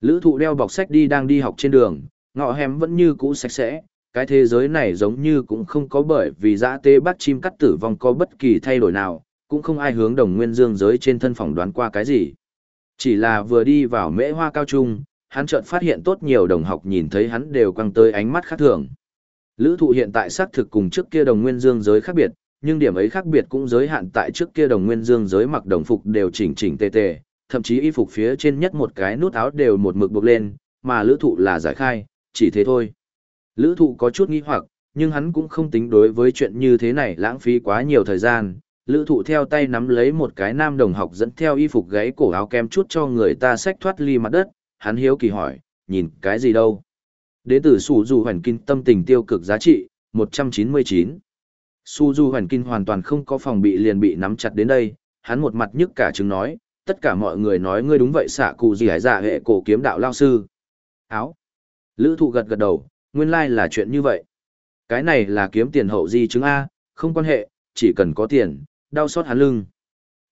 Lữ thụ đeo bọc sách đi đang đi học trên đường, ngọ hẻm vẫn như cũ sạch sẽ, cái thế giới này giống như cũng không có bởi vì dã tê bắt chim cắt tử vong có bất kỳ thay đổi nào, cũng không ai hướng đồng nguyên dương giới trên thân phỏng đoán qua cái gì. Chỉ là vừa đi vào mễ hoa cao trung, hắn chợt phát hiện tốt nhiều đồng học nhìn thấy hắn đều quăng tới ánh mắt khác thường. Lữ thụ hiện tại xác thực cùng trước kia đồng nguyên dương giới khác biệt, nhưng điểm ấy khác biệt cũng giới hạn tại trước kia đồng nguyên dương giới mặc đồng phục đều chỉnh chỉnh tề tề, thậm chí y phục phía trên nhất một cái nút áo đều một mực buộc lên, mà lữ thụ là giải khai, chỉ thế thôi. Lữ thụ có chút nghi hoặc, nhưng hắn cũng không tính đối với chuyện như thế này lãng phí quá nhiều thời gian. Lữ thụ theo tay nắm lấy một cái nam đồng học dẫn theo y phục gáy cổ áo kem chút cho người ta xách thoát ly mặt đất, hắn hiếu kỳ hỏi, nhìn cái gì đâu. Đế tử Sù dù hoành kinh tâm tình tiêu cực giá trị, 199. Sù Du Hoành Kinh hoàn toàn không có phòng bị liền bị nắm chặt đến đây, hắn một mặt nhức cả chứng nói, tất cả mọi người nói ngươi đúng vậy xạ cụ gì hải dạ hệ cổ kiếm đạo lao sư. Áo. Lữ thụ gật gật đầu, nguyên lai like là chuyện như vậy. Cái này là kiếm tiền hậu di chứng A, không quan hệ, chỉ cần có tiền, đau xót hắn lưng.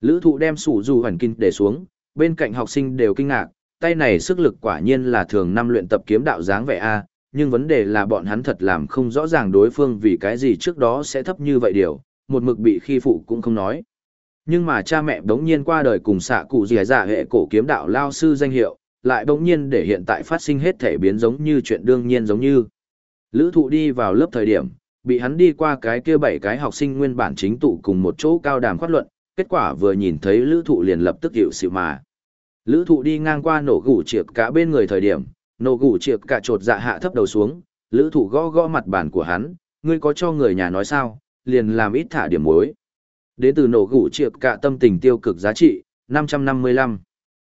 Lữ thụ đem sủ Du hoàn Kinh để xuống, bên cạnh học sinh đều kinh ngạc, tay này sức lực quả nhiên là thường năm luyện tập kiếm đạo dáng vẻ A, nhưng vấn đề là bọn hắn thật làm không rõ ràng đối phương vì cái gì trước đó sẽ thấp như vậy điều, một mực bị khi phụ cũng không nói. Nhưng mà cha mẹ bỗng nhiên qua đời cùng xạ cụ dì dạ hệ cổ kiếm đạo lao sư danh hiệu, lại bỗng nhiên để hiện tại phát sinh hết thể biến giống như chuyện đương nhiên giống như. Lữ thụ đi vào lớp thời điểm, bị hắn đi qua cái kia bảy cái học sinh nguyên bản chính tụ cùng một chỗ cao đàm khoát luận, kết quả vừa nhìn thấy lữ thụ liền lập tức hiểu sự mà. Lữ thụ đi ngang qua nổ gủ triệt cả bên người thời điểm, nổ gủ triệt cả trột dạ hạ thấp đầu xuống, lữ thụ gõ gõ mặt bàn của hắn, ngươi có cho người nhà nói sao, liền làm ít thả điểm mối. Đến từ nổ gủ triệt cả tâm tình tiêu cực giá trị, 555.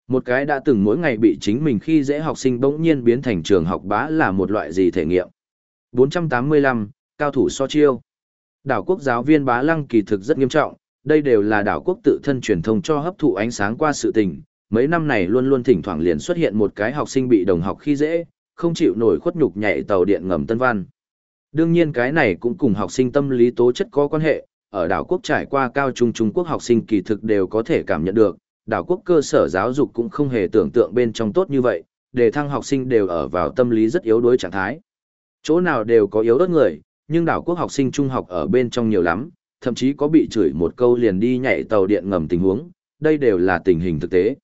Một cái đã từng mỗi ngày bị chính mình khi dễ học sinh bỗng nhiên biến thành trường học bá là một loại gì thể nghiệm. 485, cao thủ so chiêu. Đảo quốc giáo viên bá lăng kỳ thực rất nghiêm trọng, đây đều là đảo quốc tự thân truyền thông cho hấp thụ ánh sáng qua sự tình, mấy năm này luôn luôn thỉnh thoảng liền xuất hiện một cái học sinh bị đồng học khi dễ, không chịu nổi khuất nhục nhảy tàu điện ngầm Tân Văn. Đương nhiên cái này cũng cùng học sinh tâm lý tố chất có quan hệ, ở đảo quốc trải qua cao trung Trung Quốc học sinh kỳ thực đều có thể cảm nhận được, đảo quốc cơ sở giáo dục cũng không hề tưởng tượng bên trong tốt như vậy, đề thăng học sinh đều ở vào tâm lý rất yếu đuối trạng thái. Chỗ nào đều có yếu ớt người, nhưng đảo quốc học sinh trung học ở bên trong nhiều lắm, thậm chí có bị chửi một câu liền đi nhảy tàu điện ngầm tình huống, đây đều là tình hình thực tế.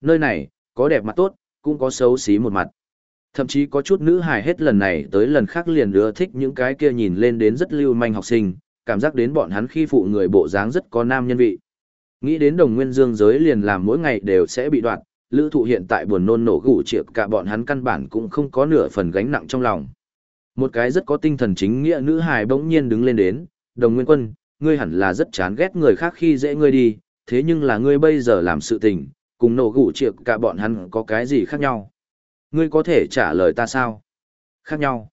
Nơi này, có đẹp mặt tốt, cũng có xấu xí một mặt. Thậm chí có chút nữ hài hết lần này tới lần khác liền ưa thích những cái kia nhìn lên đến rất lưu manh học sinh, cảm giác đến bọn hắn khi phụ người bộ dáng rất có nam nhân vị. Nghĩ đến đồng nguyên dương giới liền làm mỗi ngày đều sẽ bị đoạn, lữ thụ hiện tại buồn nôn nổ gủ triệu cả bọn hắn căn bản cũng không có nửa phần gánh nặng trong lòng. Một cái rất có tinh thần chính nghĩa nữ hài bỗng nhiên đứng lên đến, đồng nguyên quân, ngươi hẳn là rất chán ghét người khác khi dễ ngươi đi, thế nhưng là ngươi bây giờ làm sự tình, cùng nổ gủ triệu cả bọn hắn có cái gì khác nhau? Ngươi có thể trả lời ta sao? Khác nhau.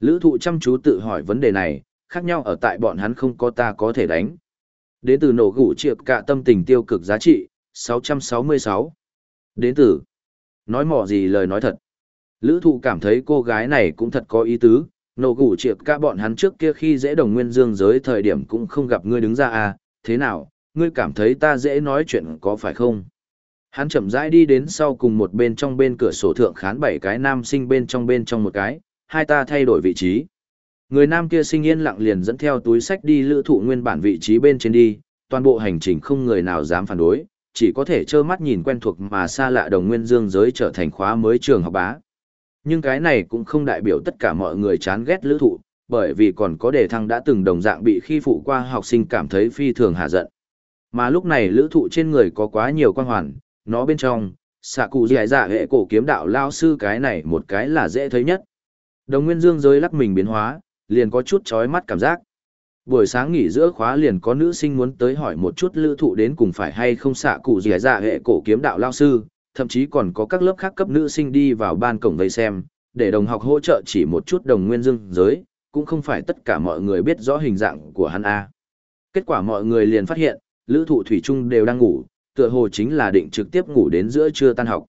Lữ thụ chăm chú tự hỏi vấn đề này, khác nhau ở tại bọn hắn không có ta có thể đánh. Đến từ nổ gủ triệt cả tâm tình tiêu cực giá trị, 666. Đến từ. Nói mỏ gì lời nói thật. Lữ thụ cảm thấy cô gái này cũng thật có ý tứ, nổ gủ triệt cả bọn hắn trước kia khi dễ đồng nguyên dương giới thời điểm cũng không gặp ngươi đứng ra à, thế nào, ngươi cảm thấy ta dễ nói chuyện có phải không? Hắn chậm rãi đi đến sau cùng một bên trong bên cửa sổ thượng khán bảy cái nam sinh bên trong bên trong một cái, hai ta thay đổi vị trí. Người nam kia sinh yên lặng liền dẫn theo túi sách đi lữ thụ nguyên bản vị trí bên trên đi, toàn bộ hành trình không người nào dám phản đối, chỉ có thể trơ mắt nhìn quen thuộc mà xa lạ đồng nguyên dương giới trở thành khóa mới trường học bá. Nhưng cái này cũng không đại biểu tất cả mọi người chán ghét lữ thụ, bởi vì còn có đề thăng đã từng đồng dạng bị khi phụ qua học sinh cảm thấy phi thường hạ giận. Mà lúc này lữ thụ trên người có quá nhiều quan hoàn, nó bên trong, xạ cụ dì dạ hệ cổ kiếm đạo lao sư cái này một cái là dễ thấy nhất. Đồng nguyên dương giới lắc mình biến hóa, liền có chút chói mắt cảm giác. Buổi sáng nghỉ giữa khóa liền có nữ sinh muốn tới hỏi một chút lữ thụ đến cùng phải hay không xạ cụ gì dạ hệ cổ kiếm đạo lao sư, thậm chí còn có các lớp khác cấp nữ sinh đi vào ban cổng vây xem, để đồng học hỗ trợ chỉ một chút đồng nguyên dương giới, cũng không phải tất cả mọi người biết rõ hình dạng của hắn A. Kết quả mọi người liền phát hiện, lữ thụ thủy trung đều đang ngủ, tựa hồ chính là định trực tiếp ngủ đến giữa trưa tan học.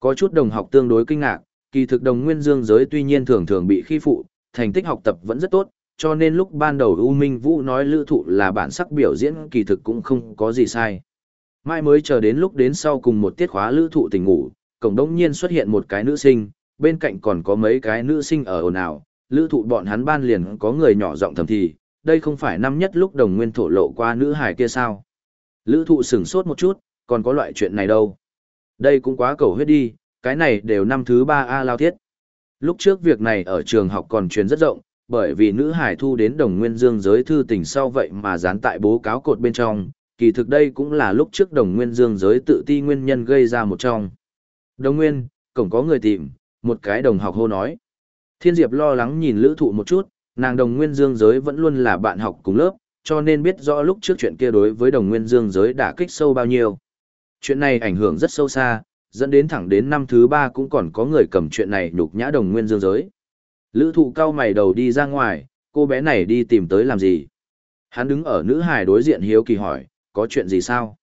Có chút đồng học tương đối kinh ngạc, kỳ thực đồng nguyên dương giới tuy nhiên thường thường bị khi phụ, thành tích học tập vẫn rất tốt, cho nên lúc ban đầu U Minh Vũ nói lữ thụ là bản sắc biểu diễn kỳ thực cũng không có gì sai. Mai mới chờ đến lúc đến sau cùng một tiết khóa lữ thụ tỉnh ngủ, cổng đống nhiên xuất hiện một cái nữ sinh, bên cạnh còn có mấy cái nữ sinh ở ồn ào, lữ thụ bọn hắn ban liền có người nhỏ giọng thầm thì, đây không phải năm nhất lúc đồng nguyên thổ lộ qua nữ hài kia sao. Lữ thụ sửng sốt một chút, còn có loại chuyện này đâu. Đây cũng quá cầu huyết đi, cái này đều năm thứ ba a lao thiết. Lúc trước việc này ở trường học còn truyền rất rộng, bởi vì nữ hải thu đến đồng nguyên dương giới thư tình sau vậy mà dán tại bố cáo cột bên trong, kỳ thực đây cũng là lúc trước đồng nguyên dương giới tự ti nguyên nhân gây ra một trong. Đồng nguyên, cổng có người tìm, một cái đồng học hô nói. Thiên Diệp lo lắng nhìn lữ thụ một chút, nàng đồng nguyên dương giới vẫn luôn là bạn học cùng lớp, cho nên biết rõ lúc trước chuyện kia đối với đồng nguyên dương giới đã kích sâu bao nhiêu. Chuyện này ảnh hưởng rất sâu xa, dẫn đến thẳng đến năm thứ ba cũng còn có người cầm chuyện này nhục nhã đồng nguyên dương giới. Lữ thụ cao mày đầu đi ra ngoài, cô bé này đi tìm tới làm gì? Hắn đứng ở nữ hải đối diện hiếu kỳ hỏi, có chuyện gì sao?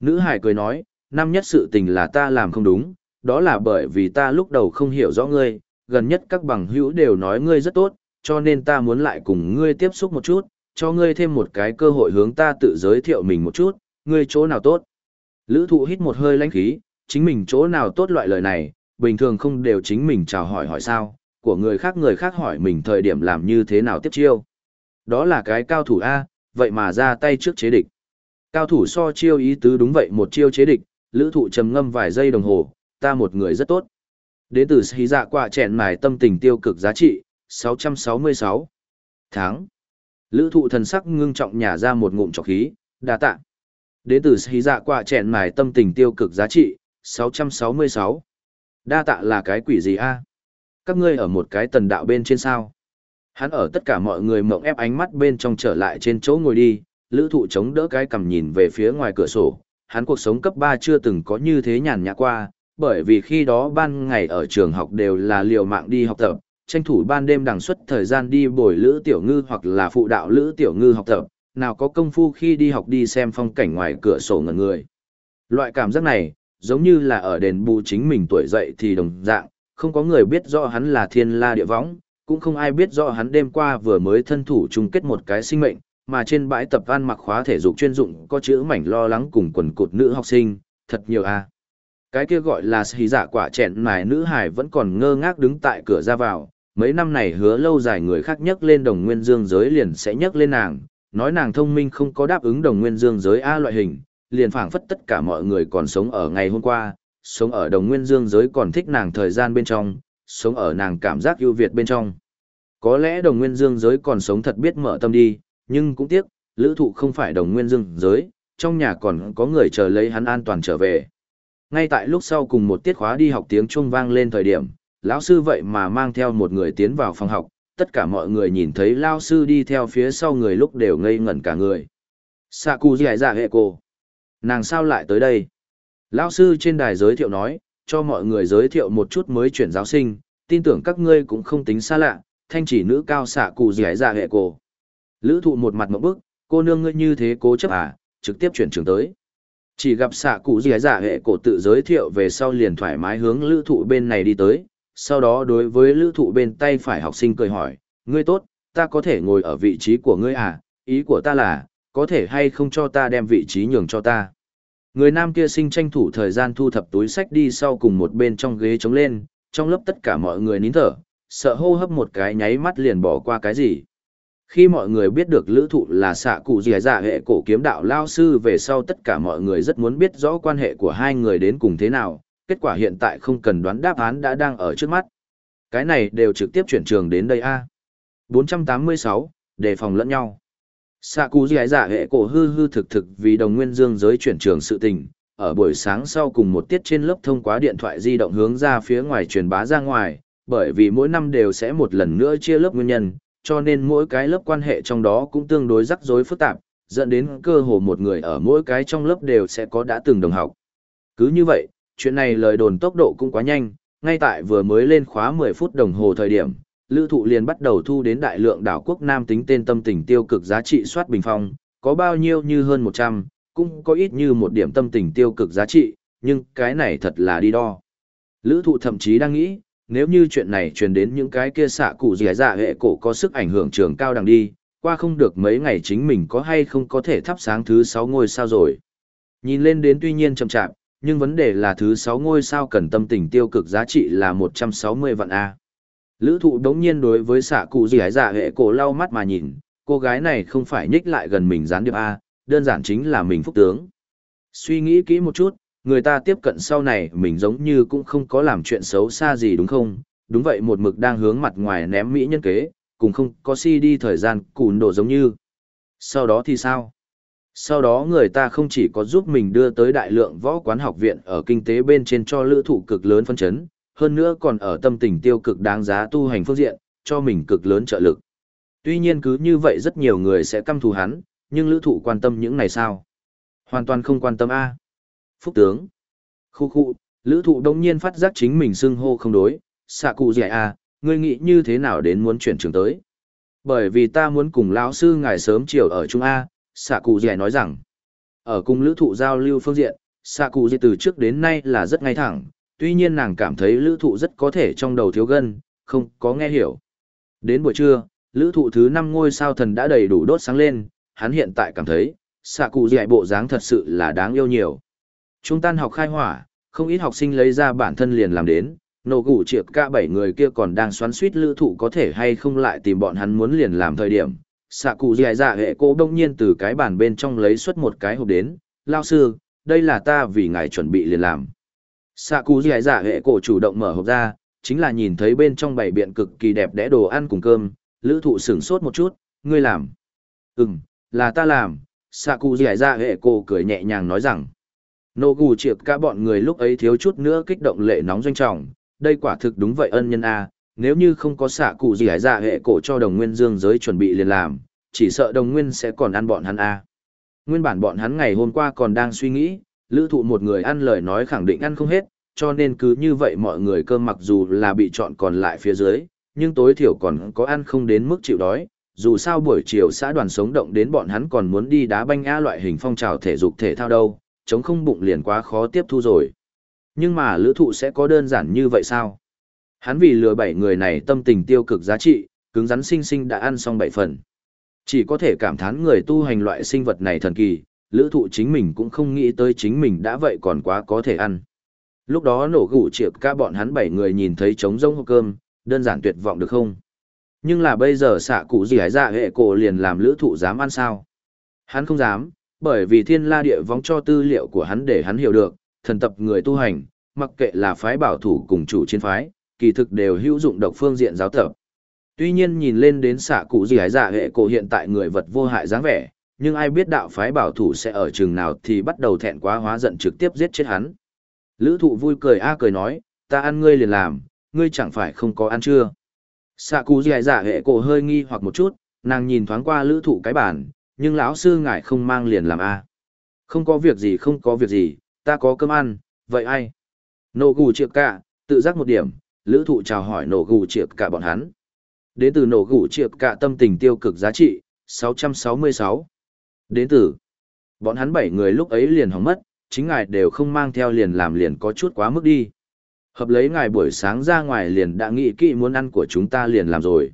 Nữ hải cười nói, năm nhất sự tình là ta làm không đúng, đó là bởi vì ta lúc đầu không hiểu rõ ngươi, gần nhất các bằng hữu đều nói ngươi rất tốt, cho nên ta muốn lại cùng ngươi tiếp xúc một chút, cho ngươi thêm một cái cơ hội hướng ta tự giới thiệu mình một chút, ngươi chỗ nào tốt. Lữ thụ hít một hơi lãnh khí, chính mình chỗ nào tốt loại lời này, bình thường không đều chính mình chào hỏi hỏi sao, của người khác người khác hỏi mình thời điểm làm như thế nào tiếp chiêu. Đó là cái cao thủ A, vậy mà ra tay trước chế địch. Cao thủ so chiêu ý tứ đúng vậy một chiêu chế địch, lữ thụ trầm ngâm vài giây đồng hồ, ta một người rất tốt. Đến từ sĩ dạ quả chèn mài tâm tình tiêu cực giá trị, 666. Tháng. Lữ thụ thần sắc ngưng trọng nhả ra một ngụm trọc khí, đa tạ. Đến từ sĩ dạ quả chèn mài tâm tình tiêu cực giá trị, 666. Đa tạ là cái quỷ gì a Các ngươi ở một cái tần đạo bên trên sao. Hắn ở tất cả mọi người mộng ép ánh mắt bên trong trở lại trên chỗ ngồi đi, lữ thụ chống đỡ cái cầm nhìn về phía ngoài cửa sổ. Hắn cuộc sống cấp 3 chưa từng có như thế nhàn nhã qua, bởi vì khi đó ban ngày ở trường học đều là liều mạng đi học tập, tranh thủ ban đêm đằng suất thời gian đi bồi lữ tiểu ngư hoặc là phụ đạo lữ tiểu ngư học tập, nào có công phu khi đi học đi xem phong cảnh ngoài cửa sổ ngẩn người. Loại cảm giác này, giống như là ở đền bù chính mình tuổi dậy thì đồng dạng, không có người biết rõ hắn là thiên la địa võng, cũng không ai biết rõ hắn đêm qua vừa mới thân thủ chung kết một cái sinh mệnh, mà trên bãi tập văn mặc khóa thể dục chuyên dụng có chữ mảnh lo lắng cùng quần cụt nữ học sinh, thật nhiều a. Cái kia gọi là xì giả quả chẹn mài nữ hải vẫn còn ngơ ngác đứng tại cửa ra vào, mấy năm này hứa lâu dài người khác nhắc lên đồng nguyên dương giới liền sẽ nhắc lên nàng, nói nàng thông minh không có đáp ứng đồng nguyên dương giới A loại hình, liền phảng phất tất cả mọi người còn sống ở ngày hôm qua, sống ở đồng nguyên dương giới còn thích nàng thời gian bên trong, sống ở nàng cảm giác ưu việt bên trong. Có lẽ đồng nguyên dương giới còn sống thật biết mở tâm đi, nhưng cũng tiếc, lữ thụ không phải đồng nguyên dương giới, trong nhà còn có người chờ lấy hắn an toàn trở về. Ngay tại lúc sau cùng một tiết khóa đi học tiếng chuông vang lên thời điểm, lão sư vậy mà mang theo một người tiến vào phòng học, tất cả mọi người nhìn thấy lão sư đi theo phía sau người lúc đều ngây ngẩn cả người. Saku dài dạ hệ cô. Nàng sao lại tới đây? Lão sư trên đài giới thiệu nói, cho mọi người giới thiệu một chút mới chuyển giáo sinh, tin tưởng các ngươi cũng không tính xa lạ, thanh chỉ nữ cao xạ cụ dẻ dạ hệ cổ, Lữ thụ một mặt mẫu bức, cô nương ngươi như thế cố chấp à, trực tiếp chuyển trường tới. Chỉ gặp xạ cụ dẻ dạ hệ cổ tự giới thiệu về sau liền thoải mái hướng lữ thụ bên này đi tới, sau đó đối với lữ thụ bên tay phải học sinh cười hỏi, ngươi tốt, ta có thể ngồi ở vị trí của ngươi à, ý của ta là, có thể hay không cho ta đem vị trí nhường cho ta. Người nam kia sinh tranh thủ thời gian thu thập túi sách đi sau cùng một bên trong ghế trống lên, trong lớp tất cả mọi người nín thở, sợ hô hấp một cái nháy mắt liền bỏ qua cái gì. Khi mọi người biết được lữ thụ là xạ cụ dì dạ hệ cổ kiếm đạo lao sư về sau tất cả mọi người rất muốn biết rõ quan hệ của hai người đến cùng thế nào, kết quả hiện tại không cần đoán đáp án đã đang ở trước mắt. Cái này đều trực tiếp chuyển trường đến đây a 486, đề phòng lẫn nhau. Sạ cụ giải giả hệ cổ hư hư thực thực vì đồng nguyên dương giới chuyển trường sự tình, ở buổi sáng sau cùng một tiết trên lớp thông qua điện thoại di động hướng ra phía ngoài truyền bá ra ngoài, bởi vì mỗi năm đều sẽ một lần nữa chia lớp nguyên nhân, cho nên mỗi cái lớp quan hệ trong đó cũng tương đối rắc rối phức tạp, dẫn đến cơ hồ một người ở mỗi cái trong lớp đều sẽ có đã từng đồng học. Cứ như vậy, chuyện này lời đồn tốc độ cũng quá nhanh, ngay tại vừa mới lên khóa 10 phút đồng hồ thời điểm, Lữ Thụ liền bắt đầu thu đến đại lượng đảo quốc nam tính tên tâm tình tiêu cực giá trị soát bình phong, có bao nhiêu như hơn 100, cũng có ít như một điểm tâm tình tiêu cực giá trị, nhưng cái này thật là đi đo. Lữ Thụ thậm chí đang nghĩ, nếu như chuyện này truyền đến những cái kia xạ cụ dì dạ hệ cổ có sức ảnh hưởng trường cao đằng đi, qua không được mấy ngày chính mình có hay không có thể thắp sáng thứ sáu ngôi sao rồi. Nhìn lên đến tuy nhiên chậm chạp, nhưng vấn đề là thứ 6 ngôi sao cần tâm tình tiêu cực giá trị là 160 vạn A. Lữ thụ đống nhiên đối với xạ cụ gì hái giả dạ hệ cổ lau mắt mà nhìn, cô gái này không phải nhích lại gần mình gián điệp A, đơn giản chính là mình phúc tướng. Suy nghĩ kỹ một chút, người ta tiếp cận sau này mình giống như cũng không có làm chuyện xấu xa gì đúng không? Đúng vậy một mực đang hướng mặt ngoài ném mỹ nhân kế, cùng không có si đi thời gian cùn độ giống như. Sau đó thì sao? Sau đó người ta không chỉ có giúp mình đưa tới đại lượng võ quán học viện ở kinh tế bên trên cho lữ thụ cực lớn phân chấn, hơn nữa còn ở tâm tình tiêu cực đáng giá tu hành phương diện, cho mình cực lớn trợ lực. Tuy nhiên cứ như vậy rất nhiều người sẽ căm thù hắn, nhưng lữ thụ quan tâm những này sao? Hoàn toàn không quan tâm A. Phúc tướng. Khu khu, lữ thụ đông nhiên phát giác chính mình xưng hô không đối, xạ cụ dẻ A, ngươi nghĩ như thế nào đến muốn chuyển trường tới? Bởi vì ta muốn cùng lão sư ngài sớm chiều ở Trung A, xạ cụ dẻ nói rằng, ở cùng lữ thụ giao lưu phương diện, xạ cụ dẻ từ trước đến nay là rất ngay thẳng, tuy nhiên nàng cảm thấy lữ thụ rất có thể trong đầu thiếu gân, không có nghe hiểu. Đến buổi trưa, lữ thụ thứ 5 ngôi sao thần đã đầy đủ đốt sáng lên, hắn hiện tại cảm thấy, xạ cụ dạy bộ dáng thật sự là đáng yêu nhiều. Trung tan học khai hỏa, không ít học sinh lấy ra bản thân liền làm đến, nổ gủ triệt cả bảy người kia còn đang xoắn suýt lữ thụ có thể hay không lại tìm bọn hắn muốn liền làm thời điểm. Xạ cụ dạy dạ hệ cô đông nhiên từ cái bàn bên trong lấy xuất một cái hộp đến, lao sư, đây là ta vì ngài chuẩn bị liền làm. Xạ cụ dì dạ hệ cổ chủ động mở hộp ra, chính là nhìn thấy bên trong bảy biện cực kỳ đẹp đẽ đồ ăn cùng cơm, lữ thụ sửng sốt một chút, ngươi làm. Ừm, là ta làm, xạ cụ dì dạ hệ cổ cười nhẹ nhàng nói rằng. Nô gù triệt cả bọn người lúc ấy thiếu chút nữa kích động lệ nóng doanh trọng, đây quả thực đúng vậy ân nhân A, nếu như không có xạ cụ dì dạ hệ cổ cho đồng nguyên dương giới chuẩn bị liền làm, chỉ sợ đồng nguyên sẽ còn ăn bọn hắn A. Nguyên bản bọn hắn ngày hôm qua còn đang suy nghĩ, lữ thụ một người ăn lời nói khẳng định ăn không hết, cho nên cứ như vậy mọi người cơm mặc dù là bị chọn còn lại phía dưới, nhưng tối thiểu còn có ăn không đến mức chịu đói. Dù sao buổi chiều xã đoàn sống động đến bọn hắn còn muốn đi đá banh A loại hình phong trào thể dục thể thao đâu, chống không bụng liền quá khó tiếp thu rồi. Nhưng mà lữ thụ sẽ có đơn giản như vậy sao? Hắn vì lừa bảy người này tâm tình tiêu cực giá trị, cứng rắn sinh sinh đã ăn xong bảy phần. Chỉ có thể cảm thán người tu hành loại sinh vật này thần kỳ, lữ thụ chính mình cũng không nghĩ tới chính mình đã vậy còn quá có thể ăn. Lúc đó nổ gủ triệt ca bọn hắn bảy người nhìn thấy trống rông hộp cơm, đơn giản tuyệt vọng được không? Nhưng là bây giờ xạ cụ gì hái dạ hệ cổ liền làm lữ thụ dám ăn sao? Hắn không dám, bởi vì thiên la địa vong cho tư liệu của hắn để hắn hiểu được, thần tập người tu hành, mặc kệ là phái bảo thủ cùng chủ chiến phái, kỳ thực đều hữu dụng độc phương diện giáo tập. Tuy nhiên nhìn lên đến xạ cụ gì hái giả hệ cổ hiện tại người vật vô hại dáng vẻ, nhưng ai biết đạo phái bảo thủ sẽ ở chừng nào thì bắt đầu thẹn quá hóa giận trực tiếp giết chết hắn. Lữ thụ vui cười a cười nói, ta ăn ngươi liền làm, ngươi chẳng phải không có ăn chưa. Sạ cú dài giả dạ hệ cổ hơi nghi hoặc một chút, nàng nhìn thoáng qua lữ thụ cái bản, nhưng lão sư ngài không mang liền làm a Không có việc gì không có việc gì, ta có cơm ăn, vậy ai? Nổ gù triệt cả, tự giác một điểm, lữ thụ chào hỏi nổ gù triệt cả bọn hắn. Đến từ nổ gù triệt cả tâm tình tiêu cực giá trị, 666. Đến từ, bọn hắn bảy người lúc ấy liền hóng mất, chính ngài đều không mang theo liền làm liền có chút quá mức đi. Hợp lấy ngài buổi sáng ra ngoài liền đã nghĩ kỹ muốn ăn của chúng ta liền làm rồi.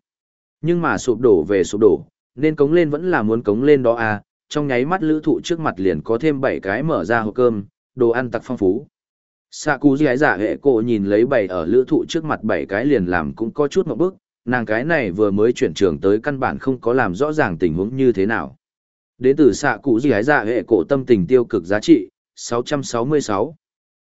Nhưng mà sụp đổ về sụp đổ, nên cống lên vẫn là muốn cống lên đó à, trong nháy mắt lữ thụ trước mặt liền có thêm 7 cái mở ra hộp cơm, đồ ăn tặc phong phú. Sạ cú gái giả hệ cổ nhìn lấy bảy ở lữ thụ trước mặt bảy cái liền làm cũng có chút một bước, nàng cái này vừa mới chuyển trường tới căn bản không có làm rõ ràng tình huống như thế nào. Đến từ xạ cụ dì giả dạ hệ cổ tâm tình tiêu cực giá trị, 666.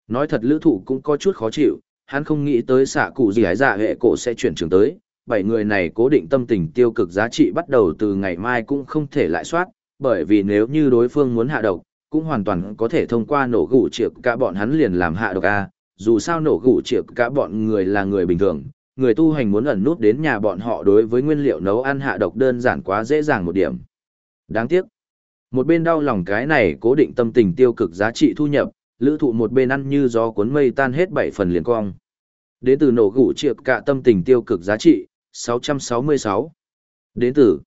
Nói thật lữ thụ cũng có chút khó chịu, hắn không nghĩ tới xạ cụ dì giả dạ hệ cổ sẽ chuyển trường tới, bảy người này cố định tâm tình tiêu cực giá trị bắt đầu từ ngày mai cũng không thể lại soát, bởi vì nếu như đối phương muốn hạ độc, cũng hoàn toàn có thể thông qua nổ gủ triệu cả bọn hắn liền làm hạ độc A, dù sao nổ gủ triệu cả bọn người là người bình thường, người tu hành muốn ẩn nút đến nhà bọn họ đối với nguyên liệu nấu ăn hạ độc đơn giản quá dễ dàng một điểm. Đáng tiếc. Một bên đau lòng cái này cố định tâm tình tiêu cực giá trị thu nhập, lữ thụ một bên ăn như gió cuốn mây tan hết 7 phần liền cong. Đến từ nổ gủ triệt cả tâm tình tiêu cực giá trị, 666. Đến từ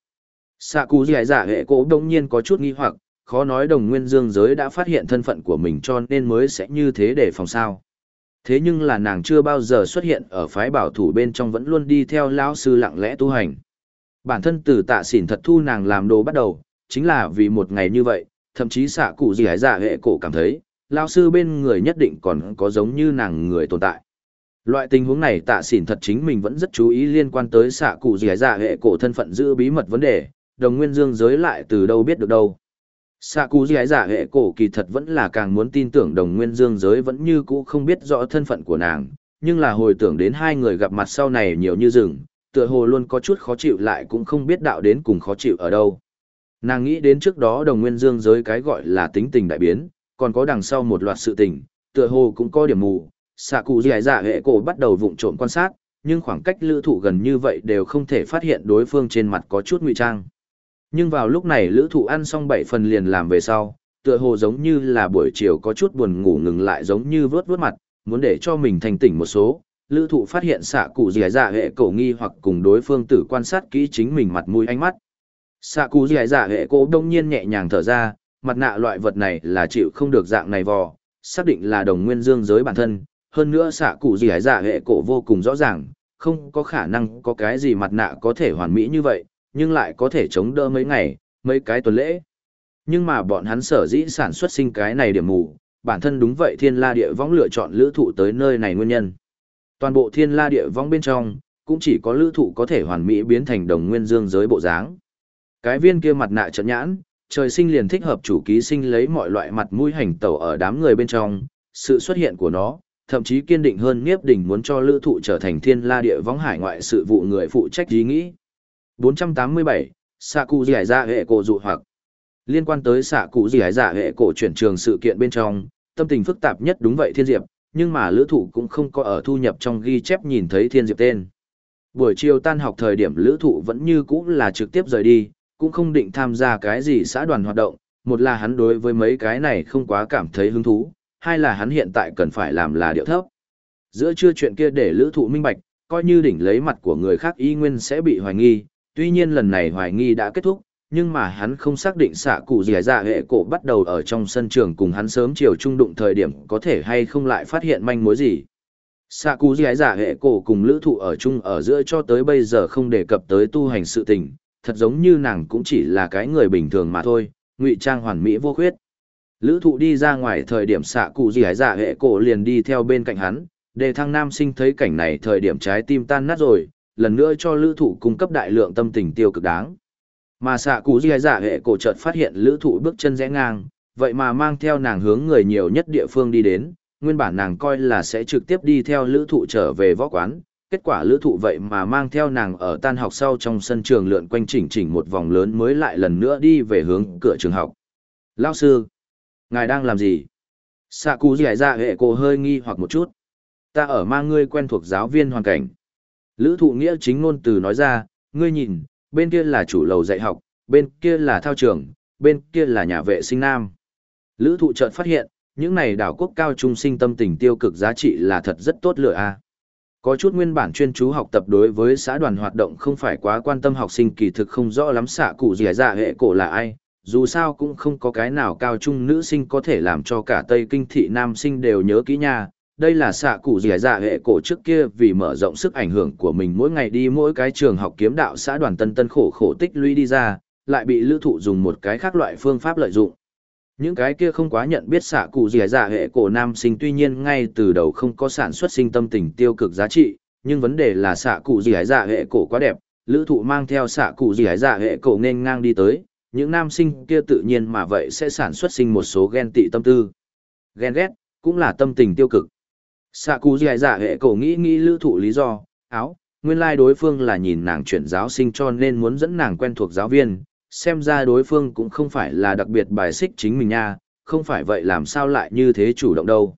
xạ cú giải giả dạ hệ cổ đông nhiên có chút nghi hoặc, khó nói đồng nguyên dương giới đã phát hiện thân phận của mình cho nên mới sẽ như thế để phòng sao. Thế nhưng là nàng chưa bao giờ xuất hiện ở phái bảo thủ bên trong vẫn luôn đi theo lão sư lặng lẽ tu hành. Bản thân từ tạ xỉn thật thu nàng làm đồ bắt đầu, chính là vì một ngày như vậy, thậm chí xạ cụ gì hải dạ hệ cổ cảm thấy, lao sư bên người nhất định còn có giống như nàng người tồn tại. Loại tình huống này tạ xỉn thật chính mình vẫn rất chú ý liên quan tới xạ cụ dì dạ hệ cổ thân phận giữ bí mật vấn đề, đồng nguyên dương giới lại từ đâu biết được đâu. Xạ cụ dì dạ hệ cổ kỳ thật vẫn là càng muốn tin tưởng đồng nguyên dương giới vẫn như cũ không biết rõ thân phận của nàng, nhưng là hồi tưởng đến hai người gặp mặt sau này nhiều như rừng, tựa hồ luôn có chút khó chịu lại cũng không biết đạo đến cùng khó chịu ở đâu. Nàng nghĩ đến trước đó đồng nguyên dương giới cái gọi là tính tình đại biến, còn có đằng sau một loạt sự tình, tựa hồ cũng có điểm mù, xạ cụ dì dạ hệ cổ bắt đầu vụng trộm quan sát, nhưng khoảng cách lữ thụ gần như vậy đều không thể phát hiện đối phương trên mặt có chút ngụy trang. Nhưng vào lúc này lữ thụ ăn xong 7 phần liền làm về sau, tựa hồ giống như là buổi chiều có chút buồn ngủ ngừng lại giống như vớt vớt mặt, muốn để cho mình thành tỉnh một số. Lữ thụ phát hiện xạ cụ dì dạ hệ cổ nghi hoặc cùng đối phương tử quan sát kỹ chính mình mặt mũi ánh mắt. Xạ cụ dì dạ hệ cổ đông nhiên nhẹ nhàng thở ra, mặt nạ loại vật này là chịu không được dạng này vò, xác định là đồng nguyên dương giới bản thân, hơn nữa xạ cụ gì dạ hệ cổ vô cùng rõ ràng, không có khả năng có cái gì mặt nạ có thể hoàn mỹ như vậy, nhưng lại có thể chống đỡ mấy ngày, mấy cái tuần lễ. Nhưng mà bọn hắn sở dĩ sản xuất sinh cái này điểm mù, bản thân đúng vậy thiên la địa võng lựa chọn lữ thụ tới nơi này nguyên nhân. Toàn bộ thiên la địa võng bên trong, cũng chỉ có lữ thụ có thể hoàn mỹ biến thành đồng nguyên dương giới bộ dáng. Cái viên kia mặt nạ trận nhãn, trời sinh liền thích hợp chủ ký sinh lấy mọi loại mặt mũi hành tẩu ở đám người bên trong, sự xuất hiện của nó, thậm chí kiên định hơn Niếp Đình muốn cho Lữ Thụ trở thành thiên la địa võng hải ngoại sự vụ người phụ trách ý nghĩ. 487, xạ cụ giải ra hệ cổ dụ hoặc. Liên quan tới xạ cụ giải giả hệ cổ chuyển trường sự kiện bên trong, tâm tình phức tạp nhất đúng vậy Thiên Diệp, nhưng mà Lữ Thụ cũng không có ở thu nhập trong ghi chép nhìn thấy Thiên Diệp tên. Buổi chiều tan học thời điểm Lữ Thụ vẫn như cũ là trực tiếp rời đi, cũng không định tham gia cái gì xã đoàn hoạt động, một là hắn đối với mấy cái này không quá cảm thấy hứng thú, hai là hắn hiện tại cần phải làm là điệu thấp. Giữa chưa chuyện kia để lữ thụ minh bạch, coi như đỉnh lấy mặt của người khác y nguyên sẽ bị hoài nghi, tuy nhiên lần này hoài nghi đã kết thúc, nhưng mà hắn không xác định xạ cụ gì dạ hệ cổ bắt đầu ở trong sân trường cùng hắn sớm chiều trung đụng thời điểm có thể hay không lại phát hiện manh mối gì. Xạ cụ gì dạ hệ cổ cùng lữ thụ ở chung ở giữa cho tới bây giờ không đề cập tới tu hành sự tình, thật giống như nàng cũng chỉ là cái người bình thường mà thôi, ngụy trang hoàn mỹ vô khuyết. Lữ thụ đi ra ngoài thời điểm xạ cụ gì hải dạ hệ cổ liền đi theo bên cạnh hắn, đề thăng nam sinh thấy cảnh này thời điểm trái tim tan nát rồi, lần nữa cho lữ thụ cung cấp đại lượng tâm tình tiêu cực đáng. Mà xạ cụ gì hải dạ hệ cổ chợt phát hiện lữ thụ bước chân rẽ ngang, vậy mà mang theo nàng hướng người nhiều nhất địa phương đi đến, nguyên bản nàng coi là sẽ trực tiếp đi theo lữ thụ trở về võ quán, kết quả lữ thụ vậy mà mang theo nàng ở tan học sau trong sân trường lượn quanh chỉnh chỉnh một vòng lớn mới lại lần nữa đi về hướng cửa trường học. Lao sư, ngài đang làm gì? Sạ cụ giải ra hệ cô hơi nghi hoặc một chút. Ta ở mang ngươi quen thuộc giáo viên hoàn cảnh. Lữ thụ nghĩa chính ngôn từ nói ra, ngươi nhìn, bên kia là chủ lầu dạy học, bên kia là thao trường, bên kia là nhà vệ sinh nam. Lữ thụ chợt phát hiện, những này đảo quốc cao trung sinh tâm tình tiêu cực giá trị là thật rất tốt lựa a có chút nguyên bản chuyên chú học tập đối với xã đoàn hoạt động không phải quá quan tâm học sinh kỳ thực không rõ lắm xạ cụ dẻ dạ hệ cổ là ai, dù sao cũng không có cái nào cao trung nữ sinh có thể làm cho cả Tây Kinh thị nam sinh đều nhớ kỹ nha. Đây là xạ cụ dẻ dạ hệ cổ trước kia vì mở rộng sức ảnh hưởng của mình mỗi ngày đi mỗi cái trường học kiếm đạo xã đoàn tân tân khổ khổ tích lũy đi ra, lại bị lữ thụ dùng một cái khác loại phương pháp lợi dụng. Những cái kia không quá nhận biết xạ cụ dì dạ hệ cổ nam sinh tuy nhiên ngay từ đầu không có sản xuất sinh tâm tình tiêu cực giá trị, nhưng vấn đề là xạ cụ dì dạ hệ cổ quá đẹp, lữ thụ mang theo xạ cụ dì dạ hệ cổ nên ngang đi tới, những nam sinh kia tự nhiên mà vậy sẽ sản xuất sinh một số ghen tị tâm tư. Ghen ghét, cũng là tâm tình tiêu cực. Xạ cụ dì dạ hệ cổ nghĩ nghĩ lữ thụ lý do, áo, nguyên lai like đối phương là nhìn nàng chuyển giáo sinh cho nên muốn dẫn nàng quen thuộc giáo viên, xem ra đối phương cũng không phải là đặc biệt bài xích chính mình nha, không phải vậy làm sao lại như thế chủ động đâu.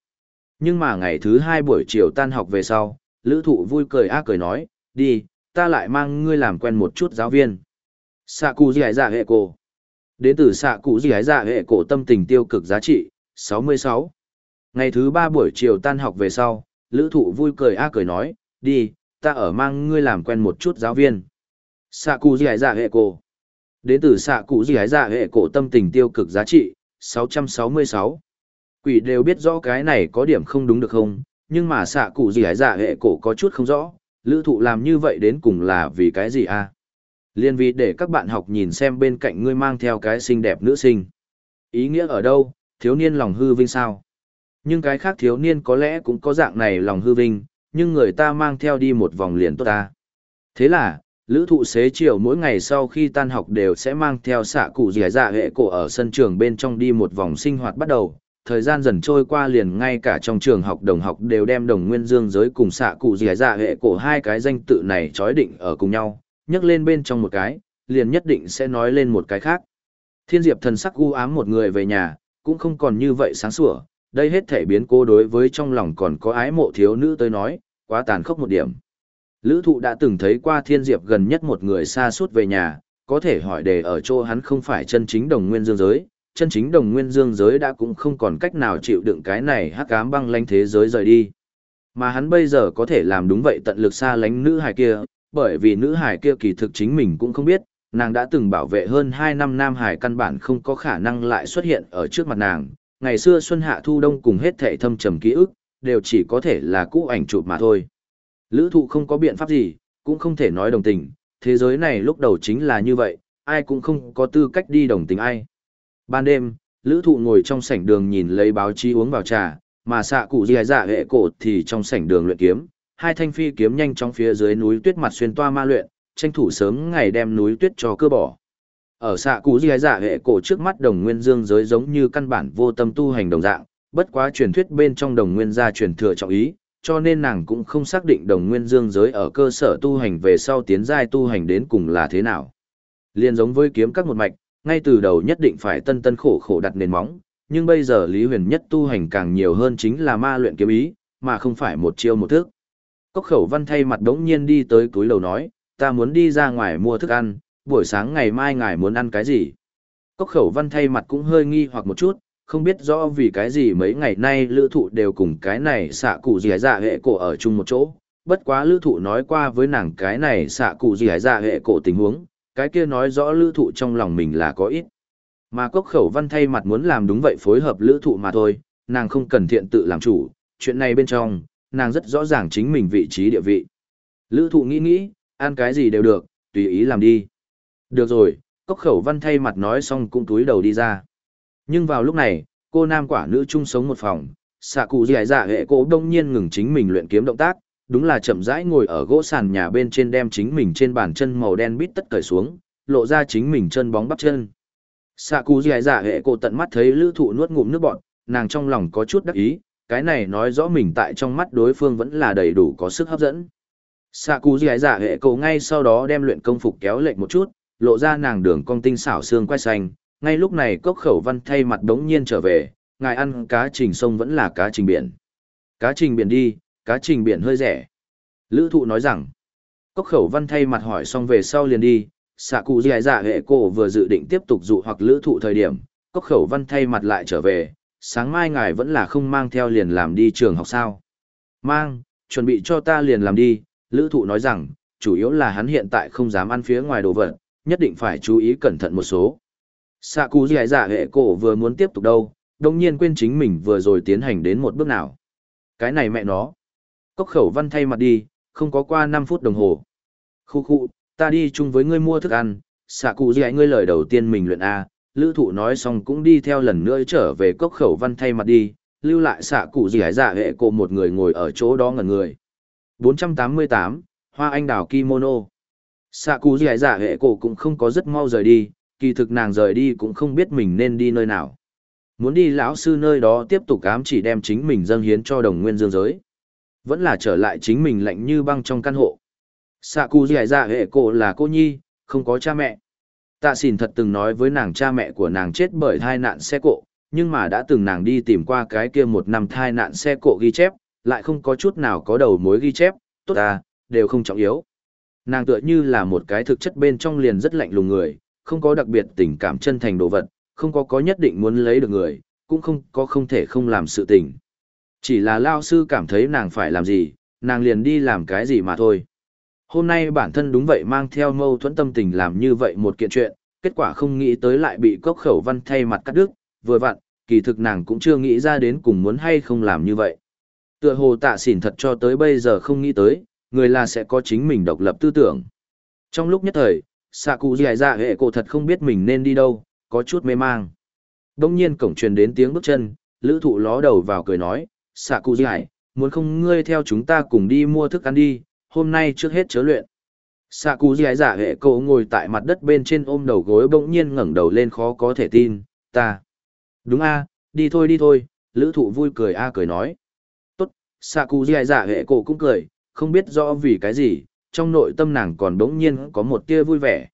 Nhưng mà ngày thứ hai buổi chiều tan học về sau, lữ thụ vui cười á cười nói, đi, ta lại mang ngươi làm quen một chút giáo viên. Sạ cụ gì dạ hệ cổ. Đến từ sạ cụ gì dạ hệ cổ tâm tình tiêu cực giá trị, 66. Ngày thứ ba buổi chiều tan học về sau, lữ thụ vui cười á cười nói, đi, ta ở mang ngươi làm quen một chút giáo viên. Sạ cụ gì dạ hệ cổ. Đến từ xạ cụ gì hái dạ hệ cổ tâm tình tiêu cực giá trị, 666. Quỷ đều biết rõ cái này có điểm không đúng được không, nhưng mà xạ cụ gì hái dạ hệ cổ có chút không rõ, lữ thụ làm như vậy đến cùng là vì cái gì à? Liên vì để các bạn học nhìn xem bên cạnh ngươi mang theo cái xinh đẹp nữ sinh. Ý nghĩa ở đâu, thiếu niên lòng hư vinh sao? Nhưng cái khác thiếu niên có lẽ cũng có dạng này lòng hư vinh, nhưng người ta mang theo đi một vòng liền tốt ta. Thế là, lữ thụ xế chiều mỗi ngày sau khi tan học đều sẽ mang theo xạ cụ dẻ dạ hệ cổ ở sân trường bên trong đi một vòng sinh hoạt bắt đầu. Thời gian dần trôi qua liền ngay cả trong trường học đồng học đều đem đồng nguyên dương giới cùng xạ cụ dẻ dạ hệ cổ hai cái danh tự này chói định ở cùng nhau, nhắc lên bên trong một cái, liền nhất định sẽ nói lên một cái khác. Thiên diệp thần sắc u ám một người về nhà, cũng không còn như vậy sáng sủa, đây hết thể biến cô đối với trong lòng còn có ái mộ thiếu nữ tới nói, quá tàn khốc một điểm. Lữ thụ đã từng thấy qua thiên diệp gần nhất một người xa suốt về nhà, có thể hỏi đề ở chỗ hắn không phải chân chính đồng nguyên dương giới, chân chính đồng nguyên dương giới đã cũng không còn cách nào chịu đựng cái này hắc ám băng lánh thế giới rời đi. Mà hắn bây giờ có thể làm đúng vậy tận lực xa lánh nữ hài kia, bởi vì nữ hài kia kỳ thực chính mình cũng không biết, nàng đã từng bảo vệ hơn 2 năm nam hài căn bản không có khả năng lại xuất hiện ở trước mặt nàng, ngày xưa xuân hạ thu đông cùng hết thể thâm trầm ký ức, đều chỉ có thể là cũ ảnh chụp mà thôi. Lữ thụ không có biện pháp gì, cũng không thể nói đồng tình, thế giới này lúc đầu chính là như vậy, ai cũng không có tư cách đi đồng tình ai. Ban đêm, lữ thụ ngồi trong sảnh đường nhìn lấy báo chí uống vào trà, mà xạ cụ dì dạ hệ cổ thì trong sảnh đường luyện kiếm, hai thanh phi kiếm nhanh trong phía dưới núi tuyết mặt xuyên toa ma luyện, tranh thủ sớm ngày đem núi tuyết cho cơ bỏ. Ở xạ cụ dì dạ hệ cổ trước mắt đồng nguyên dương giới giống như căn bản vô tâm tu hành đồng dạng, bất quá truyền thuyết bên trong đồng nguyên gia truyền thừa trọng ý, cho nên nàng cũng không xác định đồng nguyên dương giới ở cơ sở tu hành về sau tiến giai tu hành đến cùng là thế nào. Liên giống với kiếm các một mạch, ngay từ đầu nhất định phải tân tân khổ khổ đặt nền móng, nhưng bây giờ Lý Huyền nhất tu hành càng nhiều hơn chính là ma luyện kiếm ý, mà không phải một chiêu một thức. Cốc khẩu văn thay mặt đống nhiên đi tới túi lầu nói, ta muốn đi ra ngoài mua thức ăn, buổi sáng ngày mai ngài muốn ăn cái gì? Cốc khẩu văn thay mặt cũng hơi nghi hoặc một chút, không biết rõ vì cái gì mấy ngày nay lữ thụ đều cùng cái này xạ cụ gì dạ hệ cổ ở chung một chỗ. Bất quá lữ thụ nói qua với nàng cái này xạ cụ gì dạ hệ cổ tình huống, cái kia nói rõ lữ thụ trong lòng mình là có ít. Mà cốc khẩu văn thay mặt muốn làm đúng vậy phối hợp lữ thụ mà thôi, nàng không cần thiện tự làm chủ, chuyện này bên trong, nàng rất rõ ràng chính mình vị trí địa vị. Lữ thụ nghĩ nghĩ, ăn cái gì đều được, tùy ý làm đi. Được rồi, cốc khẩu văn thay mặt nói xong cũng túi đầu đi ra. Nhưng vào lúc này, cô nam quả nữ chung sống một phòng, xạ cụ dì dạ hệ cổ đông nhiên ngừng chính mình luyện kiếm động tác, đúng là chậm rãi ngồi ở gỗ sàn nhà bên trên đem chính mình trên bàn chân màu đen bít tất cởi xuống, lộ ra chính mình chân bóng bắp chân. Xạ cụ dì dạ hệ cổ tận mắt thấy lữ thụ nuốt ngụm nước bọn, nàng trong lòng có chút đắc ý, cái này nói rõ mình tại trong mắt đối phương vẫn là đầy đủ có sức hấp dẫn. Xạ cụ dì dạ hệ cổ ngay sau đó đem luyện công phục kéo lệch một chút, lộ ra nàng đường cong tinh xảo xương quay xanh, ngay lúc này cốc khẩu văn thay mặt đống nhiên trở về, ngài ăn cá trình sông vẫn là cá trình biển. Cá trình biển đi, cá trình biển hơi rẻ. Lữ thụ nói rằng, cốc khẩu văn thay mặt hỏi xong về sau liền đi, xạ cụ dài dạ hệ cổ vừa dự định tiếp tục dụ hoặc lữ thụ thời điểm, cốc khẩu văn thay mặt lại trở về, sáng mai ngài vẫn là không mang theo liền làm đi trường học sao. Mang, chuẩn bị cho ta liền làm đi, lữ thụ nói rằng, chủ yếu là hắn hiện tại không dám ăn phía ngoài đồ vật, nhất định phải chú ý cẩn thận một số. Sạ cụ dì dạ hệ cổ vừa muốn tiếp tục đâu, đồng nhiên quên chính mình vừa rồi tiến hành đến một bước nào. Cái này mẹ nó. Cốc khẩu văn thay mặt đi, không có qua 5 phút đồng hồ. Khu khu, ta đi chung với ngươi mua thức ăn, Sạ cụ dì ngươi lời đầu tiên mình luyện A, lữ thụ nói xong cũng đi theo lần nữa trở về cốc khẩu văn thay mặt đi, lưu lại Sạ cụ dì dạ hệ cổ một người ngồi ở chỗ đó ngẩn người. 488, Hoa Anh Đào Kimono. Sạ cụ dì dạ hệ cổ cũng không có rất mau rời đi, kỳ thực nàng rời đi cũng không biết mình nên đi nơi nào. Muốn đi lão sư nơi đó tiếp tục ám chỉ đem chính mình dâng hiến cho đồng nguyên dương giới. Vẫn là trở lại chính mình lạnh như băng trong căn hộ. Sạ cụ dì dạ hệ cổ là cô nhi, không có cha mẹ. Tạ xỉn thật từng nói với nàng cha mẹ của nàng chết bởi thai nạn xe cộ, nhưng mà đã từng nàng đi tìm qua cái kia một năm thai nạn xe cộ ghi chép, lại không có chút nào có đầu mối ghi chép, tốt à, đều không trọng yếu. Nàng tựa như là một cái thực chất bên trong liền rất lạnh lùng người, không có đặc biệt tình cảm chân thành đồ vật, không có có nhất định muốn lấy được người, cũng không có không thể không làm sự tình. Chỉ là lao sư cảm thấy nàng phải làm gì, nàng liền đi làm cái gì mà thôi. Hôm nay bản thân đúng vậy mang theo mâu thuẫn tâm tình làm như vậy một kiện chuyện, kết quả không nghĩ tới lại bị cốc khẩu văn thay mặt cắt đứt, vừa vặn, kỳ thực nàng cũng chưa nghĩ ra đến cùng muốn hay không làm như vậy. Tựa hồ tạ xỉn thật cho tới bây giờ không nghĩ tới, người là sẽ có chính mình độc lập tư tưởng. Trong lúc nhất thời, xạ cụ dì dạ hệ cổ thật không biết mình nên đi đâu có chút mê mang đông nhiên cổng truyền đến tiếng bước chân lữ thụ ló đầu vào cười nói, xạ cụ dại, muốn không ngươi theo chúng ta cùng đi mua thức ăn đi, hôm nay trước hết chớ luyện. Xạ cụ dại giả hệ cổ ngồi tại mặt đất bên trên ôm đầu gối bỗng nhiên ngẩng đầu lên khó có thể tin, ta. Đúng a đi thôi đi thôi, lữ thụ vui cười a cười nói. Tốt, xạ cụ dại giả hệ cổ cũng cười, không biết rõ vì cái gì, trong nội tâm nàng còn đống nhiên có một tia vui vẻ.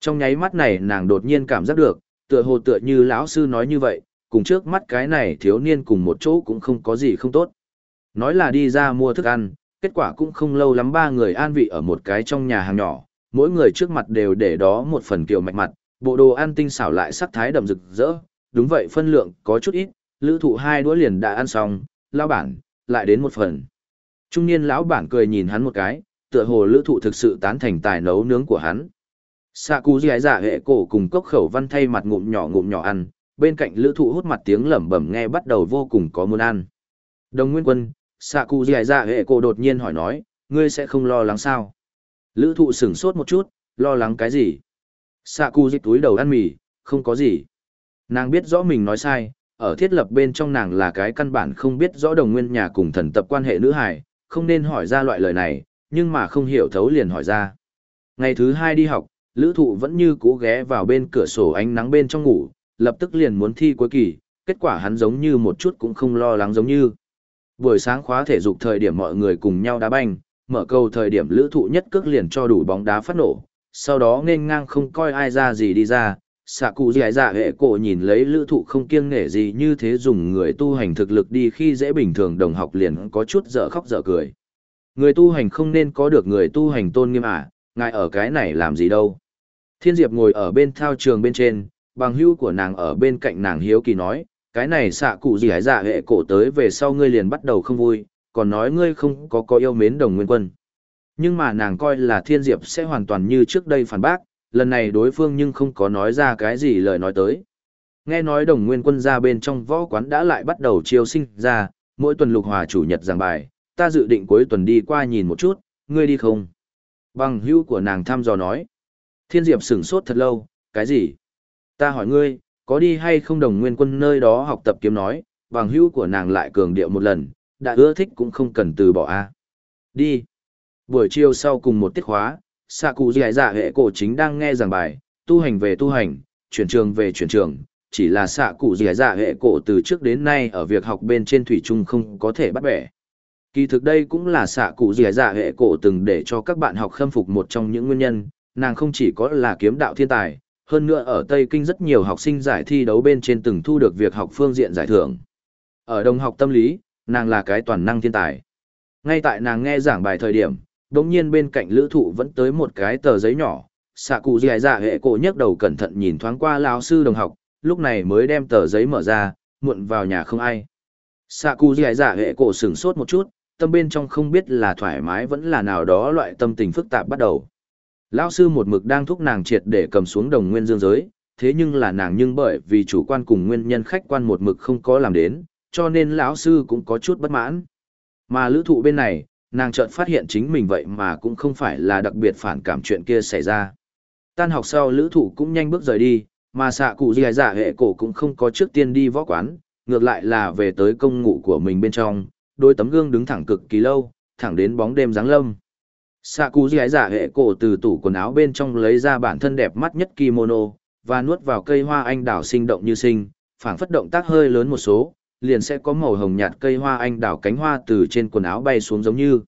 Trong nháy mắt này nàng đột nhiên cảm giác được, tựa hồ tựa như lão sư nói như vậy, cùng trước mắt cái này thiếu niên cùng một chỗ cũng không có gì không tốt. Nói là đi ra mua thức ăn, kết quả cũng không lâu lắm ba người an vị ở một cái trong nhà hàng nhỏ, mỗi người trước mặt đều để đó một phần kiều mạch mặt, bộ đồ ăn tinh xảo lại sắc thái đậm rực rỡ, đúng vậy phân lượng có chút ít, lữ thụ hai đũa liền đã ăn xong, lão bản, lại đến một phần. Trung niên lão bản cười nhìn hắn một cái, tựa hồ lữ thụ thực sự tán thành tài nấu nướng của hắn. Sạ cú dì giả hệ cổ cùng cốc khẩu văn thay mặt ngụm nhỏ ngụm nhỏ ăn, bên cạnh lữ thụ hút mặt tiếng lẩm bẩm nghe bắt đầu vô cùng có muốn ăn. Đồng Nguyên Quân, sạ cú dì giả hệ cổ đột nhiên hỏi nói, ngươi sẽ không lo lắng sao? Lữ thụ sửng sốt một chút, lo lắng cái gì? Sạ cú dịch túi đầu ăn mì, không có gì. Nàng biết rõ mình nói sai, ở thiết lập bên trong nàng là cái căn bản không biết rõ đồng nguyên nhà cùng thần tập quan hệ nữ hài, không nên hỏi ra loại lời này, nhưng mà không hiểu thấu liền hỏi ra. Ngày thứ hai đi học, lữ thụ vẫn như cũ ghé vào bên cửa sổ ánh nắng bên trong ngủ, lập tức liền muốn thi cuối kỳ, kết quả hắn giống như một chút cũng không lo lắng giống như. Buổi sáng khóa thể dục thời điểm mọi người cùng nhau đá banh, mở cầu thời điểm lữ thụ nhất cước liền cho đủ bóng đá phát nổ, sau đó nên ngang không coi ai ra gì đi ra, xạ cụ dì dạ hệ cổ nhìn lấy lữ thụ không kiêng nể gì như thế dùng người tu hành thực lực đi khi dễ bình thường đồng học liền có chút dở khóc dở cười. Người tu hành không nên có được người tu hành tôn nghiêm à, ngài ở cái này làm gì đâu. Thiên Diệp ngồi ở bên thao trường bên trên, bằng hữu của nàng ở bên cạnh nàng hiếu kỳ nói, cái này xạ cụ gì hái dạ hệ cổ tới về sau ngươi liền bắt đầu không vui, còn nói ngươi không có có yêu mến đồng nguyên quân. Nhưng mà nàng coi là thiên diệp sẽ hoàn toàn như trước đây phản bác, lần này đối phương nhưng không có nói ra cái gì lời nói tới. Nghe nói đồng nguyên quân ra bên trong võ quán đã lại bắt đầu chiêu sinh ra, mỗi tuần lục hòa chủ nhật giảng bài, ta dự định cuối tuần đi qua nhìn một chút, ngươi đi không? Bằng hưu của nàng thăm dò nói. Thiên diệp sửng sốt thật lâu, cái gì? Ta hỏi ngươi, có đi hay không đồng nguyên quân nơi đó học tập kiếm nói, bằng hữu của nàng lại cường điệu một lần, đã ưa thích cũng không cần từ bỏ a. Đi. Buổi chiều sau cùng một tiết khóa, xạ cụ dì dạ hệ cổ chính đang nghe giảng bài, tu hành về tu hành, chuyển trường về chuyển trường, chỉ là xạ cụ dì dạ hệ cổ từ trước đến nay ở việc học bên trên thủy trung không có thể bắt bẻ. Kỳ thực đây cũng là xạ cụ dì dạ hệ cổ từng để cho các bạn học khâm phục một trong những nguyên nhân, nàng không chỉ có là kiếm đạo thiên tài, hơn nữa ở Tây Kinh rất nhiều học sinh giải thi đấu bên trên từng thu được việc học phương diện giải thưởng. Ở đồng học tâm lý, nàng là cái toàn năng thiên tài. Ngay tại nàng nghe giảng bài thời điểm, đống nhiên bên cạnh lữ thụ vẫn tới một cái tờ giấy nhỏ, xạ cụ dì dạ hệ cổ nhấc đầu cẩn thận nhìn thoáng qua lão sư đồng học, lúc này mới đem tờ giấy mở ra, muộn vào nhà không ai. Sạ cụ dì dạ hệ cổ sửng sốt một chút, tâm bên trong không biết là thoải mái vẫn là nào đó loại tâm tình phức tạp bắt đầu. Lão sư một mực đang thúc nàng triệt để cầm xuống đồng nguyên dương giới, thế nhưng là nàng nhưng bởi vì chủ quan cùng nguyên nhân khách quan một mực không có làm đến, cho nên lão sư cũng có chút bất mãn. Mà lữ thụ bên này, nàng chợt phát hiện chính mình vậy mà cũng không phải là đặc biệt phản cảm chuyện kia xảy ra. Tan học sau lữ thụ cũng nhanh bước rời đi, mà xạ cụ dì dạ hệ cổ cũng không có trước tiên đi võ quán, ngược lại là về tới công ngụ của mình bên trong, đôi tấm gương đứng thẳng cực kỳ lâu, thẳng đến bóng đêm giáng lâm. Sạ cụ dì giả hệ cổ từ tủ quần áo bên trong lấy ra bản thân đẹp mắt nhất kimono, và nuốt vào cây hoa anh đào sinh động như sinh, phảng phất động tác hơi lớn một số, liền sẽ có màu hồng nhạt cây hoa anh đào cánh hoa từ trên quần áo bay xuống giống như.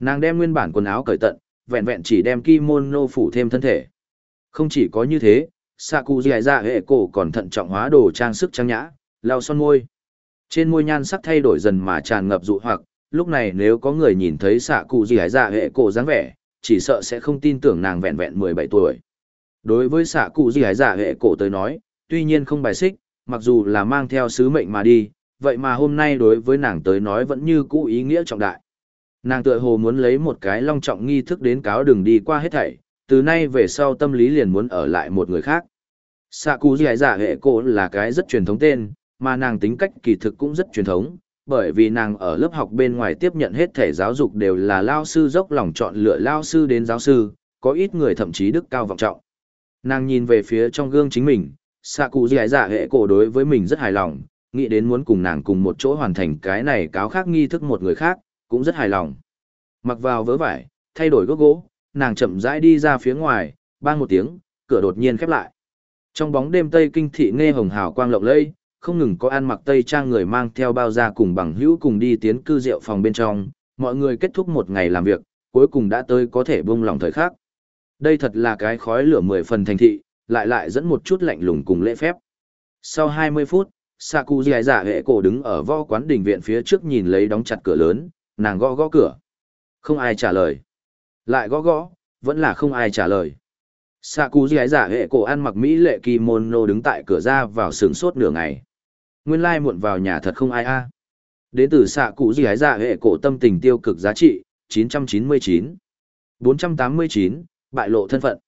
Nàng đem nguyên bản quần áo cởi tận, vẹn vẹn chỉ đem kimono phủ thêm thân thể. Không chỉ có như thế, Sạ cụ dì giả hệ cổ còn thận trọng hóa đồ trang sức trang nhã, lau son môi. Trên môi nhan sắc thay đổi dần mà tràn ngập dụ hoặc, lúc này nếu có người nhìn thấy xạ cụ gì hải dạ hệ cổ dáng vẻ, chỉ sợ sẽ không tin tưởng nàng vẹn vẹn 17 tuổi. Đối với xạ cụ gì hải dạ hệ cổ tới nói, tuy nhiên không bài xích, mặc dù là mang theo sứ mệnh mà đi, vậy mà hôm nay đối với nàng tới nói vẫn như cũ ý nghĩa trọng đại. Nàng tựa hồ muốn lấy một cái long trọng nghi thức đến cáo đường đi qua hết thảy, từ nay về sau tâm lý liền muốn ở lại một người khác. xạ cụ gì dạ hệ cổ là cái rất truyền thống tên, mà nàng tính cách kỳ thực cũng rất truyền thống, bởi vì nàng ở lớp học bên ngoài tiếp nhận hết thể giáo dục đều là lao sư dốc lòng chọn lựa lao sư đến giáo sư, có ít người thậm chí đức cao vọng trọng. Nàng nhìn về phía trong gương chính mình, xạ cụ giải dạ hệ cổ đối với mình rất hài lòng, nghĩ đến muốn cùng nàng cùng một chỗ hoàn thành cái này cáo khác nghi thức một người khác, cũng rất hài lòng. Mặc vào vớ vải, thay đổi gốc gỗ, nàng chậm rãi đi ra phía ngoài, bang một tiếng, cửa đột nhiên khép lại. Trong bóng đêm tây kinh thị nghe hồng hào quang lộng lẫy, không ngừng có ăn mặc tây trang người mang theo bao da cùng bằng hữu cùng đi tiến cư rượu phòng bên trong, mọi người kết thúc một ngày làm việc, cuối cùng đã tới có thể buông lòng thời khắc. Đây thật là cái khói lửa mười phần thành thị, lại lại dẫn một chút lạnh lùng cùng lễ phép. Sau 20 phút, Saku dài giả hệ cổ đứng ở võ quán đình viện phía trước nhìn lấy đóng chặt cửa lớn, nàng gõ gõ cửa. Không ai trả lời. Lại gõ gõ, vẫn là không ai trả lời. Saku dài giả hệ cổ ăn mặc mỹ lệ kimono đứng tại cửa ra vào sướng sốt nửa ngày. Nguyên lai muộn vào nhà thật không ai a. Đến từ xạ cụ gì hái dạ hệ cổ tâm tình tiêu cực giá trị, 999. 489, bại lộ thân phận.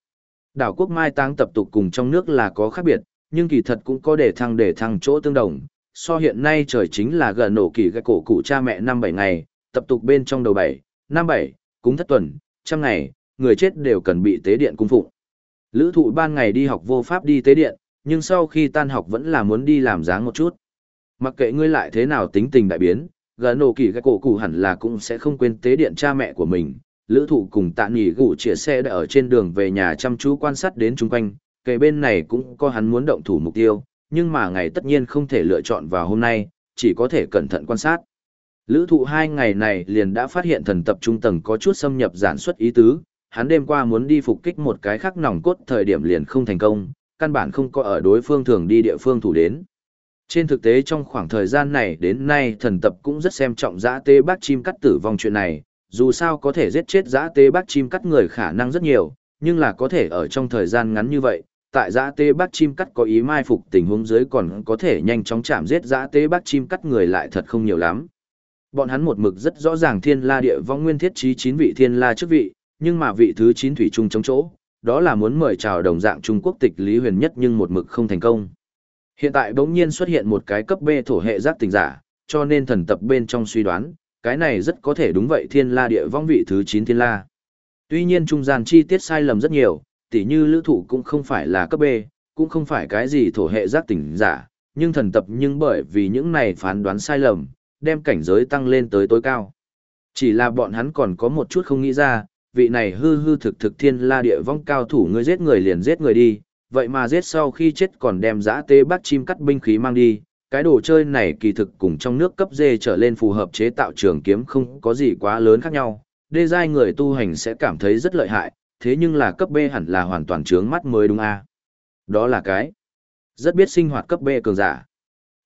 Đảo quốc mai táng tập tục cùng trong nước là có khác biệt, nhưng kỳ thật cũng có để thăng để thăng chỗ tương đồng. So hiện nay trời chính là gần nổ kỳ cái cổ cụ cha mẹ năm bảy ngày, tập tục bên trong đầu bảy, năm bảy, cúng thất tuần, trăm ngày, người chết đều cần bị tế điện cung phụng. Lữ thụ ban ngày đi học vô pháp đi tế điện, nhưng sau khi tan học vẫn là muốn đi làm dáng một chút. Mặc kệ ngươi lại thế nào tính tình đại biến, gần nổ kỳ cái cổ cụ hẳn là cũng sẽ không quên tế điện cha mẹ của mình. Lữ thụ cùng tạ nghỉ gủ chia xe đã ở trên đường về nhà chăm chú quan sát đến chung quanh, kề bên này cũng có hắn muốn động thủ mục tiêu, nhưng mà ngày tất nhiên không thể lựa chọn vào hôm nay, chỉ có thể cẩn thận quan sát. Lữ thụ hai ngày này liền đã phát hiện thần tập trung tầng có chút xâm nhập giản xuất ý tứ, hắn đêm qua muốn đi phục kích một cái khắc nòng cốt thời điểm liền không thành công, căn bản không có ở đối phương thường đi địa phương thủ đến. Trên thực tế trong khoảng thời gian này đến nay thần tập cũng rất xem trọng giã tê bác chim cắt tử vong chuyện này, dù sao có thể giết chết giã tê bác chim cắt người khả năng rất nhiều, nhưng là có thể ở trong thời gian ngắn như vậy, tại giã tê bác chim cắt có ý mai phục tình huống dưới còn có thể nhanh chóng chạm giết giã tê bác chim cắt người lại thật không nhiều lắm. Bọn hắn một mực rất rõ ràng thiên la địa vong nguyên thiết trí chín vị thiên la chức vị, nhưng mà vị thứ chín thủy trung chống chỗ, đó là muốn mời chào đồng dạng Trung Quốc tịch Lý Huyền nhất nhưng một mực không thành công. Hiện tại bỗng nhiên xuất hiện một cái cấp B thổ hệ giác tình giả, cho nên thần tập bên trong suy đoán, cái này rất có thể đúng vậy thiên la địa vong vị thứ 9 thiên la. Tuy nhiên trung gian chi tiết sai lầm rất nhiều, tỉ như lữ thụ cũng không phải là cấp B, cũng không phải cái gì thổ hệ giác tỉnh giả, nhưng thần tập nhưng bởi vì những này phán đoán sai lầm, đem cảnh giới tăng lên tới tối cao. Chỉ là bọn hắn còn có một chút không nghĩ ra, vị này hư hư thực thực thiên la địa vong cao thủ người giết người liền giết người đi, vậy mà giết sau khi chết còn đem giã tê bắt chim cắt binh khí mang đi. Cái đồ chơi này kỳ thực cùng trong nước cấp dê trở lên phù hợp chế tạo trường kiếm không có gì quá lớn khác nhau. Đê giai người tu hành sẽ cảm thấy rất lợi hại, thế nhưng là cấp B hẳn là hoàn toàn trướng mắt mới đúng a Đó là cái. Rất biết sinh hoạt cấp B cường giả.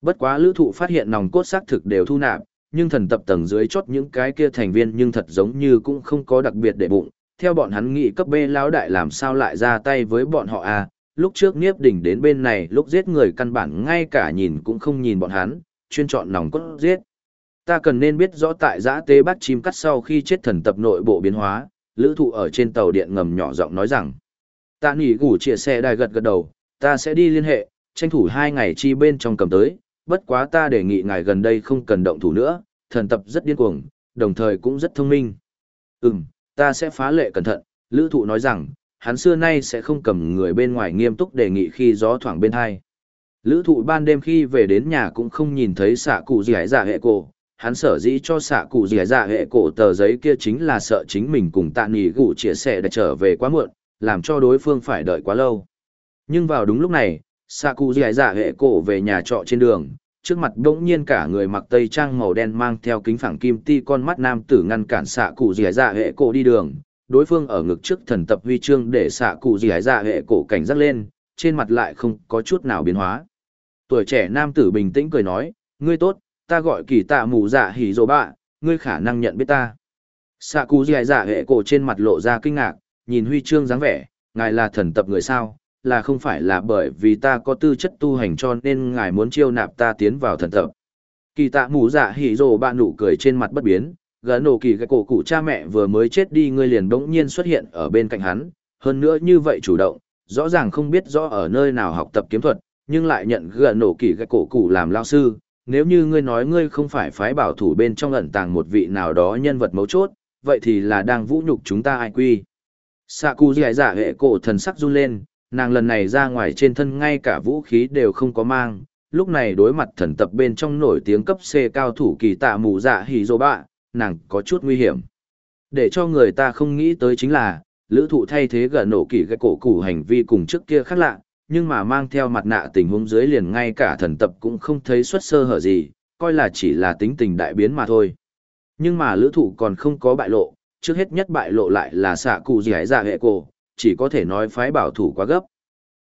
Bất quá lữ thụ phát hiện nòng cốt xác thực đều thu nạp, nhưng thần tập tầng dưới chốt những cái kia thành viên nhưng thật giống như cũng không có đặc biệt để bụng. Theo bọn hắn nghĩ cấp B lão đại làm sao lại ra tay với bọn họ a lúc trước Niếp Đỉnh đến bên này lúc giết người căn bản ngay cả nhìn cũng không nhìn bọn hắn, chuyên chọn nòng cốt giết. Ta cần nên biết rõ tại giã tế bắt chim cắt sau khi chết thần tập nội bộ biến hóa, lữ thụ ở trên tàu điện ngầm nhỏ giọng nói rằng. Ta nghỉ gủ chia xe đài gật gật đầu, ta sẽ đi liên hệ, tranh thủ hai ngày chi bên trong cầm tới, bất quá ta đề nghị ngài gần đây không cần động thủ nữa, thần tập rất điên cuồng, đồng thời cũng rất thông minh. Ừm, ta sẽ phá lệ cẩn thận, lữ thụ nói rằng, hắn xưa nay sẽ không cầm người bên ngoài nghiêm túc đề nghị khi gió thoảng bên hai. Lữ thụ ban đêm khi về đến nhà cũng không nhìn thấy xạ cụ gì hải dạ hệ cổ, hắn sở dĩ cho xạ cụ gì hải dạ hệ cổ tờ giấy kia chính là sợ chính mình cùng tạ nghỉ gụ chia sẻ đã trở về quá muộn, làm cho đối phương phải đợi quá lâu. Nhưng vào đúng lúc này, xạ cụ gì hải dạ hệ cổ về nhà trọ trên đường, trước mặt đống nhiên cả người mặc tây trang màu đen mang theo kính phẳng kim ti con mắt nam tử ngăn cản xạ cụ gì hải dạ hệ cổ đi đường, đối phương ở ngực trước thần tập huy chương để xạ cụ gì hải dạ hệ cổ cảnh giác lên, trên mặt lại không có chút nào biến hóa. Tuổi trẻ nam tử bình tĩnh cười nói, ngươi tốt, ta gọi kỳ tạ mù dạ hỉ dỗ bạ, ngươi khả năng nhận biết ta. Xạ cụ gì hải dạ hệ cổ trên mặt lộ ra kinh ngạc, nhìn huy chương dáng vẻ, ngài là thần tập người sao, là không phải là bởi vì ta có tư chất tu hành cho nên ngài muốn chiêu nạp ta tiến vào thần tập. Kỳ tạ mù dạ hỉ dỗ bạ nụ cười trên mặt bất biến, gã nổ kỳ cái cổ cụ cha mẹ vừa mới chết đi ngươi liền bỗng nhiên xuất hiện ở bên cạnh hắn, hơn nữa như vậy chủ động, rõ ràng không biết rõ ở nơi nào học tập kiếm thuật, nhưng lại nhận gã nổ kỳ cái cổ cụ làm lao sư. Nếu như ngươi nói ngươi không phải phái bảo thủ bên trong ẩn tàng một vị nào đó nhân vật mấu chốt, vậy thì là đang vũ nhục chúng ta ai quy. Sạ cụ dài dạ hệ cổ thần sắc run lên, nàng lần này ra ngoài trên thân ngay cả vũ khí đều không có mang, lúc này đối mặt thần tập bên trong nổi tiếng cấp C cao thủ kỳ tạ mù dạ hỉ dô bạ, nàng có chút nguy hiểm. Để cho người ta không nghĩ tới chính là, lữ thụ thay thế gần nổ kỳ cái cổ củ hành vi cùng trước kia khác lạ, nhưng mà mang theo mặt nạ tình huống dưới liền ngay cả thần tập cũng không thấy xuất sơ hở gì, coi là chỉ là tính tình đại biến mà thôi. Nhưng mà lữ thụ còn không có bại lộ, trước hết nhất bại lộ lại là xạ cụ gì hãy giả hệ cổ, chỉ có thể nói phái bảo thủ quá gấp.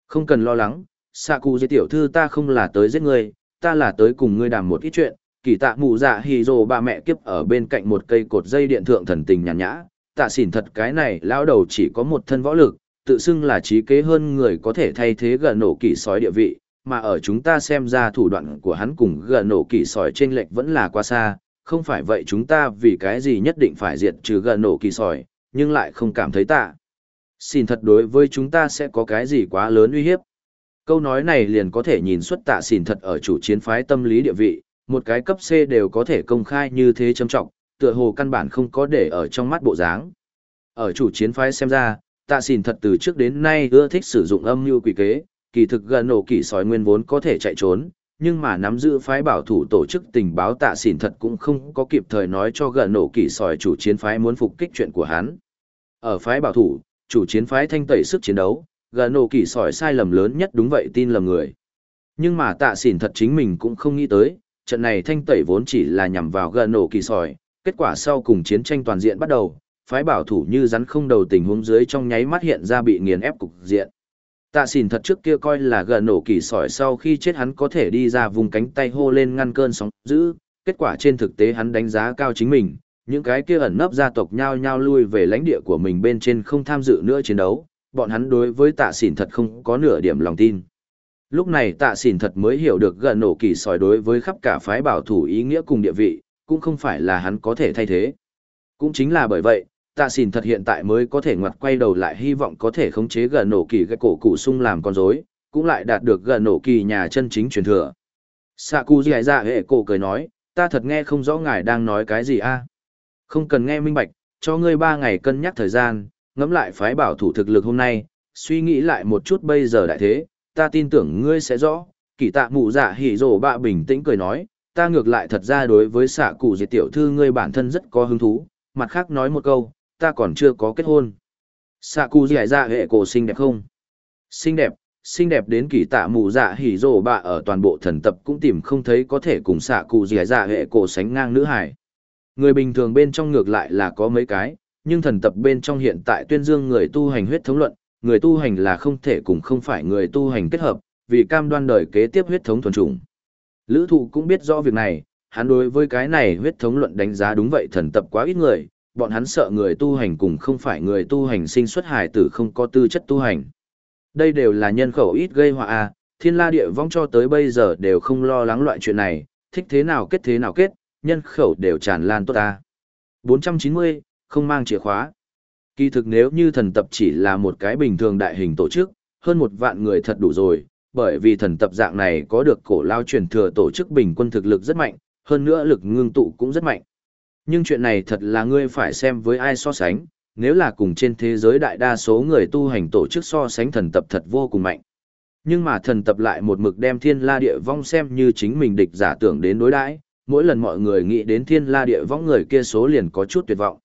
Không cần lo lắng, xạ cụ gì tiểu thư ta không là tới giết ngươi, ta là tới cùng ngươi đàm một ít chuyện, kỳ tạ mù dạ hì rồ ba mẹ kiếp ở bên cạnh một cây cột dây điện thượng thần tình nhàn nhã, tạ xỉn thật cái này lão đầu chỉ có một thân võ lực, tự xưng là trí kế hơn người có thể thay thế gần nổ kỳ sói địa vị, mà ở chúng ta xem ra thủ đoạn của hắn cùng gần nổ kỳ sói trên lệch vẫn là quá xa, không phải vậy chúng ta vì cái gì nhất định phải diệt trừ gần nổ kỳ sói, nhưng lại không cảm thấy tạ. Xin thật đối với chúng ta sẽ có cái gì quá lớn uy hiếp. Câu nói này liền có thể nhìn xuất tạ xỉn thật ở chủ chiến phái tâm lý địa vị, một cái cấp C đều có thể công khai như thế châm trọng, tựa hồ căn bản không có để ở trong mắt bộ dáng. Ở chủ chiến phái xem ra, tạ xỉn thật từ trước đến nay ưa thích sử dụng âm mưu quỷ kế, kỳ thực gần nổ kỳ sói nguyên vốn có thể chạy trốn, nhưng mà nắm giữ phái bảo thủ tổ chức tình báo tạ xỉn thật cũng không có kịp thời nói cho gần nổ kỳ sói chủ chiến phái muốn phục kích chuyện của hắn. Ở phái bảo thủ, chủ chiến phái thanh tẩy sức chiến đấu, gần nổ kỳ sói sai lầm lớn nhất đúng vậy tin lầm người. Nhưng mà tạ xỉn thật chính mình cũng không nghĩ tới, trận này thanh tẩy vốn chỉ là nhằm vào gần nổ kỳ sỏi kết quả sau cùng chiến tranh toàn diện bắt đầu, phái bảo thủ như rắn không đầu tình huống dưới trong nháy mắt hiện ra bị nghiền ép cục diện. Tạ xỉn thật trước kia coi là gần nổ kỳ sỏi sau khi chết hắn có thể đi ra vùng cánh tay hô lên ngăn cơn sóng dữ, kết quả trên thực tế hắn đánh giá cao chính mình, những cái kia ẩn nấp gia tộc nhao nhao lui về lãnh địa của mình bên trên không tham dự nữa chiến đấu, bọn hắn đối với tạ xỉn thật không có nửa điểm lòng tin. Lúc này tạ xỉn thật mới hiểu được gần nổ kỳ sỏi đối với khắp cả phái bảo thủ ý nghĩa cùng địa vị, cũng không phải là hắn có thể thay thế. Cũng chính là bởi vậy, tạ xỉn thật hiện tại mới có thể ngoặt quay đầu lại hy vọng có thể khống chế gần nổ kỳ cái cổ cụ sung làm con rối cũng lại đạt được gần nổ kỳ nhà chân chính truyền thừa xạ cu dài dạ hệ cổ cười nói ta thật nghe không rõ ngài đang nói cái gì a không cần nghe minh bạch cho ngươi ba ngày cân nhắc thời gian ngẫm lại phái bảo thủ thực lực hôm nay suy nghĩ lại một chút bây giờ đại thế ta tin tưởng ngươi sẽ rõ kỳ tạ mụ dạ hỉ rổ bạ bình tĩnh cười nói ta ngược lại thật ra đối với xạ cụ Diệt tiểu thư ngươi bản thân rất có hứng thú mặt khác nói một câu ta còn chưa có kết hôn. Xạ cụ dì dạ hệ cổ xinh đẹp không? Xinh đẹp, xinh đẹp đến kỳ tạ mù dạ hỉ rồ bạ ở toàn bộ thần tập cũng tìm không thấy có thể cùng xạ cụ dì dạ hệ cổ sánh ngang nữ hải. Người bình thường bên trong ngược lại là có mấy cái, nhưng thần tập bên trong hiện tại tuyên dương người tu hành huyết thống luận, người tu hành là không thể cùng không phải người tu hành kết hợp, vì cam đoan đời kế tiếp huyết thống thuần chủng. Lữ thụ cũng biết rõ việc này, hắn đối với cái này huyết thống luận đánh giá đúng vậy thần tập quá ít người, bọn hắn sợ người tu hành cùng không phải người tu hành sinh xuất hải tử không có tư chất tu hành. Đây đều là nhân khẩu ít gây họa a, thiên la địa vong cho tới bây giờ đều không lo lắng loại chuyện này, thích thế nào kết thế nào kết, nhân khẩu đều tràn lan tốt ta. 490, không mang chìa khóa. Kỳ thực nếu như thần tập chỉ là một cái bình thường đại hình tổ chức, hơn một vạn người thật đủ rồi, bởi vì thần tập dạng này có được cổ lao truyền thừa tổ chức bình quân thực lực rất mạnh, hơn nữa lực ngưng tụ cũng rất mạnh. Nhưng chuyện này thật là ngươi phải xem với ai so sánh, nếu là cùng trên thế giới đại đa số người tu hành tổ chức so sánh thần tập thật vô cùng mạnh. Nhưng mà thần tập lại một mực đem thiên la địa vong xem như chính mình địch giả tưởng đến đối đãi mỗi lần mọi người nghĩ đến thiên la địa vong người kia số liền có chút tuyệt vọng.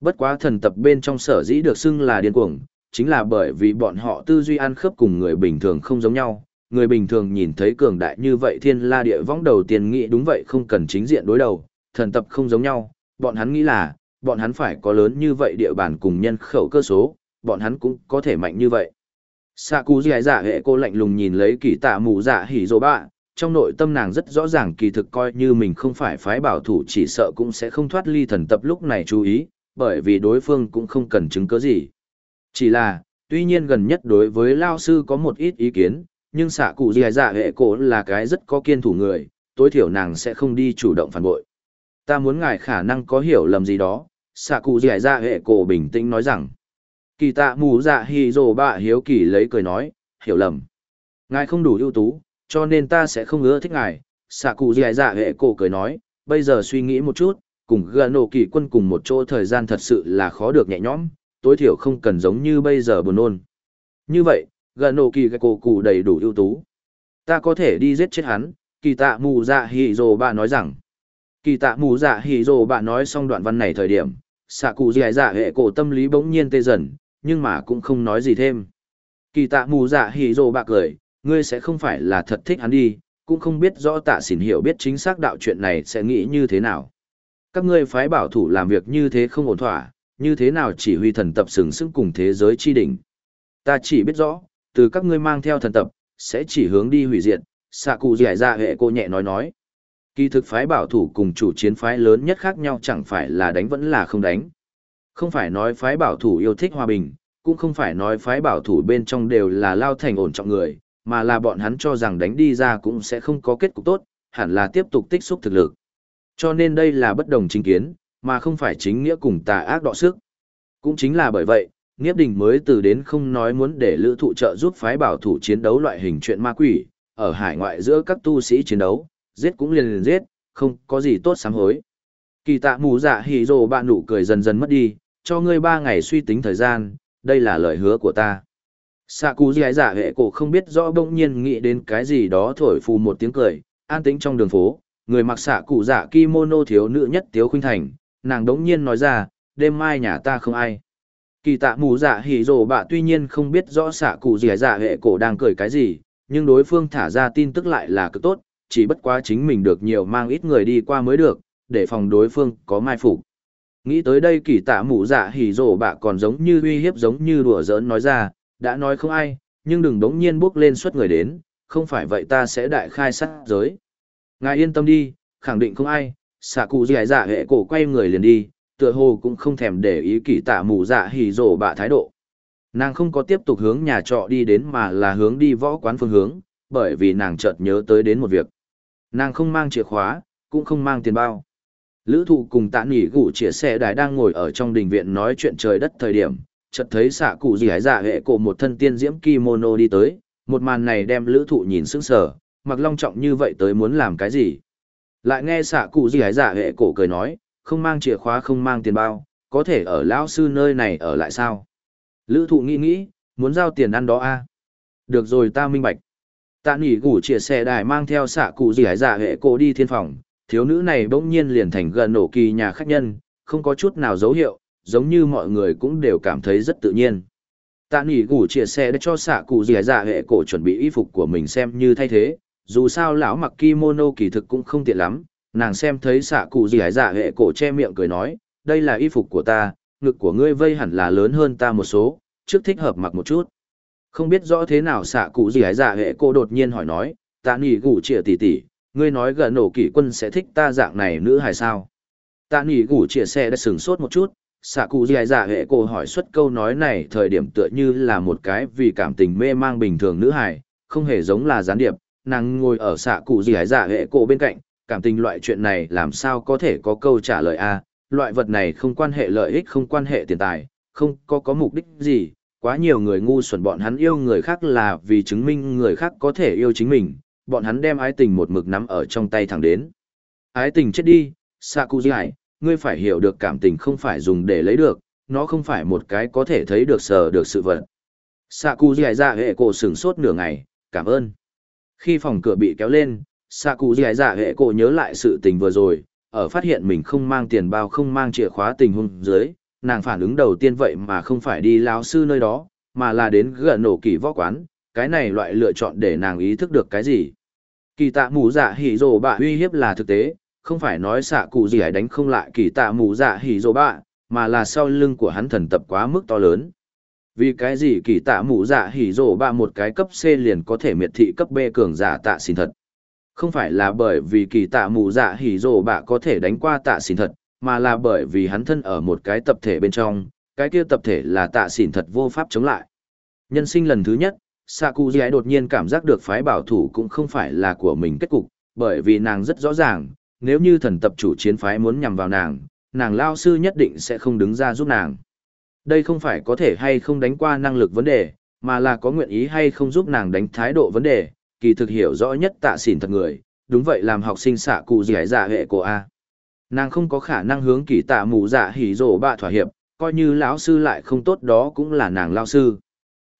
Bất quá thần tập bên trong sở dĩ được xưng là điên cuồng, chính là bởi vì bọn họ tư duy ăn khớp cùng người bình thường không giống nhau. Người bình thường nhìn thấy cường đại như vậy thiên la địa võng đầu tiên nghĩ đúng vậy không cần chính diện đối đầu, thần tập không giống nhau, bọn hắn nghĩ là, bọn hắn phải có lớn như vậy địa bàn cùng nhân khẩu cơ số, bọn hắn cũng có thể mạnh như vậy. Sạ cú dì dạ hệ cô lạnh lùng nhìn lấy kỳ tạ mù dạ hỉ dỗ bạ, trong nội tâm nàng rất rõ ràng kỳ thực coi như mình không phải phái bảo thủ chỉ sợ cũng sẽ không thoát ly thần tập lúc này chú ý, bởi vì đối phương cũng không cần chứng cứ gì. Chỉ là, tuy nhiên gần nhất đối với Lao Sư có một ít ý kiến, nhưng xạ cụ dì dạ hệ cổ là cái rất có kiên thủ người, tối thiểu nàng sẽ không đi chủ động phản bội. Ta muốn ngài khả năng có hiểu lầm gì đó xạ cụ dẻ Dạ hệ cổ bình tĩnh nói rằng. Kỳ tạ mù dạ hì dồ bạ hiếu kỳ lấy cười nói hiểu lầm. Ngài không đủ ưu tú cho nên ta sẽ không ưa thích ngài. Xạ cụ dẻ dạ hệ cổ cười nói bây giờ suy nghĩ một chút cùng gần nổ kỳ quân cùng một chỗ thời gian thật sự là khó được nhẹ nhõm tối thiểu không cần giống như bây giờ buồn nôn như vậy gần nổ kỳ cái cổ cụ đầy đủ ưu tú Ta có thể đi giết chết hắn, kỳ tạ mù dạ hỉ rồ bà nói rằng. Kỳ tạ mù dạ hỉ rồ bà nói xong đoạn văn này thời điểm, xạ cụ dì dạ hệ cổ tâm lý bỗng nhiên tê dần, nhưng mà cũng không nói gì thêm. Kỳ tạ mù dạ hỉ rồ bà cười, ngươi sẽ không phải là thật thích hắn đi, cũng không biết rõ tạ xỉn hiểu biết chính xác đạo chuyện này sẽ nghĩ như thế nào. Các ngươi phái bảo thủ làm việc như thế không ổn thỏa, như thế nào chỉ huy thần tập sừng sững cùng thế giới chi đỉnh. Ta chỉ biết rõ, từ các ngươi mang theo thần tập, sẽ chỉ hướng đi hủy diệt, xạ cụ giải ra dạ hệ cô nhẹ nói nói. Kỳ thực phái bảo thủ cùng chủ chiến phái lớn nhất khác nhau chẳng phải là đánh vẫn là không đánh. Không phải nói phái bảo thủ yêu thích hòa bình, cũng không phải nói phái bảo thủ bên trong đều là lao thành ổn trọng người, mà là bọn hắn cho rằng đánh đi ra cũng sẽ không có kết cục tốt, hẳn là tiếp tục tích xúc thực lực. Cho nên đây là bất đồng chính kiến, mà không phải chính nghĩa cùng tà ác đọ sức. Cũng chính là bởi vậy, Niếp Đình mới từ đến không nói muốn để lữ thụ trợ giúp phái bảo thủ chiến đấu loại hình chuyện ma quỷ, ở hải ngoại giữa các tu sĩ chiến đấu, giết cũng liền liền giết, không có gì tốt sám hối. Kỳ tạ mù dạ hỉ rồ bạn nụ cười dần dần mất đi, cho ngươi ba ngày suy tính thời gian, đây là lời hứa của ta. Sạ cú giải dạ hệ cổ không biết rõ bỗng nhiên nghĩ đến cái gì đó thổi phù một tiếng cười, an tĩnh trong đường phố, người mặc xạ cụ dạ kimono thiếu nữ nhất tiếu khuynh thành, nàng đống nhiên nói ra, đêm mai nhà ta không ai. Kỳ tạ mù dạ hỉ rồ bạ tuy nhiên không biết rõ xạ cụ dì dạ hệ cổ đang cười cái gì, nhưng đối phương thả ra tin tức lại là cực tốt, chỉ bất quá chính mình được nhiều mang ít người đi qua mới được, để phòng đối phương có mai phục. Nghĩ tới đây kỳ tạ mù dạ hỉ rồ bạ còn giống như uy hiếp giống như đùa giỡn nói ra, đã nói không ai, nhưng đừng đống nhiên bước lên suất người đến, không phải vậy ta sẽ đại khai sát giới. Ngài yên tâm đi, khẳng định không ai, xạ cụ dì dạ hệ cổ quay người liền đi, tựa hồ cũng không thèm để ý kỳ tạ mù dạ hỉ rổ bạ thái độ. Nàng không có tiếp tục hướng nhà trọ đi đến mà là hướng đi võ quán phương hướng, bởi vì nàng chợt nhớ tới đến một việc. Nàng không mang chìa khóa, cũng không mang tiền bao. Lữ thụ cùng tạ nỉ gủ chia xe đài đang ngồi ở trong đình viện nói chuyện trời đất thời điểm, chợt thấy xạ cụ dì dạ hệ cổ một thân tiên diễm kimono đi tới, một màn này đem lữ thụ nhìn sững sờ, mặc long trọng như vậy tới muốn làm cái gì. Lại nghe xạ cụ gì hái giả hệ cổ cười nói, không mang chìa khóa không mang tiền bao, có thể ở lão sư nơi này ở lại sao? Lữ thụ nghĩ nghĩ, muốn giao tiền ăn đó a à? Được rồi ta minh bạch. Tạ nỉ gủ chia xe đài mang theo xạ cụ gì hái giả hệ cổ đi thiên phòng, thiếu nữ này bỗng nhiên liền thành gần nổ kỳ nhà khách nhân, không có chút nào dấu hiệu, giống như mọi người cũng đều cảm thấy rất tự nhiên. Tạ nỉ gủ chia xe để cho xạ cụ Diái giả dạ hệ cổ chuẩn bị y phục của mình xem như thay thế, dù sao lão mặc kimono kỳ thực cũng không tiện lắm, nàng xem thấy xạ cụ dì dạ hệ cổ che miệng cười nói, đây là y phục của ta, ngực của ngươi vây hẳn là lớn hơn ta một số, trước thích hợp mặc một chút. Không biết rõ thế nào xạ cụ dì dạ hệ cổ đột nhiên hỏi nói, tạ nghỉ gủ chia tỉ tỉ ngươi nói gần nổ kỷ quân sẽ thích ta dạng này nữ hài sao? Tạ nghỉ gủ chia xe đã sừng sốt một chút, xạ cụ dì dạ hệ cổ hỏi xuất câu nói này thời điểm tựa như là một cái vì cảm tình mê mang bình thường nữ hải không hề giống là gián điệp nàng ngồi ở xạ cụ dải giả dạ hệ cổ bên cạnh cảm tình loại chuyện này làm sao có thể có câu trả lời a loại vật này không quan hệ lợi ích không quan hệ tiền tài không có có mục đích gì quá nhiều người ngu xuẩn bọn hắn yêu người khác là vì chứng minh người khác có thể yêu chính mình bọn hắn đem ái tình một mực nắm ở trong tay thẳng đến ái tình chết đi xạ cụ dì ngươi phải hiểu được cảm tình không phải dùng để lấy được, nó không phải một cái có thể thấy được sờ được sự vật. Sạ cụ dì dạ hệ cổ sửng sốt nửa ngày, cảm ơn. Khi phòng cửa bị kéo lên, xạ cụ dì dạ hệ cổ nhớ lại sự tình vừa rồi, ở phát hiện mình không mang tiền bao không mang chìa khóa tình huống dưới, nàng phản ứng đầu tiên vậy mà không phải đi lão sư nơi đó, mà là đến gần nổ kỳ võ quán, cái này loại lựa chọn để nàng ý thức được cái gì. Kỳ tạ mù dạ hỉ rồ bạ uy hiếp là thực tế, không phải nói xạ cụ gì ấy đánh không lại kỳ tạ mù dạ hỉ dỗ bạ, mà là sau lưng của hắn thần tập quá mức to lớn. Vì cái gì kỳ tạ mù dạ hỉ rổ bạ một cái cấp C liền có thể miệt thị cấp B cường giả tạ xin thật. Không phải là bởi vì kỳ tạ mù dạ hỉ rồ bạ có thể đánh qua tạ xin thật, mà là bởi vì hắn thân ở một cái tập thể bên trong, cái kia tập thể là tạ xỉn thật vô pháp chống lại. Nhân sinh lần thứ nhất, Sakuji đột nhiên cảm giác được phái bảo thủ cũng không phải là của mình kết cục, bởi vì nàng rất rõ ràng, nếu như thần tập chủ chiến phái muốn nhằm vào nàng, nàng lao sư nhất định sẽ không đứng ra giúp nàng. Đây không phải có thể hay không đánh qua năng lực vấn đề, mà là có nguyện ý hay không giúp nàng đánh thái độ vấn đề, kỳ thực hiểu rõ nhất tạ xỉn thật người, đúng vậy làm học sinh xạ cụ giải dạ hệ của A. Nàng không có khả năng hướng kỳ tạ mù dạ hỉ rổ bạ thỏa hiệp, coi như lão sư lại không tốt đó cũng là nàng lao sư.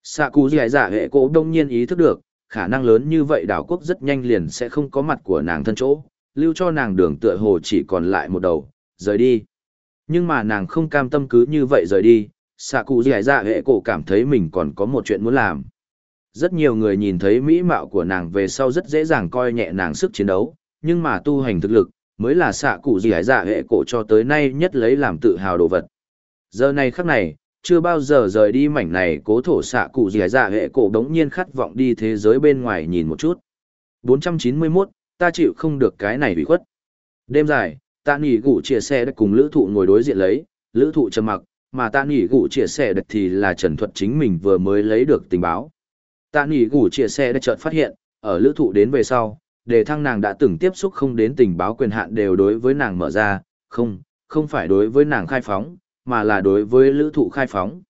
Xạ cụ giải dạ hệ cổ đông nhiên ý thức được, khả năng lớn như vậy đảo quốc rất nhanh liền sẽ không có mặt của nàng thân chỗ, lưu cho nàng đường tựa hồ chỉ còn lại một đầu, rời đi. Nhưng mà nàng không cam tâm cứ như vậy rời đi, xạ cụ dì dạ hệ cổ cảm thấy mình còn có một chuyện muốn làm. Rất nhiều người nhìn thấy mỹ mạo của nàng về sau rất dễ dàng coi nhẹ nàng sức chiến đấu, nhưng mà tu hành thực lực, mới là xạ cụ dì dạ hệ cổ cho tới nay nhất lấy làm tự hào đồ vật. Giờ này khắc này, chưa bao giờ rời đi mảnh này cố thổ xạ cụ dì dạ hệ cổ đống nhiên khát vọng đi thế giới bên ngoài nhìn một chút. 491, ta chịu không được cái này bị khuất. Đêm dài, ta nghỉ gủ chia xe đã cùng lữ thụ ngồi đối diện lấy, lữ thụ trầm mặc, mà ta nghỉ gủ chia sẻ được thì là trần thuật chính mình vừa mới lấy được tình báo. Ta nghỉ gủ chia sẻ đã chợt phát hiện, ở lữ thụ đến về sau, đề thăng nàng đã từng tiếp xúc không đến tình báo quyền hạn đều đối với nàng mở ra, không, không phải đối với nàng khai phóng, mà là đối với lữ thụ khai phóng.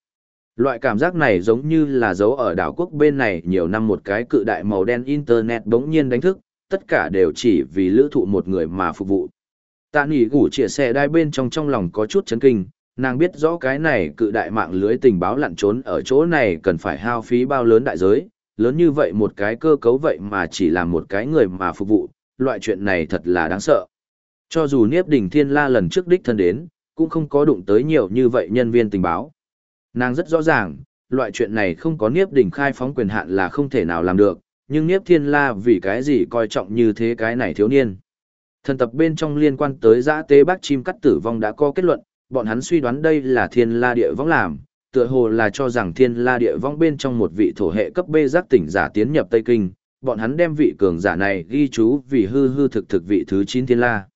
Loại cảm giác này giống như là dấu ở đảo quốc bên này nhiều năm một cái cự đại màu đen internet bỗng nhiên đánh thức, tất cả đều chỉ vì lữ thụ một người mà phục vụ. Tạ nỉ gủ chia sẻ đai bên trong trong lòng có chút chấn kinh, nàng biết rõ cái này cự đại mạng lưới tình báo lặn trốn ở chỗ này cần phải hao phí bao lớn đại giới, lớn như vậy một cái cơ cấu vậy mà chỉ là một cái người mà phục vụ, loại chuyện này thật là đáng sợ. Cho dù Niếp Đình Thiên La lần trước đích thân đến, cũng không có đụng tới nhiều như vậy nhân viên tình báo. Nàng rất rõ ràng, loại chuyện này không có Niếp Đình khai phóng quyền hạn là không thể nào làm được, nhưng Niếp Thiên La vì cái gì coi trọng như thế cái này thiếu niên. Thần tập bên trong liên quan tới giã tế bác chim cắt tử vong đã có kết luận, bọn hắn suy đoán đây là thiên la địa vong làm, tựa hồ là cho rằng thiên la địa vong bên trong một vị thổ hệ cấp B giác tỉnh giả tiến nhập Tây Kinh, bọn hắn đem vị cường giả này ghi chú vì hư hư thực thực vị thứ 9 thiên la.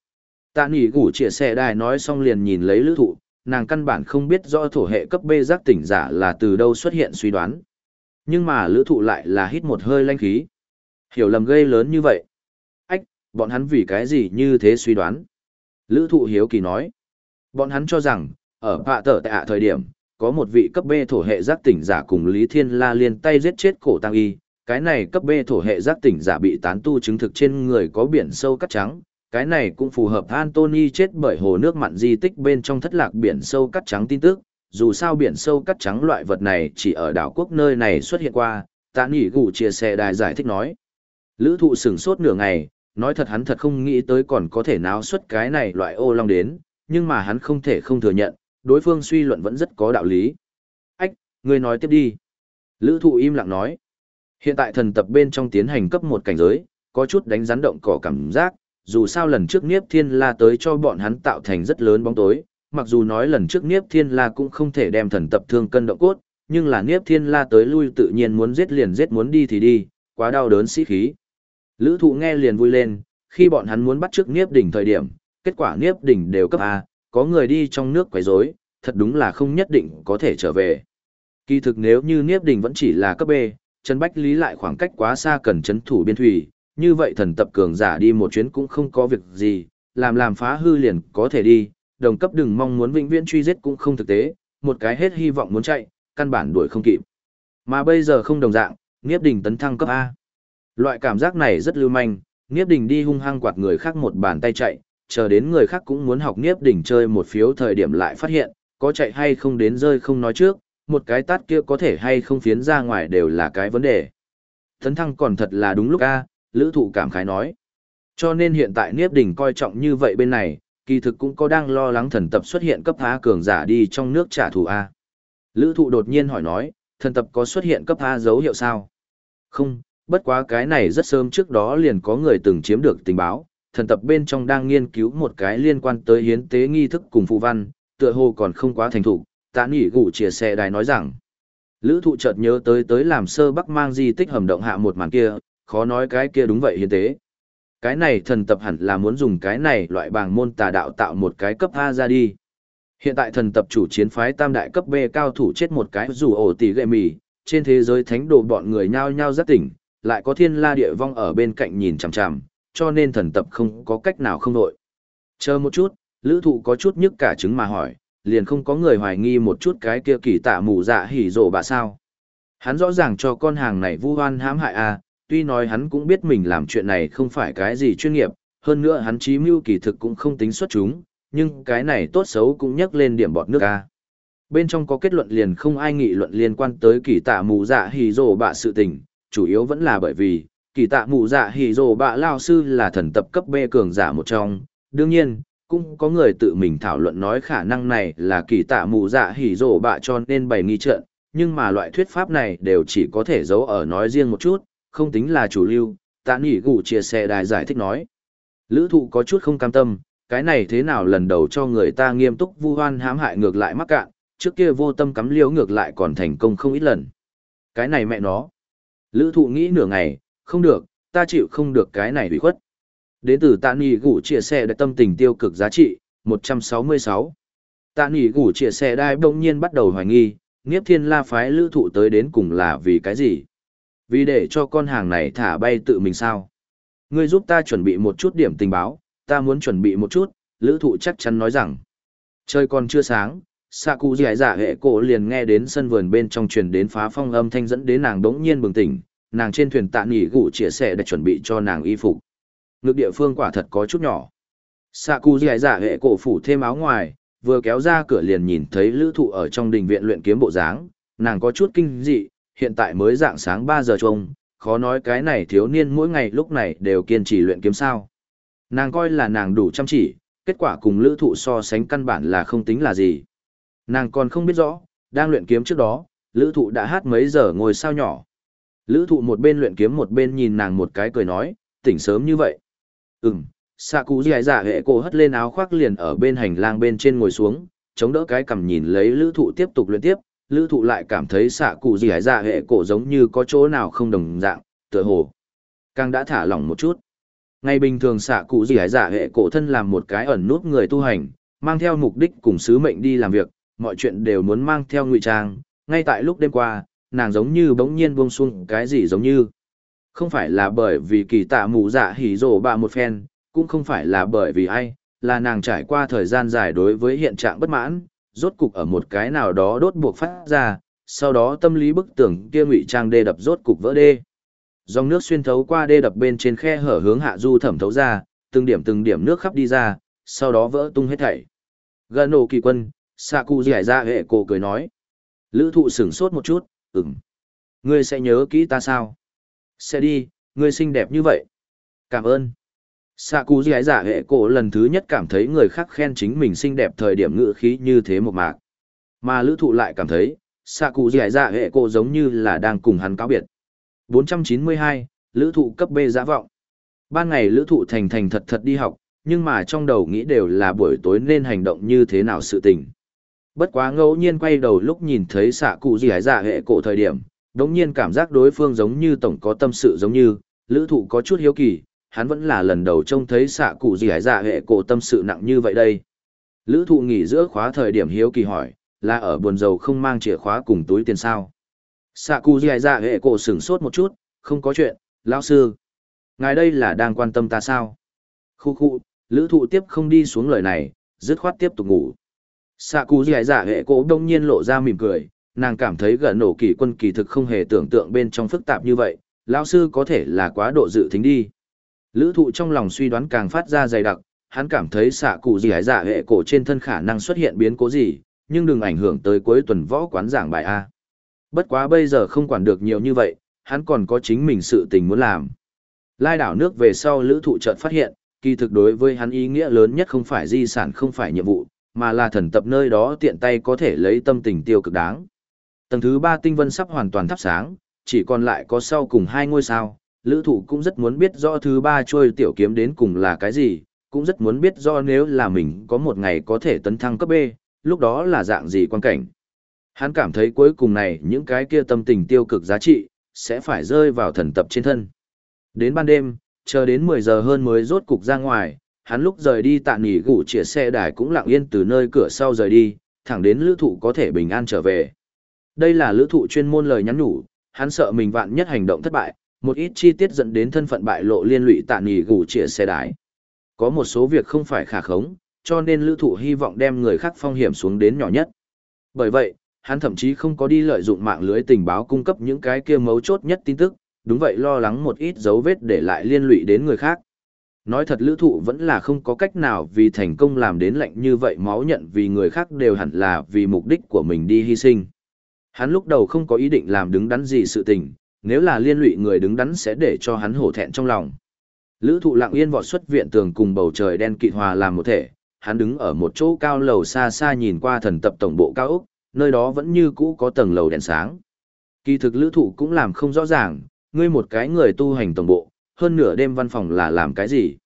Tạ nỉ gủ chia sẻ đài nói xong liền nhìn lấy lữ thụ, nàng căn bản không biết rõ thổ hệ cấp B giác tỉnh giả là từ đâu xuất hiện suy đoán. Nhưng mà lữ thụ lại là hít một hơi lanh khí. Hiểu lầm gây lớn như vậy. Ách, bọn hắn vì cái gì như thế suy đoán? Lữ thụ hiếu kỳ nói. Bọn hắn cho rằng, ở hạ tở tại thời điểm, có một vị cấp B thổ hệ giác tỉnh giả cùng Lý Thiên La liên tay giết chết cổ tăng y, cái này cấp B thổ hệ giác tỉnh giả bị tán tu chứng thực trên người có biển sâu cắt trắng, cái này cũng phù hợp Anthony chết bởi hồ nước mặn di tích bên trong thất lạc biển sâu cắt trắng tin tức, dù sao biển sâu cắt trắng loại vật này chỉ ở đảo quốc nơi này xuất hiện qua, tạ nghỉ gù chia sẻ đài giải thích nói. Lữ thụ sửng sốt nửa ngày, nói thật hắn thật không nghĩ tới còn có thể náo xuất cái này loại ô long đến, nhưng mà hắn không thể không thừa nhận, đối phương suy luận vẫn rất có đạo lý. Ách, ngươi nói tiếp đi. Lữ thụ im lặng nói. Hiện tại thần tập bên trong tiến hành cấp một cảnh giới, có chút đánh rắn động cỏ cảm giác, dù sao lần trước Niếp Thiên La tới cho bọn hắn tạo thành rất lớn bóng tối, mặc dù nói lần trước Niếp Thiên La cũng không thể đem thần tập thương cân động cốt, nhưng là Niếp Thiên La tới lui tự nhiên muốn giết liền giết muốn đi thì đi, quá đau đớn sĩ khí. Lữ thụ nghe liền vui lên, khi bọn hắn muốn bắt trước Niếp đỉnh thời điểm, kết quả Niếp đỉnh đều cấp A, có người đi trong nước quấy rối, thật đúng là không nhất định có thể trở về. Kỳ thực nếu như Niếp đỉnh vẫn chỉ là cấp B, Trần Bách Lý lại khoảng cách quá xa cần chấn thủ biên thủy, như vậy thần tập cường giả đi một chuyến cũng không có việc gì, làm làm phá hư liền có thể đi, đồng cấp đừng mong muốn vĩnh viễn truy giết cũng không thực tế, một cái hết hy vọng muốn chạy, căn bản đuổi không kịp. Mà bây giờ không đồng dạng, Niếp Đình tấn thăng cấp A. Loại cảm giác này rất lưu manh, Niếp Đình đi hung hăng quạt người khác một bàn tay chạy, chờ đến người khác cũng muốn học Niếp đỉnh chơi một phiếu thời điểm lại phát hiện, có chạy hay không đến rơi không nói trước, một cái tát kia có thể hay không phiến ra ngoài đều là cái vấn đề. thấn thăng còn thật là đúng lúc A, lữ thụ cảm khái nói. Cho nên hiện tại Niếp đỉnh coi trọng như vậy bên này, kỳ thực cũng có đang lo lắng thần tập xuất hiện cấp A cường giả đi trong nước trả thù A. Lữ thụ đột nhiên hỏi nói, thần tập có xuất hiện cấp A dấu hiệu sao? Không, bất quá cái này rất sớm trước đó liền có người từng chiếm được tình báo, thần tập bên trong đang nghiên cứu một cái liên quan tới hiến tế nghi thức cùng phụ văn, tựa hồ còn không quá thành thủ, tạ nỉ gủ chia sẻ đài nói rằng. Lữ thụ chợt nhớ tới tới làm sơ bắc mang di tích hầm động hạ một màn kia, khó nói cái kia đúng vậy hiến tế. Cái này thần tập hẳn là muốn dùng cái này loại bảng môn tà đạo tạo một cái cấp A ra đi. Hiện tại thần tập chủ chiến phái tam đại cấp B cao thủ chết một cái dù ổ tỷ gệ mì, trên thế giới thánh đồ bọn người nhao nhao rất tỉnh, lại có thiên la địa vong ở bên cạnh nhìn chằm chằm, cho nên thần tập không có cách nào không đội. Chờ một chút, lữ thụ có chút nhức cả trứng mà hỏi, liền không có người hoài nghi một chút cái kia kỳ tạ mù dạ hỉ rổ bà sao. Hắn rõ ràng cho con hàng này vu hoan hãm hại à, tuy nói hắn cũng biết mình làm chuyện này không phải cái gì chuyên nghiệp, hơn nữa hắn trí mưu kỳ thực cũng không tính xuất chúng, nhưng cái này tốt xấu cũng nhắc lên điểm bọt nước a. Bên trong có kết luận liền không ai nghị luận liên quan tới kỳ tạ mù dạ hỉ rồ bà sự tình, chủ yếu vẫn là bởi vì, kỳ tạ mù dạ hỉ rồ bạ lao sư là thần tập cấp B cường giả một trong, đương nhiên, cũng có người tự mình thảo luận nói khả năng này là kỳ tạ mù dạ hỉ rồ bạ cho nên bày nghi trận, nhưng mà loại thuyết pháp này đều chỉ có thể giấu ở nói riêng một chút, không tính là chủ lưu, tạ nghỉ gù chia sẻ đài giải thích nói. Lữ thụ có chút không cam tâm, cái này thế nào lần đầu cho người ta nghiêm túc vu hoan hãm hại ngược lại mắc cạn, trước kia vô tâm cắm liếu ngược lại còn thành công không ít lần. Cái này mẹ nó. Lữ thụ nghĩ nửa ngày, không được, ta chịu không được cái này bị khuất. Đến từ tạ Nghị gủ chia sẻ đại tâm tình tiêu cực giá trị, 166. Tạ Nghị gủ chia sẻ đai bỗng nhiên bắt đầu hoài nghi, Niếp Thiên La phái lữ thụ tới đến cùng là vì cái gì? Vì để cho con hàng này thả bay tự mình sao? Ngươi giúp ta chuẩn bị một chút điểm tình báo, ta muốn chuẩn bị một chút, lữ thụ chắc chắn nói rằng. Trời còn chưa sáng, xạ cụ dì dạ hệ cổ liền nghe đến sân vườn bên trong truyền đến phá phong âm thanh dẫn đến nàng đống nhiên bừng tỉnh, nàng trên thuyền tạ nghỉ gụ chia sẻ để chuẩn bị cho nàng y phục. Ngực địa phương quả thật có chút nhỏ. Xạ cụ dì dạ hệ cổ phủ thêm áo ngoài, vừa kéo ra cửa liền nhìn thấy lữ thụ ở trong đình viện luyện kiếm bộ dáng, nàng có chút kinh dị, hiện tại mới dạng sáng 3 giờ trông, khó nói cái này thiếu niên mỗi ngày lúc này đều kiên trì luyện kiếm sao. Nàng coi là nàng đủ chăm chỉ, kết quả cùng lữ thụ so sánh căn bản là không tính là gì. Nàng còn không biết rõ, đang luyện kiếm trước đó, lữ thụ đã hát mấy giờ ngồi sao nhỏ. Lữ thụ một bên luyện kiếm một bên nhìn nàng một cái cười nói, tỉnh sớm như vậy. Ừm, xạ cụ dì dạ hệ cổ hất lên áo khoác liền ở bên hành lang bên trên ngồi xuống, chống đỡ cái cầm nhìn lấy lữ thụ tiếp tục luyện tiếp, lữ thụ lại cảm thấy xạ cụ dì dạ hệ cổ giống như có chỗ nào không đồng dạng, tựa hồ. Càng đã thả lỏng một chút. Ngày bình thường xạ cụ dì dạ hệ cổ thân làm một cái ẩn nút người tu hành, mang theo mục đích cùng sứ mệnh đi làm việc, mọi chuyện đều muốn mang theo ngụy trang, ngay tại lúc đêm qua, nàng giống như bỗng nhiên buông xuống cái gì giống như. Không phải là bởi vì kỳ tạ mù dạ hỉ rổ bạ một phen, cũng không phải là bởi vì ai, là nàng trải qua thời gian dài đối với hiện trạng bất mãn, rốt cục ở một cái nào đó đốt buộc phát ra, sau đó tâm lý bức tưởng kia ngụy trang đê đập rốt cục vỡ đê. Dòng nước xuyên thấu qua đê đập bên trên khe hở hướng hạ du thẩm thấu ra, từng điểm từng điểm nước khắp đi ra, sau đó vỡ tung hết thảy. Gần nổ kỳ quân, Saku giải ra hệ cổ cười nói. Lữ thụ sửng sốt một chút, ừm. Ngươi sẽ nhớ kỹ ta sao? Sẽ đi, ngươi xinh đẹp như vậy. Cảm ơn. Sạ cú dì giả hệ cổ lần thứ nhất cảm thấy người khác khen chính mình xinh đẹp thời điểm ngữ khí như thế một mạc. Mà lữ thụ lại cảm thấy, sạ cụ dì dạ hệ cổ giống như là đang cùng hắn cáo biệt. 492, lữ thụ cấp B giã vọng. Ban ngày lữ thụ thành thành thật thật đi học, nhưng mà trong đầu nghĩ đều là buổi tối nên hành động như thế nào sự tình. Bất quá ngẫu nhiên quay đầu lúc nhìn thấy xạ cụ gì hải dạ hệ cổ thời điểm, đống nhiên cảm giác đối phương giống như tổng có tâm sự giống như, lữ thụ có chút hiếu kỳ, hắn vẫn là lần đầu trông thấy xạ cụ gì hải dạ hệ cổ tâm sự nặng như vậy đây. Lữ thụ nghỉ giữa khóa thời điểm hiếu kỳ hỏi, là ở buồn dầu không mang chìa khóa cùng túi tiền sao. Xạ cụ gì hải dạ hệ cổ sửng sốt một chút, không có chuyện, lão sư. Ngài đây là đang quan tâm ta sao? Khu khu, lữ thụ tiếp không đi xuống lời này, dứt khoát tiếp tục ngủ. Xạ cụ dì dạ hệ cổ đông nhiên lộ ra mỉm cười, nàng cảm thấy gần nổ kỳ quân kỳ thực không hề tưởng tượng bên trong phức tạp như vậy, lão sư có thể là quá độ dự tính đi. Lữ thụ trong lòng suy đoán càng phát ra dày đặc, hắn cảm thấy xạ cụ gì hải dạ hệ cổ trên thân khả năng xuất hiện biến cố gì, nhưng đừng ảnh hưởng tới cuối tuần võ quán giảng bài A. Bất quá bây giờ không quản được nhiều như vậy, hắn còn có chính mình sự tình muốn làm. Lai đảo nước về sau lữ thụ chợt phát hiện, kỳ thực đối với hắn ý nghĩa lớn nhất không phải di sản không phải nhiệm vụ, mà là thần tập nơi đó tiện tay có thể lấy tâm tình tiêu cực đáng. Tầng thứ 3 tinh vân sắp hoàn toàn thắp sáng, chỉ còn lại có sau cùng hai ngôi sao, lữ thụ cũng rất muốn biết rõ thứ ba trôi tiểu kiếm đến cùng là cái gì, cũng rất muốn biết rõ nếu là mình có một ngày có thể tấn thăng cấp B, lúc đó là dạng gì quan cảnh. Hắn cảm thấy cuối cùng này những cái kia tâm tình tiêu cực giá trị, sẽ phải rơi vào thần tập trên thân. Đến ban đêm, chờ đến 10 giờ hơn mới rốt cục ra ngoài, hắn lúc rời đi tạ nghỉ gủ chĩa xe đài cũng lặng yên từ nơi cửa sau rời đi, thẳng đến lữ thụ có thể bình an trở về. Đây là lữ thụ chuyên môn lời nhắn nhủ, hắn sợ mình vạn nhất hành động thất bại, một ít chi tiết dẫn đến thân phận bại lộ liên lụy tạ nghỉ gủ chĩa xe đài. Có một số việc không phải khả khống, cho nên lữ thụ hy vọng đem người khác phong hiểm xuống đến nhỏ nhất. Bởi vậy, hắn thậm chí không có đi lợi dụng mạng lưới tình báo cung cấp những cái kia mấu chốt nhất tin tức, đúng vậy lo lắng một ít dấu vết để lại liên lụy đến người khác. Nói thật lữ thụ vẫn là không có cách nào vì thành công làm đến lệnh như vậy máu nhận vì người khác đều hẳn là vì mục đích của mình đi hy sinh. Hắn lúc đầu không có ý định làm đứng đắn gì sự tình, nếu là liên lụy người đứng đắn sẽ để cho hắn hổ thẹn trong lòng. Lữ thụ lặng yên vọt xuất viện tường cùng bầu trời đen kịt hòa làm một thể, hắn đứng ở một chỗ cao lầu xa xa nhìn qua thần tập tổng bộ cao ốc, nơi đó vẫn như cũ có tầng lầu đèn sáng. Kỳ thực lữ thụ cũng làm không rõ ràng, ngươi một cái người tu hành tổng bộ, hơn nửa đêm văn phòng là làm cái gì.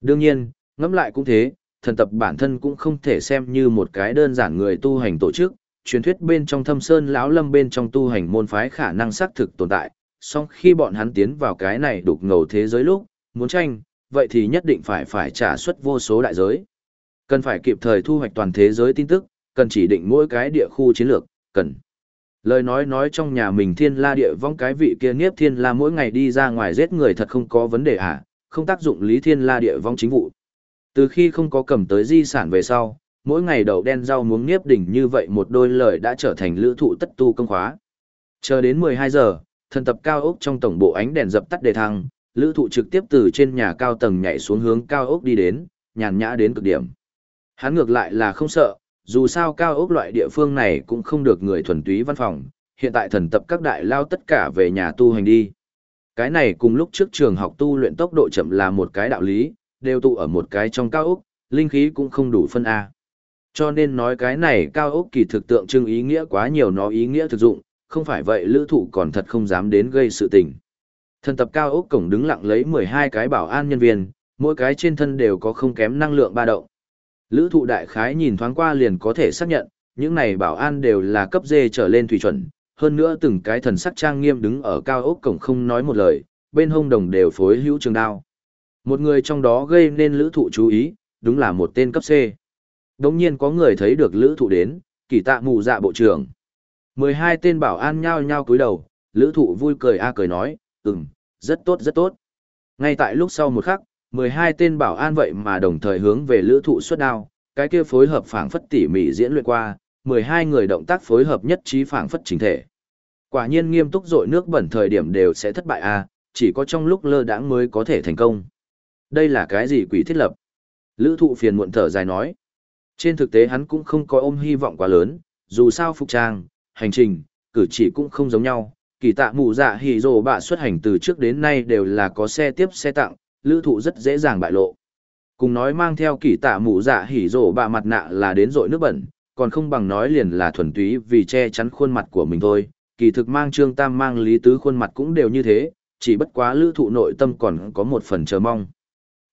Đương nhiên, ngẫm lại cũng thế, thần tập bản thân cũng không thể xem như một cái đơn giản người tu hành tổ chức, truyền thuyết bên trong thâm sơn lão lâm bên trong tu hành môn phái khả năng xác thực tồn tại, song khi bọn hắn tiến vào cái này đục ngầu thế giới lúc, muốn tranh, vậy thì nhất định phải phải trả suất vô số đại giới. Cần phải kịp thời thu hoạch toàn thế giới tin tức, cần chỉ định mỗi cái địa khu chiến lược, cần. Lời nói nói trong nhà mình thiên la địa vong cái vị kia nghiếp thiên la mỗi ngày đi ra ngoài giết người thật không có vấn đề à, không tác dụng lý thiên la địa vong chính vụ. Từ khi không có cầm tới di sản về sau, mỗi ngày đầu đen rau muống nghiếp đỉnh như vậy một đôi lời đã trở thành lữ thụ tất tu công khóa. Chờ đến 12 giờ, thần tập cao ốc trong tổng bộ ánh đèn dập tắt đề thăng, lữ thụ trực tiếp từ trên nhà cao tầng nhảy xuống hướng cao ốc đi đến, nhàn nhã đến cực điểm. Hắn ngược lại là không sợ, dù sao cao ốc loại địa phương này cũng không được người thuần túy văn phòng, hiện tại thần tập các đại lao tất cả về nhà tu hành đi. Cái này cùng lúc trước trường học tu luyện tốc độ chậm là một cái đạo lý, đều tụ ở một cái trong cao ốc, linh khí cũng không đủ phân A. Cho nên nói cái này cao ốc kỳ thực tượng trưng ý nghĩa quá nhiều nó ý nghĩa thực dụng, không phải vậy lữ thụ còn thật không dám đến gây sự tình. Thần tập cao ốc cổng đứng lặng lấy 12 cái bảo an nhân viên, mỗi cái trên thân đều có không kém năng lượng ba động. Lữ thụ đại khái nhìn thoáng qua liền có thể xác nhận, những này bảo an đều là cấp dê trở lên thủy chuẩn, hơn nữa từng cái thần sắc trang nghiêm đứng ở cao ốc cổng không nói một lời, bên hông đồng đều phối hữu trường đao. Một người trong đó gây nên lữ thụ chú ý, đúng là một tên cấp C. Đồng nhiên có người thấy được lữ thụ đến, kỳ tạ mù dạ bộ trưởng. 12 tên bảo an nhao nhao cúi đầu, lữ thụ vui cười a cười nói, ừm, rất tốt rất tốt. Ngay tại lúc sau một khắc, 12 tên bảo an vậy mà đồng thời hướng về lữ thụ xuất đao, cái kia phối hợp phảng phất tỉ mỉ diễn luyện qua, 12 người động tác phối hợp nhất trí phảng phất chính thể. Quả nhiên nghiêm túc dội nước bẩn thời điểm đều sẽ thất bại a, chỉ có trong lúc lơ đãng mới có thể thành công. Đây là cái gì quỷ thiết lập? Lữ thụ phiền muộn thở dài nói. Trên thực tế hắn cũng không có ôm hy vọng quá lớn, dù sao phục trang, hành trình, cử chỉ cũng không giống nhau. Kỳ tạ mù dạ hỉ rồ bạ xuất hành từ trước đến nay đều là có xe tiếp xe tặng, lữ thụ rất dễ dàng bại lộ. Cùng nói mang theo kỳ tạ mũ dạ hỉ rồ bạ mặt nạ là đến rội nước bẩn, còn không bằng nói liền là thuần túy vì che chắn khuôn mặt của mình thôi. Kỳ thực mang trương tam mang lý tứ khuôn mặt cũng đều như thế, chỉ bất quá lữ thụ nội tâm còn có một phần chờ mong.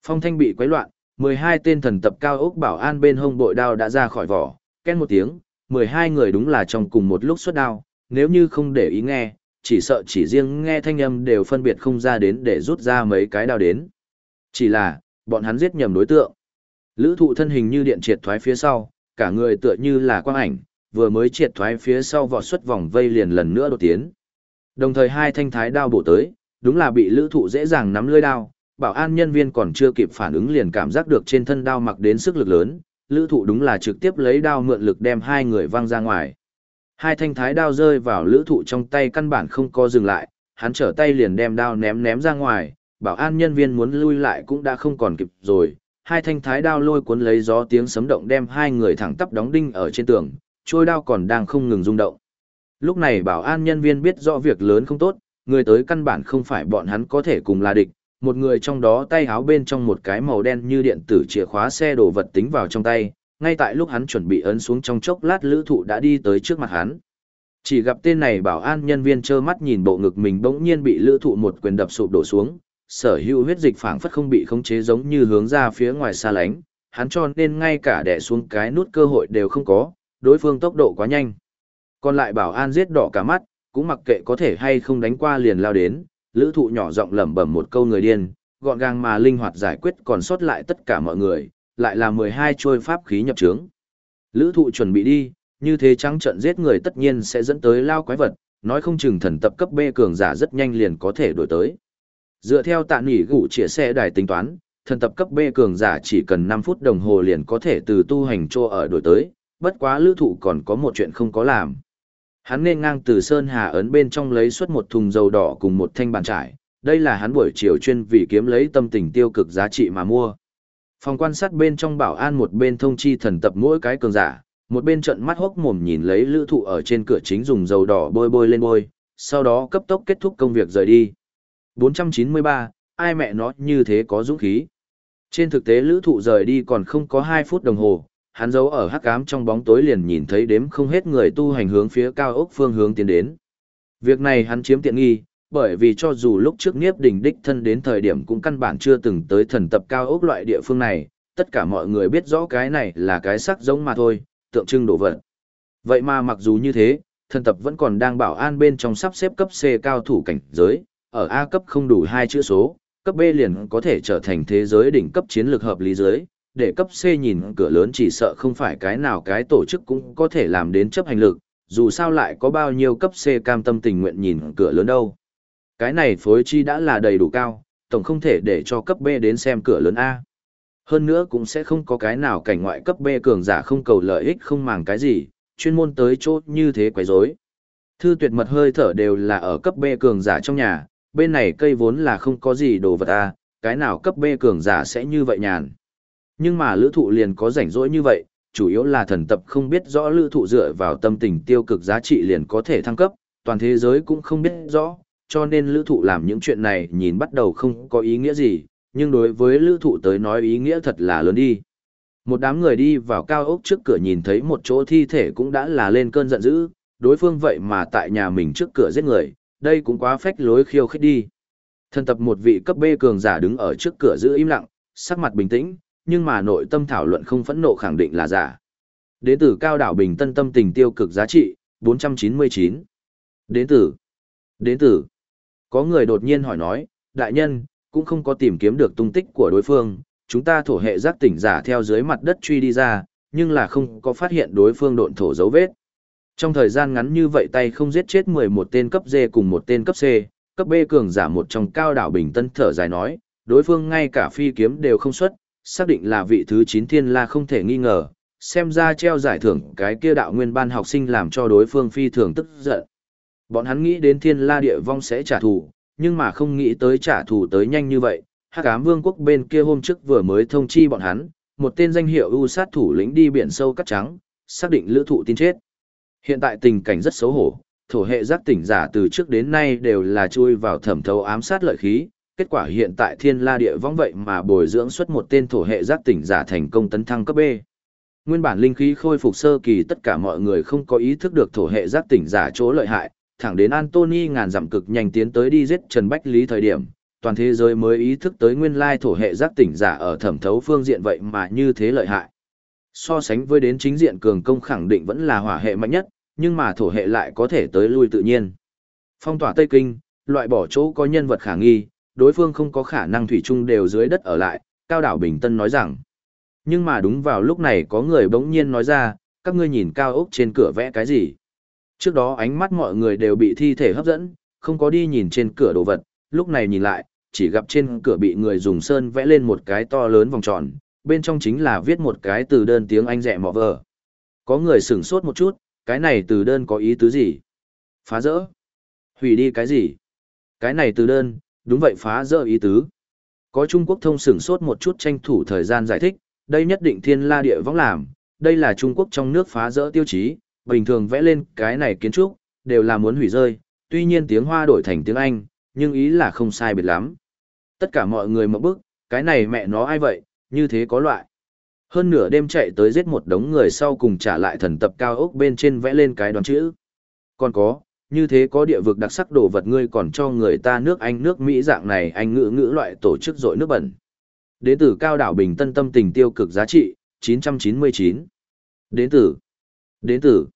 Phong thanh bị quấy loạn, 12 tên thần tập cao ốc bảo an bên hông bội đao đã ra khỏi vỏ, ken một tiếng, 12 người đúng là trong cùng một lúc xuất đao, nếu như không để ý nghe, chỉ sợ chỉ riêng nghe thanh âm đều phân biệt không ra đến để rút ra mấy cái đao đến. Chỉ là, bọn hắn giết nhầm đối tượng. Lữ thụ thân hình như điện triệt thoái phía sau, cả người tựa như là quang ảnh, vừa mới triệt thoái phía sau vọt xuất vòng vây liền lần nữa đột tiến. Đồng thời hai thanh thái đao bổ tới, đúng là bị lữ thụ dễ dàng nắm lưỡi đao, bảo an nhân viên còn chưa kịp phản ứng liền cảm giác được trên thân đao mặc đến sức lực lớn, lữ thụ đúng là trực tiếp lấy đao mượn lực đem hai người văng ra ngoài. Hai thanh thái đao rơi vào lữ thụ trong tay căn bản không có dừng lại, hắn trở tay liền đem đao ném ném ra ngoài, bảo an nhân viên muốn lui lại cũng đã không còn kịp rồi. Hai thanh thái đao lôi cuốn lấy gió tiếng sấm động đem hai người thẳng tắp đóng đinh ở trên tường, trôi đao còn đang không ngừng rung động. Lúc này bảo an nhân viên biết rõ việc lớn không tốt, người tới căn bản không phải bọn hắn có thể cùng là địch, một người trong đó tay háo bên trong một cái màu đen như điện tử chìa khóa xe đồ vật tính vào trong tay, ngay tại lúc hắn chuẩn bị ấn xuống trong chốc lát lữ thụ đã đi tới trước mặt hắn. Chỉ gặp tên này bảo an nhân viên trơ mắt nhìn bộ ngực mình bỗng nhiên bị lữ thụ một quyền đập sụp đổ xuống, sở hữu huyết dịch phảng phất không bị khống chế giống như hướng ra phía ngoài xa lánh, hắn cho nên ngay cả đè xuống cái nút cơ hội đều không có, đối phương tốc độ quá nhanh. Còn lại bảo an giết đỏ cả mắt, cũng mặc kệ có thể hay không đánh qua liền lao đến, lữ thụ nhỏ giọng lẩm bẩm một câu người điên, gọn gàng mà linh hoạt giải quyết còn sót lại tất cả mọi người, lại là 12 trôi pháp khí nhập trướng. Lữ thụ chuẩn bị đi, như thế trắng trận giết người tất nhiên sẽ dẫn tới lao quái vật, nói không chừng thần tập cấp B cường giả rất nhanh liền có thể đổi tới. Dựa theo tạ nghỉ gủ chia sẻ đài tính toán, thần tập cấp B cường giả chỉ cần 5 phút đồng hồ liền có thể từ tu hành trô ở đổi tới, bất quá lữ thụ còn có một chuyện không có làm. Hắn nên ngang từ Sơn Hà ấn bên trong lấy suất một thùng dầu đỏ cùng một thanh bàn trải, đây là hắn buổi chiều chuyên vì kiếm lấy tâm tình tiêu cực giá trị mà mua. Phòng quan sát bên trong bảo an một bên thông chi thần tập mỗi cái cường giả, một bên trận mắt hốc mồm nhìn lấy lữ thụ ở trên cửa chính dùng dầu đỏ bôi bôi lên bôi, sau đó cấp tốc kết thúc công việc rời đi. 493, ai mẹ nó như thế có dũng khí. Trên thực tế lữ thụ rời đi còn không có 2 phút đồng hồ, hắn giấu ở hắc ám trong bóng tối liền nhìn thấy đếm không hết người tu hành hướng phía cao ốc phương hướng tiến đến. Việc này hắn chiếm tiện nghi, bởi vì cho dù lúc trước Niếp Đình đích thân đến thời điểm cũng căn bản chưa từng tới thần tập cao ốc loại địa phương này, tất cả mọi người biết rõ cái này là cái sắc giống mà thôi, tượng trưng đồ vật. Vậy mà mặc dù như thế, thần tập vẫn còn đang bảo an bên trong sắp xếp cấp C cao thủ cảnh giới, ở A cấp không đủ hai chữ số, cấp B liền có thể trở thành thế giới đỉnh cấp chiến lược hợp lý giới, để cấp C nhìn cửa lớn chỉ sợ không phải cái nào cái tổ chức cũng có thể làm đến chấp hành lực, dù sao lại có bao nhiêu cấp C cam tâm tình nguyện nhìn cửa lớn đâu. Cái này phối chi đã là đầy đủ cao, tổng không thể để cho cấp B đến xem cửa lớn A. Hơn nữa cũng sẽ không có cái nào cảnh ngoại cấp B cường giả không cầu lợi ích không màng cái gì, chuyên môn tới chỗ như thế quấy rối. Thư tuyệt mật hơi thở đều là ở cấp B cường giả trong nhà, bên này cây vốn là không có gì đồ vật A, cái nào cấp B cường giả sẽ như vậy nhàn. Nhưng mà lữ thụ liền có rảnh rỗi như vậy, chủ yếu là thần tập không biết rõ lữ thụ dựa vào tâm tình tiêu cực giá trị liền có thể thăng cấp, toàn thế giới cũng không biết rõ, cho nên lữ thụ làm những chuyện này nhìn bắt đầu không có ý nghĩa gì, nhưng đối với lữ thụ tới nói ý nghĩa thật là lớn đi. Một đám người đi vào cao ốc trước cửa nhìn thấy một chỗ thi thể cũng đã là lên cơn giận dữ, đối phương vậy mà tại nhà mình trước cửa giết người, đây cũng quá phách lối khiêu khích đi. Thần tập một vị cấp B cường giả đứng ở trước cửa giữ im lặng, sắc mặt bình tĩnh, nhưng mà nội tâm thảo luận không phẫn nộ khẳng định là giả. Đến từ cao đảo bình tân tâm tình tiêu cực giá trị, 499. Đến từ. Đến từ. Có người đột nhiên hỏi nói, đại nhân, cũng không có tìm kiếm được tung tích của đối phương, chúng ta thổ hệ giác tỉnh giả theo dưới mặt đất truy đi ra, nhưng là không có phát hiện đối phương độn thổ dấu vết. Trong thời gian ngắn như vậy tay không giết chết 11 tên cấp D cùng một tên cấp C, cấp B cường giả một trong cao đảo bình tân thở dài nói, đối phương ngay cả phi kiếm đều không xuất, xác định là vị thứ 9 thiên la không thể nghi ngờ, xem ra treo giải thưởng cái kia đạo nguyên ban học sinh làm cho đối phương phi thường tức giận. Bọn hắn nghĩ đến thiên la địa vong sẽ trả thù, nhưng mà không nghĩ tới trả thù tới nhanh như vậy. Hắc ám vương quốc bên kia hôm trước vừa mới thông chi bọn hắn, một tên danh hiệu ưu sát thủ lĩnh đi biển sâu cắt trắng, xác định lữ thụ tin chết. Hiện tại tình cảnh rất xấu hổ, thổ hệ giác tỉnh giả từ trước đến nay đều là chui vào thẩm thấu ám sát lợi khí, kết quả hiện tại thiên la địa vong vậy mà bồi dưỡng xuất một tên thổ hệ giác tỉnh giả thành công tấn thăng cấp B. Nguyên bản linh khí khôi phục sơ kỳ tất cả mọi người không có ý thức được thổ hệ giác tỉnh giả chỗ lợi hại, thẳng đến Anthony ngàn dặm cực nhanh tiến tới đi giết Trần Bách Lý thời điểm, toàn thế giới mới ý thức tới nguyên lai thổ hệ giác tỉnh giả ở thẩm thấu phương diện vậy mà như thế lợi hại. So sánh với đến chính diện cường công khẳng định vẫn là hỏa hệ mạnh nhất, nhưng mà thổ hệ lại có thể tới lui tự nhiên. Phong tỏa Tây Kinh, loại bỏ chỗ có nhân vật khả nghi, đối phương không có khả năng thủy chung đều dưới đất ở lại, Cao đảo Bình Tân nói rằng. Nhưng mà đúng vào lúc này có người bỗng nhiên nói ra, các ngươi nhìn cao ốc trên cửa vẽ cái gì. Trước đó ánh mắt mọi người đều bị thi thể hấp dẫn, không có đi nhìn trên cửa đồ vật, lúc này nhìn lại, chỉ gặp trên cửa bị người dùng sơn vẽ lên một cái to lớn vòng tròn, bên trong chính là viết một cái từ đơn tiếng Anh rẻ mọ vờ. Có người sửng sốt một chút, cái này từ đơn có ý tứ gì? Phá rỡ? Hủy đi cái gì? Cái này từ đơn, đúng vậy phá rỡ ý tứ. Có Trung Quốc thông sửng sốt một chút tranh thủ thời gian giải thích, đây nhất định thiên la địa võng làm, đây là Trung Quốc trong nước phá rỡ tiêu chí, bình thường vẽ lên cái này kiến trúc, đều là muốn hủy rơi, tuy nhiên tiếng Hoa đổi thành tiếng Anh, nhưng ý là không sai biệt lắm. Tất cả mọi người mở bức, cái này mẹ nó ai vậy, như thế có loại. Hơn nửa đêm chạy tới giết một đống người sau cùng trả lại thần tập cao ốc bên trên vẽ lên cái đoán chữ. Còn có, như thế có địa vực đặc sắc đồ vật ngươi còn cho người ta nước Anh nước Mỹ dạng này anh ngữ ngữ loại tổ chức dội nước bẩn. Đến từ cao đảo Bình Tân tâm tình tiêu cực giá trị, 999. Đến từ. Đến từ.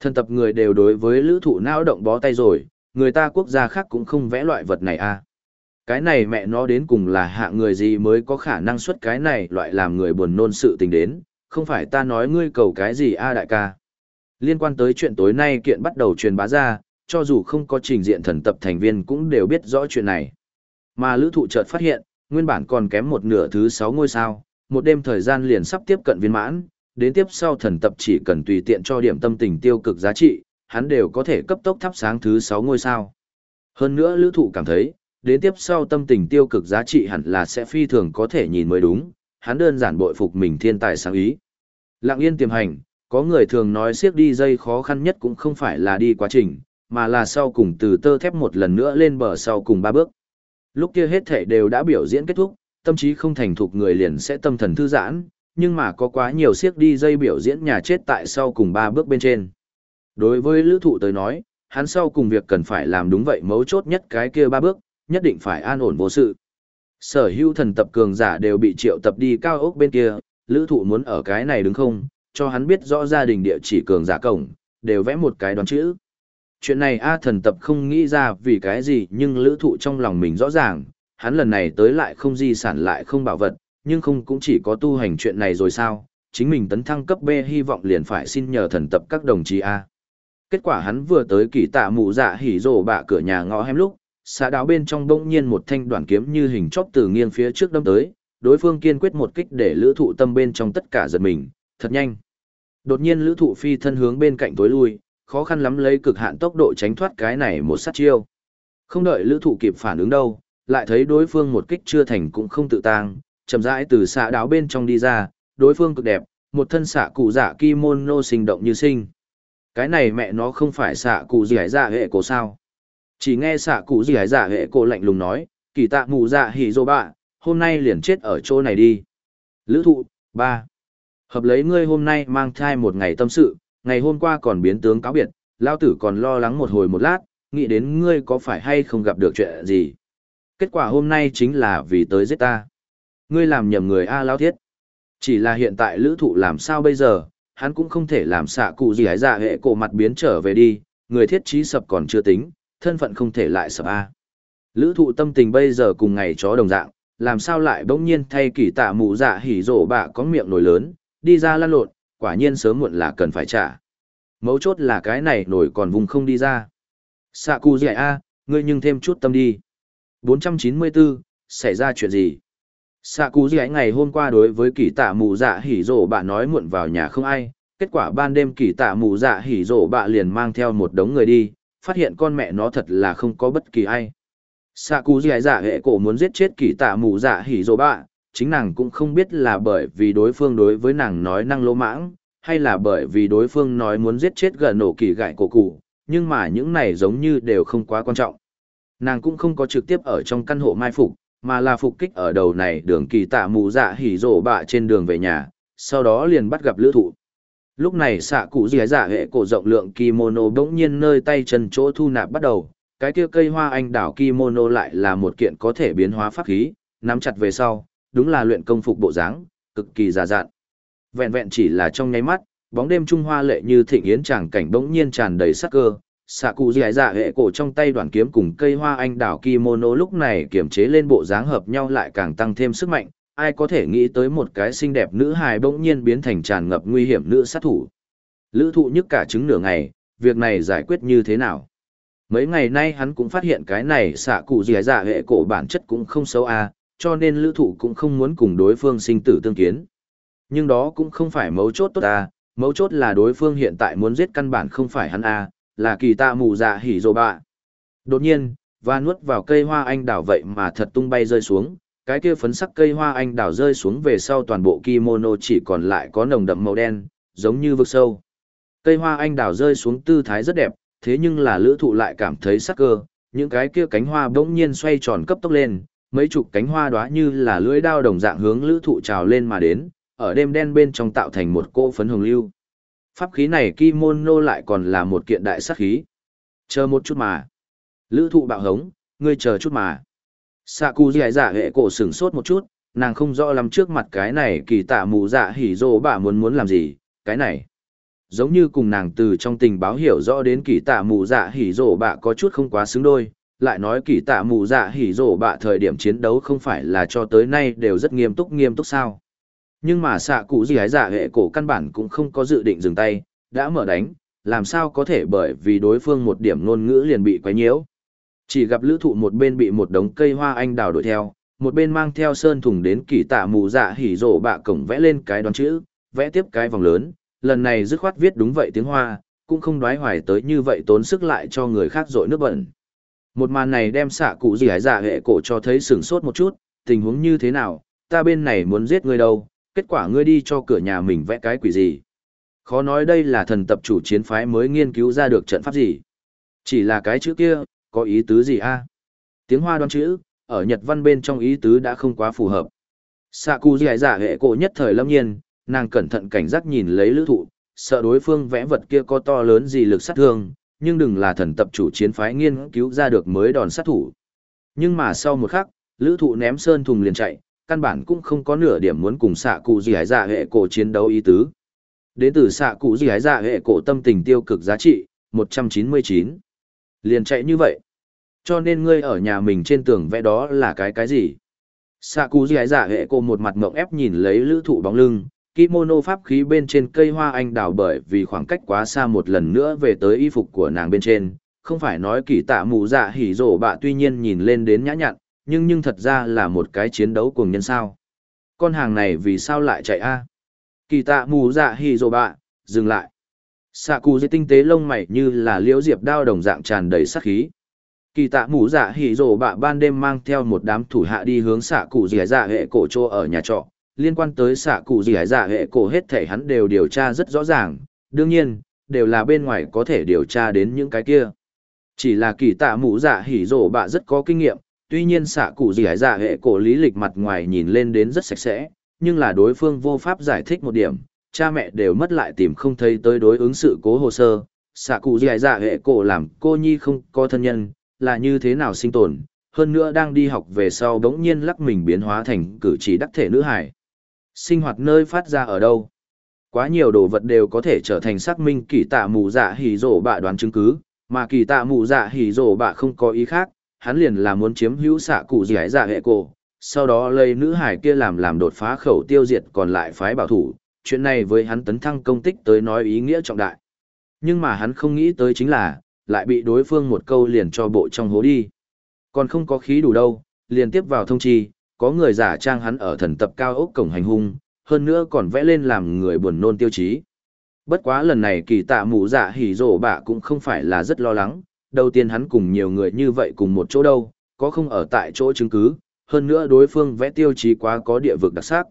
Thần tập người đều đối với lữ thụ não động bó tay rồi, người ta quốc gia khác cũng không vẽ loại vật này à. Cái này mẹ nó đến cùng là hạ người gì mới có khả năng xuất cái này loại làm người buồn nôn sự tình đến, không phải ta nói ngươi cầu cái gì a đại ca. Liên quan tới chuyện tối nay kiện bắt đầu truyền bá ra, cho dù không có trình diện thần tập thành viên cũng đều biết rõ chuyện này. Mà lữ thụ chợt phát hiện, nguyên bản còn kém một nửa thứ 6 ngôi sao, một đêm thời gian liền sắp tiếp cận viên mãn, đến tiếp sau thần tập chỉ cần tùy tiện cho điểm tâm tình tiêu cực giá trị, hắn đều có thể cấp tốc thắp sáng thứ 6 ngôi sao. Hơn nữa lữ thụ cảm thấy, đến tiếp sau tâm tình tiêu cực giá trị hẳn là sẽ phi thường có thể nhìn mới đúng, hắn đơn giản bội phục mình thiên tài sáng ý. Lặng yên tiềm hành, có người thường nói siết đi dây khó khăn nhất cũng không phải là đi quá trình, mà là sau cùng từ tơ thép một lần nữa lên bờ sau cùng ba bước. Lúc kia hết thể đều đã biểu diễn kết thúc, tâm trí không thành thục người liền sẽ tâm thần thư giãn, nhưng mà có quá nhiều siếc đi dây biểu diễn nhà chết tại sau cùng ba bước bên trên. Đối với lữ thụ tới nói, hắn sau cùng việc cần phải làm đúng vậy mấu chốt nhất cái kia ba bước, nhất định phải an ổn vô sự. Sở hữu thần tập cường giả đều bị triệu tập đi cao ốc bên kia, lữ thụ muốn ở cái này đứng không, cho hắn biết rõ gia đình địa chỉ cường giả cổng, đều vẽ một cái đoán chữ. Chuyện này A thần tập không nghĩ ra vì cái gì nhưng lữ thụ trong lòng mình rõ ràng, hắn lần này tới lại không di sản lại không bảo vật, nhưng không cũng chỉ có tu hành chuyện này rồi sao, chính mình tấn thăng cấp B hy vọng liền phải xin nhờ thần tập các đồng chí A. Kết quả hắn vừa tới kỳ tạ mụ dạ hỉ rổ bạ cửa nhà ngõ hem lúc, xã đáo bên trong bỗng nhiên một thanh đoạn kiếm như hình chóp từ nghiêng phía trước đâm tới, đối phương kiên quyết một kích để lữ thụ tâm bên trong tất cả giật mình, thật nhanh. Đột nhiên lữ thụ phi thân hướng bên cạnh tối lui, khó khăn lắm lấy cực hạn tốc độ tránh thoát cái này một sát chiêu. Không đợi lữ thụ kịp phản ứng đâu, lại thấy đối phương một kích chưa thành cũng không tự tang, chậm rãi từ xạ đáo bên trong đi ra, đối phương cực đẹp, một thân xạ cụ dạ kimono sinh động như sinh. Cái này mẹ nó không phải xạ cụ gì hải dạ hệ cổ sao. Chỉ nghe xạ cụ gì hải giả dạ hệ cổ lạnh lùng nói, kỳ tạ mù dạ hỉ dô bạ, hôm nay liền chết ở chỗ này đi. Lữ thụ, ba Hợp lấy ngươi hôm nay mang thai một ngày tâm sự, ngày hôm qua còn biến tướng cáo biệt, lao tử còn lo lắng một hồi một lát, nghĩ đến ngươi có phải hay không gặp được chuyện gì. Kết quả hôm nay chính là vì tới giết ta. Ngươi làm nhầm người A lao thiết. Chỉ là hiện tại lữ thụ làm sao bây giờ, hắn cũng không thể làm xạ cụ gì hái dạ hệ cổ mặt biến trở về đi, người thiết trí sập còn chưa tính, thân phận không thể lại sập A. Lữ thụ tâm tình bây giờ cùng ngày chó đồng dạng, làm sao lại bỗng nhiên thay kỳ tạ mụ dạ hỉ rổ bạ có miệng nổi lớn, đi ra lăn lộn, quả nhiên sớm muộn là cần phải trả. Mấu chốt là cái này nổi còn vùng không đi ra. xạ cù dạy a, ngươi nhưng thêm chút tâm đi. 494, xảy ra chuyện gì? xạ cù dạy ngày hôm qua đối với kỳ tạ mù dạ hỉ rổ bạ nói muộn vào nhà không ai, kết quả ban đêm kỳ tạ mù dạ hỉ rổ bạ liền mang theo một đống người đi, phát hiện con mẹ nó thật là không có bất kỳ ai. Sạ cú dạy dạ hệ cổ muốn giết chết kỳ tạ mù dạ hỉ rổ bạ, chính nàng cũng không biết là bởi vì đối phương đối với nàng nói năng lỗ mãng, hay là bởi vì đối phương nói muốn giết chết gần nổ kỳ gãi cổ cụ, nhưng mà những này giống như đều không quá quan trọng. Nàng cũng không có trực tiếp ở trong căn hộ mai phục, mà là phục kích ở đầu này đường kỳ tạ mù dạ hỉ rổ bạ trên đường về nhà, sau đó liền bắt gặp lữ thụ. Lúc này xạ cụ dì dạ hệ cổ rộng lượng kimono bỗng nhiên nơi tay chân chỗ thu nạp bắt đầu, cái kia cây hoa anh đảo kimono lại là một kiện có thể biến hóa pháp khí, nắm chặt về sau, đúng là luyện công phục bộ dáng, cực kỳ già dạn. Vẹn vẹn chỉ là trong nháy mắt, bóng đêm trung hoa lệ như thịnh yến tràng cảnh bỗng nhiên tràn đầy sắc cơ. Xạ cụ dì dạ hệ cổ trong tay đoàn kiếm cùng cây hoa anh đảo kimono lúc này kiểm chế lên bộ dáng hợp nhau lại càng tăng thêm sức mạnh, ai có thể nghĩ tới một cái xinh đẹp nữ hài bỗng nhiên biến thành tràn ngập nguy hiểm nữ sát thủ. Lữ thụ nhức cả trứng nửa ngày, việc này giải quyết như thế nào? Mấy ngày nay hắn cũng phát hiện cái này xạ cụ dì dạ hệ cổ bản chất cũng không xấu à, cho nên lữ thụ cũng không muốn cùng đối phương sinh tử tương kiến. Nhưng đó cũng không phải mấu chốt tốt à, mấu chốt là đối phương hiện tại muốn giết căn bản không phải hắn à, là kỳ tạ mù dạ hỉ rồ bạ. Đột nhiên, và nuốt vào cây hoa anh đảo vậy mà thật tung bay rơi xuống, cái kia phấn sắc cây hoa anh đào rơi xuống về sau toàn bộ kimono chỉ còn lại có nồng đậm màu đen, giống như vực sâu. Cây hoa anh đào rơi xuống tư thái rất đẹp, thế nhưng là lữ thụ lại cảm thấy sắc cơ, những cái kia cánh hoa bỗng nhiên xoay tròn cấp tốc lên, mấy chục cánh hoa đóa như là lưỡi đao đồng dạng hướng lữ thụ trào lên mà đến, ở đêm đen bên trong tạo thành một cô phấn hồng lưu. Pháp khí này kimono lại còn là một kiện đại sát khí. Chờ một chút mà. Lữ thụ bạo hống, ngươi chờ chút mà. Sạ cụ dì dạ hệ cổ sửng sốt một chút, nàng không rõ lắm trước mặt cái này kỳ tạ mù dạ hỉ rồ bà muốn muốn làm gì, cái này. Giống như cùng nàng từ trong tình báo hiểu rõ đến kỳ tạ mù dạ hỉ rồ bà có chút không quá xứng đôi, lại nói kỳ tạ mù dạ hỉ rổ bạ thời điểm chiến đấu không phải là cho tới nay đều rất nghiêm túc nghiêm túc sao. Nhưng mà xạ cụ gì hái dạ hệ cổ căn bản cũng không có dự định dừng tay, đã mở đánh, làm sao có thể bởi vì đối phương một điểm ngôn ngữ liền bị quấy nhiễu. Chỉ gặp lữ thụ một bên bị một đống cây hoa anh đào đuổi theo, một bên mang theo sơn thùng đến kỳ tạ mù dạ hỉ rổ bạ cổng vẽ lên cái đoán chữ, vẽ tiếp cái vòng lớn, lần này dứt khoát viết đúng vậy tiếng hoa, cũng không đoái hoài tới như vậy tốn sức lại cho người khác rội nước bẩn. Một màn này đem xạ cụ gì hái dạ hệ cổ cho thấy sửng sốt một chút, tình huống như thế nào, ta bên này muốn giết ngươi đâu, kết quả ngươi đi cho cửa nhà mình vẽ cái quỷ gì. Khó nói đây là thần tập chủ chiến phái mới nghiên cứu ra được trận pháp gì. Chỉ là cái chữ kia, có ý tứ gì a? Tiếng hoa đoán chữ, ở Nhật văn bên trong ý tứ đã không quá phù hợp. xạ cụ dì dạ hệ cổ nhất thời lâm nhiên, nàng cẩn thận cảnh giác nhìn lấy lữ thụ, sợ đối phương vẽ vật kia có to lớn gì lực sát thương, nhưng đừng là thần tập chủ chiến phái nghiên cứu ra được mới đòn sát thủ. Nhưng mà sau một khắc, lữ thụ ném sơn thùng liền chạy, căn bản cũng không có nửa điểm muốn cùng xạ cụ dì hái dạ hệ cổ chiến đấu ý tứ. Đến từ xạ cụ dì hái dạ hệ cổ tâm tình tiêu cực giá trị, 199. Liền chạy như vậy. Cho nên ngươi ở nhà mình trên tường vẽ đó là cái cái gì? Xạ cú dì hái dạ hệ cô một mặt mộng ép nhìn lấy lữ thụ bóng lưng, kimono pháp khí bên trên cây hoa anh đào bởi vì khoảng cách quá xa một lần nữa về tới y phục của nàng bên trên, không phải nói kỳ tạ mù dạ hỉ rổ bạ tuy nhiên nhìn lên đến nhã nhặn, nhưng nhưng thật ra là một cái chiến đấu cùng nhân sao. Con hàng này vì sao lại chạy a? Kỳ tạ mù dạ hỉ rổ bạ, dừng lại. xạ cù dì tinh tế lông mày như là liễu diệp đao đồng dạng tràn đầy sát khí. Kỳ tạ mù dạ hỉ rổ bạ ban đêm mang theo một đám thủ hạ đi hướng xạ cụ dì dạ hệ cổ chỗ ở nhà trọ, liên quan tới xạ cụ dì dạ hệ cổ hết thể hắn đều điều tra rất rõ ràng, đương nhiên, đều là bên ngoài có thể điều tra đến những cái kia. Chỉ là kỳ tạ mũ dạ hỉ rổ bạ rất có kinh nghiệm, tuy nhiên xạ cụ dì dạ hệ cổ lý lịch mặt ngoài nhìn lên đến rất sạch sẽ, nhưng là đối phương vô pháp giải thích một điểm, cha mẹ đều mất lại tìm không thấy tới đối ứng sự cố hồ sơ, xạ cụ dì dạ hệ cổ làm cô nhi không có thân nhân, là như thế nào sinh tồn, hơn nữa đang đi học về sau đống nhiên lắc mình biến hóa thành cử chỉ đắc thể nữ hải. Sinh hoạt nơi phát ra ở đâu? Quá nhiều đồ vật đều có thể trở thành xác minh kỳ tạ mù dạ hỉ rổ bạ đoán chứng cứ, mà kỳ tạ mù dạ hỉ rổ bạ không có ý khác, hắn liền là muốn chiếm hữu xạ cụ gì dạ hệ cổ, sau đó lấy nữ hải kia làm làm đột phá khẩu tiêu diệt còn lại phái bảo thủ, chuyện này với hắn tấn thăng công tích tới nói ý nghĩa trọng đại. Nhưng mà hắn không nghĩ tới chính là, lại bị đối phương một câu liền cho bộ trong hố đi. Còn không có khí đủ đâu, liền tiếp vào thông chi, có người giả trang hắn ở thần tập cao ốc cổng hành hung, hơn nữa còn vẽ lên làm người buồn nôn tiêu chí. Bất quá lần này kỳ tạ mù dạ hỉ rổ bạ cũng không phải là rất lo lắng, đầu tiên hắn cùng nhiều người như vậy cùng một chỗ đâu, có không ở tại chỗ chứng cứ, hơn nữa đối phương vẽ tiêu chí quá có địa vực đặc sắc.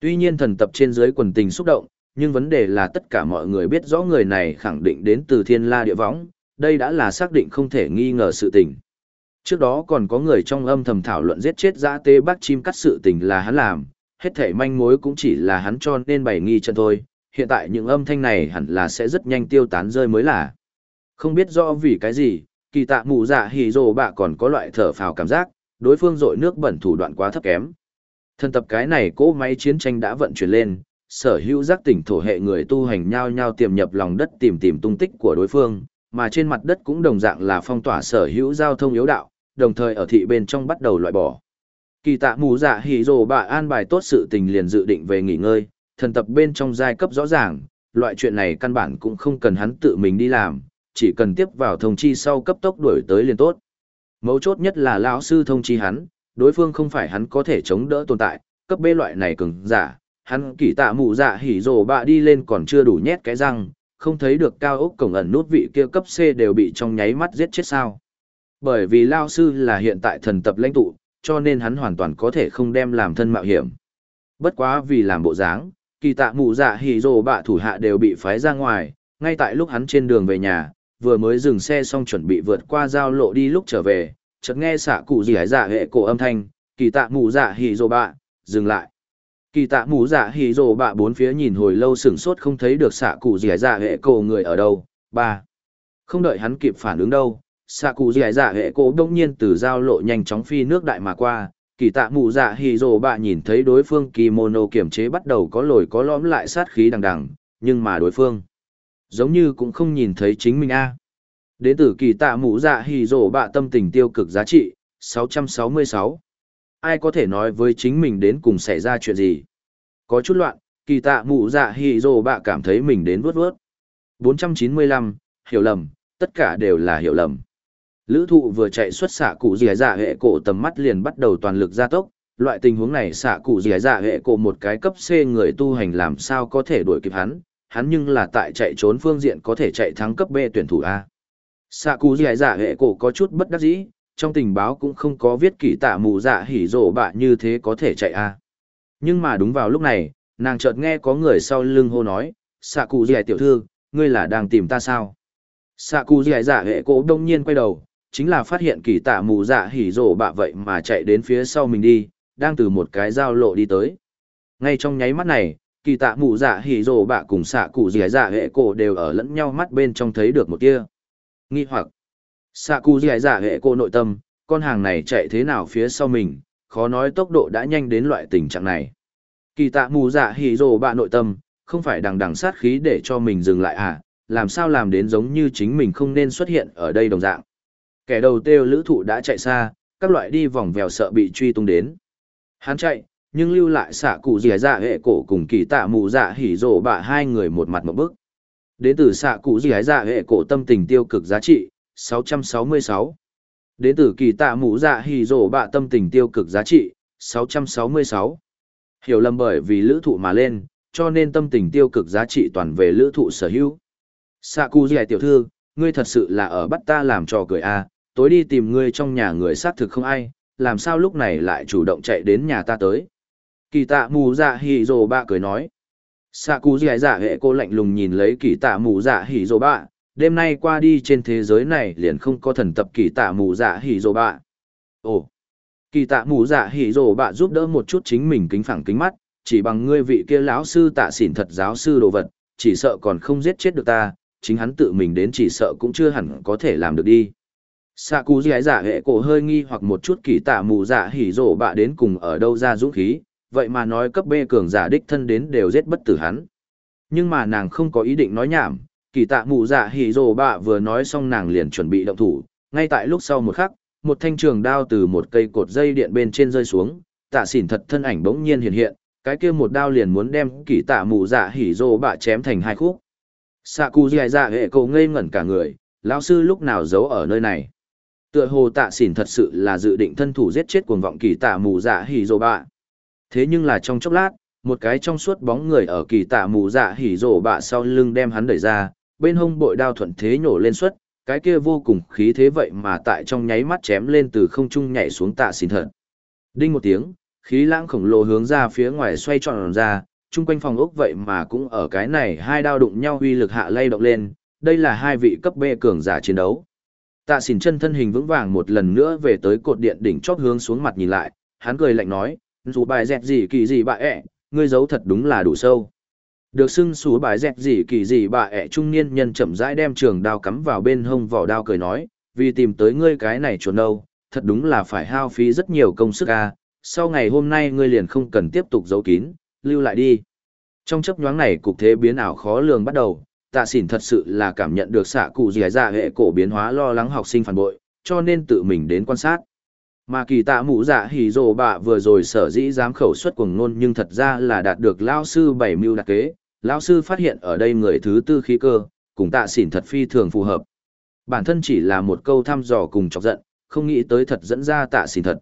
Tuy nhiên thần tập trên dưới quần tình xúc động, nhưng vấn đề là tất cả mọi người biết rõ người này khẳng định đến từ thiên la địa võng, đây đã là xác định không thể nghi ngờ sự tình. Trước đó còn có người trong âm thầm thảo luận giết chết dã tê bác chim cắt sự tình là hắn làm, hết thảy manh mối cũng chỉ là hắn cho nên bày nghi chân thôi, hiện tại những âm thanh này hẳn là sẽ rất nhanh tiêu tán rơi mới là. Không biết rõ vì cái gì, kỳ tạ mù dạ hỉ rồ bạ còn có loại thở phào cảm giác, đối phương dội nước bẩn thủ đoạn quá thấp kém. Thân tập cái này cỗ máy chiến tranh đã vận chuyển lên, sở hữu giác tỉnh thổ hệ người tu hành nhau nhau tiềm nhập lòng đất tìm tìm tung tích của đối phương, mà trên mặt đất cũng đồng dạng là phong tỏa sở hữu giao thông yếu đạo, đồng thời ở thị bên trong bắt đầu loại bỏ. Kỳ tạ mù dạ hỉ rồ bà an bài tốt sự tình liền dự định về nghỉ ngơi, thần tập bên trong giai cấp rõ ràng, loại chuyện này căn bản cũng không cần hắn tự mình đi làm, chỉ cần tiếp vào thông chi sau cấp tốc đuổi tới liền tốt. Mấu chốt nhất là lão sư thông chi hắn, đối phương không phải hắn có thể chống đỡ tồn tại, cấp bê loại này cứng, giả, hắn kỳ tạ mù dạ hỉ rồ bà đi lên còn chưa đủ nhét cái răng, không thấy được cao ốc cổng ẩn nút vị kia cấp C đều bị trong nháy mắt giết chết sao. Bởi vì Lao Sư là hiện tại thần tập lãnh tụ, cho nên hắn hoàn toàn có thể không đem làm thân mạo hiểm. Bất quá vì làm bộ dáng, kỳ tạ mụ dạ hỉ rồ bạ thủ hạ đều bị phái ra ngoài, ngay tại lúc hắn trên đường về nhà, vừa mới dừng xe xong chuẩn bị vượt qua giao lộ đi lúc trở về, chợt nghe xạ cụ gì hải dạ hệ cổ âm thanh, kỳ tạ mụ dạ hỉ rồ bạ, dừng lại. Kỳ tạ Mũ dạ hỉ rồ bạ bốn phía nhìn hồi lâu sửng sốt không thấy được xạ cụ dì dạ hệ cổ người ở đâu, ba. Không đợi hắn kịp phản ứng đâu, xạ cụ dì dạ hệ cổ đông nhiên từ giao lộ nhanh chóng phi nước đại mà qua kỳ tạ Mũ dạ hì rồ bạ nhìn thấy đối phương kimono kiểm chế bắt đầu có lồi có lõm lại sát khí đằng đằng nhưng mà đối phương giống như cũng không nhìn thấy chính mình a đến từ kỳ tạ Mũ dạ hì rồ bạ tâm tình tiêu cực giá trị 666 ai có thể nói với chính mình đến cùng xảy ra chuyện gì? Có chút loạn kỳ tạ mụ dạ hì rồ bạ cảm thấy mình đến vớt vớt 495, hiểu lầm tất cả đều là hiểu lầm. Lữ thụ vừa chạy xuất xạ cụ dì dạ hệ cổ tầm mắt liền bắt đầu toàn lực gia tốc, loại tình huống này xạ cụ dì dạ hệ cổ một cái cấp C người tu hành làm sao có thể đuổi kịp hắn, hắn nhưng là tại chạy trốn phương diện có thể chạy thắng cấp B tuyển thủ A. Xạ cụ dì dạ hệ cổ có chút bất đắc dĩ, trong tình báo cũng không có viết kỷ tạ mù dạ hỉ rổ bạ như thế có thể chạy A. Nhưng mà đúng vào lúc này, nàng chợt nghe có người sau lưng hô nói, xạ cụ dì tiểu thư, ngươi là đang tìm ta sao? xạ cụ dì dạ hệ cổ đông nhiên quay đầu chính là phát hiện kỳ tạ mù dạ hỉ rổ bạ vậy mà chạy đến phía sau mình đi đang từ một cái giao lộ đi tới ngay trong nháy mắt này kỳ tạ mù dạ hỉ rổ bạ cùng xạ cụ dì dạ hệ cổ đều ở lẫn nhau mắt bên trong thấy được một kia nghi hoặc Sạ cụ dì dạ hệ cổ nội tâm con hàng này chạy thế nào phía sau mình khó nói tốc độ đã nhanh đến loại tình trạng này kỳ tạ mù dạ hỉ rồ bạ nội tâm không phải đằng đằng sát khí để cho mình dừng lại à làm sao làm đến giống như chính mình không nên xuất hiện ở đây đồng dạng. Kẻ đầu tiêu lữ thụ đã chạy xa, các loại đi vòng vèo sợ bị truy tung đến. Hắn chạy, nhưng lưu lại xạ cụ dìa dạ hệ cổ cùng kỳ tạ mù dạ hỉ rồ bạ hai người một mặt một bước. Đến từ xạ cụ dìa dạ hệ cổ tâm tình tiêu cực giá trị, 666. Đến từ kỳ tạ Mũ dạ hỉ rổ bạ tâm tình tiêu cực giá trị, 666. Hiểu lầm bởi vì lữ thụ mà lên, cho nên tâm tình tiêu cực giá trị toàn về lữ thụ sở hữu. Sạ cu dì tiểu thư, ngươi thật sự là ở bắt ta làm trò cười à, tối đi tìm ngươi trong nhà người xác thực không ai, làm sao lúc này lại chủ động chạy đến nhà ta tới. Kỳ tạ mù dạ hỉ rồ bạ cười nói. Sạ cu dì dạ hệ cô lạnh lùng nhìn lấy kỳ tạ mù dạ hỉ rồ bạ, đêm nay qua đi trên thế giới này liền không có thần tập kỳ tạ mù dạ hỉ rồ bạ. Ồ, kỳ tạ mù dạ hỉ rồ bạ giúp đỡ một chút chính mình kính phẳng kính mắt, chỉ bằng ngươi vị kia lão sư tạ xỉn thật giáo sư đồ vật, chỉ sợ còn không giết chết được ta, chính hắn tự mình đến chỉ sợ cũng chưa hẳn có thể làm được đi. Sạ cú dì giả dạ hệ cổ hơi nghi hoặc một chút kỳ tạ mù dạ hỉ rổ bạ đến cùng ở đâu ra dũng khí, vậy mà nói cấp B cường giả đích thân đến đều giết bất tử hắn. Nhưng mà nàng không có ý định nói nhảm, kỳ tạ mù dạ hỉ rồ bạ vừa nói xong nàng liền chuẩn bị động thủ, ngay tại lúc sau một khắc, một thanh trường đao từ một cây cột dây điện bên trên rơi xuống, tạ xỉn thật thân ảnh bỗng nhiên hiện hiện, cái kia một đao liền muốn đem kỳ tạ mù dạ hỉ rồ bạ chém thành hai khúc. xạ cụ dì dạ hệ cầu ngây ngẩn cả người, lão sư lúc nào giấu ở nơi này. Tựa hồ tạ xỉn thật sự là dự định thân thủ giết chết cuồng vọng kỳ tạ mù dạ hỉ rồ bạ. Thế nhưng là trong chốc lát, một cái trong suốt bóng người ở kỳ tạ mù dạ hỉ rồ bạ sau lưng đem hắn đẩy ra, bên hông bội đao thuận thế nhổ lên suất, cái kia vô cùng khí thế vậy mà tại trong nháy mắt chém lên từ không trung nhảy xuống tạ xin thật. Đinh một tiếng, khí lãng khổng lồ hướng ra phía ngoài xoay tròn ra, chung quanh phòng ốc vậy mà cũng ở cái này hai đao đụng nhau uy lực hạ lay động lên, đây là hai vị cấp B cường giả chiến đấu. Tạ xỉn chân thân hình vững vàng một lần nữa về tới cột điện đỉnh chót hướng xuống mặt nhìn lại, hắn cười lạnh nói, dù bài dẹt gì kỳ gì bạ ẹ, ngươi giấu thật đúng là đủ sâu. Được xưng xú bài dẹt gì kỳ gì bà ẹ trung niên nhân chậm rãi đem trường đao cắm vào bên hông vỏ đao cười nói, vì tìm tới ngươi cái này chuột đâu, thật đúng là phải hao phí rất nhiều công sức a. sau ngày hôm nay ngươi liền không cần tiếp tục giấu kín, lưu lại đi. Trong chấp nhoáng này cục thế biến ảo khó lường bắt đầu, tạ xỉn thật sự là cảm nhận được xạ cụ dì dạ hệ cổ biến hóa lo lắng học sinh phản bội, cho nên tự mình đến quan sát. Mà kỳ tạ mũ dạ hỉ rồ bạ vừa rồi sở dĩ dám khẩu xuất cuồng nôn nhưng thật ra là đạt được lao sư bảy mưu đặc kế, Lão sư phát hiện ở đây người thứ tư khí cơ, cùng tạ xỉn thật phi thường phù hợp. Bản thân chỉ là một câu thăm dò cùng chọc giận, không nghĩ tới thật dẫn ra tạ xỉn thật.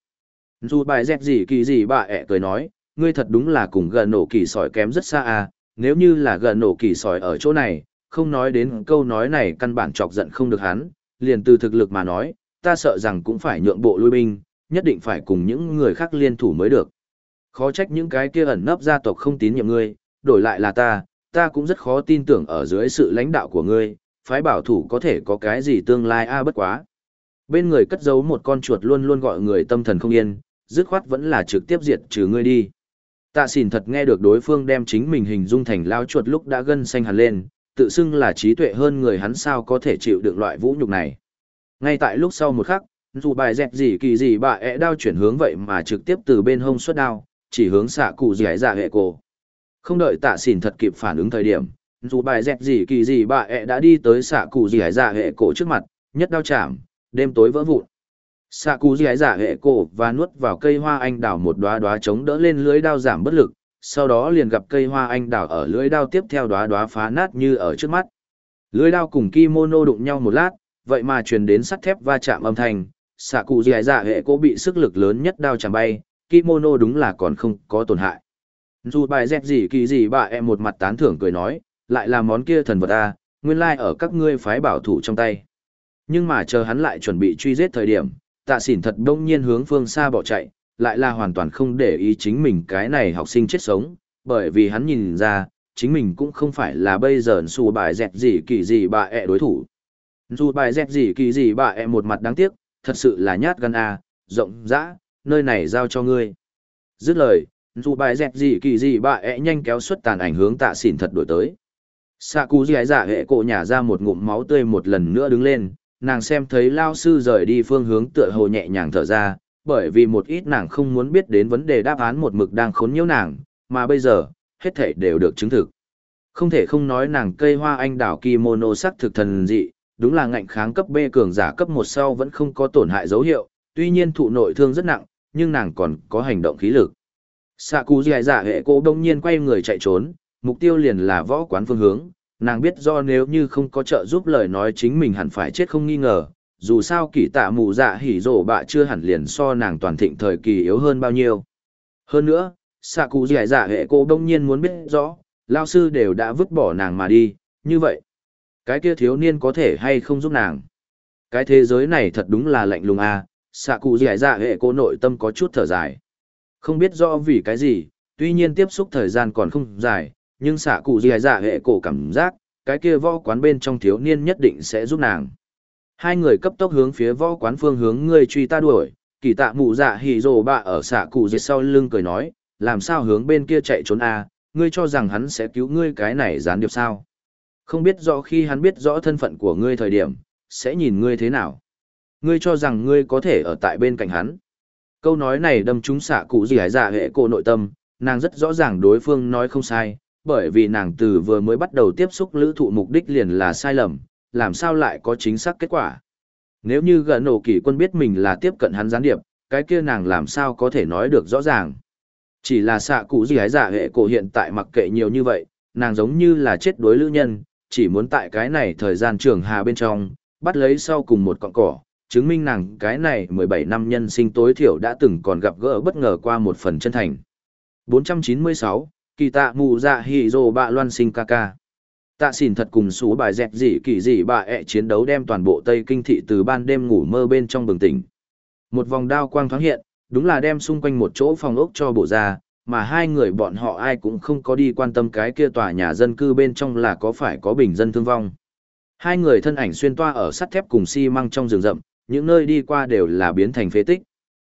Dù bài dẹp gì kỳ gì bà ẹ cười nói, ngươi thật đúng là cùng gần nổ kỳ sỏi kém rất xa à, nếu như là gần nổ kỳ sỏi ở chỗ này, không nói đến câu nói này căn bản chọc giận không được hắn, liền từ thực lực mà nói, ta sợ rằng cũng phải nhượng bộ lui binh, nhất định phải cùng những người khác liên thủ mới được. Khó trách những cái kia ẩn nấp gia tộc không tín nhiệm ngươi, đổi lại là ta, ta cũng rất khó tin tưởng ở dưới sự lãnh đạo của ngươi, phái bảo thủ có thể có cái gì tương lai a à bất quá. Bên người cất giấu một con chuột luôn luôn gọi người tâm thần không yên, dứt khoát vẫn là trực tiếp diệt trừ ngươi đi. Tạ xỉn thật nghe được đối phương đem chính mình hình dung thành lao chuột lúc đã gân xanh hẳn lên, tự xưng là trí tuệ hơn người hắn sao có thể chịu được loại vũ nhục này. Ngay tại lúc sau một khắc, dù bài dẹp gì kỳ gì bà ẹ đao chuyển hướng vậy mà trực tiếp từ bên hông xuất đao, chỉ hướng xạ cụ dẻ dạ hệ cổ. Không đợi tạ xỉn thật kịp phản ứng thời điểm, dù bài dẹp gì kỳ gì bà ẹ đã đi tới xạ cụ gì dạ hệ cổ trước mặt, nhất đao chạm, đêm tối vỡ vụn. xạ cụ dì giả dạ hệ cổ và nuốt vào cây hoa anh đào một đóa đóa chống đỡ lên lưới đao giảm bất lực, sau đó liền gặp cây hoa anh đào ở lưới đao tiếp theo đóa đóa phá nát như ở trước mắt. Lưới đao cùng kimono đụng nhau một lát, vậy mà truyền đến sắt thép va chạm âm thanh, Xạ cụ dì giả dạ hệ cổ bị sức lực lớn nhất đao chạm bay, kimono đúng là còn không có tổn hại. Dù bài dẹp gì kỳ gì bà em một mặt tán thưởng cười nói, lại là món kia thần vật a, nguyên lai like ở các ngươi phái bảo thủ trong tay. Nhưng mà chờ hắn lại chuẩn bị truy giết thời điểm, tạ xỉn thật đông nhiên hướng phương xa bỏ chạy, lại là hoàn toàn không để ý chính mình cái này học sinh chết sống, bởi vì hắn nhìn ra, chính mình cũng không phải là bây giờ xù bài dẹt gì kỳ gì bà ẹ đối thủ. Dù bài dẹp gì kỳ gì bà e một mặt đáng tiếc, thật sự là nhát gan à, rộng rã, nơi này giao cho ngươi. Dứt lời, dù bài dẹp gì kỳ gì bà ẹ nhanh kéo xuất tàn ảnh hướng tạ xỉn thật đổi tới. Sạ cú dì dạ hệ cổ nhả ra một ngụm máu tươi một lần nữa đứng lên, nàng xem thấy lao sư rời đi phương hướng tựa hồ nhẹ nhàng thở ra, bởi vì một ít nàng không muốn biết đến vấn đề đáp án một mực đang khốn nhiễu nàng, mà bây giờ, hết thể đều được chứng thực. Không thể không nói nàng cây hoa anh đảo kimono sắc thực thần dị, đúng là ngạnh kháng cấp B cường giả cấp một sau vẫn không có tổn hại dấu hiệu, tuy nhiên thụ nội thương rất nặng, nhưng nàng còn có hành động khí lực. Sạ cụ dì dạ hệ cô đông nhiên quay người chạy trốn, mục tiêu liền là võ quán phương hướng, nàng biết do nếu như không có trợ giúp lời nói chính mình hẳn phải chết không nghi ngờ, dù sao kỳ tạ mù dạ hỉ rổ bạ chưa hẳn liền so nàng toàn thịnh thời kỳ yếu hơn bao nhiêu. Hơn nữa, xạ cụ dì dạ hệ cô đông nhiên muốn biết rõ, lao sư đều đã vứt bỏ nàng mà đi, như vậy. Cái kia thiếu niên có thể hay không giúp nàng. Cái thế giới này thật đúng là lạnh lùng à, xạ cụ dì dạ hệ cô nội tâm có chút thở dài. Không biết rõ vì cái gì, tuy nhiên tiếp xúc thời gian còn không dài, nhưng xạ cụ dì dạ hệ cổ cảm giác, cái kia võ quán bên trong thiếu niên nhất định sẽ giúp nàng. Hai người cấp tốc hướng phía võ quán phương hướng ngươi truy ta đuổi, kỳ tạ mụ dạ hỉ rồ bạ ở xạ cụ dì sau lưng cười nói, làm sao hướng bên kia chạy trốn à, ngươi cho rằng hắn sẽ cứu ngươi cái này gián điệp sao. Không biết rõ khi hắn biết rõ thân phận của ngươi thời điểm, sẽ nhìn ngươi thế nào. Ngươi cho rằng ngươi có thể ở tại bên cạnh hắn. Câu nói này đâm trúng xạ cụ gì hải dạ hệ cổ nội tâm, nàng rất rõ ràng đối phương nói không sai, bởi vì nàng từ vừa mới bắt đầu tiếp xúc lữ thụ mục đích liền là sai lầm, làm sao lại có chính xác kết quả. Nếu như gần nổ kỷ quân biết mình là tiếp cận hắn gián điệp, cái kia nàng làm sao có thể nói được rõ ràng. Chỉ là xạ cụ gì hải giả dạ hệ cổ hiện tại mặc kệ nhiều như vậy, nàng giống như là chết đối lữ nhân, chỉ muốn tại cái này thời gian trường hà bên trong, bắt lấy sau cùng một cọng cỏ, chứng minh nàng cái này 17 năm nhân sinh tối thiểu đã từng còn gặp gỡ bất ngờ qua một phần chân thành. 496, Kỳ tạ mù dạ hì rồ bạ loan sinh ca ca. Tạ xỉn thật cùng số bài dẹp dị kỳ dị bà ẹ chiến đấu đem toàn bộ Tây Kinh thị từ ban đêm ngủ mơ bên trong bừng tỉnh. Một vòng đao quang thoáng hiện, đúng là đem xung quanh một chỗ phòng ốc cho bộ ra, mà hai người bọn họ ai cũng không có đi quan tâm cái kia tòa nhà dân cư bên trong là có phải có bình dân thương vong. Hai người thân ảnh xuyên toa ở sắt thép cùng xi măng trong rừng rậm, những nơi đi qua đều là biến thành phế tích.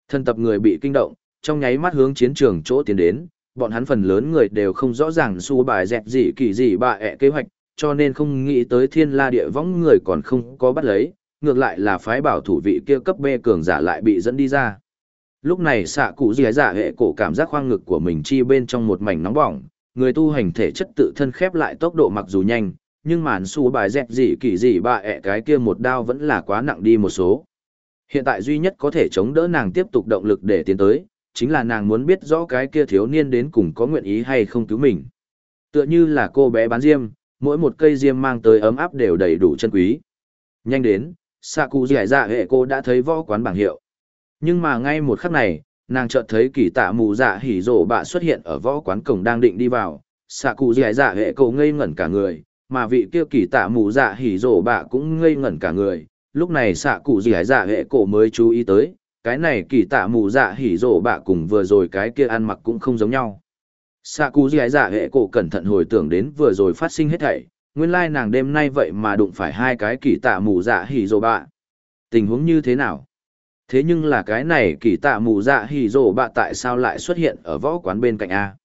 Thân tập người bị kinh động, trong nháy mắt hướng chiến trường chỗ tiến đến, bọn hắn phần lớn người đều không rõ ràng su bài dẹp gì kỳ gì bà ẹ kế hoạch, cho nên không nghĩ tới thiên la địa võng người còn không có bắt lấy, ngược lại là phái bảo thủ vị kia cấp B cường giả lại bị dẫn đi ra. Lúc này xạ cụ dì giả hệ cổ cảm giác khoang ngực của mình chi bên trong một mảnh nóng bỏng, người tu hành thể chất tự thân khép lại tốc độ mặc dù nhanh, nhưng màn xù bài dẹp gì kỳ gì bà ẹ cái kia một đao vẫn là quá nặng đi một số. Hiện tại duy nhất có thể chống đỡ nàng tiếp tục động lực để tiến tới, chính là nàng muốn biết rõ cái kia thiếu niên đến cùng có nguyện ý hay không cứu mình. Tựa như là cô bé bán diêm, mỗi một cây diêm mang tới ấm áp đều đầy đủ chân quý. Nhanh đến, xạ cụ giải dạ hệ cô đã thấy võ quán bảng hiệu. Nhưng mà ngay một khắc này, nàng chợt thấy kỳ tạ mù dạ hỉ rổ bạ xuất hiện ở võ quán cổng đang định đi vào. Xạ cụ giải dạ hệ cô ngây ngẩn cả người, mà vị kia kỳ tạ mù dạ hỉ rổ bạ cũng ngây ngẩn cả người. Lúc này xạ cụ dẻ dạ hệ cổ mới chú ý tới, cái này kỳ tạ mù dạ hỉ rổ bạ cùng vừa rồi cái kia ăn mặc cũng không giống nhau. Xạ cụ dì dạ hệ cổ cẩn thận hồi tưởng đến vừa rồi phát sinh hết thảy, nguyên lai nàng đêm nay vậy mà đụng phải hai cái kỳ tạ mù dạ hỉ rổ bạ. Tình huống như thế nào? Thế nhưng là cái này kỳ tạ mù dạ hỉ rổ bạ tại sao lại xuất hiện ở võ quán bên cạnh A?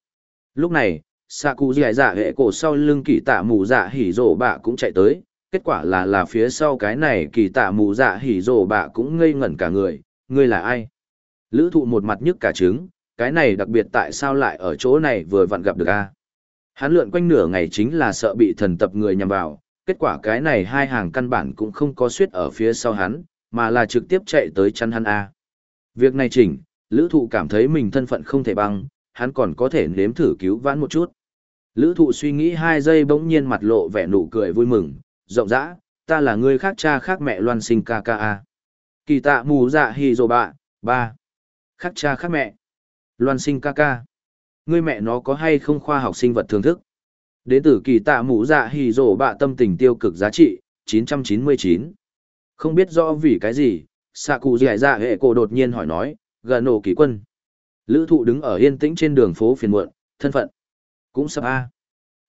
Lúc này, xạ cụ dì dạ hệ cổ sau lưng kỳ tạ mù dạ hỉ rổ bạ cũng chạy tới, kết quả là là phía sau cái này kỳ tạ mù dạ hỉ rổ bạ cũng ngây ngẩn cả người, ngươi là ai? Lữ thụ một mặt nhức cả trứng, cái này đặc biệt tại sao lại ở chỗ này vừa vặn gặp được a? Hắn lượn quanh nửa ngày chính là sợ bị thần tập người nhằm vào, kết quả cái này hai hàng căn bản cũng không có suýt ở phía sau hắn, mà là trực tiếp chạy tới chăn hắn a. Việc này chỉnh, lữ thụ cảm thấy mình thân phận không thể băng, hắn còn có thể nếm thử cứu vãn một chút. Lữ thụ suy nghĩ hai giây bỗng nhiên mặt lộ vẻ nụ cười vui mừng, rộng rã, ta là người khác cha khác mẹ loan sinh ca ca a Kỳ tạ mù dạ hì rồ bạ, ba. Khác cha khác mẹ. Loan sinh ca ca. Ngươi mẹ nó có hay không khoa học sinh vật thưởng thức? Đến từ kỳ tạ mù dạ hì rồ bạ tâm tình tiêu cực giá trị, 999. Không biết rõ vì cái gì, xạ cụ dẻ dạ hệ cổ đột nhiên hỏi nói, gần nổ kỳ quân. Lữ thụ đứng ở yên tĩnh trên đường phố phiền muộn, thân phận. Cũng sập A.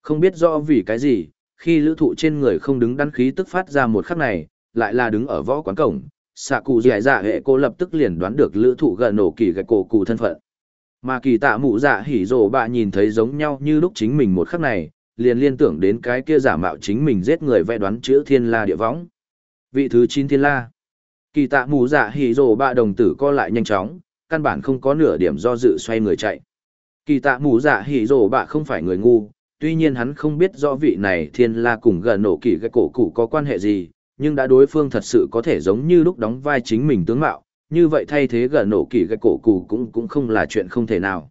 Không biết rõ vì cái gì, khi lữ thụ trên người không đứng đắn khí tức phát ra một khắc này, lại là đứng ở võ quán cổng, xạ cụ dẻ dạ hệ cô lập tức liền đoán được lữ thụ gần nổ kỳ gạch cổ cụ thân phận. Mà kỳ tạ mụ dạ hỉ rồ bạ nhìn thấy giống nhau như lúc chính mình một khắc này, liền liên tưởng đến cái kia giả mạo chính mình giết người vẽ đoán chữ thiên la địa võng. Vị thứ 9 thiên la. Kỳ tạ mù dạ hỉ rồ bạ đồng tử co lại nhanh chóng, căn bản không có nửa điểm do dự xoay người chạy. Kỳ tạ mù dạ hỉ rồ bạ không phải người ngu, tuy nhiên hắn không biết rõ vị này thiên la cùng gần nổ kỳ cái cổ cụ có quan hệ gì, nhưng đã đối phương thật sự có thể giống như lúc đóng vai chính mình tướng mạo, như vậy thay thế gần nổ kỳ cái cổ cụ cũng cũng không là chuyện không thể nào.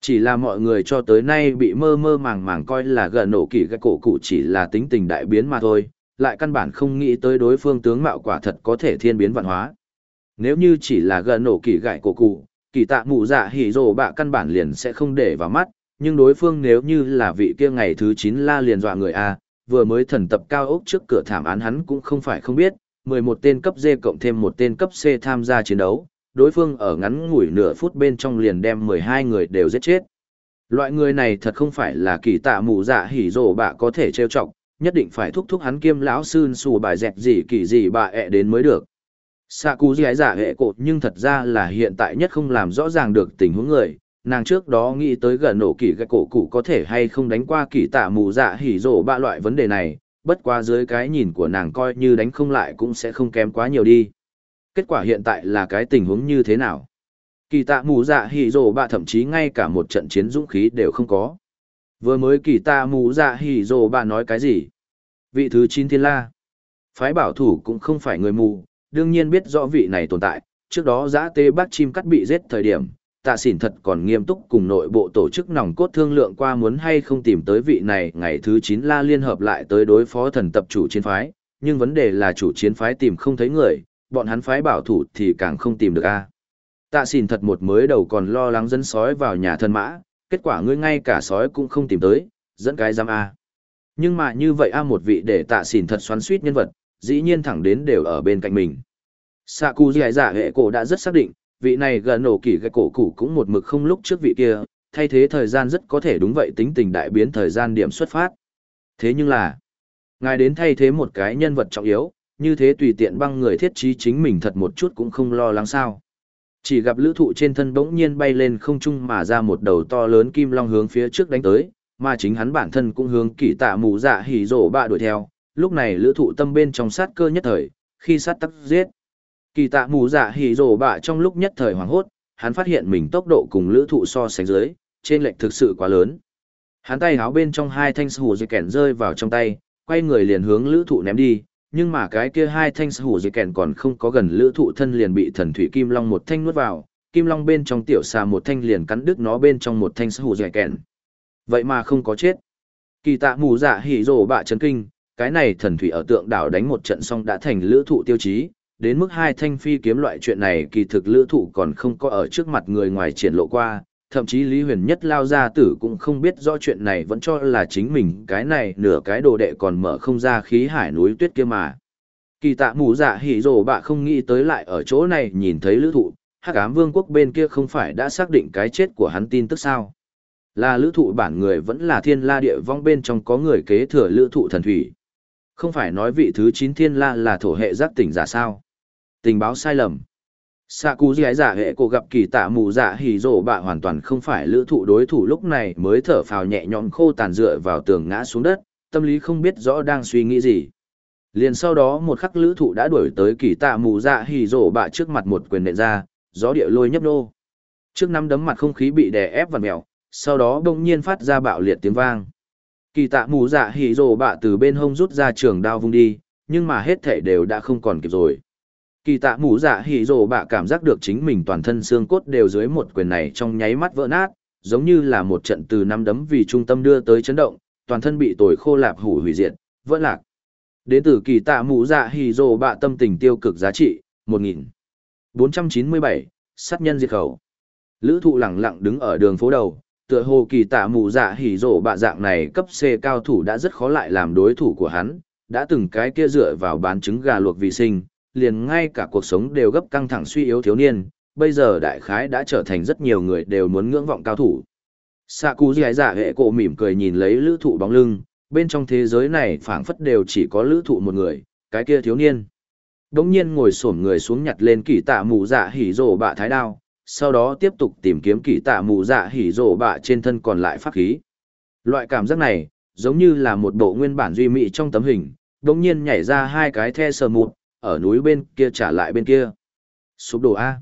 Chỉ là mọi người cho tới nay bị mơ mơ màng màng coi là gần nổ kỳ cái cổ cụ chỉ là tính tình đại biến mà thôi, lại căn bản không nghĩ tới đối phương tướng mạo quả thật có thể thiên biến vạn hóa. Nếu như chỉ là gần nổ kỳ gại cổ cụ, kỳ tạ mụ dạ hỉ rồ bạ căn bản liền sẽ không để vào mắt, nhưng đối phương nếu như là vị kia ngày thứ 9 la liền dọa người A, vừa mới thần tập cao ốc trước cửa thảm án hắn cũng không phải không biết, 11 tên cấp D cộng thêm một tên cấp C tham gia chiến đấu, đối phương ở ngắn ngủi nửa phút bên trong liền đem 12 người đều giết chết. Loại người này thật không phải là kỳ tạ mù dạ hỉ rồ bạ có thể trêu chọc, nhất định phải thúc thúc hắn kiêm lão sư xù bài dẹt gì kỳ gì bà ẹ đến mới được. Sạ cụ gì giả hệ cột nhưng thật ra là hiện tại nhất không làm rõ ràng được tình huống người, nàng trước đó nghĩ tới gần nổ kỳ gạch cổ cụ có thể hay không đánh qua kỳ tạ mù dạ hỉ rổ ba loại vấn đề này, bất qua dưới cái nhìn của nàng coi như đánh không lại cũng sẽ không kém quá nhiều đi. Kết quả hiện tại là cái tình huống như thế nào? Kỳ tạ mù dạ hỉ rổ ba thậm chí ngay cả một trận chiến dũng khí đều không có. Vừa mới kỳ tạ mù dạ hỉ rổ ba nói cái gì? Vị thứ chín thiên la. Phái bảo thủ cũng không phải người mù, đương nhiên biết rõ vị này tồn tại, trước đó giã tê bác chim cắt bị giết thời điểm, tạ xỉn thật còn nghiêm túc cùng nội bộ tổ chức nòng cốt thương lượng qua muốn hay không tìm tới vị này ngày thứ 9 la liên hợp lại tới đối phó thần tập chủ chiến phái, nhưng vấn đề là chủ chiến phái tìm không thấy người, bọn hắn phái bảo thủ thì càng không tìm được a. Tạ xỉn thật một mới đầu còn lo lắng dẫn sói vào nhà thân mã, kết quả ngươi ngay cả sói cũng không tìm tới, dẫn cái giam a. Nhưng mà như vậy a một vị để tạ xỉn thật xoắn suýt nhân vật, dĩ nhiên thẳng đến đều ở bên cạnh mình. Sạ cụ dì dạ hệ cổ đã rất xác định, vị này gần nổ kỳ gạch cổ cụ cũng một mực không lúc trước vị kia, thay thế thời gian rất có thể đúng vậy tính tình đại biến thời gian điểm xuất phát. Thế nhưng là, ngài đến thay thế một cái nhân vật trọng yếu, như thế tùy tiện băng người thiết trí chính mình thật một chút cũng không lo lắng sao. Chỉ gặp lữ thụ trên thân bỗng nhiên bay lên không trung mà ra một đầu to lớn kim long hướng phía trước đánh tới, mà chính hắn bản thân cũng hướng kỳ tạ mù dạ hỉ rổ bạ đuổi theo, lúc này lữ thụ tâm bên trong sát cơ nhất thời, khi sát tắc giết. Kỳ tạ mù dạ hỉ rồ bạ trong lúc nhất thời hoảng hốt, hắn phát hiện mình tốc độ cùng lữ thụ so sánh dưới, trên lệch thực sự quá lớn. Hắn tay háo bên trong hai thanh hủ dây kèn rơi vào trong tay, quay người liền hướng lữ thụ ném đi, nhưng mà cái kia hai thanh hủ dây kèn còn không có gần lữ thụ thân liền bị thần thủy kim long một thanh nuốt vào, kim long bên trong tiểu xà một thanh liền cắn đứt nó bên trong một thanh hủ dây kèn. Vậy mà không có chết. Kỳ tạ mù dạ hỉ rồ bạ chấn kinh, cái này thần thủy ở tượng đảo đánh một trận xong đã thành lữ thụ tiêu chí, đến mức hai thanh phi kiếm loại chuyện này kỳ thực lữ thụ còn không có ở trước mặt người ngoài triển lộ qua, thậm chí Lý Huyền Nhất lao ra tử cũng không biết rõ chuyện này vẫn cho là chính mình cái này nửa cái đồ đệ còn mở không ra khí hải núi tuyết kia mà. Kỳ tạ mù dạ hỉ rồ bạ không nghĩ tới lại ở chỗ này nhìn thấy lữ thụ, hắc ám vương quốc bên kia không phải đã xác định cái chết của hắn tin tức sao. Là lữ thụ bản người vẫn là thiên la địa vong bên trong có người kế thừa lữ thụ thần thủy. Không phải nói vị thứ 9 thiên la là thổ hệ giác tỉnh giả sao tình báo sai lầm. Xạ cú dì giả hệ cổ gặp kỳ tạ mù dạ hỉ rổ bạ hoàn toàn không phải lữ thụ đối thủ lúc này mới thở phào nhẹ nhõm khô tàn dựa vào tường ngã xuống đất, tâm lý không biết rõ đang suy nghĩ gì. Liền sau đó một khắc lữ thụ đã đuổi tới kỳ tạ mù dạ hỉ rổ bạ trước mặt một quyền nện ra, gió địa lôi nhấp nô. Trước năm đấm mặt không khí bị đè ép và mèo, sau đó đông nhiên phát ra bạo liệt tiếng vang. Kỳ tạ mù dạ hỉ rổ bạ từ bên hông rút ra trường đao vung đi, nhưng mà hết thể đều đã không còn kịp rồi kỳ tạ mù dạ hỉ rồ bạ cảm giác được chính mình toàn thân xương cốt đều dưới một quyền này trong nháy mắt vỡ nát, giống như là một trận từ năm đấm vì trung tâm đưa tới chấn động, toàn thân bị tồi khô lạp hủ hủy diệt, vỡ lạc. Đến từ kỳ tạ mù dạ hỉ rồ bạ tâm tình tiêu cực giá trị, một nghìn bốn trăm chín mươi bảy, sát nhân diệt khẩu. Lữ thụ lẳng lặng đứng ở đường phố đầu, tựa hồ kỳ tạ mù dạ hỉ rồ bạ dạng này cấp c cao thủ đã rất khó lại làm đối thủ của hắn, đã từng cái kia dựa vào bán trứng gà luộc vì sinh liền ngay cả cuộc sống đều gấp căng thẳng suy yếu thiếu niên, bây giờ đại khái đã trở thành rất nhiều người đều muốn ngưỡng vọng cao thủ. Sạ cú giải giả dạ hệ cổ mỉm cười nhìn lấy lữ thụ bóng lưng, bên trong thế giới này phảng phất đều chỉ có lữ thụ một người, cái kia thiếu niên. đống nhiên ngồi xổm người xuống nhặt lên kỳ tạ mù dạ hỉ rổ bạ thái đao, sau đó tiếp tục tìm kiếm kỳ tạ mù dạ hỉ rổ bạ trên thân còn lại pháp khí. Loại cảm giác này, giống như là một bộ nguyên bản duy mỹ trong tấm hình, đống nhiên nhảy ra hai cái the sờ mụt, ở núi bên kia trả lại bên kia. Sụp đổ A.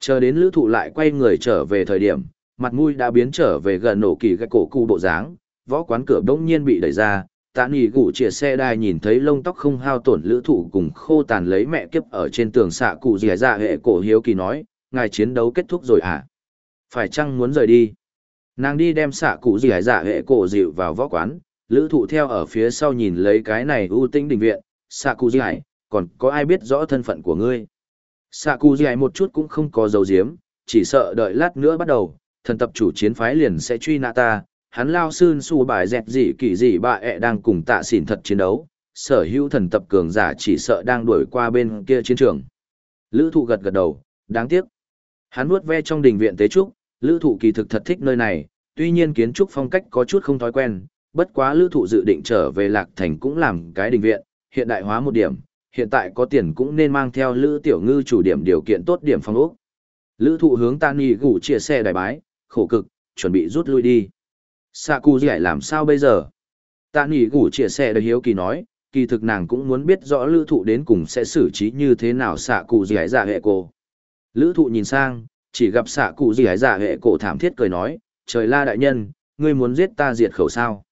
Chờ đến lữ thụ lại quay người trở về thời điểm, mặt mũi đã biến trở về gần nổ kỳ gạch cổ cụ bộ dáng, võ quán cửa đông nhiên bị đẩy ra, tạ nghỉ gủ chìa xe đai nhìn thấy lông tóc không hao tổn lữ thụ cùng khô tàn lấy mẹ kiếp ở trên tường xạ cụ dìa dạ hệ cổ hiếu kỳ nói ngài chiến đấu kết thúc rồi à phải chăng muốn rời đi nàng đi đem xạ cụ dìa dạ hệ cổ dịu vào võ quán lữ thụ theo ở phía sau nhìn lấy cái này ưu tinh đình viện xạ cụ dìa còn có ai biết rõ thân phận của ngươi? Xạ cụ dìa một chút cũng không có dấu diếm chỉ sợ đợi lát nữa bắt đầu thần tập chủ chiến phái liền sẽ truy nã ta. Hắn lao sơn su bài dẹt gì kỳ gì bà ẹ đang cùng tạ xỉn thật chiến đấu, sở hữu thần tập cường giả chỉ sợ đang đuổi qua bên kia chiến trường. Lữ thụ gật gật đầu, đáng tiếc. Hắn nuốt ve trong đình viện tế trúc, lữ thụ kỳ thực thật thích nơi này, tuy nhiên kiến trúc phong cách có chút không thói quen, bất quá lữ thụ dự định trở về lạc thành cũng làm cái đình viện, hiện đại hóa một điểm, hiện tại có tiền cũng nên mang theo lữ tiểu ngư chủ điểm điều kiện tốt điểm phong ốc. Lữ thụ hướng ta nì gủ chia xe đài bái, khổ cực, chuẩn bị rút lui đi. Sạ cụ giải làm sao bây giờ? Tạ nhị gủ chia xe đời hiếu kỳ nói, kỳ thực nàng cũng muốn biết rõ lữ thụ đến cùng sẽ xử trí như thế nào xạ cụ giải giả hệ cổ. Lữ thụ nhìn sang, chỉ gặp xạ cụ giải giả hệ cổ thảm thiết cười nói, trời la đại nhân, ngươi muốn giết ta diệt khẩu sao?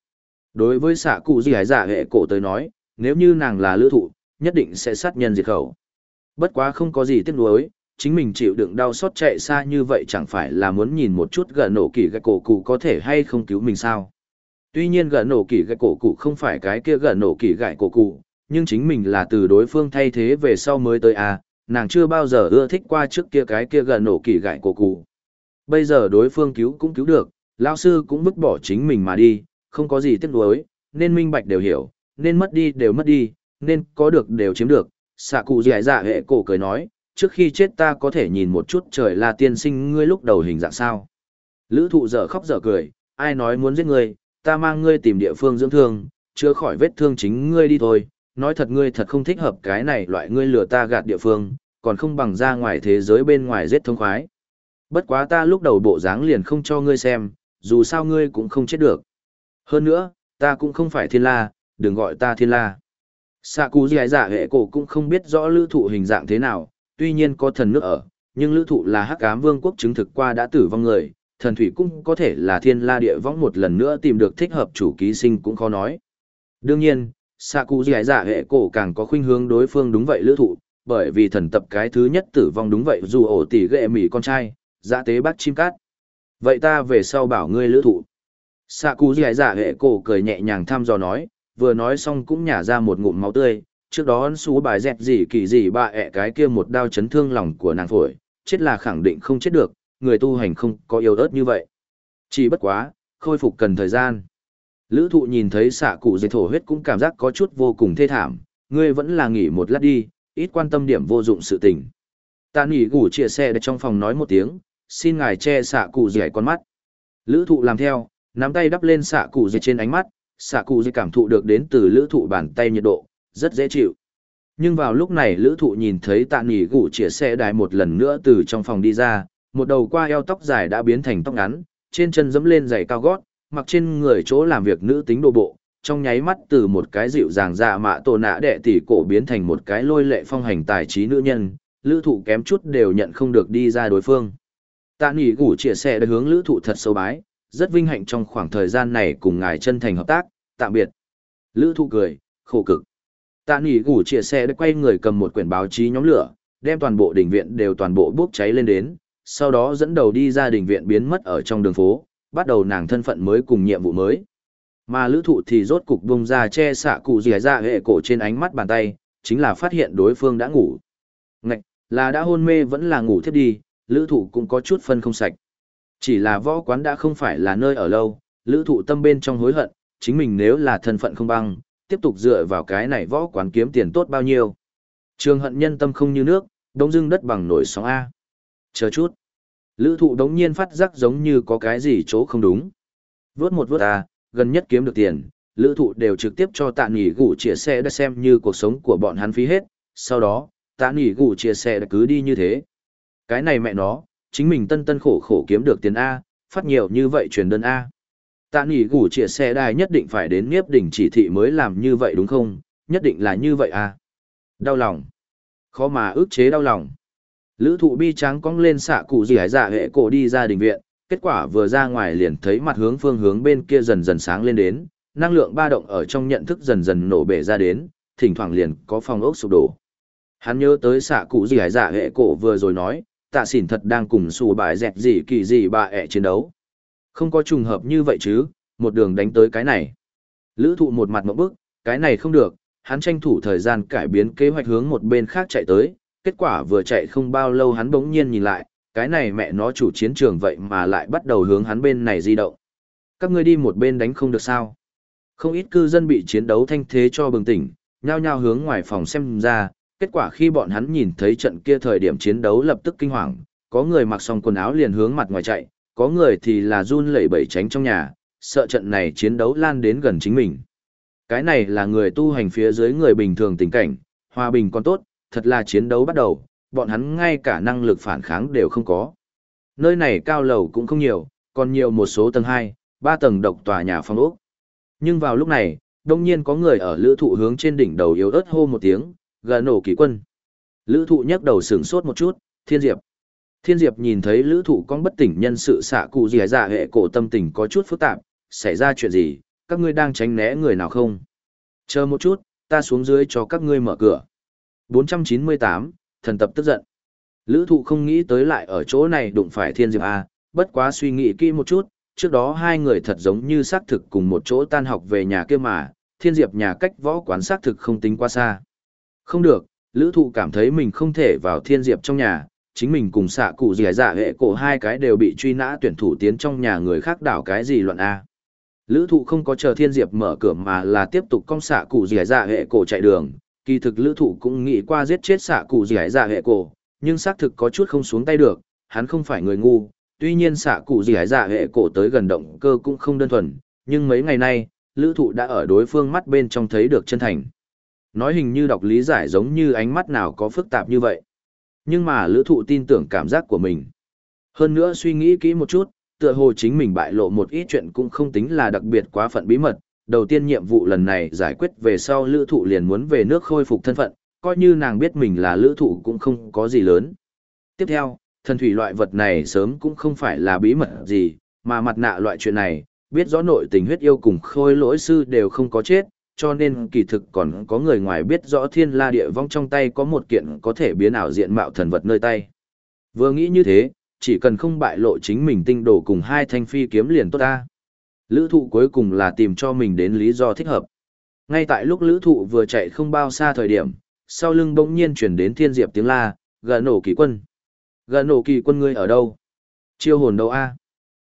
Đối với xạ cụ giải giả hệ cổ tới nói, nếu như nàng là lữ thụ, nhất định sẽ sát nhân diệt khẩu. Bất quá không có gì tiếc nuối, chính mình chịu đựng đau xót chạy xa như vậy chẳng phải là muốn nhìn một chút gã nổ kỳ gạch cổ cụ có thể hay không cứu mình sao. Tuy nhiên gã nổ kỳ gạch cổ cụ không phải cái kia gã nổ kỳ gạch cổ cụ, nhưng chính mình là từ đối phương thay thế về sau mới tới à, nàng chưa bao giờ ưa thích qua trước kia cái kia gã nổ kỳ gạch cổ cụ. Bây giờ đối phương cứu cũng cứu được, lão sư cũng vứt bỏ chính mình mà đi, không có gì tiếc nuối, nên minh bạch đều hiểu, nên mất đi đều mất đi, nên có được đều chiếm được. Sạ cụ dạy dạ hệ cổ cười nói, trước khi chết ta có thể nhìn một chút trời là tiên sinh ngươi lúc đầu hình dạng sao. Lữ thụ dở khóc dở cười, ai nói muốn giết ngươi, ta mang ngươi tìm địa phương dưỡng thương, chưa khỏi vết thương chính ngươi đi thôi, nói thật ngươi thật không thích hợp cái này loại ngươi lừa ta gạt địa phương, còn không bằng ra ngoài thế giới bên ngoài giết thông khoái. Bất quá ta lúc đầu bộ dáng liền không cho ngươi xem, dù sao ngươi cũng không chết được. Hơn nữa, ta cũng không phải thiên la, đừng gọi ta thiên la. Sạ cú dài giả dạ hệ cổ cũng không biết rõ lữ thụ hình dạng thế nào, tuy nhiên có thần nước ở, nhưng lữ thụ là hắc ám vương quốc chứng thực qua đã tử vong người, thần thủy cũng có thể là thiên la địa võng một lần nữa tìm được thích hợp chủ ký sinh cũng khó nói. Đương nhiên, sạ cụ dì giả dạ hệ cổ càng có khuynh hướng đối phương đúng vậy lữ thụ, bởi vì thần tập cái thứ nhất tử vong đúng vậy dù ổ tỷ ghệ mỉ con trai, dạ tế bắt chim cát. Vậy ta về sau bảo ngươi lữ thụ. Sạ cụ dì giả dạ hệ cổ cười nhẹ nhàng thăm dò nói, vừa nói xong cũng nhả ra một ngụm máu tươi, trước đó ấn xú bài dẹt gì kỳ gì bà ẹ cái kia một đao chấn thương lòng của nàng phổi, chết là khẳng định không chết được, người tu hành không có yêu ớt như vậy. Chỉ bất quá, khôi phục cần thời gian. Lữ thụ nhìn thấy xạ cụ dây thổ huyết cũng cảm giác có chút vô cùng thê thảm, ngươi vẫn là nghỉ một lát đi, ít quan tâm điểm vô dụng sự tình. Ta nghỉ gủ chia xe trong phòng nói một tiếng, xin ngài che xạ cụ dẻ con mắt. Lữ thụ làm theo, nắm tay đắp lên xạ cụ dây trên ánh mắt, xạ cụ dẻ cảm thụ được đến từ lữ thụ bàn tay nhiệt độ, rất dễ chịu. Nhưng vào lúc này lữ thụ nhìn thấy tạ nỉ gủ chĩa xe đài một lần nữa từ trong phòng đi ra, một đầu qua eo tóc dài đã biến thành tóc ngắn, trên chân dẫm lên giày cao gót, mặc trên người chỗ làm việc nữ tính đồ bộ, trong nháy mắt từ một cái dịu dàng dạ mạ tổ nã đệ tỷ cổ biến thành một cái lôi lệ phong hành tài trí nữ nhân, lữ thụ kém chút đều nhận không được đi ra đối phương. Tạ nỉ gủ chia sẻ đã hướng lữ thụ thật sâu bái, rất vinh hạnh trong khoảng thời gian này cùng ngài chân thành hợp tác, tạm biệt. Lữ thụ cười, khổ cực. Tạ nỉ gủ chia xe đã quay người cầm một quyển báo chí nhóm lửa, đem toàn bộ đỉnh viện đều toàn bộ bốc cháy lên đến, sau đó dẫn đầu đi ra đỉnh viện biến mất ở trong đường phố, bắt đầu nàng thân phận mới cùng nhiệm vụ mới. Mà lữ thụ thì rốt cục bông ra che xạ cụ dì ra hệ cổ trên ánh mắt bàn tay, chính là phát hiện đối phương đã ngủ. Ngạch, là đã hôn mê vẫn là ngủ thiếp đi, lữ thụ cũng có chút phân không sạch. Chỉ là võ quán đã không phải là nơi ở lâu, lữ thụ tâm bên trong hối hận, chính mình nếu là thân phận không băng, tiếp tục dựa vào cái này võ quán kiếm tiền tốt bao nhiêu. Trường hận nhân tâm không như nước, đống dưng đất bằng nổi sóng A. Chờ chút. Lữ thụ đống nhiên phát giác giống như có cái gì chỗ không đúng. Vốt một vốt A, gần nhất kiếm được tiền, lữ thụ đều trực tiếp cho tạ nghỉ gủ chia xe đã xem như cuộc sống của bọn hắn phí hết. Sau đó, tạ nghỉ gù chia sẻ cứ đi như thế. Cái này mẹ nó, chính mình tân tân khổ khổ kiếm được tiền A, phát nhiều như vậy truyền đơn A. Tạ nghỉ gủ chia sẻ đài nhất định phải đến nghiếp đỉnh chỉ thị mới làm như vậy đúng không, nhất định là như vậy A. Đau lòng. Khó mà ước chế đau lòng. Lữ thụ bi trắng cong lên xạ cụ gì hải dạ hệ cổ đi ra đình viện, kết quả vừa ra ngoài liền thấy mặt hướng phương hướng bên kia dần dần sáng lên đến, năng lượng ba động ở trong nhận thức dần dần nổ bể ra đến, thỉnh thoảng liền có phong ốc sụp đổ. Hắn nhớ tới xạ cụ gì hải dạ hệ cổ vừa rồi nói, tạ xỉn thật đang cùng xù bài dẹt gì kỳ gì bà ẹ chiến đấu. Không có trùng hợp như vậy chứ, một đường đánh tới cái này. Lữ thụ một mặt một bức, cái này không được, hắn tranh thủ thời gian cải biến kế hoạch hướng một bên khác chạy tới, kết quả vừa chạy không bao lâu hắn bỗng nhiên nhìn lại, cái này mẹ nó chủ chiến trường vậy mà lại bắt đầu hướng hắn bên này di động. Các ngươi đi một bên đánh không được sao? Không ít cư dân bị chiến đấu thanh thế cho bừng tỉnh, nhao nhao hướng ngoài phòng xem ra, kết quả khi bọn hắn nhìn thấy trận kia thời điểm chiến đấu lập tức kinh hoàng, có người mặc xong quần áo liền hướng mặt ngoài chạy, có người thì là run lẩy bẩy tránh trong nhà, sợ trận này chiến đấu lan đến gần chính mình. Cái này là người tu hành phía dưới người bình thường tình cảnh, hòa bình còn tốt, thật là chiến đấu bắt đầu, bọn hắn ngay cả năng lực phản kháng đều không có. Nơi này cao lầu cũng không nhiều, còn nhiều một số tầng 2, 3 tầng độc tòa nhà phong ốc. Nhưng vào lúc này, đông nhiên có người ở lữ thụ hướng trên đỉnh đầu yếu ớt hô một tiếng, gờ nổ kỳ quân. Lữ thụ nhấc đầu sửng sốt một chút, thiên diệp. Thiên diệp nhìn thấy lữ thụ con bất tỉnh nhân sự xạ cụ gì dạ hệ cổ tâm tình có chút phức tạp, xảy ra chuyện gì, các ngươi đang tránh né người nào không? Chờ một chút, ta xuống dưới cho các ngươi mở cửa. 498, thần tập tức giận. Lữ thụ không nghĩ tới lại ở chỗ này đụng phải thiên diệp A, bất quá suy nghĩ kỹ một chút, trước đó hai người thật giống như xác thực cùng một chỗ tan học về nhà kia mà, thiên diệp nhà cách võ quán xác thực không tính quá xa. Không được, lữ thụ cảm thấy mình không thể vào thiên diệp trong nhà, chính mình cùng xạ cụ dì dạ hệ cổ hai cái đều bị truy nã tuyển thủ tiến trong nhà người khác đảo cái gì loạn A. Lữ thụ không có chờ thiên diệp mở cửa mà là tiếp tục cong xạ cụ dì dạ hệ cổ chạy đường, kỳ thực lữ thụ cũng nghĩ qua giết chết xạ cụ dì dạ hệ cổ, nhưng xác thực có chút không xuống tay được, hắn không phải người ngu, tuy nhiên xạ cụ dì dạ hệ cổ tới gần động cơ cũng không đơn thuần, nhưng mấy ngày nay, lữ thụ đã ở đối phương mắt bên trong thấy được chân thành. Nói hình như đọc lý giải giống như ánh mắt nào có phức tạp như vậy. Nhưng mà lữ thụ tin tưởng cảm giác của mình. Hơn nữa suy nghĩ kỹ một chút, tựa hồ chính mình bại lộ một ít chuyện cũng không tính là đặc biệt quá phận bí mật. Đầu tiên nhiệm vụ lần này giải quyết về sau lữ thụ liền muốn về nước khôi phục thân phận, coi như nàng biết mình là lữ thụ cũng không có gì lớn. Tiếp theo, thần thủy loại vật này sớm cũng không phải là bí mật gì, mà mặt nạ loại chuyện này, biết rõ nội tình huyết yêu cùng khôi lỗi sư đều không có chết, cho nên kỳ thực còn có người ngoài biết rõ thiên la địa vong trong tay có một kiện có thể biến ảo diện mạo thần vật nơi tay. Vừa nghĩ như thế, chỉ cần không bại lộ chính mình tinh đồ cùng hai thanh phi kiếm liền tốt ta. Lữ thụ cuối cùng là tìm cho mình đến lý do thích hợp. Ngay tại lúc lữ thụ vừa chạy không bao xa thời điểm, sau lưng bỗng nhiên chuyển đến thiên diệp tiếng la, gần nổ kỳ quân. Gần nổ kỳ quân ngươi ở đâu? Chiêu hồn đâu a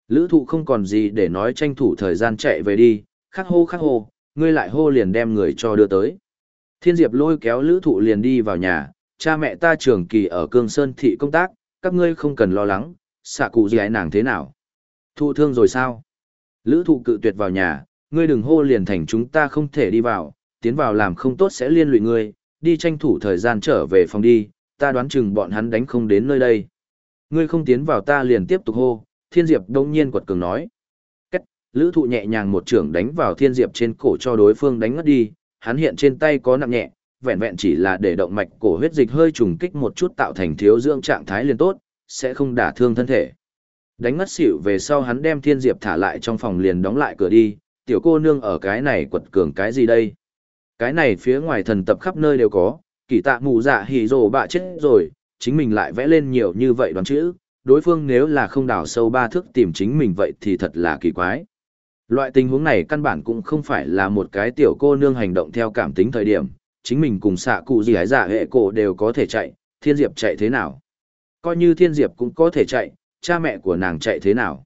Lữ thụ không còn gì để nói tranh thủ thời gian chạy về đi, khắc hô khắc hô, ngươi lại hô liền đem người cho đưa tới. Thiên Diệp lôi kéo lữ thụ liền đi vào nhà, cha mẹ ta trường kỳ ở Cương Sơn thị công tác, các ngươi không cần lo lắng, xạ cụ gì ái nàng thế nào. Thụ thương rồi sao? Lữ thụ cự tuyệt vào nhà, ngươi đừng hô liền thành chúng ta không thể đi vào, tiến vào làm không tốt sẽ liên lụy ngươi, đi tranh thủ thời gian trở về phòng đi, ta đoán chừng bọn hắn đánh không đến nơi đây. Ngươi không tiến vào ta liền tiếp tục hô, Thiên Diệp đông nhiên quật cường nói. Lữ thụ nhẹ nhàng một trưởng đánh vào Thiên Diệp trên cổ cho đối phương đánh ngất đi, hắn hiện trên tay có nặng nhẹ, vẹn vẹn chỉ là để động mạch cổ huyết dịch hơi trùng kích một chút tạo thành thiếu dưỡng trạng thái liền tốt, sẽ không đả thương thân thể. Đánh ngất xỉu về sau hắn đem Thiên Diệp thả lại trong phòng liền đóng lại cửa đi, tiểu cô nương ở cái này quật cường cái gì đây? Cái này phía ngoài thần tập khắp nơi đều có, kỳ tạ mù dạ hỉ rồ bạ chết rồi, chính mình lại vẽ lên nhiều như vậy đoán chữ, đối phương nếu là không đào sâu ba thước tìm chính mình vậy thì thật là kỳ quái. Loại tình huống này căn bản cũng không phải là một cái tiểu cô nương hành động theo cảm tính thời điểm, chính mình cùng xạ cụ gì hái giả dạ hệ cổ đều có thể chạy, thiên diệp chạy thế nào? Coi như thiên diệp cũng có thể chạy, cha mẹ của nàng chạy thế nào?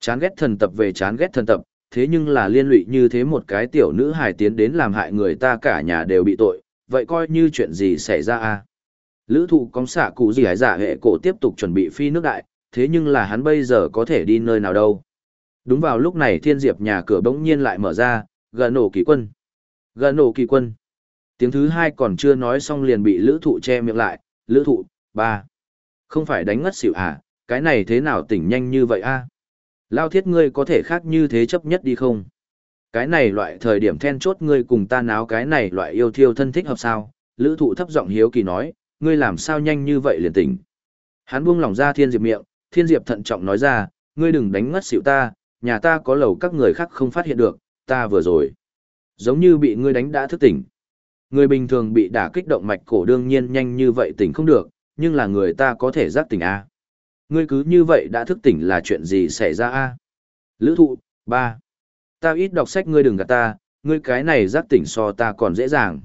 Chán ghét thần tập về chán ghét thần tập, thế nhưng là liên lụy như thế một cái tiểu nữ hài tiến đến làm hại người ta cả nhà đều bị tội, vậy coi như chuyện gì xảy ra a Lữ thụ cóng xạ cụ gì hái giả dạ hệ cổ tiếp tục chuẩn bị phi nước đại, thế nhưng là hắn bây giờ có thể đi nơi nào đâu. Đúng vào lúc này thiên diệp nhà cửa bỗng nhiên lại mở ra, gần nổ kỳ quân. Gần nổ kỳ quân. Tiếng thứ hai còn chưa nói xong liền bị lữ thụ che miệng lại, lữ thụ, ba. Không phải đánh ngất xỉu à, cái này thế nào tỉnh nhanh như vậy a Lao thiết ngươi có thể khác như thế chấp nhất đi không? Cái này loại thời điểm then chốt ngươi cùng ta náo cái này loại yêu thiêu thân thích hợp sao? Lữ thụ thấp giọng hiếu kỳ nói, ngươi làm sao nhanh như vậy liền tỉnh. Hắn buông lỏng ra thiên diệp miệng, thiên diệp thận trọng nói ra, ngươi đừng đánh ngất xỉu ta, nhà ta có lầu các người khác không phát hiện được, ta vừa rồi. Giống như bị ngươi đánh đã thức tỉnh. Người bình thường bị đả kích động mạch cổ đương nhiên nhanh như vậy tỉnh không được, nhưng là người ta có thể giác tỉnh A. Ngươi cứ như vậy đã thức tỉnh là chuyện gì xảy ra A. Lữ thụ, ba Ta ít đọc sách ngươi đừng gạt ta, ngươi cái này giác tỉnh so ta còn dễ dàng.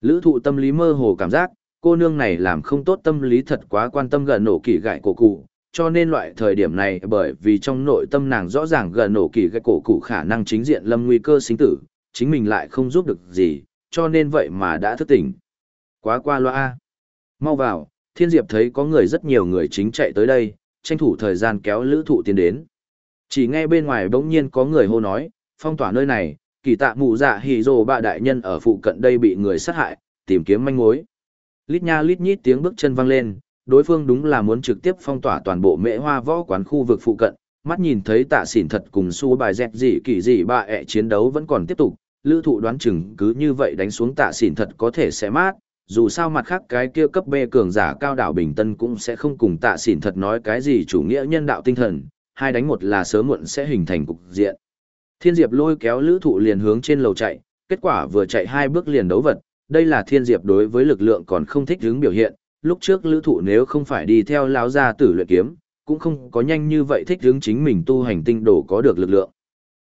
Lữ thụ tâm lý mơ hồ cảm giác, cô nương này làm không tốt tâm lý thật quá quan tâm gần nổ kỳ gại cổ cụ, cho nên loại thời điểm này bởi vì trong nội tâm nàng rõ ràng gần nổ kỳ cái cổ cụ khả năng chính diện lâm nguy cơ sinh tử, chính mình lại không giúp được gì, cho nên vậy mà đã thức tỉnh. Quá qua loa. Mau vào, thiên diệp thấy có người rất nhiều người chính chạy tới đây, tranh thủ thời gian kéo lữ thụ tiến đến. Chỉ nghe bên ngoài bỗng nhiên có người hô nói, phong tỏa nơi này, kỳ tạ mụ dạ hì rồ bạ đại nhân ở phụ cận đây bị người sát hại, tìm kiếm manh mối. Lít nha lít nhít tiếng bước chân vang lên, đối phương đúng là muốn trực tiếp phong tỏa toàn bộ mễ hoa võ quán khu vực phụ cận, mắt nhìn thấy tạ xỉn thật cùng su bài dẹt gì kỳ gì ba ẹ chiến đấu vẫn còn tiếp tục, lữ thụ đoán chừng cứ như vậy đánh xuống tạ xỉn thật có thể sẽ mát, dù sao mặt khác cái kia cấp B cường giả cao đảo Bình Tân cũng sẽ không cùng tạ xỉn thật nói cái gì chủ nghĩa nhân đạo tinh thần, hai đánh một là sớm muộn sẽ hình thành cục diện. Thiên Diệp lôi kéo lữ thụ liền hướng trên lầu chạy, kết quả vừa chạy hai bước liền đấu vật, đây là Thiên Diệp đối với lực lượng còn không thích hứng biểu hiện, lúc trước lữ thụ nếu không phải đi theo lão gia tử luyện kiếm, cũng không có nhanh như vậy thích hướng chính mình tu hành tinh đồ có được lực lượng.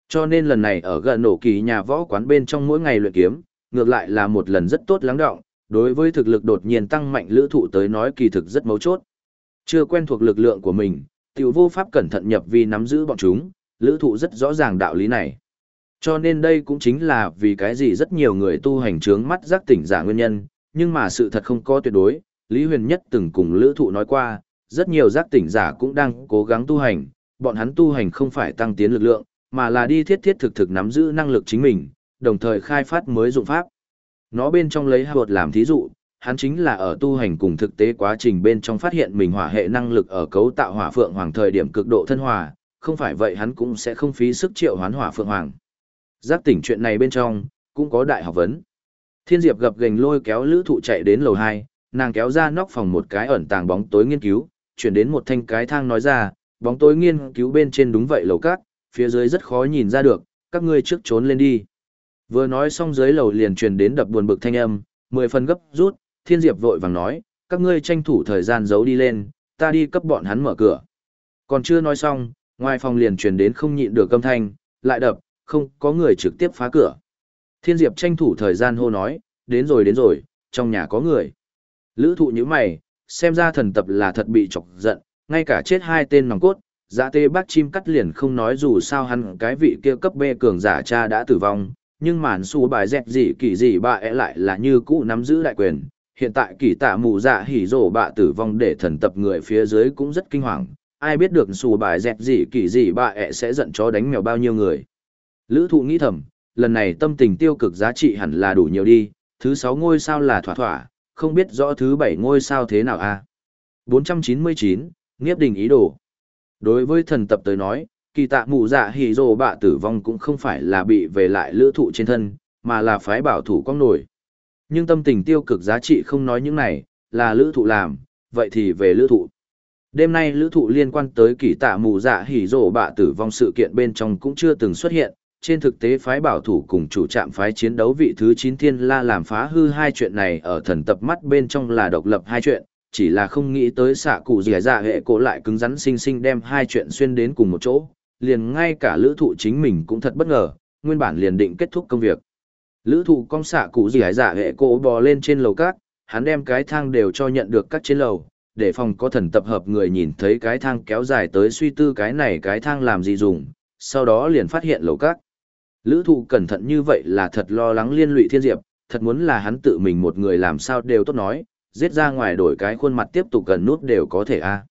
Cho nên lần này ở gần nổ kỳ nhà võ quán bên trong mỗi ngày luyện kiếm, ngược lại là một lần rất tốt lắng động, đối với thực lực đột nhiên tăng mạnh lữ thụ tới nói kỳ thực rất mấu chốt. Chưa quen thuộc lực lượng của mình, tiểu vô pháp cẩn thận nhập vì nắm giữ bọn chúng, lữ thụ rất rõ ràng đạo lý này. Cho nên đây cũng chính là vì cái gì rất nhiều người tu hành trướng mắt giác tỉnh giả nguyên nhân, nhưng mà sự thật không có tuyệt đối, Lý Huyền Nhất từng cùng lữ thụ nói qua, rất nhiều giác tỉnh giả cũng đang cố gắng tu hành, bọn hắn tu hành không phải tăng tiến lực lượng, mà là đi thiết thiết thực thực nắm giữ năng lực chính mình, đồng thời khai phát mới dụng pháp. Nó bên trong lấy hợp làm thí dụ, hắn chính là ở tu hành cùng thực tế quá trình bên trong phát hiện mình hỏa hệ năng lực ở cấu tạo hỏa phượng hoàng thời điểm cực độ thân hòa, không phải vậy hắn cũng sẽ không phí sức triệu hoán hỏa phượng hoàng. Giác tỉnh chuyện này bên trong, cũng có đại học vấn. Thiên Diệp gặp gành lôi kéo lữ thụ chạy đến lầu 2, nàng kéo ra nóc phòng một cái ẩn tàng bóng tối nghiên cứu, chuyển đến một thanh cái thang nói ra, bóng tối nghiên cứu bên trên đúng vậy lầu cát, phía dưới rất khó nhìn ra được, các ngươi trước trốn lên đi. Vừa nói xong dưới lầu liền truyền đến đập buồn bực thanh âm, mười phần gấp rút, Thiên Diệp vội vàng nói, các ngươi tranh thủ thời gian giấu đi lên, ta đi cấp bọn hắn mở cửa. Còn chưa nói xong, ngoài phòng liền truyền đến không nhịn được âm thanh, lại đập, không có người trực tiếp phá cửa. Thiên Diệp tranh thủ thời gian hô nói, đến rồi đến rồi, trong nhà có người. Lữ thụ như mày, xem ra thần tập là thật bị chọc giận, ngay cả chết hai tên nòng cốt, giã tê bác chim cắt liền không nói dù sao hắn cái vị kia cấp B cường giả cha đã tử vong, nhưng màn xù bài dẹt gì kỳ gì bà ẹ lại là như cũ nắm giữ đại quyền. Hiện tại kỳ tạ mù dạ hỉ rổ bạ tử vong để thần tập người phía dưới cũng rất kinh hoàng, ai biết được xù bài dẹt gì kỳ gì bà ẹ sẽ giận chó đánh mèo bao nhiêu người. Lữ thụ nghĩ thầm, lần này tâm tình tiêu cực giá trị hẳn là đủ nhiều đi, thứ sáu ngôi sao là thỏa thỏa, không biết rõ thứ bảy ngôi sao thế nào a à? 499, Nghiếp đình ý đồ. Đối với thần tập tới nói, kỳ tạ mù dạ hỉ rồ bạ tử vong cũng không phải là bị về lại lữ thụ trên thân, mà là phái bảo thủ con nổi. Nhưng tâm tình tiêu cực giá trị không nói những này, là lữ thụ làm, vậy thì về lữ thụ. Đêm nay lữ thụ liên quan tới kỳ tạ mù dạ hỉ rồ bạ tử vong sự kiện bên trong cũng chưa từng xuất hiện, trên thực tế phái bảo thủ cùng chủ trạm phái chiến đấu vị thứ 9 thiên la làm phá hư hai chuyện này ở thần tập mắt bên trong là độc lập hai chuyện, chỉ là không nghĩ tới xạ cụ dì dạ hệ cổ lại cứng rắn xinh xinh đem hai chuyện xuyên đến cùng một chỗ, liền ngay cả lữ thụ chính mình cũng thật bất ngờ, nguyên bản liền định kết thúc công việc. Lữ thụ cong xạ cụ dì dạ hệ cổ bò lên trên lầu cát, hắn đem cái thang đều cho nhận được các trên lầu, để phòng có thần tập hợp người nhìn thấy cái thang kéo dài tới suy tư cái này cái thang làm gì dùng, sau đó liền phát hiện lầu cát. Lữ thụ cẩn thận như vậy là thật lo lắng liên lụy thiên diệp, thật muốn là hắn tự mình một người làm sao đều tốt nói, giết ra ngoài đổi cái khuôn mặt tiếp tục gần nút đều có thể a à.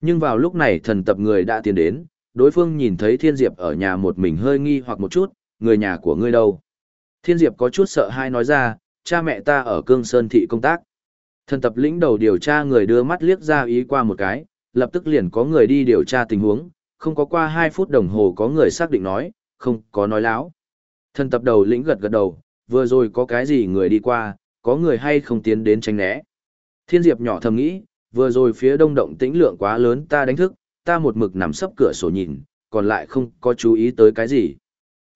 Nhưng vào lúc này thần tập người đã tiến đến, đối phương nhìn thấy thiên diệp ở nhà một mình hơi nghi hoặc một chút, người nhà của ngươi đâu. Thiên diệp có chút sợ hai nói ra, cha mẹ ta ở Cương Sơn Thị công tác. Thần tập lĩnh đầu điều tra người đưa mắt liếc ra ý qua một cái, lập tức liền có người đi điều tra tình huống, không có qua 2 phút đồng hồ có người xác định nói, không có nói láo. Thần tập đầu lĩnh gật gật đầu, vừa rồi có cái gì người đi qua, có người hay không tiến đến tránh né. Thiên Diệp nhỏ thầm nghĩ, vừa rồi phía đông động tĩnh lượng quá lớn ta đánh thức, ta một mực nằm sấp cửa sổ nhìn, còn lại không có chú ý tới cái gì.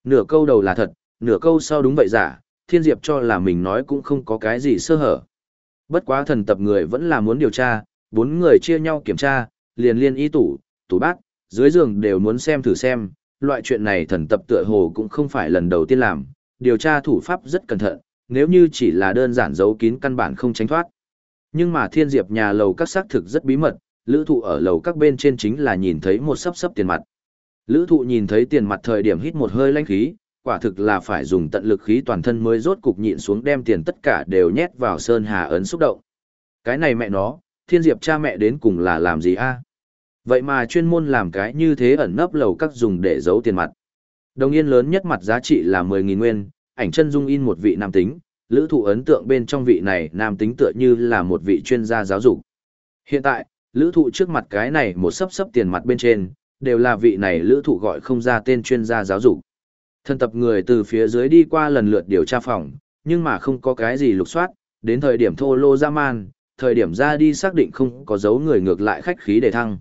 Nửa câu đầu là thật, nửa câu sau đúng vậy giả, Thiên Diệp cho là mình nói cũng không có cái gì sơ hở. Bất quá thần tập người vẫn là muốn điều tra, bốn người chia nhau kiểm tra, liền liên y tủ, tủ bát, dưới giường đều muốn xem thử xem, loại chuyện này thần tập tựa hồ cũng không phải lần đầu tiên làm, điều tra thủ pháp rất cẩn thận, nếu như chỉ là đơn giản giấu kín căn bản không tránh thoát. Nhưng mà thiên diệp nhà lầu các xác thực rất bí mật, lữ thụ ở lầu các bên trên chính là nhìn thấy một sắp sắp tiền mặt. Lữ thụ nhìn thấy tiền mặt thời điểm hít một hơi lanh khí, quả thực là phải dùng tận lực khí toàn thân mới rốt cục nhịn xuống đem tiền tất cả đều nhét vào sơn hà ấn xúc động. Cái này mẹ nó, thiên diệp cha mẹ đến cùng là làm gì a Vậy mà chuyên môn làm cái như thế ẩn nấp lầu các dùng để giấu tiền mặt. Đồng yên lớn nhất mặt giá trị là 10.000 nguyên, ảnh chân dung in một vị nam tính, lữ thụ ấn tượng bên trong vị này nam tính tựa như là một vị chuyên gia giáo dục. Hiện tại, lữ thụ trước mặt cái này một sấp sấp tiền mặt bên trên, đều là vị này lữ thụ gọi không ra tên chuyên gia giáo dục. Thân tập người từ phía dưới đi qua lần lượt điều tra phòng, nhưng mà không có cái gì lục soát, đến thời điểm thô lô ra man, thời điểm ra đi xác định không có dấu người ngược lại khách khí để thăng.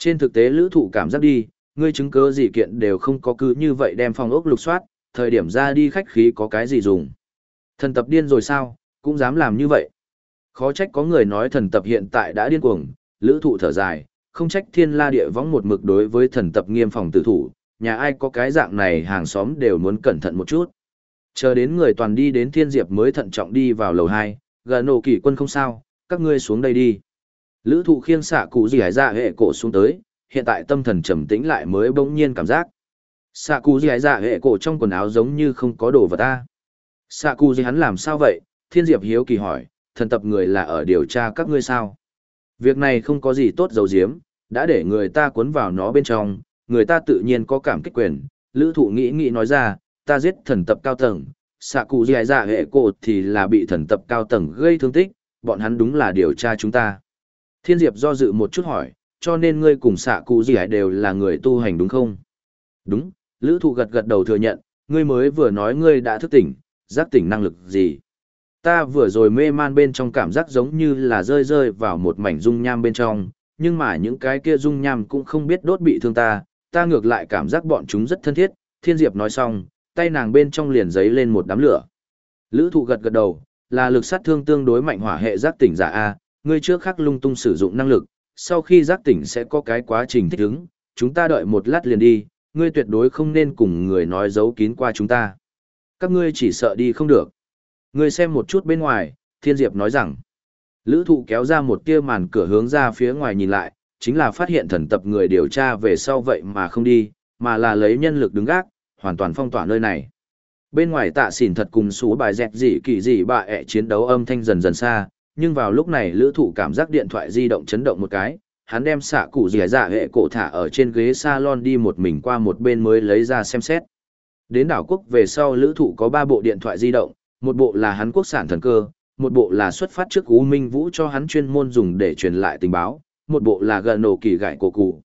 Trên thực tế lữ thụ cảm giác đi, ngươi chứng cứ gì kiện đều không có cứ như vậy đem phòng ốc lục soát, thời điểm ra đi khách khí có cái gì dùng. Thần tập điên rồi sao, cũng dám làm như vậy. Khó trách có người nói thần tập hiện tại đã điên cuồng, lữ thụ thở dài, không trách thiên la địa võng một mực đối với thần tập nghiêm phòng tử thủ, nhà ai có cái dạng này hàng xóm đều muốn cẩn thận một chút. Chờ đến người toàn đi đến thiên diệp mới thận trọng đi vào lầu 2, gần nổ kỷ quân không sao, các ngươi xuống đây đi. Lữ thụ khiêng xạ cụ gì hải dạ hệ cổ xuống tới, hiện tại tâm thần trầm tĩnh lại mới bỗng nhiên cảm giác. Xạ cụ gì hải dạ hệ cổ trong quần áo giống như không có đồ vật ta. Xạ cụ gì hắn làm sao vậy? Thiên Diệp hiếu kỳ hỏi, thần tập người là ở điều tra các ngươi sao? Việc này không có gì tốt dầu diếm, đã để người ta cuốn vào nó bên trong, người ta tự nhiên có cảm kích quyền. Lữ thụ nghĩ nghĩ nói ra, ta giết thần tập cao tầng, xạ cụ gì dạ hệ cổ thì là bị thần tập cao tầng gây thương tích, bọn hắn đúng là điều tra chúng ta. Thiên Diệp do dự một chút hỏi, cho nên ngươi cùng xạ cụ gì đều là người tu hành đúng không? Đúng, Lữ thụ gật gật đầu thừa nhận, ngươi mới vừa nói ngươi đã thức tỉnh, giác tỉnh năng lực gì? Ta vừa rồi mê man bên trong cảm giác giống như là rơi rơi vào một mảnh dung nham bên trong, nhưng mà những cái kia dung nham cũng không biết đốt bị thương ta, ta ngược lại cảm giác bọn chúng rất thân thiết. Thiên Diệp nói xong, tay nàng bên trong liền giấy lên một đám lửa. Lữ thụ gật gật đầu, là lực sát thương tương đối mạnh hỏa hệ giác tỉnh giả A, ngươi trước khắc lung tung sử dụng năng lực, sau khi giác tỉnh sẽ có cái quá trình thích ứng, chúng ta đợi một lát liền đi, ngươi tuyệt đối không nên cùng người nói giấu kín qua chúng ta. Các ngươi chỉ sợ đi không được. Ngươi xem một chút bên ngoài, Thiên Diệp nói rằng, Lữ thụ kéo ra một tia màn cửa hướng ra phía ngoài nhìn lại, chính là phát hiện thần tập người điều tra về sau vậy mà không đi, mà là lấy nhân lực đứng gác, hoàn toàn phong tỏa nơi này. Bên ngoài tạ xỉn thật cùng số bài dẹt dị kỳ dị bà ẹ chiến đấu âm thanh dần dần xa, nhưng vào lúc này lữ thụ cảm giác điện thoại di động chấn động một cái, hắn đem xạ cụ dẻ dạ hệ cổ thả ở trên ghế salon đi một mình qua một bên mới lấy ra xem xét. Đến đảo quốc về sau lữ thụ có 3 bộ điện thoại di động, một bộ là hắn quốc sản thần cơ, một bộ là xuất phát trước U Minh Vũ cho hắn chuyên môn dùng để truyền lại tình báo, một bộ là gần nổ kỳ gãi cổ cụ.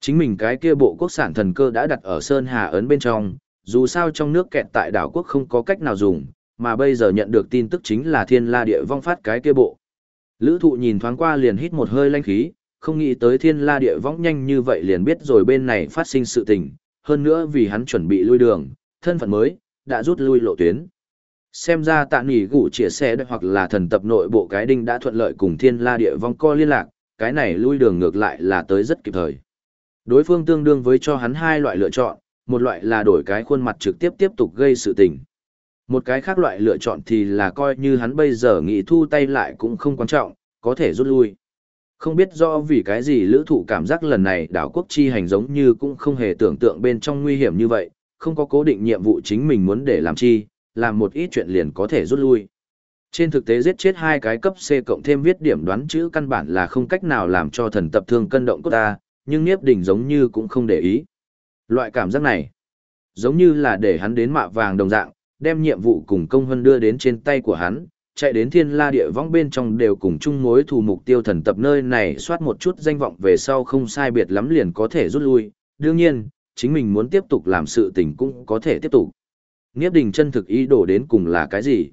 Chính mình cái kia bộ quốc sản thần cơ đã đặt ở Sơn Hà ấn bên trong, dù sao trong nước kẹt tại đảo quốc không có cách nào dùng, mà bây giờ nhận được tin tức chính là thiên la địa vong phát cái kia bộ. Lữ thụ nhìn thoáng qua liền hít một hơi lanh khí, không nghĩ tới thiên la địa vong nhanh như vậy liền biết rồi bên này phát sinh sự tình, hơn nữa vì hắn chuẩn bị lui đường, thân phận mới, đã rút lui lộ tuyến. Xem ra tạ nghỉ gủ chia sẻ hoặc là thần tập nội bộ cái đinh đã thuận lợi cùng thiên la địa vong co liên lạc, cái này lui đường ngược lại là tới rất kịp thời. Đối phương tương đương với cho hắn hai loại lựa chọn, một loại là đổi cái khuôn mặt trực tiếp tiếp tục gây sự tình. Một cái khác loại lựa chọn thì là coi như hắn bây giờ nghĩ thu tay lại cũng không quan trọng, có thể rút lui. Không biết do vì cái gì lữ thụ cảm giác lần này đảo quốc chi hành giống như cũng không hề tưởng tượng bên trong nguy hiểm như vậy, không có cố định nhiệm vụ chính mình muốn để làm chi, làm một ít chuyện liền có thể rút lui. Trên thực tế giết chết hai cái cấp C cộng thêm viết điểm đoán chữ căn bản là không cách nào làm cho thần tập thương cân động của ta, nhưng Niếp Đình giống như cũng không để ý. Loại cảm giác này, giống như là để hắn đến mạ vàng đồng dạng, đem nhiệm vụ cùng công hân đưa đến trên tay của hắn, chạy đến thiên la địa vong bên trong đều cùng chung mối thù mục tiêu thần tập nơi này soát một chút danh vọng về sau không sai biệt lắm liền có thể rút lui. Đương nhiên, chính mình muốn tiếp tục làm sự tình cũng có thể tiếp tục. Nghiếp đình chân thực ý đồ đến cùng là cái gì?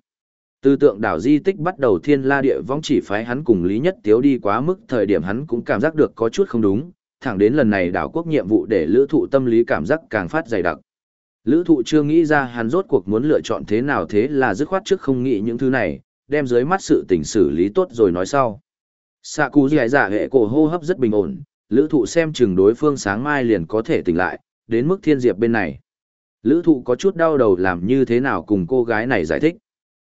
Từ tượng đảo di tích bắt đầu thiên la địa vong chỉ phái hắn cùng Lý Nhất Tiếu đi quá mức thời điểm hắn cũng cảm giác được có chút không đúng, thẳng đến lần này đảo quốc nhiệm vụ để lữ thụ tâm lý cảm giác càng phát dày đặc. Lữ thụ chưa nghĩ ra hắn rốt cuộc muốn lựa chọn thế nào thế là dứt khoát trước không nghĩ những thứ này, đem dưới mắt sự tình xử lý tốt rồi nói sau. Sạ cú giải giả dạ hệ cổ hô hấp rất bình ổn, lữ thụ xem chừng đối phương sáng mai liền có thể tỉnh lại, đến mức thiên diệp bên này. Lữ thụ có chút đau đầu làm như thế nào cùng cô gái này giải thích.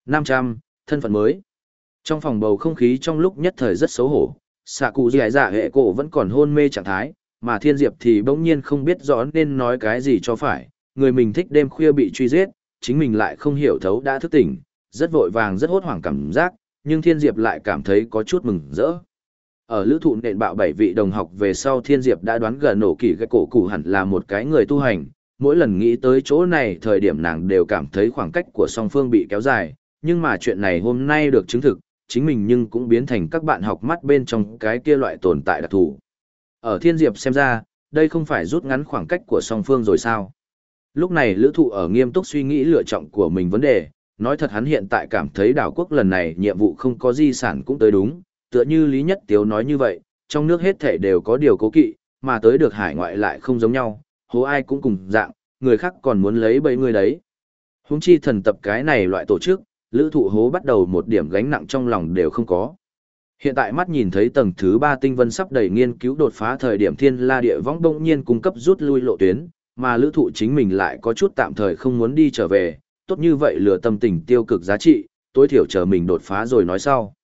500, thân phận mới. Trong phòng bầu không khí trong lúc nhất thời rất xấu hổ, Sạ cụ giải giả hệ cổ vẫn còn hôn mê trạng thái, mà thiên diệp thì bỗng nhiên không biết rõ nên nói cái gì cho phải, người mình thích đêm khuya bị truy giết, chính mình lại không hiểu thấu đã thức tỉnh, rất vội vàng rất hốt hoảng cảm giác, nhưng thiên diệp lại cảm thấy có chút mừng rỡ. Ở lữ thụ nện bạo bảy vị đồng học về sau thiên diệp đã đoán gần nổ kỳ cái cổ củ hẳn là một cái người tu hành, mỗi lần nghĩ tới chỗ này thời điểm nàng đều cảm thấy khoảng cách của song phương bị kéo dài, nhưng mà chuyện này hôm nay được chứng thực, chính mình nhưng cũng biến thành các bạn học mắt bên trong cái kia loại tồn tại đặc thù. Ở thiên diệp xem ra, đây không phải rút ngắn khoảng cách của song phương rồi sao. Lúc này lữ thụ ở nghiêm túc suy nghĩ lựa chọn của mình vấn đề, nói thật hắn hiện tại cảm thấy đảo quốc lần này nhiệm vụ không có di sản cũng tới đúng, tựa như Lý Nhất Tiếu nói như vậy, trong nước hết thể đều có điều cố kỵ, mà tới được hải ngoại lại không giống nhau, hố ai cũng cùng dạng, người khác còn muốn lấy bấy người đấy. Húng chi thần tập cái này loại tổ chức, lữ thụ hố bắt đầu một điểm gánh nặng trong lòng đều không có. Hiện tại mắt nhìn thấy tầng thứ 3 tinh vân sắp đầy nghiên cứu đột phá thời điểm thiên la địa võng đông nhiên cung cấp rút lui lộ tuyến, mà lữ thụ chính mình lại có chút tạm thời không muốn đi trở về, tốt như vậy lừa tâm tình tiêu cực giá trị, tối thiểu chờ mình đột phá rồi nói sau.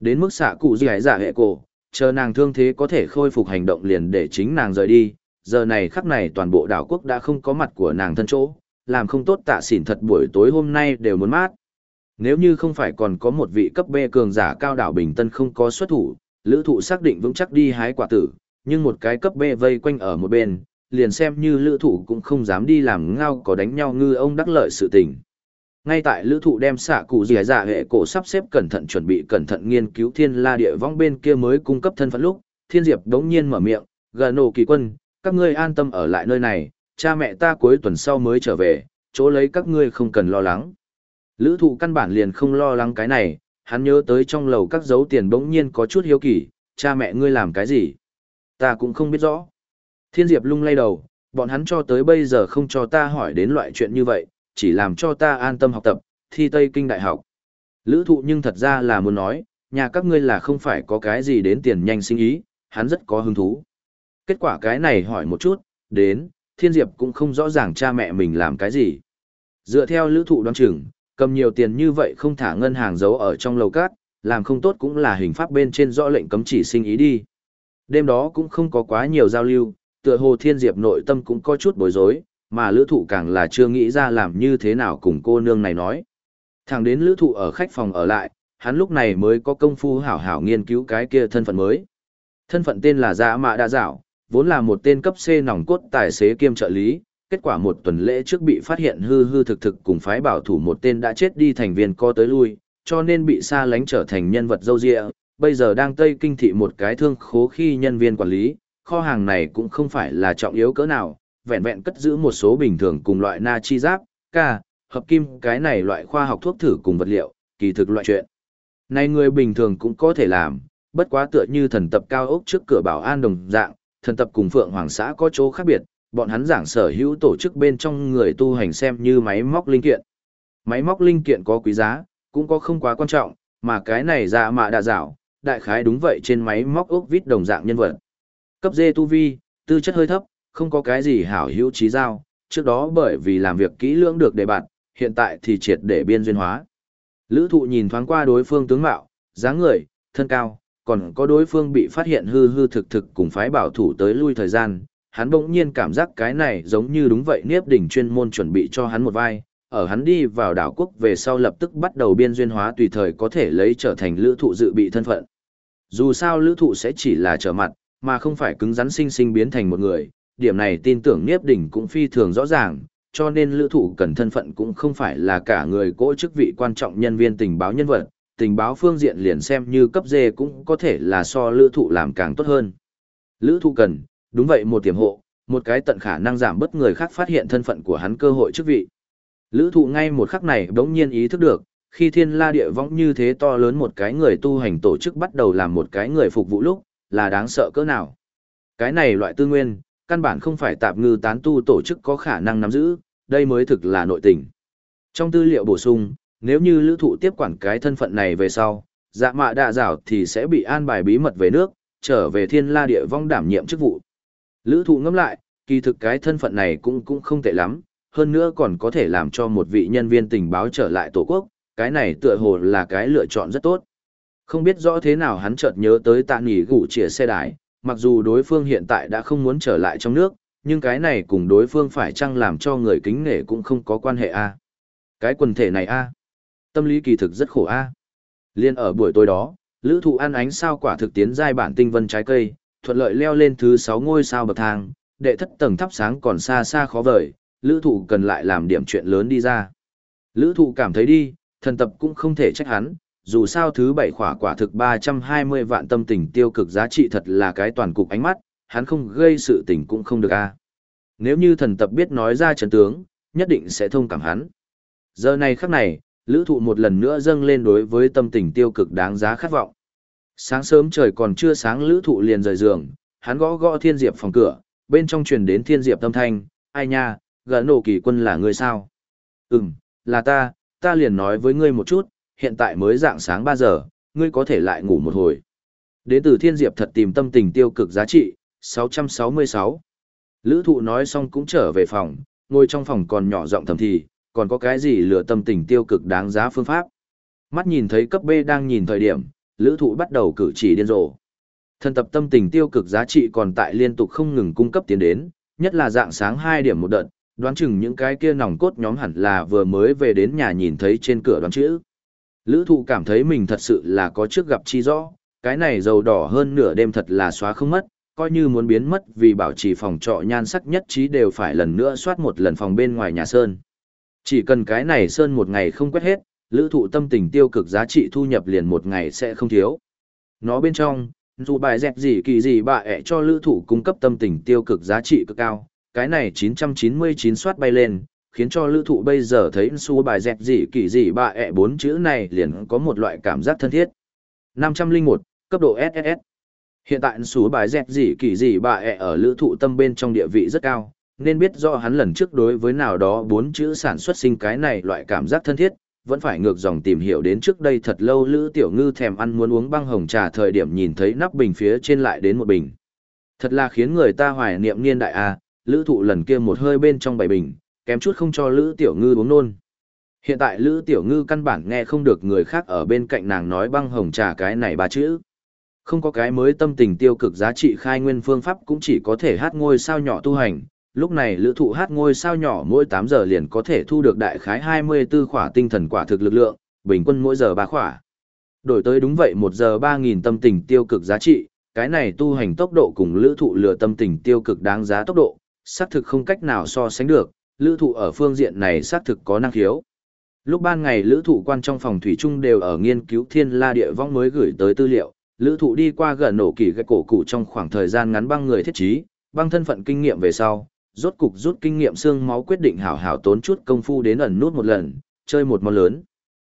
Đến mức xạ cụ gì hãy giả hệ cổ, chờ nàng thương thế có thể khôi phục hành động liền để chính nàng rời đi, giờ này khắc này toàn bộ đảo quốc đã không có mặt của nàng thân chỗ, làm không tốt tạ xỉn thật buổi tối hôm nay đều muốn mát. Nếu như không phải còn có một vị cấp B cường giả cao đảo Bình Tân không có xuất thủ, lữ thụ xác định vững chắc đi hái quả tử, nhưng một cái cấp B vây quanh ở một bên, liền xem như lữ thụ cũng không dám đi làm ngao có đánh nhau ngư ông đắc lợi sự tình. Ngay tại lữ thụ đem xạ cụ dì dạ hệ cổ sắp xếp cẩn thận chuẩn bị cẩn thận nghiên cứu thiên la địa vong bên kia mới cung cấp thân phận lúc, thiên diệp đống nhiên mở miệng, gần nổ kỳ quân, các ngươi an tâm ở lại nơi này, cha mẹ ta cuối tuần sau mới trở về, chỗ lấy các ngươi không cần lo lắng. Lữ thụ căn bản liền không lo lắng cái này, hắn nhớ tới trong lầu các dấu tiền bỗng nhiên có chút hiếu kỳ, cha mẹ ngươi làm cái gì? Ta cũng không biết rõ. Thiên Diệp lung lay đầu, bọn hắn cho tới bây giờ không cho ta hỏi đến loại chuyện như vậy, chỉ làm cho ta an tâm học tập, thi Tây Kinh Đại học. Lữ thụ nhưng thật ra là muốn nói, nhà các ngươi là không phải có cái gì đến tiền nhanh sinh ý, hắn rất có hứng thú. Kết quả cái này hỏi một chút, đến, Thiên Diệp cũng không rõ ràng cha mẹ mình làm cái gì. Dựa theo lữ thụ đoán chừng, cầm nhiều tiền như vậy không thả ngân hàng giấu ở trong lầu cát, làm không tốt cũng là hình pháp bên trên rõ lệnh cấm chỉ sinh ý đi. Đêm đó cũng không có quá nhiều giao lưu, tựa hồ thiên diệp nội tâm cũng có chút bối rối, mà lữ thụ càng là chưa nghĩ ra làm như thế nào cùng cô nương này nói. Thẳng đến lữ thụ ở khách phòng ở lại, hắn lúc này mới có công phu hảo hảo nghiên cứu cái kia thân phận mới. Thân phận tên là Dạ Mạ Đa Dạo, vốn là một tên cấp C nòng cốt tài xế kiêm trợ lý, kết quả một tuần lễ trước bị phát hiện hư hư thực thực cùng phái bảo thủ một tên đã chết đi thành viên co tới lui, cho nên bị xa lánh trở thành nhân vật dâu dịa, bây giờ đang Tây Kinh thị một cái thương khố khi nhân viên quản lý, kho hàng này cũng không phải là trọng yếu cỡ nào, vẹn vẹn cất giữ một số bình thường cùng loại na chi giáp, ca, hợp kim cái này loại khoa học thuốc thử cùng vật liệu, kỳ thực loại chuyện. Này người bình thường cũng có thể làm, bất quá tựa như thần tập cao ốc trước cửa bảo an đồng dạng, thần tập cùng phượng hoàng xã có chỗ khác biệt, bọn hắn giảng sở hữu tổ chức bên trong người tu hành xem như máy móc linh kiện. Máy móc linh kiện có quý giá, cũng có không quá quan trọng, mà cái này ra mạ đà dạo, đại khái đúng vậy trên máy móc ốc vít đồng dạng nhân vật. Cấp D tu vi, tư chất hơi thấp, không có cái gì hảo hữu trí giao, trước đó bởi vì làm việc kỹ lưỡng được đề bạt, hiện tại thì triệt để biên duyên hóa. Lữ thụ nhìn thoáng qua đối phương tướng mạo, dáng người, thân cao, còn có đối phương bị phát hiện hư hư thực thực cùng phái bảo thủ tới lui thời gian, hắn bỗng nhiên cảm giác cái này giống như đúng vậy Niếp Đỉnh chuyên môn chuẩn bị cho hắn một vai, ở hắn đi vào đảo quốc về sau lập tức bắt đầu biên duyên hóa tùy thời có thể lấy trở thành lữ thụ dự bị thân phận. Dù sao lữ thụ sẽ chỉ là trở mặt, mà không phải cứng rắn sinh sinh biến thành một người, điểm này tin tưởng Niếp Đỉnh cũng phi thường rõ ràng, cho nên lữ thụ cần thân phận cũng không phải là cả người cỗ chức vị quan trọng nhân viên tình báo nhân vật, tình báo phương diện liền xem như cấp dê cũng có thể là so lữ thụ làm càng tốt hơn. Lữ thụ cần, đúng vậy một tiềm hộ, một cái tận khả năng giảm bất người khác phát hiện thân phận của hắn cơ hội chức vị. Lữ thụ ngay một khắc này đống nhiên ý thức được, khi thiên la địa võng như thế to lớn một cái người tu hành tổ chức bắt đầu làm một cái người phục vụ lúc, là đáng sợ cỡ nào. Cái này loại tư nguyên, căn bản không phải tạp ngư tán tu tổ chức có khả năng nắm giữ, đây mới thực là nội tình. Trong tư liệu bổ sung, nếu như lữ thụ tiếp quản cái thân phận này về sau, dạ mạ đạ rảo thì sẽ bị an bài bí mật về nước, trở về thiên la địa vong đảm nhiệm chức vụ. Lữ thụ ngâm lại, kỳ thực cái thân phận này cũng cũng không tệ lắm, hơn nữa còn có thể làm cho một vị nhân viên tình báo trở lại tổ quốc, cái này tựa hồ là cái lựa chọn rất tốt. Không biết rõ thế nào hắn chợt nhớ tới tạ nghỉ gủ chìa xe đài, mặc dù đối phương hiện tại đã không muốn trở lại trong nước, nhưng cái này cùng đối phương phải chăng làm cho người kính nể cũng không có quan hệ a. Cái quần thể này a. Tâm lý kỳ thực rất khổ a. Liên ở buổi tối đó, lữ thụ ăn ánh sao quả thực tiến giai bản tinh vân trái cây, thuận lợi leo lên thứ 6 ngôi sao bậc thang, đệ thất tầng thắp sáng còn xa xa khó vời, lữ thụ cần lại làm điểm chuyện lớn đi ra. Lữ thụ cảm thấy đi, thần tập cũng không thể trách hắn, dù sao thứ bảy khỏa quả thực 320 vạn tâm tình tiêu cực giá trị thật là cái toàn cục ánh mắt, hắn không gây sự tình cũng không được a. Nếu như thần tập biết nói ra trận tướng, nhất định sẽ thông cảm hắn. Giờ này khắc này, lữ thụ một lần nữa dâng lên đối với tâm tình tiêu cực đáng giá khát vọng. Sáng sớm trời còn chưa sáng lữ thụ liền rời giường, hắn gõ gõ thiên diệp phòng cửa, bên trong truyền đến thiên diệp tâm thanh, ai nha, gã nổ kỳ quân là người sao? Ừm, là ta, ta liền nói với ngươi một chút, hiện tại mới dạng sáng 3 giờ, ngươi có thể lại ngủ một hồi. Đến từ thiên diệp thật tìm tâm tình tiêu cực giá trị, 666. Lữ thụ nói xong cũng trở về phòng, ngồi trong phòng còn nhỏ giọng thầm thì, còn có cái gì lừa tâm tình tiêu cực đáng giá phương pháp. Mắt nhìn thấy cấp B đang nhìn thời điểm, lữ thụ bắt đầu cử chỉ điên rồ. Thần tập tâm tình tiêu cực giá trị còn tại liên tục không ngừng cung cấp tiến đến, nhất là dạng sáng 2 điểm một đợt, đoán chừng những cái kia nòng cốt nhóm hẳn là vừa mới về đến nhà nhìn thấy trên cửa đoán chữ. Lữ thụ cảm thấy mình thật sự là có trước gặp chi rõ, cái này dầu đỏ hơn nửa đêm thật là xóa không mất, coi như muốn biến mất vì bảo trì phòng trọ nhan sắc nhất trí đều phải lần nữa soát một lần phòng bên ngoài nhà sơn. Chỉ cần cái này sơn một ngày không quét hết, lữ thụ tâm tình tiêu cực giá trị thu nhập liền một ngày sẽ không thiếu. Nó bên trong, dù bài dẹp gì kỳ gì bà ẹ cho lữ thụ cung cấp tâm tình tiêu cực giá trị cực cao, cái này 999 soát bay lên, khiến cho lữ thụ bây giờ thấy su bài dẹp gì kỳ gì bà ẹ bốn chữ này liền có một loại cảm giác thân thiết. 501, cấp độ SSS. Hiện tại số bài dẹp gì kỳ gì bà ẹ ở lữ thụ tâm bên trong địa vị rất cao, nên biết do hắn lần trước đối với nào đó bốn chữ sản xuất sinh cái này loại cảm giác thân thiết, vẫn phải ngược dòng tìm hiểu đến trước đây thật lâu lữ tiểu ngư thèm ăn muốn uống băng hồng trà thời điểm nhìn thấy nắp bình phía trên lại đến một bình. Thật là khiến người ta hoài niệm niên đại a lữ thụ lần kia một hơi bên trong bảy bình, kém chút không cho lữ tiểu ngư uống nôn. Hiện tại lữ tiểu ngư căn bản nghe không được người khác ở bên cạnh nàng nói băng hồng trà cái này ba chữ. Không có cái mới tâm tình tiêu cực giá trị khai nguyên phương pháp cũng chỉ có thể hát ngôi sao nhỏ tu hành. Lúc này lữ thụ hát ngôi sao nhỏ mỗi 8 giờ liền có thể thu được đại khái 24 khỏa tinh thần quả thực lực lượng, bình quân mỗi giờ 3 khỏa. Đổi tới đúng vậy 1 giờ 3.000 tâm tình tiêu cực giá trị, cái này tu hành tốc độ cùng lữ thụ lừa tâm tình tiêu cực đáng giá tốc độ, xác thực không cách nào so sánh được, lữ thụ ở phương diện này xác thực có năng khiếu. Lúc ban ngày lữ thụ quan trong phòng thủy chung đều ở nghiên cứu thiên la địa vong mới gửi tới tư liệu, lữ thụ đi qua gần nổ kỳ gạch cổ cụ trong khoảng thời gian ngắn băng người thiết trí, băng thân phận kinh nghiệm về sau, rốt cục rút kinh nghiệm xương máu quyết định hảo hảo tốn chút công phu đến ẩn nút một lần, chơi một món lớn.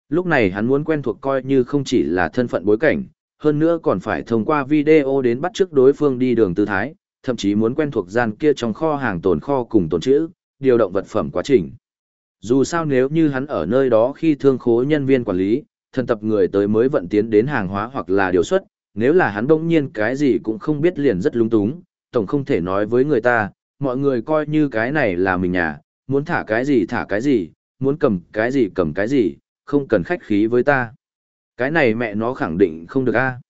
Lúc này hắn muốn quen thuộc coi như không chỉ là thân phận bối cảnh, hơn nữa còn phải thông qua video đến bắt trước đối phương đi đường tư thái, thậm chí muốn quen thuộc gian kia trong kho hàng tồn kho cùng tồn trữ, điều động vật phẩm quá trình. Dù sao nếu như hắn ở nơi đó khi thương khố nhân viên quản lý, thần tập người tới mới vận tiến đến hàng hóa hoặc là điều xuất, nếu là hắn đông nhiên cái gì cũng không biết liền rất lung túng, tổng không thể nói với người ta, mọi người coi như cái này là mình nhà, muốn thả cái gì thả cái gì, muốn cầm cái gì cầm cái gì, không cần khách khí với ta. Cái này mẹ nó khẳng định không được a.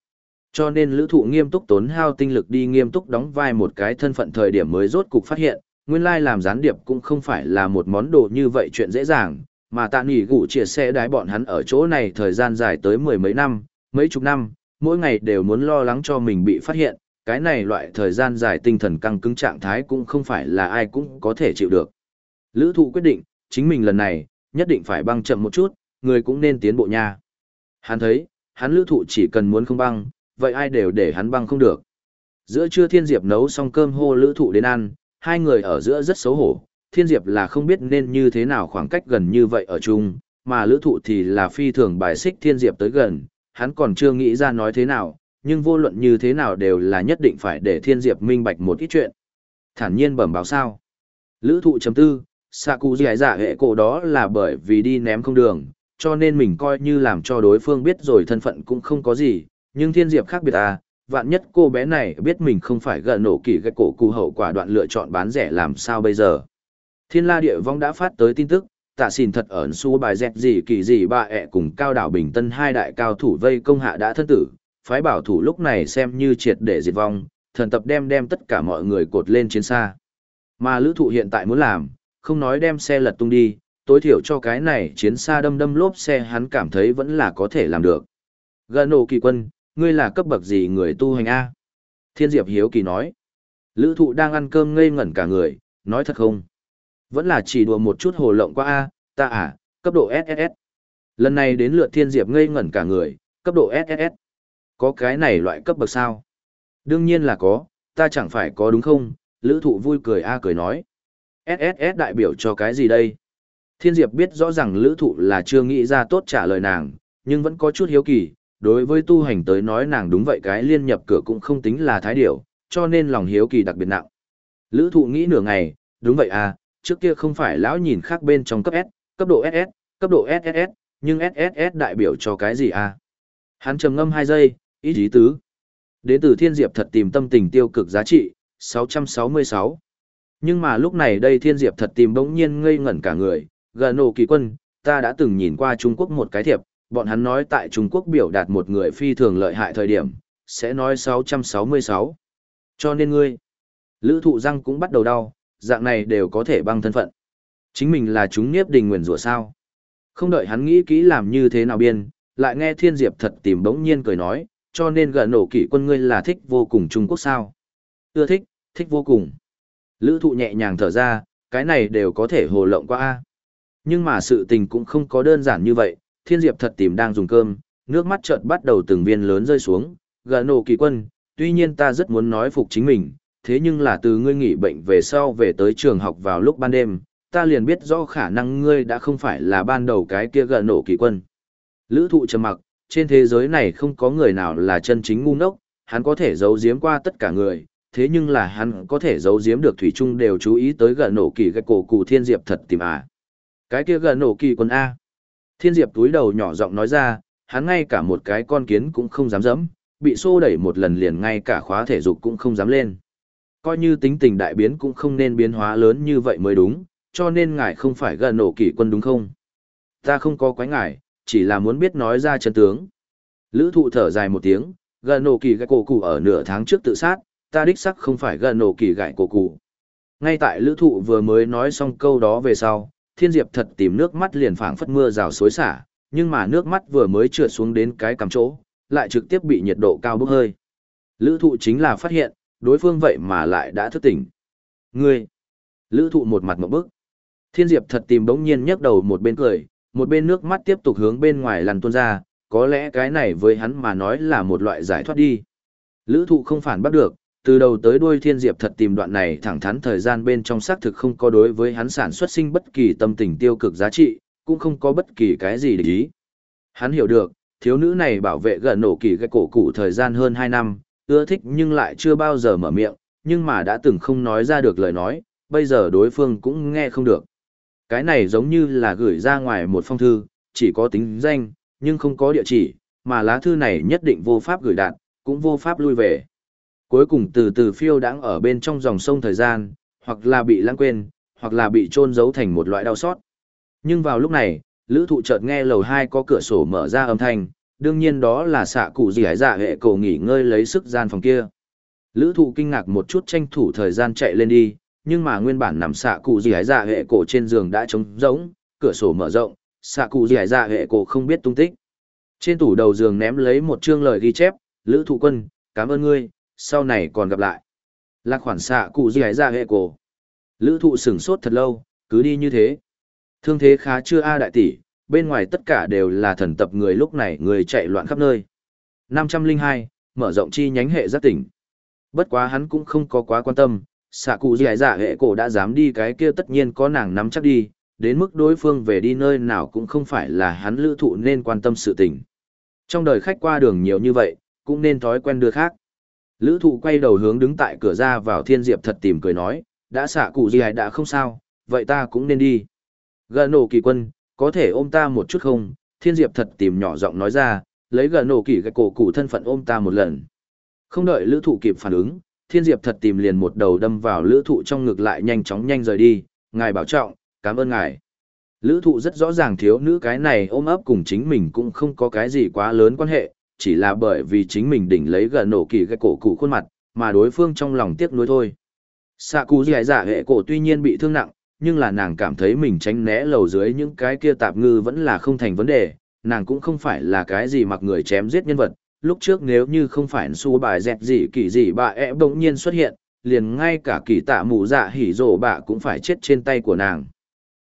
Cho nên lữ thụ nghiêm túc tốn hao tinh lực đi nghiêm túc đóng vai một cái thân phận thời điểm mới rốt cục phát hiện, nguyên lai làm gián điệp cũng không phải là một món đồ như vậy chuyện dễ dàng, mà tạ nghỉ gủ chia sẻ đái bọn hắn ở chỗ này thời gian dài tới mười mấy năm, mấy chục năm, mỗi ngày đều muốn lo lắng cho mình bị phát hiện, cái này loại thời gian dài tinh thần căng cứng trạng thái cũng không phải là ai cũng có thể chịu được. Lữ thụ quyết định, chính mình lần này, nhất định phải băng chậm một chút, người cũng nên tiến bộ nha. Hắn thấy, hắn lữ thụ chỉ cần muốn không băng, vậy ai đều để hắn băng không được. Giữa trưa Thiên Diệp nấu xong cơm hô lữ thụ đến ăn, hai người ở giữa rất xấu hổ. Thiên Diệp là không biết nên như thế nào khoảng cách gần như vậy ở chung, mà lữ thụ thì là phi thường bài xích Thiên Diệp tới gần, hắn còn chưa nghĩ ra nói thế nào, nhưng vô luận như thế nào đều là nhất định phải để Thiên Diệp minh bạch một ít chuyện. Thản nhiên bẩm báo sao. Lữ thụ chấm tư, xạ cụ giải giả hệ cổ đó là bởi vì đi ném không đường, cho nên mình coi như làm cho đối phương biết rồi thân phận cũng không có gì, nhưng thiên diệp khác biệt à, vạn nhất cô bé này biết mình không phải gần nổ kỳ gạch cổ cụ hậu quả đoạn lựa chọn bán rẻ làm sao bây giờ. Thiên la địa vong đã phát tới tin tức, tạ xin thật ẩn su bài dẹp gì kỳ gì bà ẹ cùng cao đảo bình tân hai đại cao thủ vây công hạ đã thân tử, phái bảo thủ lúc này xem như triệt để diệt vong, thần tập đem đem tất cả mọi người cột lên chiến xa. Mà lữ thụ hiện tại muốn làm, không nói đem xe lật tung đi, tối thiểu cho cái này chiến xa đâm đâm lốp xe hắn cảm thấy vẫn là có thể làm được. Gần nổ kỳ quân, ngươi là cấp bậc gì người tu hành A? Thiên Diệp Hiếu Kỳ nói. Lữ thụ đang ăn cơm ngây ngẩn cả người, nói thật không? Vẫn là chỉ đùa một chút hồ lộng qua A, ta à, cấp độ SSS. Lần này đến lượt Thiên Diệp ngây ngẩn cả người, cấp độ SSS. Có cái này loại cấp bậc sao? Đương nhiên là có, ta chẳng phải có đúng không? Lữ thụ vui cười A cười nói. SSS đại biểu cho cái gì đây? Thiên Diệp biết rõ ràng lữ thụ là chưa nghĩ ra tốt trả lời nàng, nhưng vẫn có chút hiếu kỳ, đối với tu hành tới nói nàng đúng vậy cái liên nhập cửa cũng không tính là thái điểu, cho nên lòng hiếu kỳ đặc biệt nặng. Lữ thụ nghĩ nửa ngày, đúng vậy à, trước kia không phải lão nhìn khác bên trong cấp S, cấp độ SS, cấp độ SSS, nhưng SSS đại biểu cho cái gì à? Hắn trầm ngâm 2 giây, ý ý tứ. Đến từ Thiên Diệp thật tìm tâm tình tiêu cực giá trị, 666. Nhưng mà lúc này đây Thiên Diệp thật tìm bỗng nhiên ngây ngẩn cả người, gần ổ kỳ quân, ta đã từng nhìn qua Trung Quốc một cái thiệp, bọn hắn nói tại Trung Quốc biểu đạt một người phi thường lợi hại thời điểm, sẽ nói 666. Cho nên ngươi, lữ thụ răng cũng bắt đầu đau, dạng này đều có thể băng thân phận. Chính mình là chúng nghiếp đình nguyền rủa sao. Không đợi hắn nghĩ kỹ làm như thế nào biên, lại nghe Thiên Diệp thật tìm bỗng nhiên cười nói, cho nên gần nổ kỷ quân ngươi là thích vô cùng Trung Quốc sao. Ưa thích, thích vô cùng. Lữ thụ nhẹ nhàng thở ra, cái này đều có thể hồ lộng qua a Nhưng mà sự tình cũng không có đơn giản như vậy, thiên diệp thật tìm đang dùng cơm, nước mắt chợt bắt đầu từng viên lớn rơi xuống, gà nổ kỳ quân, tuy nhiên ta rất muốn nói phục chính mình, thế nhưng là từ ngươi nghỉ bệnh về sau về tới trường học vào lúc ban đêm, ta liền biết rõ khả năng ngươi đã không phải là ban đầu cái kia gà nổ kỳ quân. Lữ thụ trầm mặc, trên thế giới này không có người nào là chân chính ngu ngốc, hắn có thể giấu giếm qua tất cả người, thế nhưng là hắn có thể giấu giếm được thủy trung đều chú ý tới gã nổ kỳ gạch cổ cụ thiên diệp thật tìm à. Cái kia gã nổ kỳ quân A. Thiên diệp túi đầu nhỏ giọng nói ra, hắn ngay cả một cái con kiến cũng không dám dẫm, bị xô đẩy một lần liền ngay cả khóa thể dục cũng không dám lên. Coi như tính tình đại biến cũng không nên biến hóa lớn như vậy mới đúng, cho nên ngài không phải gần nổ Kỷ quân đúng không? Ta không có quái ngài, chỉ là muốn biết nói ra chân tướng. Lữ thụ thở dài một tiếng, gần nổ kỳ gãi cổ cụ ở nửa tháng trước tự sát, ta đích sắc không phải gần nổ kỳ gãi cổ cụ. Ngay tại lữ thụ vừa mới nói xong câu đó về sau, thiên diệp thật tìm nước mắt liền phảng phất mưa rào xối xả, nhưng mà nước mắt vừa mới trượt xuống đến cái cằm chỗ, lại trực tiếp bị nhiệt độ cao bốc hơi. Lữ thụ chính là phát hiện, đối phương vậy mà lại đã thức tỉnh. Ngươi! Lữ thụ một mặt một bức. Thiên diệp thật tìm bỗng nhiên nhấc đầu một bên cười, một bên nước mắt tiếp tục hướng bên ngoài lăn tuôn ra, có lẽ cái này với hắn mà nói là một loại giải thoát đi. Lữ thụ không phản bắt được, từ đầu tới đuôi thiên diệp thật tìm đoạn này thẳng thắn thời gian bên trong xác thực không có đối với hắn sản xuất sinh bất kỳ tâm tình tiêu cực giá trị, cũng không có bất kỳ cái gì để ý. Hắn hiểu được, thiếu nữ này bảo vệ gần nổ kỳ gạch cổ cụ thời gian hơn hai năm, ưa thích nhưng lại chưa bao giờ mở miệng, nhưng mà đã từng không nói ra được lời nói, bây giờ đối phương cũng nghe không được. Cái này giống như là gửi ra ngoài một phong thư, chỉ có tính danh, nhưng không có địa chỉ, mà lá thư này nhất định vô pháp gửi đạt, cũng vô pháp lui về cuối cùng từ từ phiêu đãng ở bên trong dòng sông thời gian, hoặc là bị lãng quên, hoặc là bị trôn giấu thành một loại đau xót. Nhưng vào lúc này, lữ thụ chợt nghe lầu 2 có cửa sổ mở ra âm thanh, đương nhiên đó là xạ cụ gì hải dạ hệ cổ nghỉ ngơi lấy sức gian phòng kia. Lữ thụ kinh ngạc một chút tranh thủ thời gian chạy lên đi, nhưng mà nguyên bản nằm xạ cụ gì hải dạ hệ cổ trên giường đã trống rỗng, cửa sổ mở rộng, xạ cụ gì hải dạ hệ cổ không biết tung tích. Trên tủ đầu giường ném lấy một chương lời ghi chép, Lữ thụ quân, cảm ơn ngươi, sau này còn gặp lại. Lạc khoản xạ cụ gì ấy ra hệ cổ. Lữ thụ sửng sốt thật lâu, Cứ đi như thế. Thương thế khá chưa a đại tỷ, bên ngoài tất cả đều là thần tập người lúc này người chạy loạn khắp nơi. 502, mở rộng chi nhánh hệ giác tỉnh. Bất quá hắn cũng không có quá quan tâm, xạ cụ dì ra hệ cổ đã dám đi cái kia tất nhiên có nàng nắm chắc đi, đến mức đối phương về đi nơi nào cũng không phải là hắn lữ thụ nên quan tâm sự tình. Trong đời khách qua đường nhiều như vậy, cũng nên thói quen đưa khác. Lữ thụ quay đầu hướng đứng tại cửa ra vào thiên diệp thật tìm cười nói, đã xạ cụ gì đã không sao, vậy ta cũng nên đi. Gần nổ kỳ quân, có thể ôm ta một chút không? Thiên diệp thật tìm nhỏ giọng nói ra, lấy gần nổ kỳ cái cổ cụ thân phận ôm ta một lần. Không đợi lữ thụ kịp phản ứng, thiên diệp thật tìm liền một đầu đâm vào lữ thụ trong ngực lại nhanh chóng nhanh rời đi, ngài bảo trọng, cảm ơn ngài. Lữ thụ rất rõ ràng thiếu nữ cái này ôm ấp cùng chính mình cũng không có cái gì quá lớn quan hệ, chỉ là bởi vì chính mình đỉnh lấy gần nổ kỳ cái cổ cụ khuôn mặt, mà đối phương trong lòng tiếc nuối thôi. Sạ cụ dì dạ hệ cổ tuy nhiên bị thương nặng, nhưng là nàng cảm thấy mình tránh né lầu dưới những cái kia tạp ngư vẫn là không thành vấn đề, nàng cũng không phải là cái gì mặc người chém giết nhân vật. Lúc trước nếu như không phải su bài dẹt gì kỳ gì bà ẹ bỗng nhiên xuất hiện, liền ngay cả kỳ tạ mù dạ hỉ rổ bà cũng phải chết trên tay của nàng.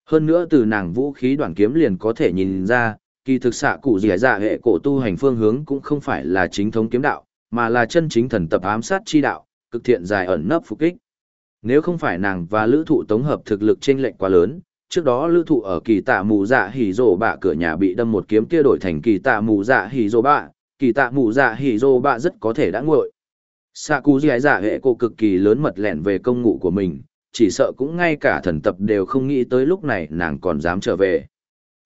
Hơn nữa từ nàng vũ khí đoạn kiếm liền có thể nhìn ra, kỳ thực xạ cụ dì dạ hệ cổ tu hành phương hướng cũng không phải là chính thống kiếm đạo, mà là chân chính thần tập ám sát chi đạo, cực thiện dài ẩn nấp phục kích. Nếu không phải nàng và lữ thụ tống hợp thực lực trên lệnh quá lớn, trước đó lữ thụ ở kỳ tạ mù dạ hỉ rồ bạ cửa nhà bị đâm một kiếm kia đổi thành kỳ tạ mù dạ hỉ rồ bạ, kỳ tạ mù dạ hỉ rồ bạ rất có thể đã nguội. Sạ cụ dì dạ hệ cổ cực kỳ lớn mật lẹn về công ngụ của mình, chỉ sợ cũng ngay cả thần tập đều không nghĩ tới lúc này nàng còn dám trở về.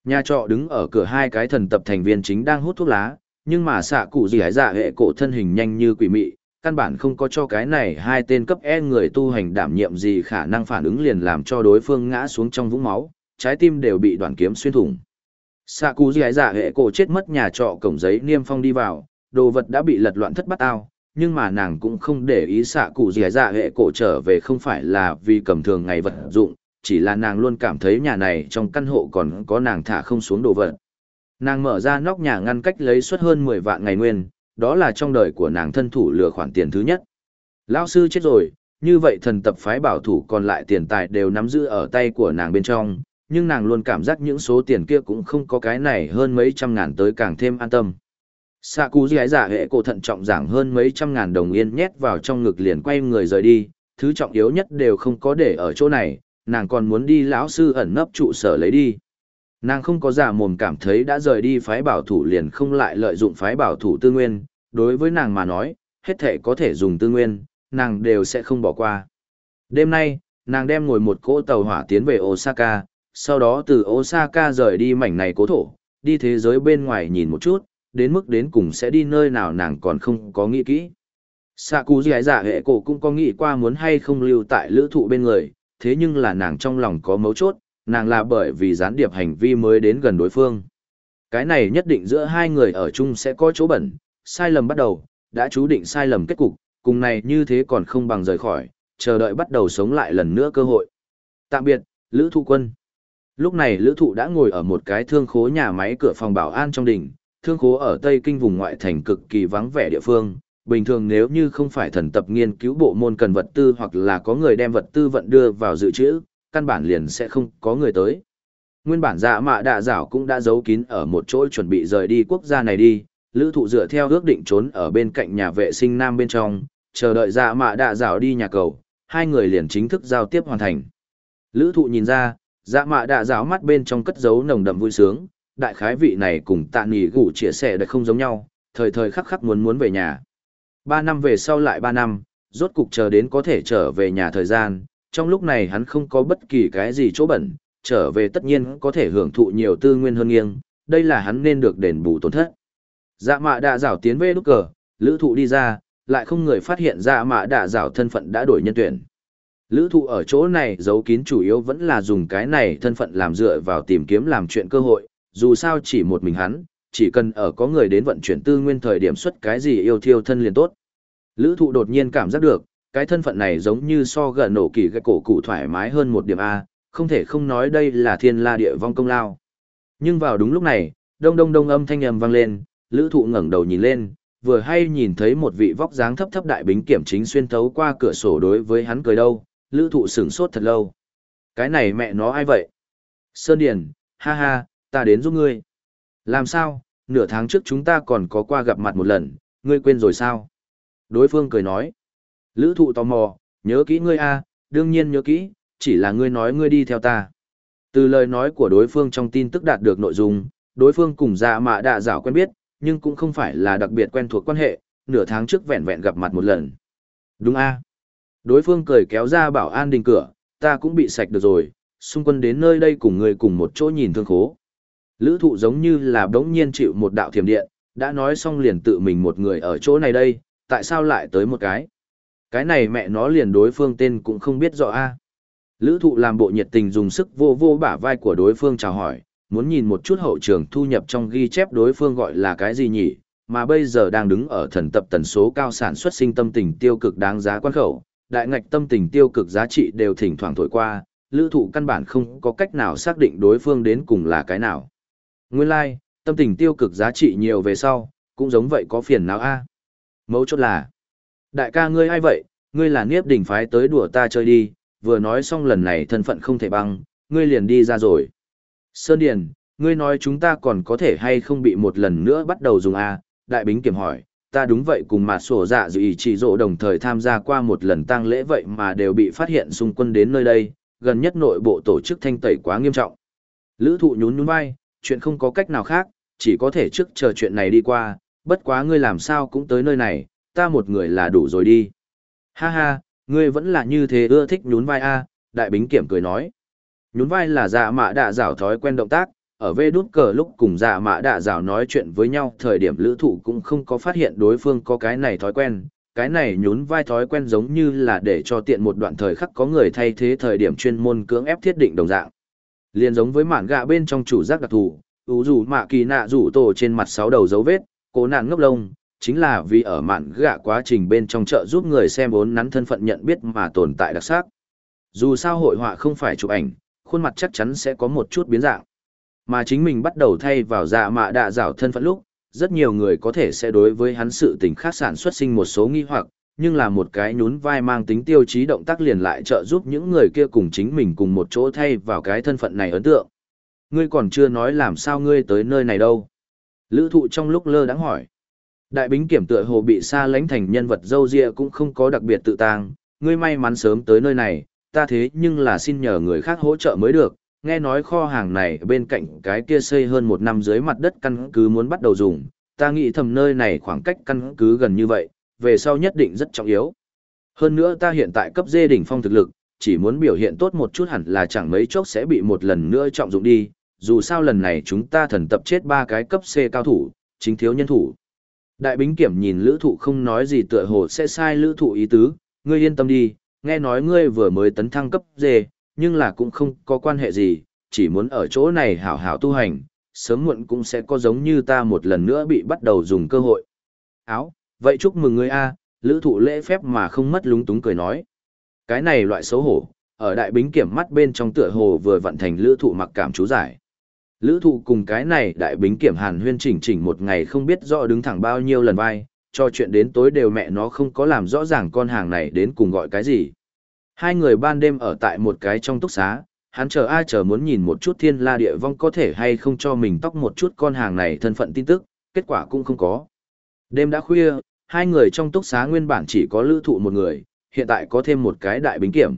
Nhà trọ đứng ở cửa hai cái thần tập thành viên chính đang hút thuốc lá, nhưng mà xạ cụ gì hái dạ hệ cổ thân hình nhanh như quỷ mị, căn bản không có cho cái này hai tên cấp E người tu hành đảm nhiệm gì khả năng phản ứng liền làm cho đối phương ngã xuống trong vũng máu, trái tim đều bị đoàn kiếm xuyên thủng. Xạ cụ gì hái dạ hệ cổ chết mất nhà trọ cổng giấy niêm phong đi vào, đồ vật đã bị lật loạn thất bát ao, nhưng mà nàng cũng không để ý xạ cụ gì dạ hệ cổ trở về không phải là vì cầm thường ngày vật dụng, chỉ là nàng luôn cảm thấy nhà này trong căn hộ còn có nàng thả không xuống đồ vật. Nàng mở ra nóc nhà ngăn cách lấy suất hơn 10 vạn ngày nguyên, đó là trong đời của nàng thân thủ lừa khoản tiền thứ nhất. Lão sư chết rồi, như vậy thần tập phái bảo thủ còn lại tiền tài đều nắm giữ ở tay của nàng bên trong, nhưng nàng luôn cảm giác những số tiền kia cũng không có cái này hơn mấy trăm ngàn tới càng thêm an tâm. Sạ cú gái giả dạ hệ cổ thận trọng giảng hơn mấy trăm ngàn đồng yên nhét vào trong ngực liền quay người rời đi, thứ trọng yếu nhất đều không có để ở chỗ này, nàng còn muốn đi lão sư ẩn nấp trụ sở lấy đi. Nàng không có giả mồm cảm thấy đã rời đi phái bảo thủ liền không lại lợi dụng phái bảo thủ tư nguyên, đối với nàng mà nói, hết thể có thể dùng tư nguyên, nàng đều sẽ không bỏ qua. Đêm nay, nàng đem ngồi một cỗ tàu hỏa tiến về Osaka, sau đó từ Osaka rời đi mảnh này cố thổ, đi thế giới bên ngoài nhìn một chút, đến mức đến cùng sẽ đi nơi nào nàng còn không có nghĩ kỹ. Sạ cú hệ cổ cũng có nghĩ qua muốn hay không lưu tại lữ thụ bên người, thế nhưng là nàng trong lòng có mấu chốt, nàng là bởi vì gián điệp hành vi mới đến gần đối phương. Cái này nhất định giữa hai người ở chung sẽ có chỗ bẩn, sai lầm bắt đầu, đã chú định sai lầm kết cục, cùng này như thế còn không bằng rời khỏi, chờ đợi bắt đầu sống lại lần nữa cơ hội. Tạm biệt, Lữ Thụ Quân. Lúc này Lữ Thụ đã ngồi ở một cái thương khố nhà máy cửa phòng bảo an trong đỉnh, thương khố ở Tây Kinh vùng ngoại thành cực kỳ vắng vẻ địa phương. Bình thường nếu như không phải thần tập nghiên cứu bộ môn cần vật tư hoặc là có người đem vật tư vận đưa vào dự trữ, căn bản liền sẽ không có người tới. Nguyên bản dạ mạ đạ dảo cũng đã giấu kín ở một chỗ chuẩn bị rời đi quốc gia này đi, lữ thụ dựa theo ước định trốn ở bên cạnh nhà vệ sinh nam bên trong, chờ đợi dạ mạ đạ dảo đi nhà cầu, hai người liền chính thức giao tiếp hoàn thành. Lữ thụ nhìn ra, dạ mạ đạ dảo mắt bên trong cất giấu nồng đậm vui sướng, đại khái vị này cùng tạ nghỉ gủ chia sẻ được không giống nhau, thời thời khắc khắc muốn muốn về nhà. Ba năm về sau lại ba năm, rốt cục chờ đến có thể trở về nhà thời gian, trong lúc này hắn không có bất kỳ cái gì chỗ bẩn, trở về tất nhiên có thể hưởng thụ nhiều tư nguyên hơn nghiêng, đây là hắn nên được đền bù tổn thất. Dạ mạ đạ rảo tiến về lúc cờ, lữ thụ đi ra, lại không người phát hiện dạ mạ đạ rảo thân phận đã đổi nhân tuyển. Lữ thụ ở chỗ này giấu kín chủ yếu vẫn là dùng cái này thân phận làm dựa vào tìm kiếm làm chuyện cơ hội, dù sao chỉ một mình hắn, chỉ cần ở có người đến vận chuyển tư nguyên thời điểm xuất cái gì yêu thiêu thân liền tốt. Lữ thụ đột nhiên cảm giác được, cái thân phận này giống như so gần nổ kỳ cái cổ cụ thoải mái hơn một điểm A, không thể không nói đây là thiên la địa vong công lao. Nhưng vào đúng lúc này, đông đông đông âm thanh ầm vang lên, lữ thụ ngẩng đầu nhìn lên, vừa hay nhìn thấy một vị vóc dáng thấp thấp đại bính kiểm chính xuyên thấu qua cửa sổ đối với hắn cười đâu, lữ thụ sửng sốt thật lâu. Cái này mẹ nó ai vậy? Sơn Điền, ha ha, ta đến giúp ngươi. Làm sao, nửa tháng trước chúng ta còn có qua gặp mặt một lần, ngươi quên rồi sao? Đối phương cười nói. Lữ thụ tò mò, nhớ kỹ ngươi a đương nhiên nhớ kỹ, chỉ là ngươi nói ngươi đi theo ta. Từ lời nói của đối phương trong tin tức đạt được nội dung, đối phương cùng dạ mạ đạ dảo quen biết, nhưng cũng không phải là đặc biệt quen thuộc quan hệ, nửa tháng trước vẹn vẹn gặp mặt một lần. Đúng a Đối phương cười kéo ra bảo an đình cửa, ta cũng bị sạch được rồi, xung quân đến nơi đây cùng người cùng một chỗ nhìn thương khố. Lữ thụ giống như là đống nhiên chịu một đạo thiểm điện, đã nói xong liền tự mình một người ở chỗ này đây, tại sao lại tới một cái? Cái này mẹ nó liền đối phương tên cũng không biết rõ a Lữ thụ làm bộ nhiệt tình dùng sức vô vô bả vai của đối phương chào hỏi, muốn nhìn một chút hậu trường thu nhập trong ghi chép đối phương gọi là cái gì nhỉ, mà bây giờ đang đứng ở thần tập tần số cao sản xuất sinh tâm tình tiêu cực đáng giá quan khẩu, đại ngạch tâm tình tiêu cực giá trị đều thỉnh thoảng thổi qua, lữ thụ căn bản không có cách nào xác định đối phương đến cùng là cái nào. Nguyên lai, like, tâm tình tiêu cực giá trị nhiều về sau, cũng giống vậy có phiền não a Mấu chốt là, đại ca ngươi ai vậy, ngươi là niếp đỉnh phái tới đùa ta chơi đi, vừa nói xong lần này thân phận không thể băng, ngươi liền đi ra rồi. Sơn Điền, ngươi nói chúng ta còn có thể hay không bị một lần nữa bắt đầu dùng A, đại bính kiểm hỏi, ta đúng vậy cùng mà sổ dạ dự ý chỉ rộ đồng thời tham gia qua một lần tang lễ vậy mà đều bị phát hiện xung quân đến nơi đây, gần nhất nội bộ tổ chức thanh tẩy quá nghiêm trọng. Lữ thụ nhún nhún vai, chuyện không có cách nào khác, chỉ có thể trước chờ chuyện này đi qua, bất quá ngươi làm sao cũng tới nơi này, ta một người là đủ rồi đi. Ha ha, ngươi vẫn là như thế ưa thích nhún vai a đại bính kiểm cười nói. Nhún vai là dạ mạ đạ rảo thói quen động tác, ở vê đút cờ lúc cùng dạ mạ đạ rảo nói chuyện với nhau thời điểm lữ thụ cũng không có phát hiện đối phương có cái này thói quen. Cái này nhún vai thói quen giống như là để cho tiện một đoạn thời khắc có người thay thế thời điểm chuyên môn cưỡng ép thiết định đồng dạng. Liên giống với mạn gạ bên trong chủ giác đặc thù, ủ rủ mạ kỳ nạ rủ tổ trên mặt sáu đầu dấu vết, cố nạn ngốc lông, chính là vì ở mạn gạ quá trình bên trong chợ giúp người xem bốn nắn thân phận nhận biết mà tồn tại đặc sắc. Dù sao hội họa không phải chụp ảnh, khuôn mặt chắc chắn sẽ có một chút biến dạng. Mà chính mình bắt đầu thay vào dạ mạ đạ rảo thân phận lúc, rất nhiều người có thể sẽ đối với hắn sự tình khác sản xuất sinh một số nghi hoặc, nhưng là một cái nhún vai mang tính tiêu chí động tác liền lại trợ giúp những người kia cùng chính mình cùng một chỗ thay vào cái thân phận này ấn tượng. Ngươi còn chưa nói làm sao ngươi tới nơi này đâu. Lữ thụ trong lúc lơ đáng hỏi. Đại bính kiểm tựa hồ bị xa lánh thành nhân vật dâu dịa cũng không có đặc biệt tự tàng, ngươi may mắn sớm tới nơi này, ta thế nhưng là xin nhờ người khác hỗ trợ mới được, nghe nói kho hàng này bên cạnh cái kia xây hơn một năm dưới mặt đất căn cứ muốn bắt đầu dùng, ta nghĩ thầm nơi này khoảng cách căn cứ gần như vậy, về sau nhất định rất trọng yếu. Hơn nữa ta hiện tại cấp dê đỉnh phong thực lực, chỉ muốn biểu hiện tốt một chút hẳn là chẳng mấy chốc sẽ bị một lần nữa trọng dụng đi, dù sao lần này chúng ta thần tập chết ba cái cấp C cao thủ, chính thiếu nhân thủ. Đại bính kiểm nhìn lữ thụ không nói gì tựa hồ sẽ sai lữ thụ ý tứ, ngươi yên tâm đi, nghe nói ngươi vừa mới tấn thăng cấp D, nhưng là cũng không có quan hệ gì, chỉ muốn ở chỗ này hảo hảo tu hành, sớm muộn cũng sẽ có giống như ta một lần nữa bị bắt đầu dùng cơ hội. Áo, vậy chúc mừng ngươi a lữ thụ lễ phép mà không mất lúng túng cười nói. Cái này loại xấu hổ, ở đại bính kiểm mắt bên trong tựa hồ vừa vận thành lữ thụ mặc cảm chú giải. Lữ thụ cùng cái này đại bính kiểm hàn huyên chỉnh chỉnh một ngày không biết rõ đứng thẳng bao nhiêu lần vai, cho chuyện đến tối đều mẹ nó không có làm rõ ràng con hàng này đến cùng gọi cái gì. Hai người ban đêm ở tại một cái trong túc xá, hắn chờ ai chờ muốn nhìn một chút thiên la địa vong có thể hay không cho mình tóc một chút con hàng này thân phận tin tức, kết quả cũng không có. Đêm đã khuya, hai người trong túc xá nguyên bản chỉ có lữ thụ một người, hiện tại có thêm một cái đại bính kiểm.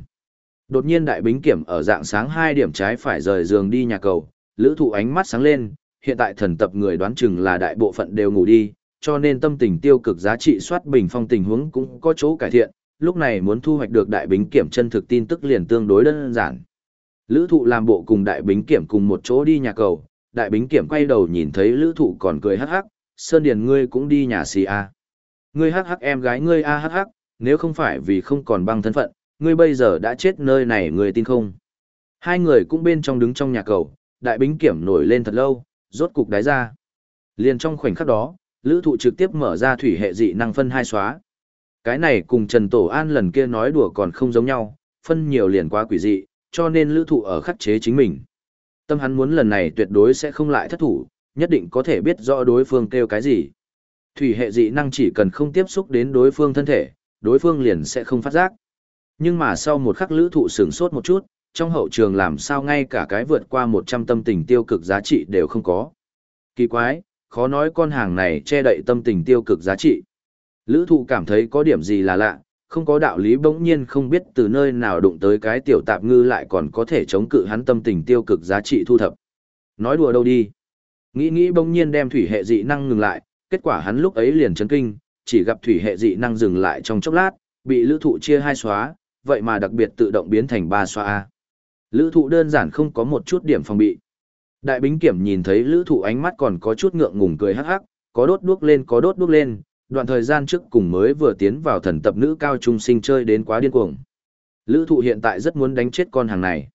Đột nhiên đại bính kiểm ở dạng sáng 2 điểm trái phải rời giường đi nhà cầu, lữ thụ ánh mắt sáng lên, hiện tại thần tập người đoán chừng là đại bộ phận đều ngủ đi, cho nên tâm tình tiêu cực giá trị soát bình phong tình huống cũng có chỗ cải thiện, lúc này muốn thu hoạch được đại bính kiểm chân thực tin tức liền tương đối đơn giản. Lữ thụ làm bộ cùng đại bính kiểm cùng một chỗ đi nhà cầu, đại bính kiểm quay đầu nhìn thấy lữ thụ còn cười hắc hắc, Sơn Điền ngươi cũng đi nhà xì a Ngươi hắc hắc em gái ngươi a hắc hắc, nếu không phải vì không còn băng thân phận, ngươi bây giờ đã chết nơi này ngươi tin không? Hai người cũng bên trong đứng trong nhà cầu, đại bính kiểm nổi lên thật lâu, rốt cục đáy ra. Liền trong khoảnh khắc đó, lữ thụ trực tiếp mở ra thủy hệ dị năng phân hai xóa. Cái này cùng Trần Tổ An lần kia nói đùa còn không giống nhau, phân nhiều liền quá quỷ dị, cho nên lữ thụ ở khắc chế chính mình. Tâm hắn muốn lần này tuyệt đối sẽ không lại thất thủ, nhất định có thể biết rõ đối phương kêu cái gì. Thủy hệ dị năng chỉ cần không tiếp xúc đến đối phương thân thể, đối phương liền sẽ không phát giác. Nhưng mà sau một khắc lữ thụ sửng sốt một chút, trong hậu trường làm sao ngay cả cái vượt qua 100 tâm tình tiêu cực giá trị đều không có. Kỳ quái, khó nói con hàng này che đậy tâm tình tiêu cực giá trị. Lữ thụ cảm thấy có điểm gì là lạ, không có đạo lý bỗng nhiên không biết từ nơi nào đụng tới cái tiểu tạp ngư lại còn có thể chống cự hắn tâm tình tiêu cực giá trị thu thập. Nói đùa đâu đi. Nghĩ nghĩ bỗng nhiên đem thủy hệ dị năng ngừng lại, kết quả hắn lúc ấy liền chấn kinh, chỉ gặp thủy hệ dị năng dừng lại trong chốc lát, bị lữ thụ chia hai xóa, vậy mà đặc biệt tự động biến thành ba xóa A. Lữ thụ đơn giản không có một chút điểm phòng bị. Đại bính kiểm nhìn thấy lữ thụ ánh mắt còn có chút ngượng ngùng cười hắc hắc, có đốt đuốc lên có đốt đuốc lên, đoạn thời gian trước cùng mới vừa tiến vào thần tập nữ cao trung sinh chơi đến quá điên cuồng. Lữ thụ hiện tại rất muốn đánh chết con hàng này.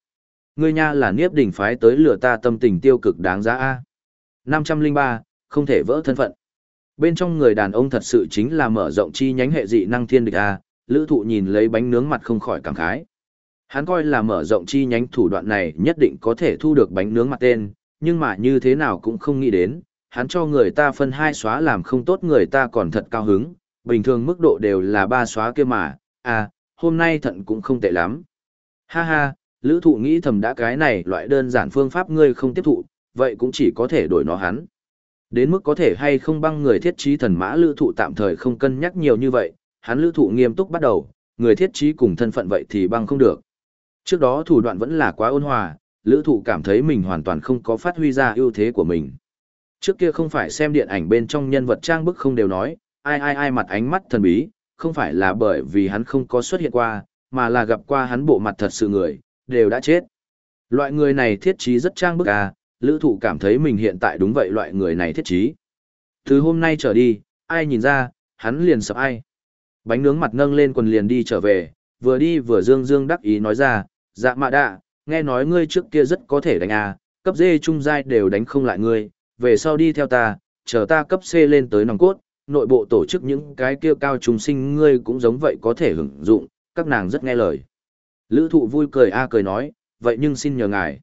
Ngươi nha là niếp đỉnh phái tới lừa ta tâm tình tiêu cực đáng giá A. 503, không thể vỡ thân phận. Bên trong người đàn ông thật sự chính là mở rộng chi nhánh hệ dị năng thiên địch A, lữ thụ nhìn lấy bánh nướng mặt không khỏi cảm khái. Hắn coi là mở rộng chi nhánh thủ đoạn này nhất định có thể thu được bánh nướng mặt tên, nhưng mà như thế nào cũng không nghĩ đến, hắn cho người ta phân hai xóa làm không tốt người ta còn thật cao hứng, bình thường mức độ đều là ba xóa kia mà, à, hôm nay thận cũng không tệ lắm. Ha ha, lữ thụ nghĩ thầm đã cái này loại đơn giản phương pháp ngươi không tiếp thụ, vậy cũng chỉ có thể đổi nó hắn. Đến mức có thể hay không băng người thiết trí thần mã lữ thụ tạm thời không cân nhắc nhiều như vậy, hắn lữ thụ nghiêm túc bắt đầu, người thiết trí cùng thân phận vậy thì băng không được. Trước đó thủ đoạn vẫn là quá ôn hòa, lữ thụ cảm thấy mình hoàn toàn không có phát huy ra ưu thế của mình. Trước kia không phải xem điện ảnh bên trong nhân vật trang bức không đều nói, ai ai ai mặt ánh mắt thần bí, không phải là bởi vì hắn không có xuất hiện qua, mà là gặp qua hắn bộ mặt thật sự người, đều đã chết. Loại người này thiết trí rất trang bức à, lữ thụ cảm thấy mình hiện tại đúng vậy loại người này thiết trí. Từ hôm nay trở đi, ai nhìn ra, hắn liền sập ai. Bánh nướng mặt nâng lên quần liền đi trở về, vừa đi vừa dương dương đắc ý nói ra, dạ mạ đạ, nghe nói ngươi trước kia rất có thể đánh à, cấp dê trung giai đều đánh không lại ngươi, về sau đi theo ta, chờ ta cấp C lên tới nòng cốt, nội bộ tổ chức những cái kia cao trùng sinh ngươi cũng giống vậy có thể hưởng dụng, các nàng rất nghe lời. Lữ thụ vui cười a cười nói, vậy nhưng xin nhờ ngài.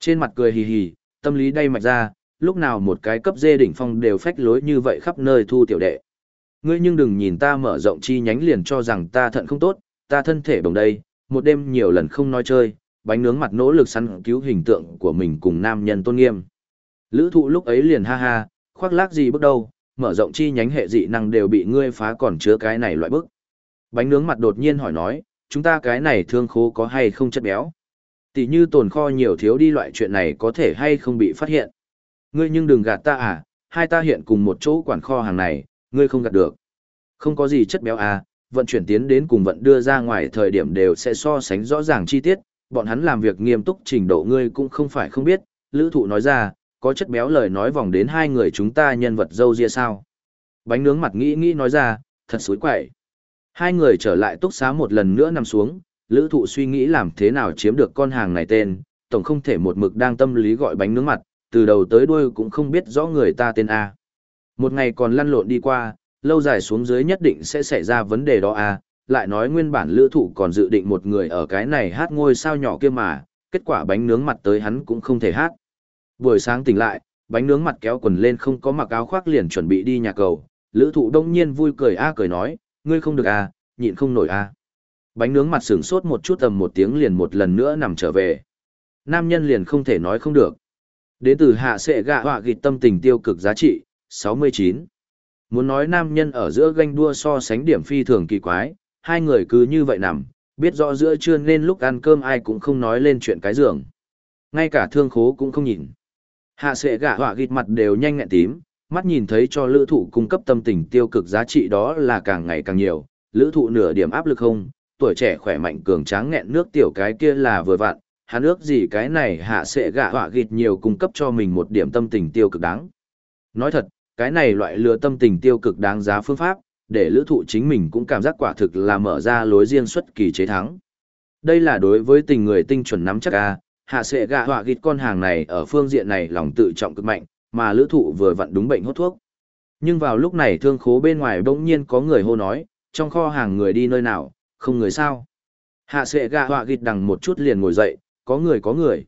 Trên mặt cười hì hì, tâm lý đay mạch ra, lúc nào một cái cấp dê đỉnh phong đều phách lối như vậy khắp nơi thu tiểu đệ. Ngươi nhưng đừng nhìn ta mở rộng chi nhánh liền cho rằng ta thận không tốt, ta thân thể bồng đây, một đêm nhiều lần không nói chơi, bánh nướng mặt nỗ lực săn cứu hình tượng của mình cùng nam nhân tôn nghiêm. Lữ thụ lúc ấy liền ha ha, khoác lác gì bước đâu, mở rộng chi nhánh hệ dị năng đều bị ngươi phá còn chứa cái này loại bức. Bánh nướng mặt đột nhiên hỏi nói, chúng ta cái này thương khố có hay không chất béo? Tỷ như tồn kho nhiều thiếu đi loại chuyện này có thể hay không bị phát hiện. Ngươi nhưng đừng gạt ta à, hai ta hiện cùng một chỗ quản kho hàng này, ngươi không gạt được. Không có gì chất béo à, vận chuyển tiến đến cùng vận đưa ra ngoài thời điểm đều sẽ so sánh rõ ràng chi tiết, bọn hắn làm việc nghiêm túc trình độ ngươi cũng không phải không biết, lữ thụ nói ra, có chất béo lời nói vòng đến hai người chúng ta nhân vật dâu ria sao. Bánh nướng mặt nghĩ nghĩ nói ra, thật suối quậy. Hai người trở lại túc xá một lần nữa nằm xuống, lữ thụ suy nghĩ làm thế nào chiếm được con hàng này tên, tổng không thể một mực đang tâm lý gọi bánh nướng mặt, từ đầu tới đuôi cũng không biết rõ người ta tên A. Một ngày còn lăn lộn đi qua, lâu dài xuống dưới nhất định sẽ xảy ra vấn đề đó A, lại nói nguyên bản lữ thụ còn dự định một người ở cái này hát ngôi sao nhỏ kia mà, kết quả bánh nướng mặt tới hắn cũng không thể hát. Buổi sáng tỉnh lại, bánh nướng mặt kéo quần lên không có mặc áo khoác liền chuẩn bị đi nhà cầu, lữ thụ đông nhiên vui cười a cười nói, ngươi không được a nhịn không nổi a Bánh nướng mặt sửng sốt một chút tầm một tiếng liền một lần nữa nằm trở về. Nam nhân liền không thể nói không được. Đến từ hạ sệ gạ họa gịt tâm tình tiêu cực giá trị, 69. Muốn nói nam nhân ở giữa ganh đua so sánh điểm phi thường kỳ quái, hai người cứ như vậy nằm, biết rõ giữa trưa nên lúc ăn cơm ai cũng không nói lên chuyện cái giường. Ngay cả thương khố cũng không nhìn. Hạ sệ gạ họa gịt mặt đều nhanh nhẹn tím, mắt nhìn thấy cho lữ thụ cung cấp tâm tình tiêu cực giá trị đó là càng ngày càng nhiều, lữ thụ nửa điểm áp lực không, tuổi trẻ khỏe mạnh cường tráng nghẹn nước tiểu cái kia là vừa vặn, hắn ước gì cái này hạ sẽ gạ họa gịt nhiều cung cấp cho mình một điểm tâm tình tiêu cực đáng. Nói thật, cái này loại lừa tâm tình tiêu cực đáng giá phương pháp, để lữ thụ chính mình cũng cảm giác quả thực là mở ra lối riêng xuất kỳ chế thắng. Đây là đối với tình người tinh chuẩn nắm chắc a hạ sẽ gạ họa gịt con hàng này ở phương diện này lòng tự trọng cực mạnh, mà lữ thụ vừa vặn đúng bệnh hốt thuốc. Nhưng vào lúc này thương khố bên ngoài bỗng nhiên có người hô nói, trong kho hàng người đi nơi nào, không người sao. Hạ sệ gạ họa gịt đằng một chút liền ngồi dậy, có người có người.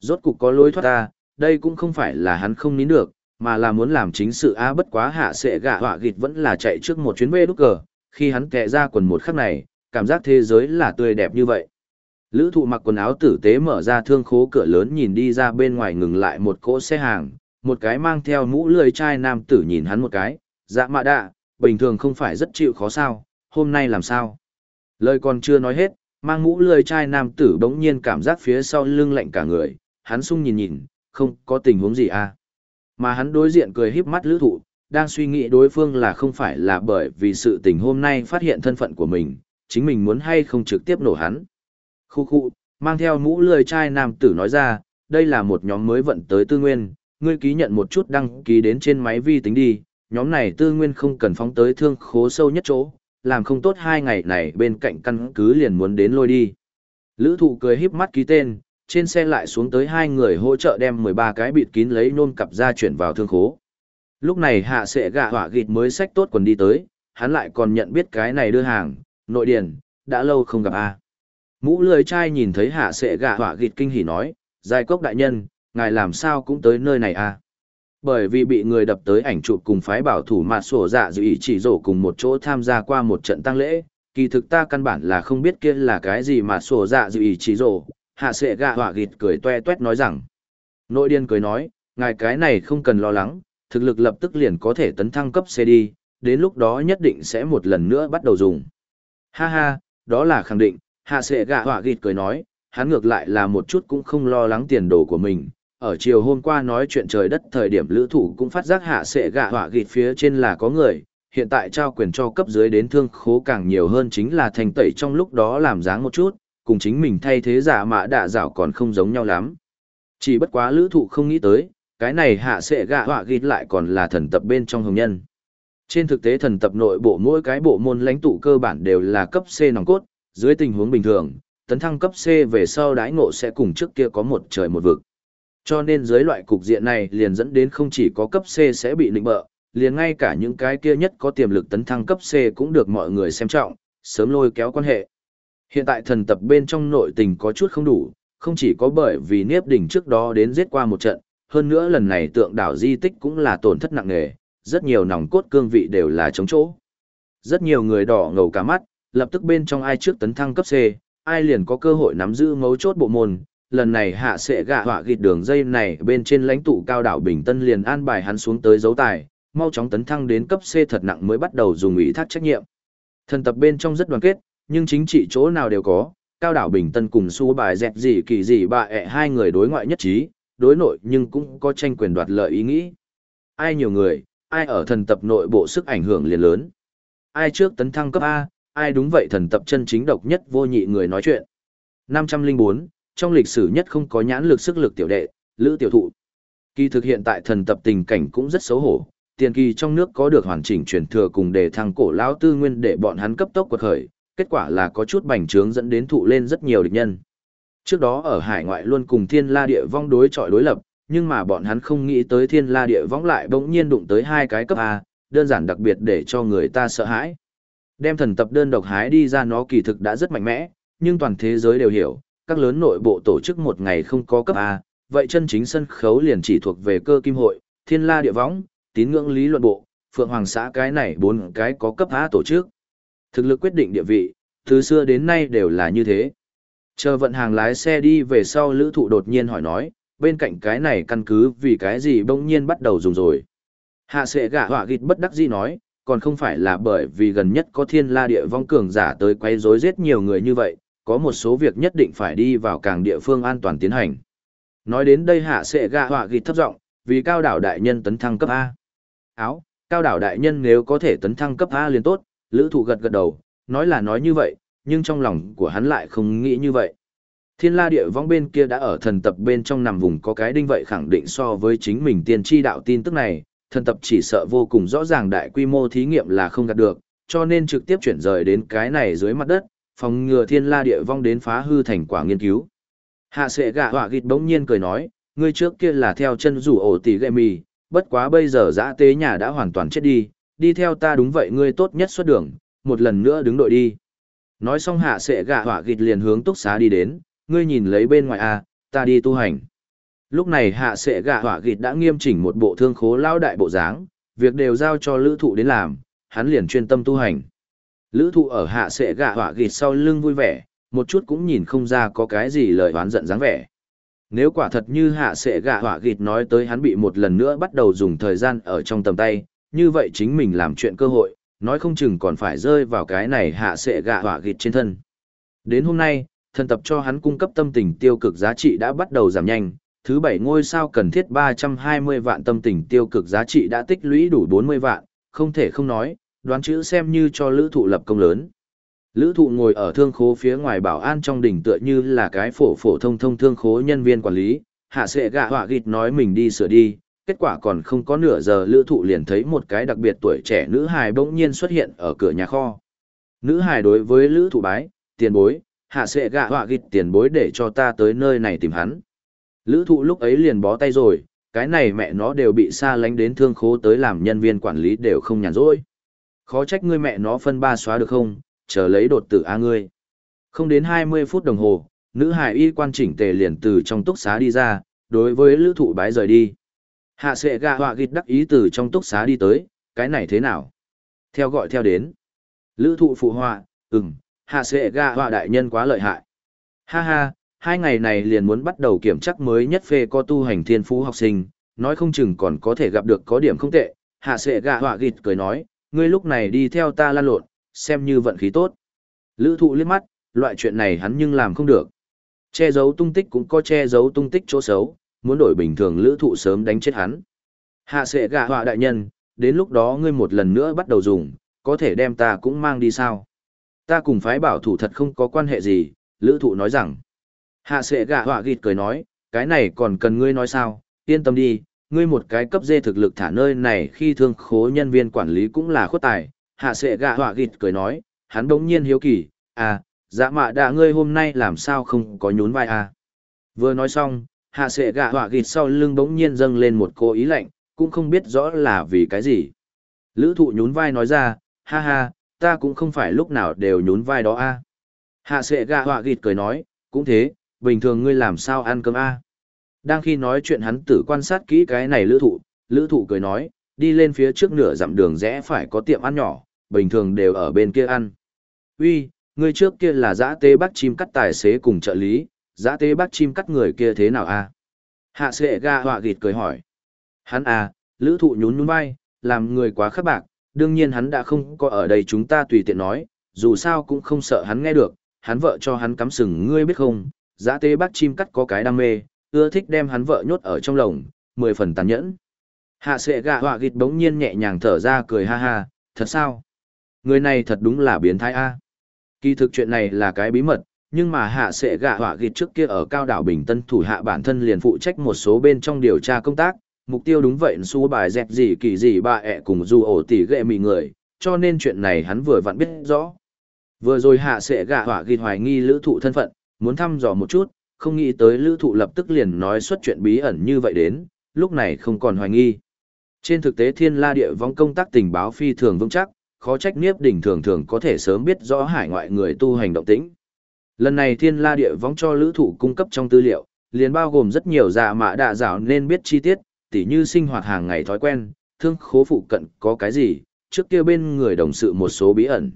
Rốt cục có lối thoát ta, đây cũng không phải là hắn không nín được, mà là muốn làm chính sự á bất quá hạ sệ gạ họa gịt vẫn là chạy trước một chuyến bê đúc cờ, khi hắn kẹ ra quần một khắc này, cảm giác thế giới là tươi đẹp như vậy. Lữ thụ mặc quần áo tử tế mở ra thương khố cửa lớn nhìn đi ra bên ngoài ngừng lại một cỗ xe hàng, một cái mang theo mũ lười trai nam tử nhìn hắn một cái, dạ mạ đạ, bình thường không phải rất chịu khó sao, hôm nay làm sao. Lời còn chưa nói hết, mang mũ lười trai nam tử bỗng nhiên cảm giác phía sau lưng lạnh cả người, hắn sung nhìn nhìn, không có tình huống gì à. Mà hắn đối diện cười híp mắt lữ thụ, đang suy nghĩ đối phương là không phải là bởi vì sự tình hôm nay phát hiện thân phận của mình, chính mình muốn hay không trực tiếp nổ hắn. Khu khu, mang theo mũ lười trai nam tử nói ra, đây là một nhóm mới vận tới tư nguyên, ngươi ký nhận một chút đăng ký đến trên máy vi tính đi, nhóm này tư nguyên không cần phóng tới thương khố sâu nhất chỗ, làm không tốt hai ngày này bên cạnh căn cứ liền muốn đến lôi đi. Lữ thụ cười híp mắt ký tên, trên xe lại xuống tới hai người hỗ trợ đem 13 cái bịt kín lấy nôn cặp ra chuyển vào thương khố. Lúc này hạ sệ gạ hỏa gịt mới sách tốt quần đi tới, hắn lại còn nhận biết cái này đưa hàng, nội điển, đã lâu không gặp a Mũ lười trai nhìn thấy hạ sệ gạ hỏa gịt kinh hỉ nói, giai cốc đại nhân, ngài làm sao cũng tới nơi này a bởi vì bị người đập tới ảnh chụp cùng phái bảo thủ mạt sổ dạ dự ý chỉ rổ cùng một chỗ tham gia qua một trận tăng lễ, kỳ thực ta căn bản là không biết kia là cái gì mà sổ dạ dự ý chỉ rổ, hạ sệ gạ họa gịt cười toe toét nói rằng. Nội điên cười nói, ngài cái này không cần lo lắng, thực lực lập tức liền có thể tấn thăng cấp C đi, đến lúc đó nhất định sẽ một lần nữa bắt đầu dùng. Ha ha, đó là khẳng định, hạ sệ gạ họa gịt cười nói, hắn ngược lại là một chút cũng không lo lắng tiền đồ của mình. Ở chiều hôm qua nói chuyện trời đất thời điểm lữ thủ cũng phát giác hạ sệ gạ họa gịt phía trên là có người, hiện tại trao quyền cho cấp dưới đến thương khố càng nhiều hơn chính là thành tẩy trong lúc đó làm dáng một chút, cùng chính mình thay thế giả mã đạ dạo còn không giống nhau lắm. Chỉ bất quá lữ thụ không nghĩ tới, cái này hạ sệ gạ họa ghi lại còn là thần tập bên trong hồng nhân. Trên thực tế thần tập nội bộ mỗi cái bộ môn lãnh tụ cơ bản đều là cấp C nòng cốt, dưới tình huống bình thường, tấn thăng cấp C về sau đái ngộ sẽ cùng trước kia có một trời một vực. Cho nên dưới loại cục diện này liền dẫn đến không chỉ có cấp C sẽ bị nịnh bợ, liền ngay cả những cái kia nhất có tiềm lực tấn thăng cấp C cũng được mọi người xem trọng, sớm lôi kéo quan hệ. Hiện tại thần tập bên trong nội tình có chút không đủ, không chỉ có bởi vì Niếp Đỉnh trước đó đến giết qua một trận, hơn nữa lần này tượng đảo di tích cũng là tổn thất nặng nề, rất nhiều nòng cốt cương vị đều là trống chỗ. Rất nhiều người đỏ ngầu cả mắt, lập tức bên trong ai trước tấn thăng cấp C, ai liền có cơ hội nắm giữ mấu chốt bộ môn. Lần này hạ sẽ gạ họa gịt đường dây này bên trên lãnh tụ cao đảo Bình Tân liền an bài hắn xuống tới dấu tài, mau chóng tấn thăng đến cấp C thật nặng mới bắt đầu dùng ủy thác trách nhiệm. Thần tập bên trong rất đoàn kết, nhưng chính trị chỗ nào đều có, cao đảo Bình Tân cùng su bài dẹp gì kỳ gì bà ẹ hai người đối ngoại nhất trí, đối nội nhưng cũng có tranh quyền đoạt lợi ý nghĩ. Ai nhiều người, ai ở thần tập nội bộ sức ảnh hưởng liền lớn. Ai trước tấn thăng cấp A, ai đúng vậy thần tập chân chính độc nhất vô nhị người nói chuyện. 504, trong lịch sử nhất không có nhãn lực sức lực tiểu đệ, lữ tiểu thụ. Kỳ thực hiện tại thần tập tình cảnh cũng rất xấu hổ, tiền kỳ trong nước có được hoàn chỉnh truyền thừa cùng để thăng cổ lão tư nguyên để bọn hắn cấp tốc quật khởi, kết quả là có chút bành trướng dẫn đến thụ lên rất nhiều địch nhân. Trước đó ở hải ngoại luôn cùng thiên la địa vong đối chọi đối lập, nhưng mà bọn hắn không nghĩ tới thiên la địa vong lại bỗng nhiên đụng tới hai cái cấp A, đơn giản đặc biệt để cho người ta sợ hãi. Đem thần tập đơn độc hái đi ra nó kỳ thực đã rất mạnh mẽ, nhưng toàn thế giới đều hiểu, các lớn nội bộ tổ chức một ngày không có cấp A, vậy chân chính sân khấu liền chỉ thuộc về cơ kim hội, thiên la địa võng, tín ngưỡng lý luận bộ, phượng hoàng xã cái này bốn cái có cấp A tổ chức. Thực lực quyết định địa vị, từ xưa đến nay đều là như thế. Chờ vận hàng lái xe đi về sau lữ thụ đột nhiên hỏi nói, bên cạnh cái này căn cứ vì cái gì bỗng nhiên bắt đầu dùng rồi. Hạ sệ gã họa gịt bất đắc dĩ nói, còn không phải là bởi vì gần nhất có thiên la địa vong cường giả tới quay rối giết nhiều người như vậy, có một số việc nhất định phải đi vào càng địa phương an toàn tiến hành. Nói đến đây hạ sẽ gạ họa ghi thấp giọng vì cao đảo đại nhân tấn thăng cấp A. Áo, cao đảo đại nhân nếu có thể tấn thăng cấp A liền tốt, lữ thụ gật gật đầu, nói là nói như vậy, nhưng trong lòng của hắn lại không nghĩ như vậy. Thiên la địa vong bên kia đã ở thần tập bên trong nằm vùng có cái đinh vậy khẳng định so với chính mình tiên tri đạo tin tức này, thần tập chỉ sợ vô cùng rõ ràng đại quy mô thí nghiệm là không gạt được, cho nên trực tiếp chuyển rời đến cái này dưới mặt đất, phòng ngừa thiên la địa vong đến phá hư thành quả nghiên cứu. Hạ sệ gạ họa gịt bỗng nhiên cười nói, ngươi trước kia là theo chân rủ ổ tỷ gậy mì, bất quá bây giờ giã tế nhà đã hoàn toàn chết đi, đi theo ta đúng vậy ngươi tốt nhất xuất đường, một lần nữa đứng đội đi. Nói xong hạ sẽ gạ hỏa gịt liền hướng túc xá đi đến, ngươi nhìn lấy bên ngoài a, à, ta đi tu hành. Lúc này hạ sẽ gạ hỏa gịt đã nghiêm chỉnh một bộ thương khố lao đại bộ dáng, việc đều giao cho lữ thụ đến làm, hắn liền chuyên tâm tu hành. Lữ thụ ở hạ sẽ gạ hỏa gịt sau lưng vui vẻ, một chút cũng nhìn không ra có cái gì lời oán giận dáng vẻ. Nếu quả thật như hạ sẽ gạ Hỏa gịt nói tới hắn bị một lần nữa bắt đầu dùng thời gian ở trong tầm tay, như vậy chính mình làm chuyện cơ hội, nói không chừng còn phải rơi vào cái này hạ sẽ gạ Hỏa gịt trên thân. Đến hôm nay, thần tập cho hắn cung cấp tâm tình tiêu cực giá trị đã bắt đầu giảm nhanh, thứ bảy ngôi sao cần thiết 320 vạn tâm tình tiêu cực giá trị đã tích lũy đủ 40 vạn, không thể không nói, đoán chữ xem như cho lữ thụ lập công lớn. Lữ thụ ngồi ở thương khố phía ngoài bảo an trong đỉnh tựa như là cái phổ phổ thông thông thương khố nhân viên quản lý, hạ sệ gạ họa gịt nói mình đi sửa đi, kết quả còn không có nửa giờ lữ thụ liền thấy một cái đặc biệt tuổi trẻ nữ hài bỗng nhiên xuất hiện ở cửa nhà kho. Nữ hài đối với lữ thụ bái, tiền bối, hạ sệ gạ họa gịt tiền bối để cho ta tới nơi này tìm hắn. Lữ thụ lúc ấy liền bó tay rồi, cái này mẹ nó đều bị xa lánh đến thương khố tới làm nhân viên quản lý đều không nhàn rỗi. Khó trách ngươi mẹ nó phân ba xóa được không, chờ lấy đột tử A ngươi. Không đến 20 phút đồng hồ, nữ hải y quan chỉnh tề liền từ trong túc xá đi ra, đối với lữ thụ bái rời đi. Hạ sệ gạ họa gịt đắc ý từ trong túc xá đi tới, cái này thế nào? Theo gọi theo đến. Lữ thụ phụ họa, ừm, hạ sệ gạ họa đại nhân quá lợi hại. Ha ha, hai ngày này liền muốn bắt đầu kiểm chắc mới nhất phê có tu hành thiên phú học sinh, nói không chừng còn có thể gặp được có điểm không tệ. Hạ sệ gạ họa gịt cười nói, ngươi lúc này đi theo ta lan lộn, xem như vận khí tốt. Lữ thụ liếc mắt, loại chuyện này hắn nhưng làm không được. Che giấu tung tích cũng có che giấu tung tích chỗ xấu, muốn đổi bình thường lữ thụ sớm đánh chết hắn. Hạ sẽ gạ họa đại nhân, đến lúc đó ngươi một lần nữa bắt đầu dùng, có thể đem ta cũng mang đi sao? Ta cùng phái bảo thủ thật không có quan hệ gì, lữ thụ nói rằng. Hạ sẽ gạ họa gịt cười nói, cái này còn cần ngươi nói sao, yên tâm đi, ngươi một cái cấp dê thực lực thả nơi này khi thương khố nhân viên quản lý cũng là khuất tài, hạ sệ gạ họa gịt cười nói, hắn đống nhiên hiếu kỳ, à, dạ mạ đạ ngươi hôm nay làm sao không có nhún vai à. Vừa nói xong, hạ sệ gạ họa gịt sau lưng bỗng nhiên dâng lên một cô ý lạnh, cũng không biết rõ là vì cái gì. Lữ thụ nhún vai nói ra, ha ha, ta cũng không phải lúc nào đều nhún vai đó a à. Hạ sệ gạ họa gịt cười nói, cũng thế, bình thường ngươi làm sao ăn cơm a à. Đang khi nói chuyện hắn tử quan sát kỹ cái này lữ thụ, lữ thụ cười nói, đi lên phía trước nửa dặm đường rẽ phải có tiệm ăn nhỏ, bình thường đều ở bên kia ăn. Uy, người trước kia là giã tế bắt chim cắt tài xế cùng trợ lý, giã tế bắt chim cắt người kia thế nào a? Hạ sệ ga họa gịt cười hỏi. Hắn à, lữ thụ nhún nhún vai, làm người quá khắc bạc, đương nhiên hắn đã không có ở đây chúng ta tùy tiện nói, dù sao cũng không sợ hắn nghe được, hắn vợ cho hắn cắm sừng ngươi biết không, giã tế bác chim cắt có cái đam mê, ưa thích đem hắn vợ nhốt ở trong lồng, mười phần tàn nhẫn. Hạ sệ gạ họa gịt bỗng nhiên nhẹ nhàng thở ra cười ha ha, thật sao? Người này thật đúng là biến thái A. Kỳ thực chuyện này là cái bí mật, nhưng mà hạ Sệ gạ họa gịt trước kia ở cao đảo Bình Tân thủ hạ bản thân liền phụ trách một số bên trong điều tra công tác, mục tiêu đúng vậy su bài dẹp gì kỳ gì bà ẹ cùng du ổ tỉ ghệ mì người, cho nên chuyện này hắn vừa vặn biết rõ. Vừa rồi hạ Sệ gạ họa gịt hoài nghi lữ thụ thân phận, muốn thăm dò một chút, không nghĩ tới lữ thụ lập tức liền nói xuất chuyện bí ẩn như vậy đến, lúc này không còn hoài nghi. Trên thực tế thiên la địa vong công tác tình báo phi thường vững chắc, khó trách Niếp Đỉnh thường thường có thể sớm biết rõ hải ngoại người tu hành động tĩnh. Lần này Thiên La Địa vong cho lữ thụ cung cấp trong tư liệu, liền bao gồm rất nhiều dạ mạ đạ dạo nên biết chi tiết, tỉ như sinh hoạt hàng ngày thói quen, thương khố phụ cận có cái gì, trước kia bên người đồng sự một số bí ẩn.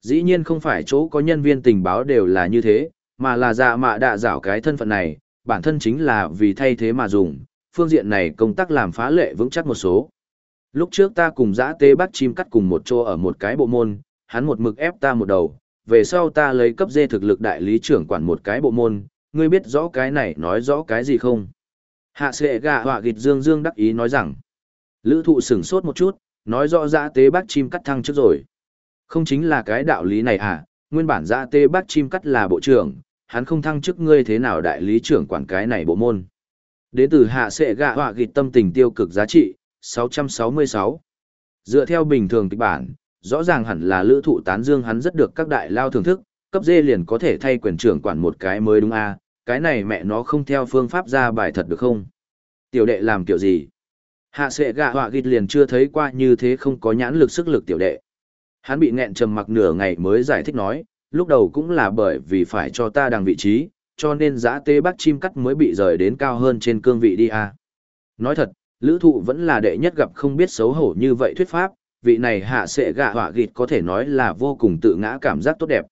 Dĩ nhiên không phải chỗ có nhân viên tình báo đều là như thế, mà là dạ mạ đạ dạo cái thân phận này, bản thân chính là vì thay thế mà dùng, phương diện này công tác làm phá lệ vững chắc một số. Lúc trước ta cùng dã tê bắt chim cắt cùng một chỗ ở một cái bộ môn, hắn một mực ép ta một đầu, về sau ta lấy cấp dê thực lực đại lý trưởng quản một cái bộ môn, ngươi biết rõ cái này nói rõ cái gì không? Hạ sệ Gà họa gịt dương dương đắc ý nói rằng, lữ thụ sửng sốt một chút, nói rõ dã tế bắt chim cắt thăng trước rồi. Không chính là cái đạo lý này à, nguyên bản dã tế bắt chim cắt là bộ trưởng, hắn không thăng chức ngươi thế nào đại lý trưởng quản cái này bộ môn. Đến từ hạ sệ gạ họa gịt tâm tình tiêu cực giá trị, 666. Dựa theo bình thường kịch bản, rõ ràng hẳn là lữ thụ tán dương hắn rất được các đại lao thưởng thức, cấp dê liền có thể thay quyền trưởng quản một cái mới đúng a à, cái này mẹ nó không theo phương pháp ra bài thật được không? Tiểu đệ làm kiểu gì? Hạ sệ gạ họa gịt liền chưa thấy qua như thế không có nhãn lực sức lực tiểu đệ. Hắn bị nghẹn trầm mặc nửa ngày mới giải thích nói, lúc đầu cũng là bởi vì phải cho ta đằng vị trí, cho nên giã tê bắt chim cắt mới bị rời đến cao hơn trên cương vị đi à. Nói thật, lữ thụ vẫn là đệ nhất gặp không biết xấu hổ như vậy thuyết pháp, vị này hạ sệ gạ họa gịt có thể nói là vô cùng tự ngã cảm giác tốt đẹp.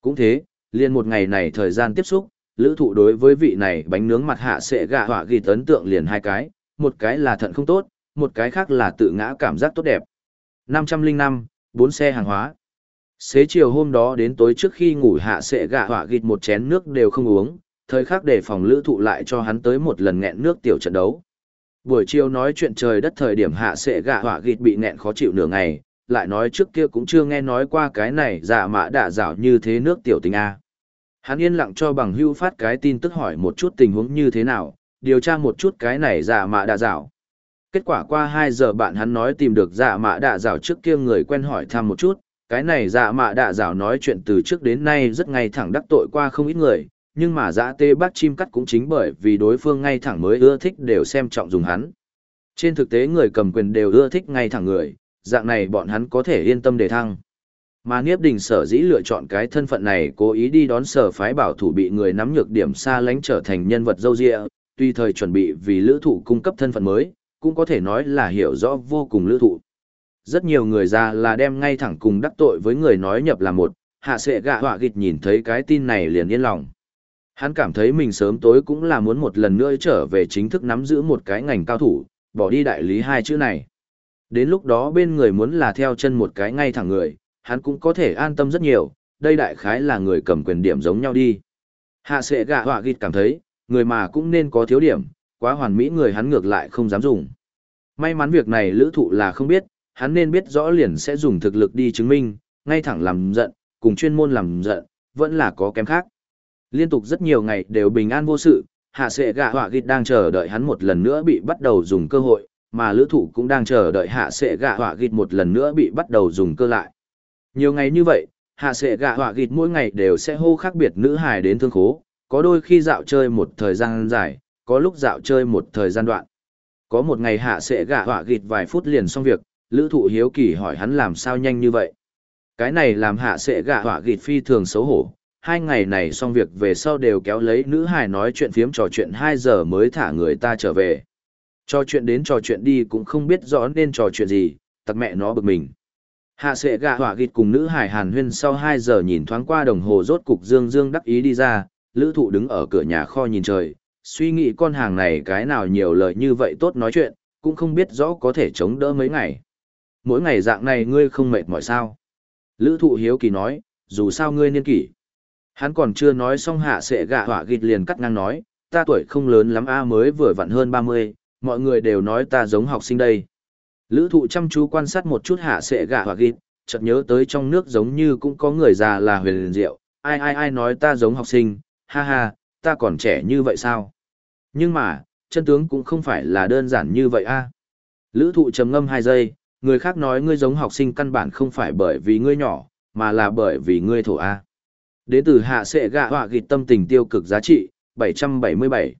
Cũng thế, liền một ngày này thời gian tiếp xúc, lữ thụ đối với vị này bánh nướng mặt hạ sệ gạ họa gịt ấn tượng liền hai cái, một cái là thận không tốt, một cái khác là tự ngã cảm giác tốt đẹp. 505, 4 xe hàng hóa. Xế chiều hôm đó đến tối trước khi ngủ hạ sẽ gạ họa gịt một chén nước đều không uống, thời khắc để phòng lữ thụ lại cho hắn tới một lần nghẹn nước tiểu trận đấu. Buổi chiều nói chuyện trời đất thời điểm hạ sẽ gạ họa gịt bị nghẹn khó chịu nửa ngày, lại nói trước kia cũng chưa nghe nói qua cái này giả mã đạ rảo như thế nước tiểu tình A. Hắn yên lặng cho bằng hưu phát cái tin tức hỏi một chút tình huống như thế nào, điều tra một chút cái này giả mã đạ rảo. Kết quả qua 2 giờ bạn hắn nói tìm được giả mã đạ rảo trước kia người quen hỏi thăm một chút, cái này dạ mạ đạ dạo nói chuyện từ trước đến nay rất ngay thẳng đắc tội qua không ít người, nhưng mà dã tê bác chim cắt cũng chính bởi vì đối phương ngay thẳng mới ưa thích đều xem trọng dùng hắn. Trên thực tế người cầm quyền đều ưa thích ngay thẳng người, dạng này bọn hắn có thể yên tâm để thăng. Mà Niếp Đình sở dĩ lựa chọn cái thân phận này cố ý đi đón sở phái bảo thủ bị người nắm nhược điểm xa lánh trở thành nhân vật dâu dịa, tuy thời chuẩn bị vì lữ thụ cung cấp thân phận mới, cũng có thể nói là hiểu rõ vô cùng lữ thụ. Rất nhiều người ra là đem ngay thẳng cùng đắc tội với người nói nhập là một, hạ sệ gạ họa gịt nhìn thấy cái tin này liền yên lòng. Hắn cảm thấy mình sớm tối cũng là muốn một lần nữa trở về chính thức nắm giữ một cái ngành cao thủ, bỏ đi đại lý hai chữ này. Đến lúc đó bên người muốn là theo chân một cái ngay thẳng người, hắn cũng có thể an tâm rất nhiều, đây đại khái là người cầm quyền điểm giống nhau đi. Hạ sệ gạ họa gịt cảm thấy, người mà cũng nên có thiếu điểm, quá hoàn mỹ người hắn ngược lại không dám dùng. May mắn việc này lữ thụ là không biết, hắn nên biết rõ liền sẽ dùng thực lực đi chứng minh, ngay thẳng làm giận, cùng chuyên môn làm giận, vẫn là có kém khác. Liên tục rất nhiều ngày đều bình an vô sự, hạ sệ gạ họa gịt đang chờ đợi hắn một lần nữa bị bắt đầu dùng cơ hội, mà lữ thủ cũng đang chờ đợi hạ sệ gạ họa gịt một lần nữa bị bắt đầu dùng cơ lại. Nhiều ngày như vậy, hạ sệ gạ họa gịt mỗi ngày đều sẽ hô khác biệt nữ hài đến thương khố, có đôi khi dạo chơi một thời gian dài, có lúc dạo chơi một thời gian đoạn. Có một ngày hạ sệ gạ họa gịt vài phút liền xong việc, lữ thụ hiếu kỳ hỏi hắn làm sao nhanh như vậy. Cái này làm hạ sệ gạ họa gịt phi thường xấu hổ, hai ngày này xong việc về sau đều kéo lấy nữ hài nói chuyện phiếm trò chuyện 2 giờ mới thả người ta trở về. Trò chuyện đến trò chuyện đi cũng không biết rõ nên trò chuyện gì, tặc mẹ nó bực mình. Hạ sệ gạ hỏa gịt cùng nữ hải hàn huyên sau 2 giờ nhìn thoáng qua đồng hồ rốt cục dương dương đắc ý đi ra, lữ thụ đứng ở cửa nhà kho nhìn trời, suy nghĩ con hàng này cái nào nhiều lời như vậy tốt nói chuyện, cũng không biết rõ có thể chống đỡ mấy ngày. Mỗi ngày dạng này ngươi không mệt mỏi sao. Lữ thụ hiếu kỳ nói, dù sao ngươi niên kỷ. Hắn còn chưa nói xong hạ sệ gạ hỏa gịt liền cắt ngang nói, ta tuổi không lớn lắm A mới vừa vặn hơn 30, mọi người đều nói ta giống học sinh đây. Lữ thụ chăm chú quan sát một chút hạ sệ gạ hỏa gịt, chợt nhớ tới trong nước giống như cũng có người già là huyền liền diệu, ai ai ai nói ta giống học sinh, ha ha, ta còn trẻ như vậy sao? Nhưng mà, chân tướng cũng không phải là đơn giản như vậy a Lữ thụ trầm ngâm 2 giây, người khác nói ngươi giống học sinh căn bản không phải bởi vì ngươi nhỏ, mà là bởi vì ngươi thổ A. Đến từ hạ sệ gạ họa gịt tâm tình tiêu cực giá trị, 777.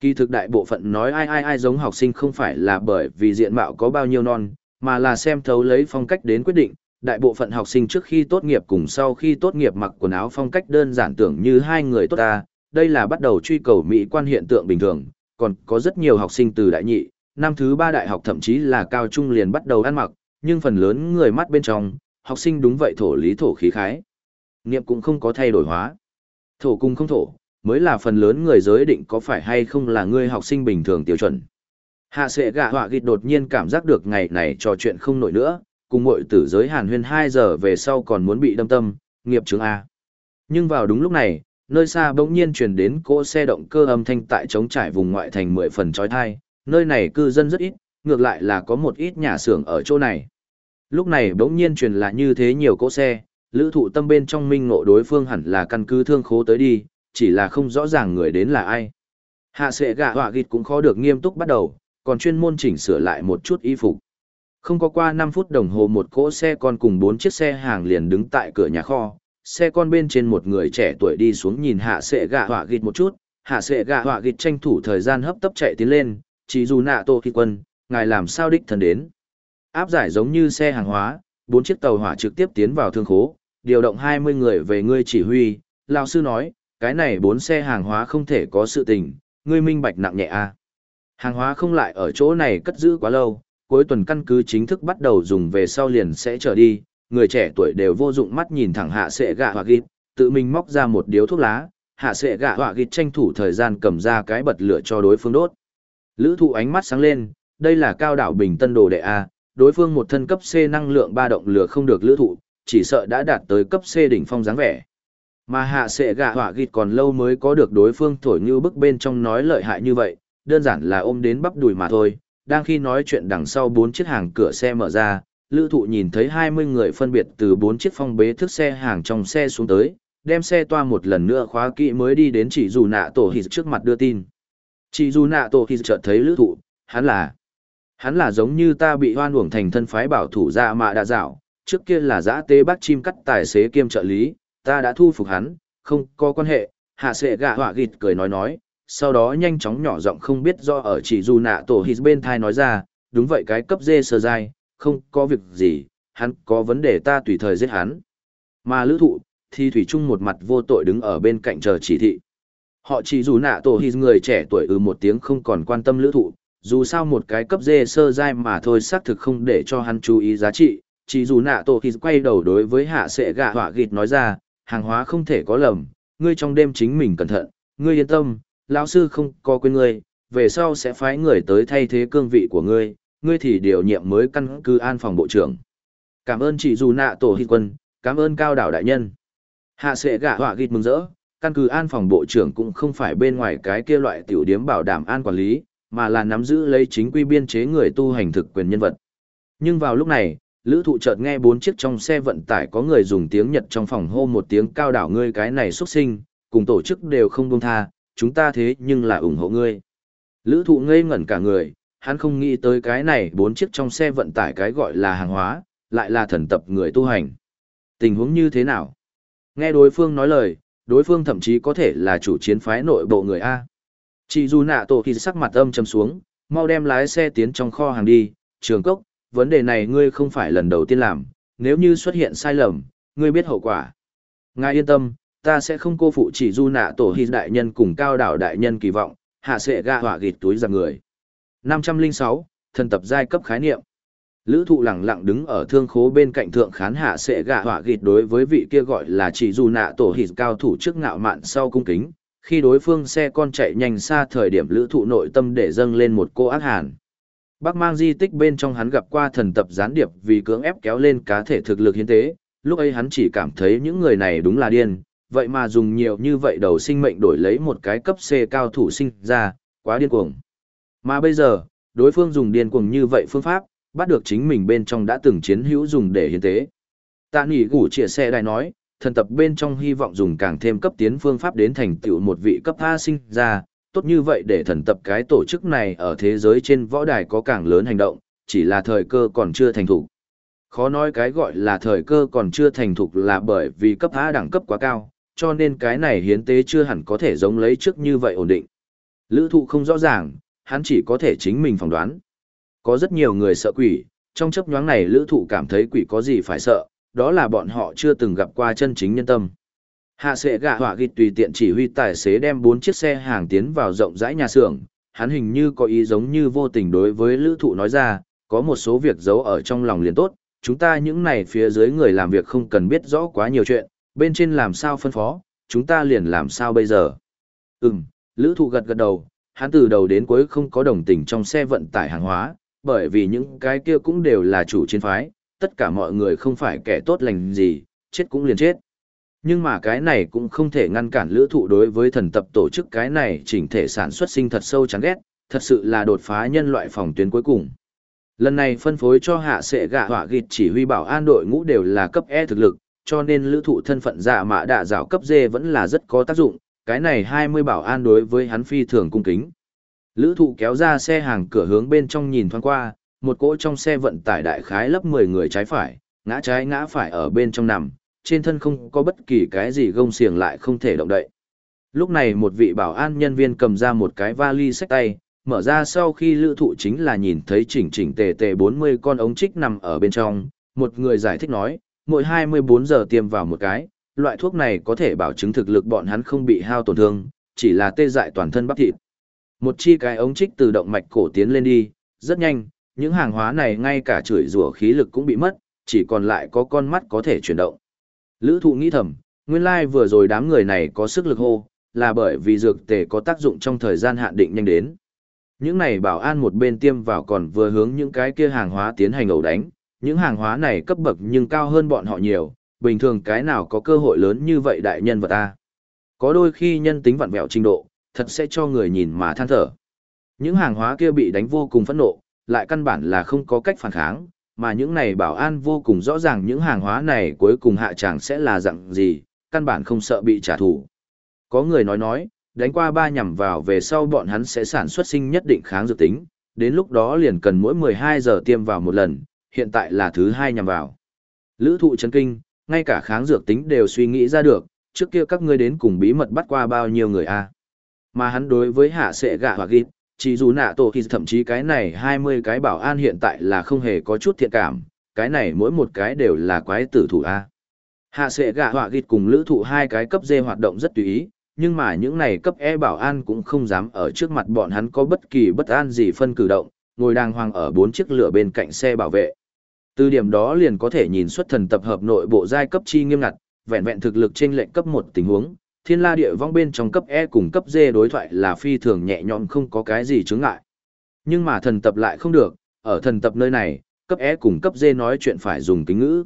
Kỳ thực đại bộ phận nói ai ai ai giống học sinh không phải là bởi vì diện mạo có bao nhiêu non, mà là xem thấu lấy phong cách đến quyết định. Đại bộ phận học sinh trước khi tốt nghiệp cùng sau khi tốt nghiệp mặc quần áo phong cách đơn giản tưởng như hai người tốt ta, đây là bắt đầu truy cầu mỹ quan hiện tượng bình thường, còn có rất nhiều học sinh từ đại nhị, năm thứ ba đại học thậm chí là cao trung liền bắt đầu ăn mặc, nhưng phần lớn người mắt bên trong, học sinh đúng vậy thổ lý thổ khí khái. Niệm cũng không có thay đổi hóa. Thổ cung không thổ, mới là phần lớn người giới định có phải hay không là người học sinh bình thường tiêu chuẩn. Hạ sệ gạ họa gịt đột nhiên cảm giác được ngày này trò chuyện không nổi nữa, cùng mội tử giới hàn huyên 2 giờ về sau còn muốn bị đâm tâm, nghiệp chứng A. Nhưng vào đúng lúc này, nơi xa bỗng nhiên truyền đến cỗ xe động cơ âm thanh tại trống trải vùng ngoại thành 10 phần trói thai, nơi này cư dân rất ít, ngược lại là có một ít nhà xưởng ở chỗ này. Lúc này bỗng nhiên truyền là như thế nhiều cỗ xe, lữ thụ tâm bên trong minh ngộ đối phương hẳn là căn cứ thương khố tới đi, chỉ là không rõ ràng người đến là ai. Hạ sệ gạ họa gịt cũng khó được nghiêm túc bắt đầu, còn chuyên môn chỉnh sửa lại một chút y phục. Không có qua 5 phút đồng hồ một cỗ xe con cùng 4 chiếc xe hàng liền đứng tại cửa nhà kho, xe con bên trên một người trẻ tuổi đi xuống nhìn hạ sệ gạ họa gịt một chút, hạ sệ gạ họa gịt tranh thủ thời gian hấp tấp chạy tiến lên, chỉ dù nạ tô khi quân, ngài làm sao đích thần đến. Áp giải giống như xe hàng hóa, bốn chiếc tàu hỏa trực tiếp tiến vào thương khố, điều động 20 người về ngươi chỉ huy, lão sư nói, cái này bốn xe hàng hóa không thể có sự tình, ngươi minh bạch nặng nhẹ a. À. Hàng hóa không lại ở chỗ này cất giữ quá lâu, cuối tuần căn cứ chính thức bắt đầu dùng về sau liền sẽ trở đi, người trẻ tuổi đều vô dụng mắt nhìn thẳng hạ sẽ gạ hoặc gịt, tự mình móc ra một điếu thuốc lá, hạ sệ gạ họa gịt tranh thủ thời gian cầm ra cái bật lửa cho đối phương đốt. Lữ thụ ánh mắt sáng lên, đây là cao đảo bình tân đồ đệ A, đối phương một thân cấp C năng lượng ba động lửa không được lữ thụ, chỉ sợ đã đạt tới cấp C đỉnh phong dáng vẻ. Mà hạ sệ gạ họa gịt còn lâu mới có được đối phương thổi như bức bên trong nói lợi hại như vậy, đơn giản là ôm đến bắp đùi mà thôi. Đang khi nói chuyện đằng sau bốn chiếc hàng cửa xe mở ra, lữ thụ nhìn thấy 20 người phân biệt từ bốn chiếc phong bế thức xe hàng trong xe xuống tới, đem xe toa một lần nữa khóa kỹ mới đi đến chỉ dù nạ tổ hịt trước mặt đưa tin. Chị dù nạ tổ khi chợt thấy lữ thụ, hắn là... Hắn là giống như ta bị hoan uổng thành thân phái bảo thủ ra mạ đã dạo, trước kia là giã tế bác chim cắt tài xế kiêm trợ lý, ta đã thu phục hắn, không có quan hệ, hạ sệ gạ họa gịt cười nói nói, sau đó nhanh chóng nhỏ giọng không biết do ở chỉ dù nạ tổ hít bên thai nói ra, đúng vậy cái cấp dê sơ dai, không có việc gì, hắn có vấn đề ta tùy thời giết hắn. Mà lữ thụ, thì Thủy chung một mặt vô tội đứng ở bên cạnh chờ chỉ thị. Họ chỉ dù nạ tổ hít người trẻ tuổi ừ một tiếng không còn quan tâm lữ thụ, dù sao một cái cấp dê sơ dai mà thôi xác thực không để cho hắn chú ý giá trị, chỉ dù nạ tổ hít quay đầu đối với hạ sệ gạ họa gịt nói ra, hàng hóa không thể có lầm, ngươi trong đêm chính mình cẩn thận, ngươi yên tâm, lão sư không có quên ngươi, về sau sẽ phái người tới thay thế cương vị của ngươi, ngươi thì điều nhiệm mới căn cứ an phòng bộ trưởng. Cảm ơn chị dù nạ tổ hít quân, cảm ơn cao đảo đại nhân. Hạ sệ gạ họa gịt mừng rỡ, căn cứ an phòng bộ trưởng cũng không phải bên ngoài cái kia loại tiểu điếm bảo đảm an quản lý, mà là nắm giữ lấy chính quy biên chế người tu hành thực quyền nhân vật. Nhưng vào lúc này, lữ thụ chợt nghe bốn chiếc trong xe vận tải có người dùng tiếng Nhật trong phòng hô một tiếng cao đảo ngươi cái này xuất sinh, cùng tổ chức đều không buông tha, chúng ta thế nhưng là ủng hộ ngươi. Lữ thụ ngây ngẩn cả người, hắn không nghĩ tới cái này bốn chiếc trong xe vận tải cái gọi là hàng hóa, lại là thần tập người tu hành. Tình huống như thế nào? Nghe đối phương nói lời, đối phương thậm chí có thể là chủ chiến phái nội bộ người A. Chị dù nạ tổ khi sắc mặt âm trầm xuống, mau đem lái xe tiến trong kho hàng đi, trường cốc, vấn đề này ngươi không phải lần đầu tiên làm, nếu như xuất hiện sai lầm, ngươi biết hậu quả. Ngài yên tâm, ta sẽ không cô phụ chỉ du nạ tổ hy đại nhân cùng cao đảo đại nhân kỳ vọng, hạ sẽ ga hỏa gịt túi giặc người. 506, thần tập giai cấp khái niệm. Lữ thụ lặng lặng đứng ở thương khố bên cạnh thượng khán hạ sẽ gạ hỏa gịt đối với vị kia gọi là chỉ dù nạ tổ hịt cao thủ trước ngạo mạn sau cung kính. Khi đối phương xe con chạy nhanh xa thời điểm lữ thụ nội tâm để dâng lên một cô ác hàn. Bác mang di tích bên trong hắn gặp qua thần tập gián điệp vì cưỡng ép kéo lên cá thể thực lực hiến tế, lúc ấy hắn chỉ cảm thấy những người này đúng là điên, vậy mà dùng nhiều như vậy đầu sinh mệnh đổi lấy một cái cấp C cao thủ sinh ra, quá điên cuồng. Mà bây giờ, đối phương dùng điên cuồng như vậy phương pháp, bắt được chính mình bên trong đã từng chiến hữu dùng để hiến tế. Tạ Nghị gủ chia sẻ đài nói, thần tập bên trong hy vọng dùng càng thêm cấp tiến phương pháp đến thành tựu một vị cấp A sinh ra, tốt như vậy để thần tập cái tổ chức này ở thế giới trên võ đài có càng lớn hành động, chỉ là thời cơ còn chưa thành thục. Khó nói cái gọi là thời cơ còn chưa thành thục là bởi vì cấp A đẳng cấp quá cao, cho nên cái này hiến tế chưa hẳn có thể giống lấy trước như vậy ổn định. Lữ thụ không rõ ràng, hắn chỉ có thể chính mình phỏng đoán. Có rất nhiều người sợ quỷ, trong chấp nhoáng này lữ thụ cảm thấy quỷ có gì phải sợ, đó là bọn họ chưa từng gặp qua chân chính nhân tâm. Hạ sệ gạ hỏa gịt tùy tiện chỉ huy tài xế đem bốn chiếc xe hàng tiến vào rộng rãi nhà xưởng, hắn hình như có ý giống như vô tình đối với lữ thụ nói ra, có một số việc giấu ở trong lòng liền tốt, chúng ta những này phía dưới người làm việc không cần biết rõ quá nhiều chuyện, bên trên làm sao phân phó, chúng ta liền làm sao bây giờ. Ừm, lữ thụ gật gật đầu, hắn từ đầu đến cuối không có đồng tình trong xe vận tải hàng hóa, bởi vì những cái kia cũng đều là chủ chiến phái, tất cả mọi người không phải kẻ tốt lành gì, chết cũng liền chết. Nhưng mà cái này cũng không thể ngăn cản lữ thụ đối với thần tập tổ chức cái này chỉnh thể sản xuất sinh thật sâu chán ghét, thật sự là đột phá nhân loại phòng tuyến cuối cùng. Lần này phân phối cho hạ sẽ gạ hỏa gịt chỉ huy bảo an đội ngũ đều là cấp E thực lực, cho nên lữ thụ thân phận giả mạ đạ rào cấp D vẫn là rất có tác dụng, cái này 20 bảo an đối với hắn phi thường cung kính. Lữ thụ kéo ra xe hàng cửa hướng bên trong nhìn thoáng qua, một cỗ trong xe vận tải đại khái lấp 10 người trái phải, ngã trái ngã phải ở bên trong nằm, trên thân không có bất kỳ cái gì gông xiềng lại không thể động đậy. Lúc này một vị bảo an nhân viên cầm ra một cái vali sách tay, mở ra sau khi lữ thụ chính là nhìn thấy chỉnh chỉnh tề tề 40 con ống trích nằm ở bên trong, một người giải thích nói, mỗi 24 giờ tiêm vào một cái, loại thuốc này có thể bảo chứng thực lực bọn hắn không bị hao tổn thương, chỉ là tê dại toàn thân bắp thịt. Một chi cái ống trích từ động mạch cổ tiến lên đi, rất nhanh, những hàng hóa này ngay cả chửi rủa khí lực cũng bị mất, chỉ còn lại có con mắt có thể chuyển động. Lữ thụ nghĩ thầm, nguyên lai like vừa rồi đám người này có sức lực hô, là bởi vì dược tề có tác dụng trong thời gian hạn định nhanh đến. Những này bảo an một bên tiêm vào còn vừa hướng những cái kia hàng hóa tiến hành ẩu đánh, những hàng hóa này cấp bậc nhưng cao hơn bọn họ nhiều, bình thường cái nào có cơ hội lớn như vậy đại nhân vật ta. Có đôi khi nhân tính vặn vẹo trình độ, thật sẽ cho người nhìn mà than thở. Những hàng hóa kia bị đánh vô cùng phẫn nộ, lại căn bản là không có cách phản kháng, mà những này bảo an vô cùng rõ ràng những hàng hóa này cuối cùng hạ chẳng sẽ là dạng gì, căn bản không sợ bị trả thù. Có người nói nói, đánh qua ba nhằm vào về sau bọn hắn sẽ sản xuất sinh nhất định kháng dược tính, đến lúc đó liền cần mỗi 12 giờ tiêm vào một lần, hiện tại là thứ hai nhằm vào. Lữ thụ chấn kinh, ngay cả kháng dược tính đều suy nghĩ ra được, trước kia các ngươi đến cùng bí mật bắt qua bao nhiêu người a mà hắn đối với hạ sệ gạ hoặc ghi, chỉ dù nạ tổ thì thậm chí cái này 20 cái bảo an hiện tại là không hề có chút thiện cảm, cái này mỗi một cái đều là quái tử thủ A. Hạ sệ gạ họa gịt cùng lữ thụ hai cái cấp D hoạt động rất tùy ý, nhưng mà những này cấp E bảo an cũng không dám ở trước mặt bọn hắn có bất kỳ bất an gì phân cử động, ngồi đàng hoàng ở bốn chiếc lửa bên cạnh xe bảo vệ. Từ điểm đó liền có thể nhìn xuất thần tập hợp nội bộ giai cấp chi nghiêm ngặt, vẹn vẹn thực lực trên lệnh cấp một tình huống, thiên la địa vong bên trong cấp E cùng cấp D đối thoại là phi thường nhẹ nhõm không có cái gì chướng ngại. Nhưng mà thần tập lại không được, ở thần tập nơi này, cấp E cùng cấp D nói chuyện phải dùng kính ngữ.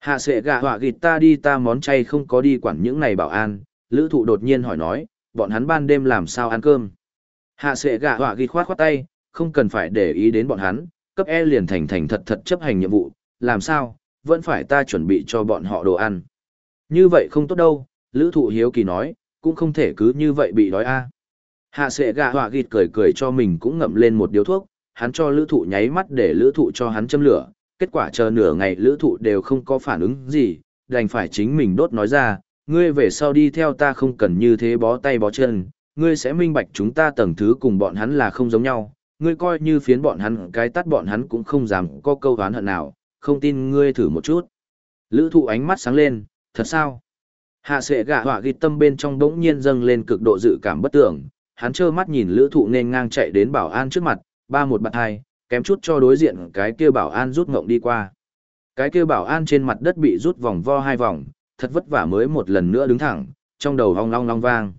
Hạ sệ gạ họa gịt ta đi ta món chay không có đi quản những này bảo an, lữ thụ đột nhiên hỏi nói, bọn hắn ban đêm làm sao ăn cơm. Hạ sệ gạ họa gịt khoát khoát tay, không cần phải để ý đến bọn hắn, cấp E liền thành thành thật thật chấp hành nhiệm vụ, làm sao, vẫn phải ta chuẩn bị cho bọn họ đồ ăn. Như vậy không tốt đâu, lữ thụ hiếu kỳ nói, cũng không thể cứ như vậy bị đói a Hạ sệ gạ họa gịt cười cười cho mình cũng ngậm lên một điếu thuốc, hắn cho lữ thụ nháy mắt để lữ thụ cho hắn châm lửa, kết quả chờ nửa ngày lữ thụ đều không có phản ứng gì, đành phải chính mình đốt nói ra, ngươi về sau đi theo ta không cần như thế bó tay bó chân, ngươi sẽ minh bạch chúng ta tầng thứ cùng bọn hắn là không giống nhau, ngươi coi như phiến bọn hắn cái tắt bọn hắn cũng không dám có câu hán hận nào, không tin ngươi thử một chút. Lữ thụ ánh mắt sáng lên, thật sao? Hạ sệ gạ họa ghi tâm bên trong đống nhiên dâng lên cực độ dự cảm bất tưởng, hắn trơ mắt nhìn lữ thụ nên ngang chạy đến bảo an trước mặt, ba một bạc hai, kém chút cho đối diện cái kia bảo an rút ngộng đi qua. Cái kia bảo an trên mặt đất bị rút vòng vo hai vòng, thật vất vả mới một lần nữa đứng thẳng, trong đầu hong long long vang.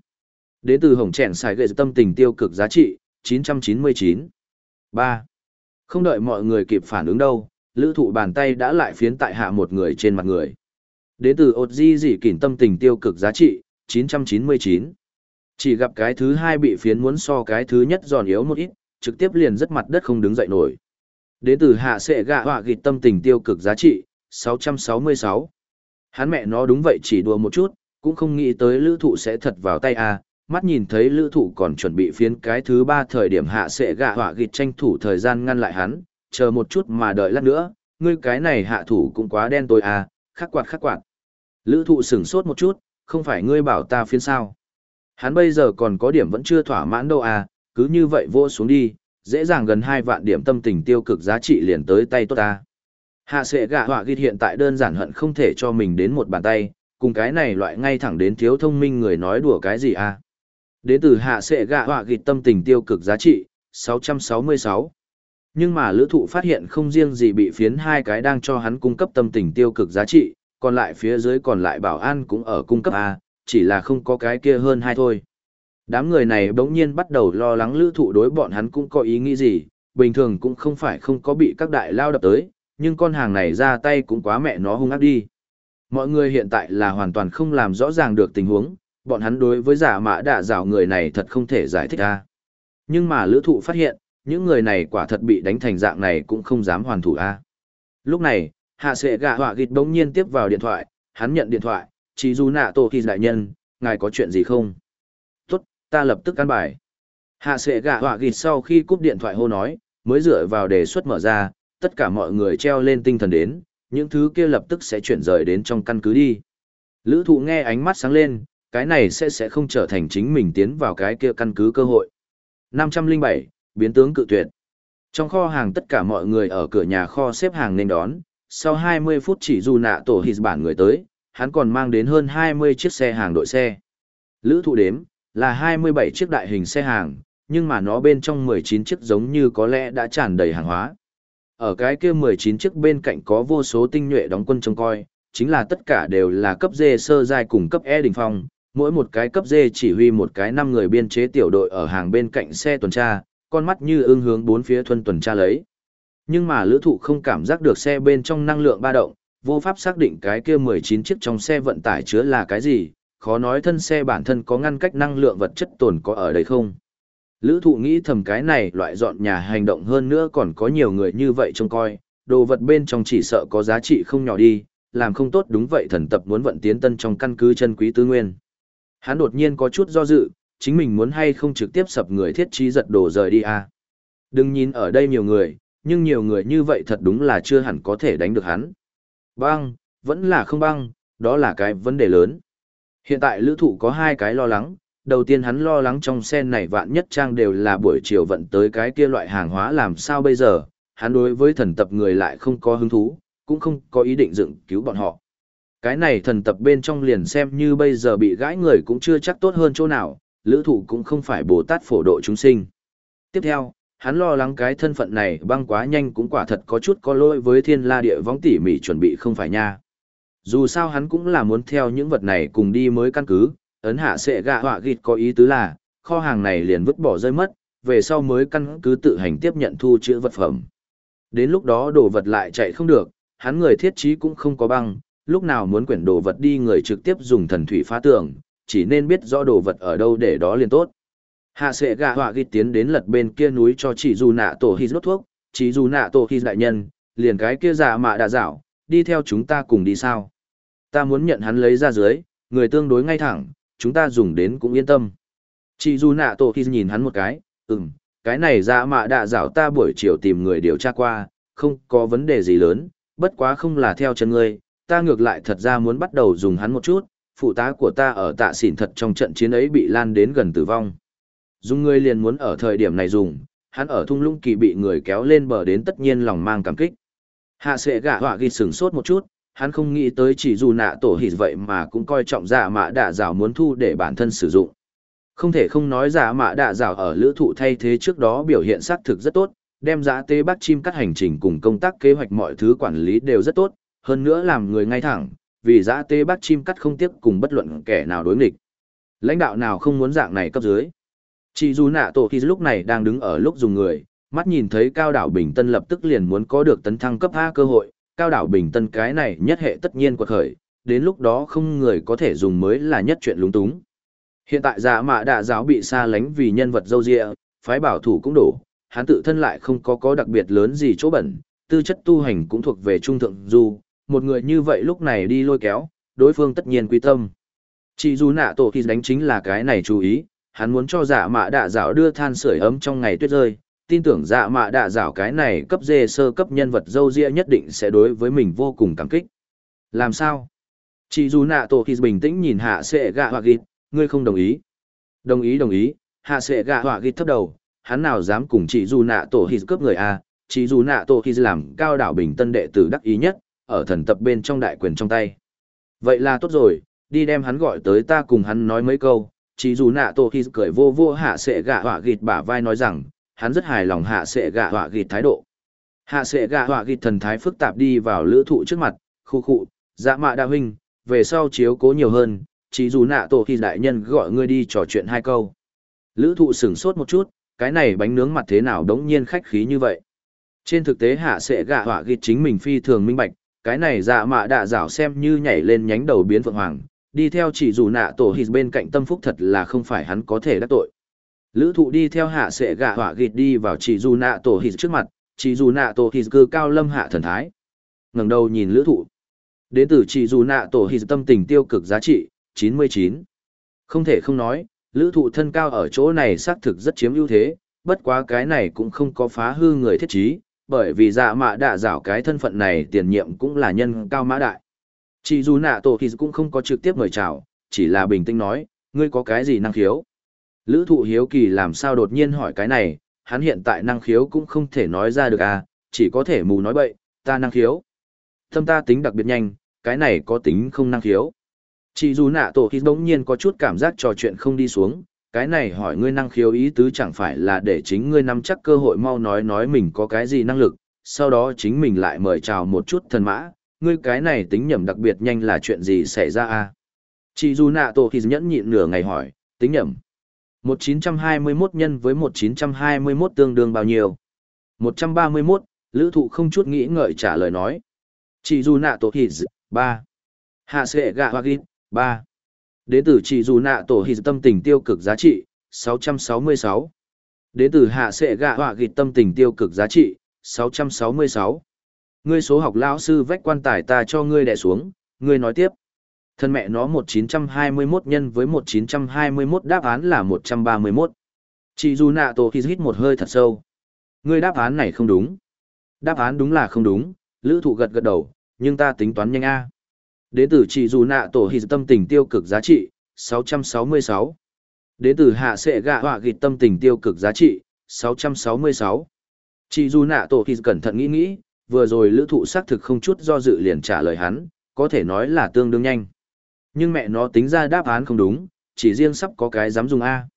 Đến từ hồng chèn xài gậy tâm tình tiêu cực giá trị, 999. 3. Không đợi mọi người kịp phản ứng đâu, lữ thụ bàn tay đã lại phiến tại hạ một người trên mặt người. Đến từ ột di dị kỉnh tâm tình tiêu cực giá trị, 999. Chỉ gặp cái thứ hai bị phiến muốn so cái thứ nhất giòn yếu một ít, trực tiếp liền rất mặt đất không đứng dậy nổi. Đến từ hạ sệ gạ họa gịt tâm tình tiêu cực giá trị, 666. Hắn mẹ nó đúng vậy chỉ đùa một chút, cũng không nghĩ tới lữ thụ sẽ thật vào tay à, mắt nhìn thấy lữ thụ còn chuẩn bị phiến cái thứ ba thời điểm hạ sệ gạ họa gịt tranh thủ thời gian ngăn lại hắn, chờ một chút mà đợi lát nữa, ngươi cái này hạ thủ cũng quá đen tôi à, khắc quạt khắc quạt. Lữ thụ sửng sốt một chút, không phải ngươi bảo ta phiến sao. Hắn bây giờ còn có điểm vẫn chưa thỏa mãn đâu à, cứ như vậy vô xuống đi, dễ dàng gần 2 vạn điểm tâm tình tiêu cực giá trị liền tới tay tốt ta. Hạ sệ gạ họa ghi hiện tại đơn giản hận không thể cho mình đến một bàn tay, cùng cái này loại ngay thẳng đến thiếu thông minh người nói đùa cái gì à. Đến từ hạ sệ gạ họa ghi tâm tình tiêu cực giá trị, 666. Nhưng mà lữ thụ phát hiện không riêng gì bị phiến hai cái đang cho hắn cung cấp tâm tình tiêu cực giá trị, còn lại phía dưới còn lại bảo an cũng ở cung cấp A, chỉ là không có cái kia hơn hai thôi. Đám người này bỗng nhiên bắt đầu lo lắng lữ thụ đối bọn hắn cũng có ý nghĩ gì, bình thường cũng không phải không có bị các đại lao đập tới, nhưng con hàng này ra tay cũng quá mẹ nó hung ác đi. Mọi người hiện tại là hoàn toàn không làm rõ ràng được tình huống, bọn hắn đối với giả mã đạ rào người này thật không thể giải thích ra. Nhưng mà lữ thụ phát hiện, những người này quả thật bị đánh thành dạng này cũng không dám hoàn thủ a Lúc này, hạ sệ gạ họa gịt bỗng nhiên tiếp vào điện thoại, hắn nhận điện thoại, chỉ dù nạ tổ khi đại nhân, ngài có chuyện gì không? Tốt, ta lập tức căn bài. Hạ sệ gạ họa gịt sau khi cúp điện thoại hô nói, mới dựa vào đề xuất mở ra, tất cả mọi người treo lên tinh thần đến, những thứ kia lập tức sẽ chuyển rời đến trong căn cứ đi. Lữ thụ nghe ánh mắt sáng lên, cái này sẽ sẽ không trở thành chính mình tiến vào cái kia căn cứ cơ hội. 507, biến tướng cự tuyệt. Trong kho hàng tất cả mọi người ở cửa nhà kho xếp hàng nên đón, sau 20 phút chỉ dù nạ tổ hịt bản người tới, hắn còn mang đến hơn 20 chiếc xe hàng đội xe. Lữ thụ đếm, là 27 chiếc đại hình xe hàng, nhưng mà nó bên trong 19 chiếc giống như có lẽ đã tràn đầy hàng hóa. Ở cái kia 19 chiếc bên cạnh có vô số tinh nhuệ đóng quân trông coi, chính là tất cả đều là cấp D sơ giai cùng cấp E đỉnh phong, mỗi một cái cấp D chỉ huy một cái năm người biên chế tiểu đội ở hàng bên cạnh xe tuần tra, con mắt như ương hướng bốn phía thuần tuần tra lấy. Nhưng mà lữ thụ không cảm giác được xe bên trong năng lượng ba động, vô pháp xác định cái kia 19 chiếc trong xe vận tải chứa là cái gì, khó nói thân xe bản thân có ngăn cách năng lượng vật chất tồn có ở đây không. Lữ thụ nghĩ thầm cái này loại dọn nhà hành động hơn nữa còn có nhiều người như vậy trông coi, đồ vật bên trong chỉ sợ có giá trị không nhỏ đi, làm không tốt đúng vậy thần tập muốn vận tiến tân trong căn cứ chân quý tư nguyên. Hắn đột nhiên có chút do dự, chính mình muốn hay không trực tiếp sập người thiết trí giật đồ rời đi à. Đừng nhìn ở đây nhiều người, nhưng nhiều người như vậy thật đúng là chưa hẳn có thể đánh được hắn. Băng, vẫn là không băng, đó là cái vấn đề lớn. Hiện tại lữ thụ có hai cái lo lắng, đầu tiên hắn lo lắng trong xe này vạn nhất trang đều là buổi chiều vận tới cái kia loại hàng hóa làm sao bây giờ, hắn đối với thần tập người lại không có hứng thú, cũng không có ý định dựng cứu bọn họ. Cái này thần tập bên trong liền xem như bây giờ bị gãi người cũng chưa chắc tốt hơn chỗ nào, lữ thụ cũng không phải Bồ Tát phổ độ chúng sinh. Tiếp theo, hắn lo lắng cái thân phận này băng quá nhanh cũng quả thật có chút có lỗi với thiên la địa võng tỉ mỉ chuẩn bị không phải nha. Dù sao hắn cũng là muốn theo những vật này cùng đi mới căn cứ, ấn hạ sẽ gạ họa gịt có ý tứ là, kho hàng này liền vứt bỏ rơi mất, về sau mới căn cứ tự hành tiếp nhận thu chữ vật phẩm. Đến lúc đó đồ vật lại chạy không được, hắn người thiết trí cũng không có băng, lúc nào muốn quyển đồ vật đi người trực tiếp dùng thần thủy phá tường, chỉ nên biết rõ đồ vật ở đâu để đó liền tốt. Hạ sẽ gạ họa ghi tiến đến lật bên kia núi cho chỉ dù nạ tổ hít đốt thuốc, chỉ dù nạ tổ hít đại nhân, liền cái kia giả mạ đã dạo, đi theo chúng ta cùng đi sao. Ta muốn nhận hắn lấy ra dưới, người tương đối ngay thẳng, chúng ta dùng đến cũng yên tâm. Chỉ dù nạ tổ hít nhìn hắn một cái, ừm, cái này giả mạ đã dạo ta buổi chiều tìm người điều tra qua, không có vấn đề gì lớn, bất quá không là theo chân ngươi, ta ngược lại thật ra muốn bắt đầu dùng hắn một chút, phụ tá của ta ở tạ xỉn thật trong trận chiến ấy bị lan đến gần tử vong. Dùng ngươi liền muốn ở thời điểm này dùng, hắn ở thung lũng kỳ bị người kéo lên bờ đến tất nhiên lòng mang cảm kích. Hạ Sệ gạ họa ghi sừng sốt một chút, hắn không nghĩ tới chỉ dù nạ tổ hỉ vậy mà cũng coi trọng giả mạ đạ rào muốn thu để bản thân sử dụng. Không thể không nói giả mạ đạ rào ở lữ thụ thay thế trước đó biểu hiện xác thực rất tốt, đem giá tế bắt chim cắt hành trình cùng công tác kế hoạch mọi thứ quản lý đều rất tốt, hơn nữa làm người ngay thẳng, vì giã tế bắt chim cắt không tiếp cùng bất luận kẻ nào đối nghịch. Lãnh đạo nào không muốn dạng này cấp dưới. Chỉ dù nạ tổ khi lúc này đang đứng ở lúc dùng người, mắt nhìn thấy cao đảo Bình Tân lập tức liền muốn có được tấn thăng cấp A cơ hội, cao đảo Bình Tân cái này nhất hệ tất nhiên quật khởi, đến lúc đó không người có thể dùng mới là nhất chuyện lúng túng. Hiện tại giả mạ đạ giáo bị xa lánh vì nhân vật dâu dịa, phái bảo thủ cũng đủ hắn tự thân lại không có có đặc biệt lớn gì chỗ bẩn, tư chất tu hành cũng thuộc về trung thượng du, một người như vậy lúc này đi lôi kéo, đối phương tất nhiên quy tâm. Chỉ dù nạ tổ khi đánh chính là cái này chú ý, hắn muốn cho giả mạ đạ dạo đưa than sưởi ấm trong ngày tuyết rơi, tin tưởng giả mạ đạ dạo cái này cấp dê sơ cấp nhân vật dâu ria nhất định sẽ đối với mình vô cùng cảm kích. Làm sao? Chỉ dù nạ tổ khi bình tĩnh nhìn hạ sệ gạ hoặc gịt, ngươi không đồng ý. Đồng ý đồng ý, hạ sệ gạ hoặc gịt thấp đầu, hắn nào dám cùng chỉ dù nạ tổ hít cướp người a chỉ dù nạ tổ hít làm cao đảo bình tân đệ tử đắc ý nhất ở thần tập bên trong đại quyền trong tay. Vậy là tốt rồi đi đem hắn gọi tới ta cùng hắn nói mấy câu. Chỉ dù nạ tổ khi cười vô vô hạ sệ gạ họa gịt bả vai nói rằng hắn rất hài lòng hạ sệ gạ họa gịt thái độ. Hạ sệ gạ họa gịt thần thái phức tạp đi vào lữ thụ trước mặt khu khụ dạ mạ đa huynh về sau chiếu cố nhiều hơn chỉ dù nạ tổ khi đại nhân gọi ngươi đi trò chuyện hai câu. Lữ thụ sửng sốt một chút cái này bánh nướng mặt thế nào đống nhiên khách khí như vậy. Trên thực tế hạ sẽ gạ họa gịt chính mình phi thường minh bạch, cái này dạ mạ đạ rảo xem như nhảy lên nhánh đầu biến phượng hoàng, đi theo chỉ dù nạ tổ hít bên cạnh tâm phúc thật là không phải hắn có thể đắc tội. Lữ thụ đi theo hạ sẽ gạ họa gịt đi vào chỉ dù nạ tổ hít trước mặt, chỉ dù nạ tổ hít cư cao lâm hạ thần thái. ngẩng đầu nhìn lữ thụ. Đến từ chỉ dù nạ tổ hít tâm tình tiêu cực giá trị, 99. Không thể không nói, lữ thụ thân cao ở chỗ này xác thực rất chiếm ưu thế, bất quá cái này cũng không có phá hư người thiết trí, bởi vì dạ mạ đạ rảo cái thân phận này tiền nhiệm cũng là nhân cao mã đại. Chỉ dù nạ tổ thì cũng không có trực tiếp mời chào, chỉ là bình tĩnh nói, ngươi có cái gì năng khiếu? Lữ thụ hiếu kỳ làm sao đột nhiên hỏi cái này, hắn hiện tại năng khiếu cũng không thể nói ra được à, chỉ có thể mù nói bậy, ta năng khiếu. Thâm ta tính đặc biệt nhanh, cái này có tính không năng khiếu. Chỉ dù nạ tổ thì bỗng nhiên có chút cảm giác trò chuyện không đi xuống, cái này hỏi ngươi năng khiếu ý tứ chẳng phải là để chính ngươi nắm chắc cơ hội mau nói nói mình có cái gì năng lực, sau đó chính mình lại mời chào một chút thần mã, ngươi cái này tính nhầm đặc biệt nhanh là chuyện gì xảy ra a Chị dù nạ tổ thì nhẫn nhịn nửa ngày hỏi, tính nhầm. 1921 nhân với 1921 tương đương bao nhiêu? 131, lữ thụ không chút nghĩ ngợi trả lời nói. Chị dù nạ tổ hít, 3. Hạ sệ gạ hoa gít, 3. Đến từ chị dù nạ tổ hít tâm tình tiêu cực giá trị, 666. Đến từ hạ sệ gạ họa gít tâm tình tiêu cực giá trị, 666. Ngươi số học lão sư vách quan tài ta cho ngươi đè xuống, ngươi nói tiếp. Thân mẹ nó 1921 nhân với 1921 đáp án là 131. Chị dù nạ tổ hít một hơi thật sâu. Ngươi đáp án này không đúng. Đáp án đúng là không đúng, lữ thụ gật gật đầu, nhưng ta tính toán nhanh A. Đến từ chỉ dù nạ tổ hít tâm tình tiêu cực giá trị, 666. Đến từ hạ sệ gạ họa gịt tâm tình tiêu cực giá trị, 666. chỉ dù nạ tổ hít cẩn thận nghĩ nghĩ, vừa rồi lữ thụ xác thực không chút do dự liền trả lời hắn, có thể nói là tương đương nhanh. Nhưng mẹ nó tính ra đáp án không đúng, chỉ riêng sắp có cái dám dùng A.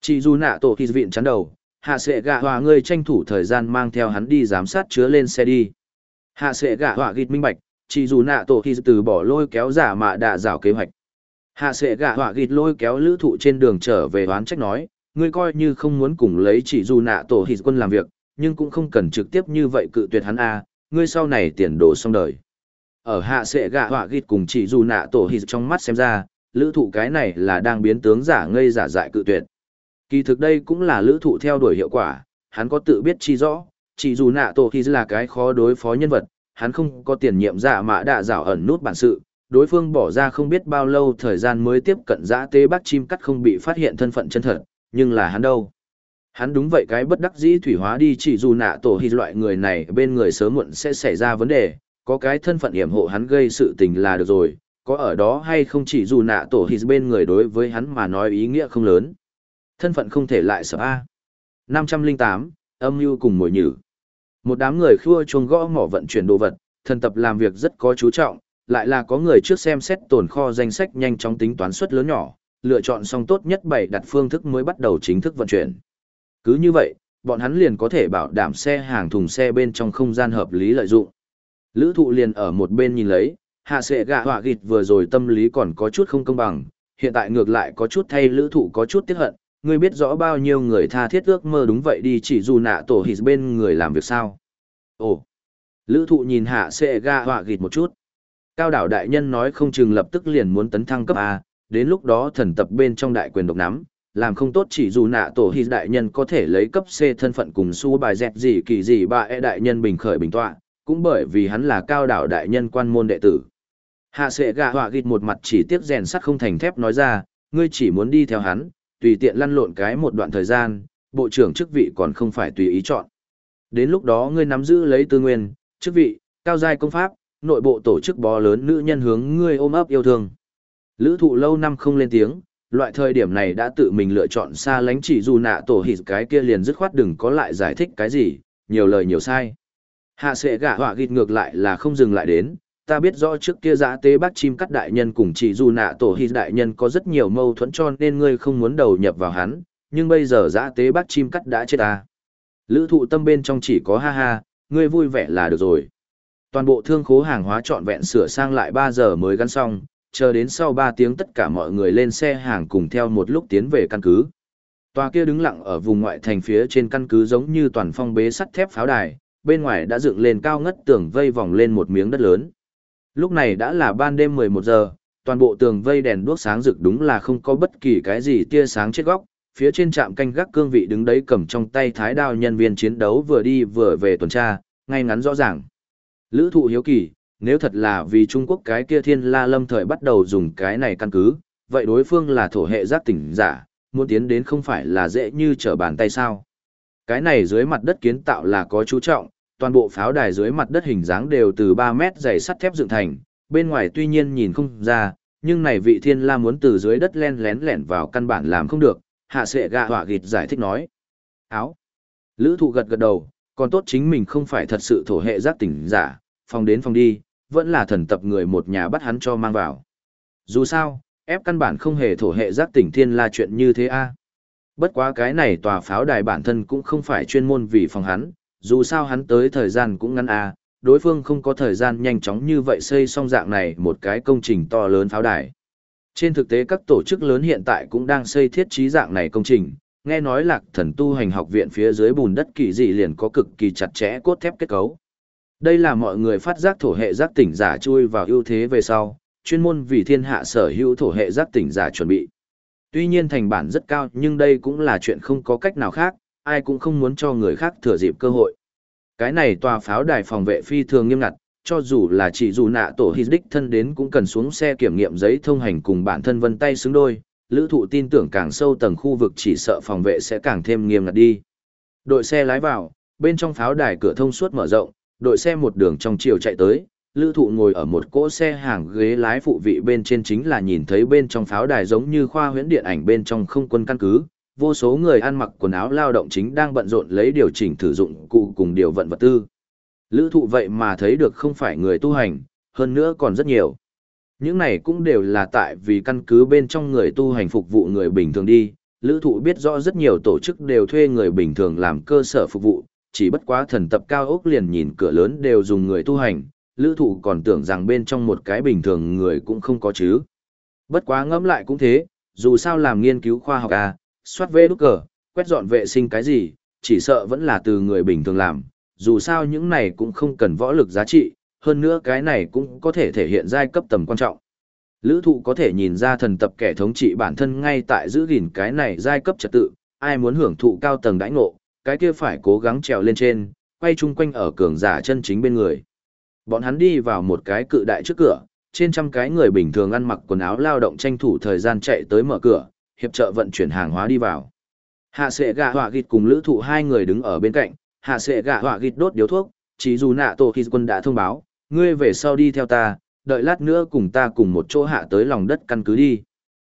chỉ dù nạ tổ hít viện chắn đầu, hạ sệ gạ hòa ngươi tranh thủ thời gian mang theo hắn đi giám sát chứa lên xe đi. Hạ sệ gạ hòa gịt minh bạch, chị dù nạ tổ khi từ bỏ lôi kéo giả mạ đạ rào kế hoạch. Hạ sệ gạ họa gịt lôi kéo lữ thụ trên đường trở về oán trách nói, ngươi coi như không muốn cùng lấy chị dù nạ tổ hít quân làm việc, nhưng cũng không cần trực tiếp như vậy cự tuyệt hắn A, ngươi sau này tiền đồ xong đời ở hạ sệ gạ họa gịt cùng chỉ dù nạ tổ hít trong mắt xem ra lữ thụ cái này là đang biến tướng giả ngây giả dại cự tuyệt kỳ thực đây cũng là lữ thụ theo đuổi hiệu quả hắn có tự biết chi rõ chỉ dù nạ tổ hít là cái khó đối phó nhân vật hắn không có tiền nhiệm dạ giả mã đạ rảo ẩn nút bản sự đối phương bỏ ra không biết bao lâu thời gian mới tiếp cận giã tế bác chim cắt không bị phát hiện thân phận chân thật nhưng là hắn đâu hắn đúng vậy cái bất đắc dĩ thủy hóa đi chỉ dù nạ tổ hít loại người này bên người sớm muộn sẽ xảy ra vấn đề có cái thân phận hiểm hộ hắn gây sự tình là được rồi, có ở đó hay không chỉ dù nạ tổ hít bên người đối với hắn mà nói ý nghĩa không lớn. Thân phận không thể lại sợ A. 508, âm mưu cùng mồi nhử. Một đám người khua chuông gõ mỏ vận chuyển đồ vật, thần tập làm việc rất có chú trọng, lại là có người trước xem xét tồn kho danh sách nhanh chóng tính toán suất lớn nhỏ, lựa chọn xong tốt nhất bảy đặt phương thức mới bắt đầu chính thức vận chuyển. Cứ như vậy, bọn hắn liền có thể bảo đảm xe hàng thùng xe bên trong không gian hợp lý lợi dụng. Lữ thụ liền ở một bên nhìn lấy, hạ sệ gạ họa gịt vừa rồi tâm lý còn có chút không công bằng, hiện tại ngược lại có chút thay lữ thụ có chút tiếc hận, ngươi biết rõ bao nhiêu người tha thiết ước mơ đúng vậy đi chỉ dù nạ tổ hít bên người làm việc sao. Ồ, lữ thụ nhìn hạ sệ ga họa gịt một chút. Cao đảo đại nhân nói không chừng lập tức liền muốn tấn thăng cấp A, đến lúc đó thần tập bên trong đại quyền độc nắm, làm không tốt chỉ dù nạ tổ hít đại nhân có thể lấy cấp C thân phận cùng su bài dẹt gì kỳ gì ba e đại nhân bình khởi bình tọa, cũng bởi vì hắn là cao đảo đại nhân quan môn đệ tử. Hạ sệ gạ họa gịt một mặt chỉ tiếc rèn sắt không thành thép nói ra, ngươi chỉ muốn đi theo hắn, tùy tiện lăn lộn cái một đoạn thời gian, bộ trưởng chức vị còn không phải tùy ý chọn. Đến lúc đó ngươi nắm giữ lấy tư nguyên, chức vị, cao giai công pháp, nội bộ tổ chức bó lớn nữ nhân hướng ngươi ôm ấp yêu thương. Lữ thụ lâu năm không lên tiếng, loại thời điểm này đã tự mình lựa chọn xa lánh chỉ dù nạ tổ hịt cái kia liền dứt khoát đừng có lại giải thích cái gì, nhiều lời nhiều sai. Hạ sệ gạ họa gịt ngược lại là không dừng lại đến, ta biết rõ trước kia giã tế bác chim cắt đại nhân cùng chỉ dù nạ tổ hy đại nhân có rất nhiều mâu thuẫn cho nên ngươi không muốn đầu nhập vào hắn, nhưng bây giờ giã tế bác chim cắt đã chết ta. Lữ thụ tâm bên trong chỉ có ha ha, ngươi vui vẻ là được rồi. Toàn bộ thương khố hàng hóa trọn vẹn sửa sang lại 3 giờ mới gắn xong, chờ đến sau 3 tiếng tất cả mọi người lên xe hàng cùng theo một lúc tiến về căn cứ. Tòa kia đứng lặng ở vùng ngoại thành phía trên căn cứ giống như toàn phong bế sắt thép pháo đài, bên ngoài đã dựng lên cao ngất tường vây vòng lên một miếng đất lớn. Lúc này đã là ban đêm 11 giờ, toàn bộ tường vây đèn đuốc sáng rực đúng là không có bất kỳ cái gì tia sáng chết góc, phía trên trạm canh gác cương vị đứng đấy cầm trong tay thái đao nhân viên chiến đấu vừa đi vừa về tuần tra, ngay ngắn rõ ràng. Lữ thụ hiếu kỳ, nếu thật là vì Trung Quốc cái kia thiên la lâm thời bắt đầu dùng cái này căn cứ, vậy đối phương là thổ hệ giác tỉnh giả, muốn tiến đến không phải là dễ như trở bàn tay sao. Cái này dưới mặt đất kiến tạo là có chú trọng, toàn bộ pháo đài dưới mặt đất hình dáng đều từ 3 mét dày sắt thép dựng thành, bên ngoài tuy nhiên nhìn không ra, nhưng này vị thiên la muốn từ dưới đất len lén lẻn vào căn bản làm không được, hạ sệ gạ hỏa gịt giải thích nói. Áo. Lữ thụ gật gật đầu, còn tốt chính mình không phải thật sự thổ hệ giác tỉnh giả, phòng đến phòng đi, vẫn là thần tập người một nhà bắt hắn cho mang vào. Dù sao, ép căn bản không hề thổ hệ giác tỉnh thiên la chuyện như thế a Bất quá cái này tòa pháo đài bản thân cũng không phải chuyên môn vì phòng hắn, dù sao hắn tới thời gian cũng ngắn à, đối phương không có thời gian nhanh chóng như vậy xây xong dạng này một cái công trình to lớn pháo đài. Trên thực tế các tổ chức lớn hiện tại cũng đang xây thiết trí dạng này công trình, nghe nói lạc thần tu hành học viện phía dưới bùn đất kỳ dị liền có cực kỳ chặt chẽ cốt thép kết cấu. Đây là mọi người phát giác thổ hệ giác tỉnh giả chui vào ưu thế về sau, chuyên môn vì thiên hạ sở hữu thổ hệ giác tỉnh giả chuẩn bị. Tuy nhiên thành bản rất cao nhưng đây cũng là chuyện không có cách nào khác, ai cũng không muốn cho người khác thừa dịp cơ hội. Cái này tòa pháo đài phòng vệ phi thường nghiêm ngặt, cho dù là chỉ dù nạ tổ hít đích thân đến cũng cần xuống xe kiểm nghiệm giấy thông hành cùng bản thân vân tay xứng đôi, lữ thụ tin tưởng càng sâu tầng khu vực chỉ sợ phòng vệ sẽ càng thêm nghiêm ngặt đi. Đội xe lái vào, bên trong pháo đài cửa thông suốt mở rộng, đội xe một đường trong chiều chạy tới, lữ thụ ngồi ở một cỗ xe hàng ghế lái phụ vị bên trên chính là nhìn thấy bên trong pháo đài giống như khoa huyễn điện ảnh bên trong không quân căn cứ, vô số người ăn mặc quần áo lao động chính đang bận rộn lấy điều chỉnh thử dụng cụ cùng điều vận vật tư. Lữ thụ vậy mà thấy được không phải người tu hành, hơn nữa còn rất nhiều. Những này cũng đều là tại vì căn cứ bên trong người tu hành phục vụ người bình thường đi. Lữ thụ biết rõ rất nhiều tổ chức đều thuê người bình thường làm cơ sở phục vụ, chỉ bất quá thần tập cao ốc liền nhìn cửa lớn đều dùng người tu hành, lữ thụ còn tưởng rằng bên trong một cái bình thường người cũng không có chứ. Bất quá ngẫm lại cũng thế, dù sao làm nghiên cứu khoa học à, soát vê đúc cờ, quét dọn vệ sinh cái gì, chỉ sợ vẫn là từ người bình thường làm, dù sao những này cũng không cần võ lực giá trị, hơn nữa cái này cũng có thể thể hiện giai cấp tầm quan trọng. Lữ thụ có thể nhìn ra thần tập kẻ thống trị bản thân ngay tại giữ gìn cái này giai cấp trật tự, ai muốn hưởng thụ cao tầng đãi ngộ, cái kia phải cố gắng trèo lên trên, quay chung quanh ở cường giả chân chính bên người. Bọn hắn đi vào một cái cự đại trước cửa, trên trăm cái người bình thường ăn mặc quần áo lao động tranh thủ thời gian chạy tới mở cửa, hiệp trợ vận chuyển hàng hóa đi vào. Hạ sệ gạ họa gịt cùng lữ thụ hai người đứng ở bên cạnh, hạ sệ gạ họa gịt đốt điếu thuốc, chỉ dù nạ tổ khi quân đã thông báo, ngươi về sau đi theo ta, đợi lát nữa cùng ta cùng một chỗ hạ tới lòng đất căn cứ đi.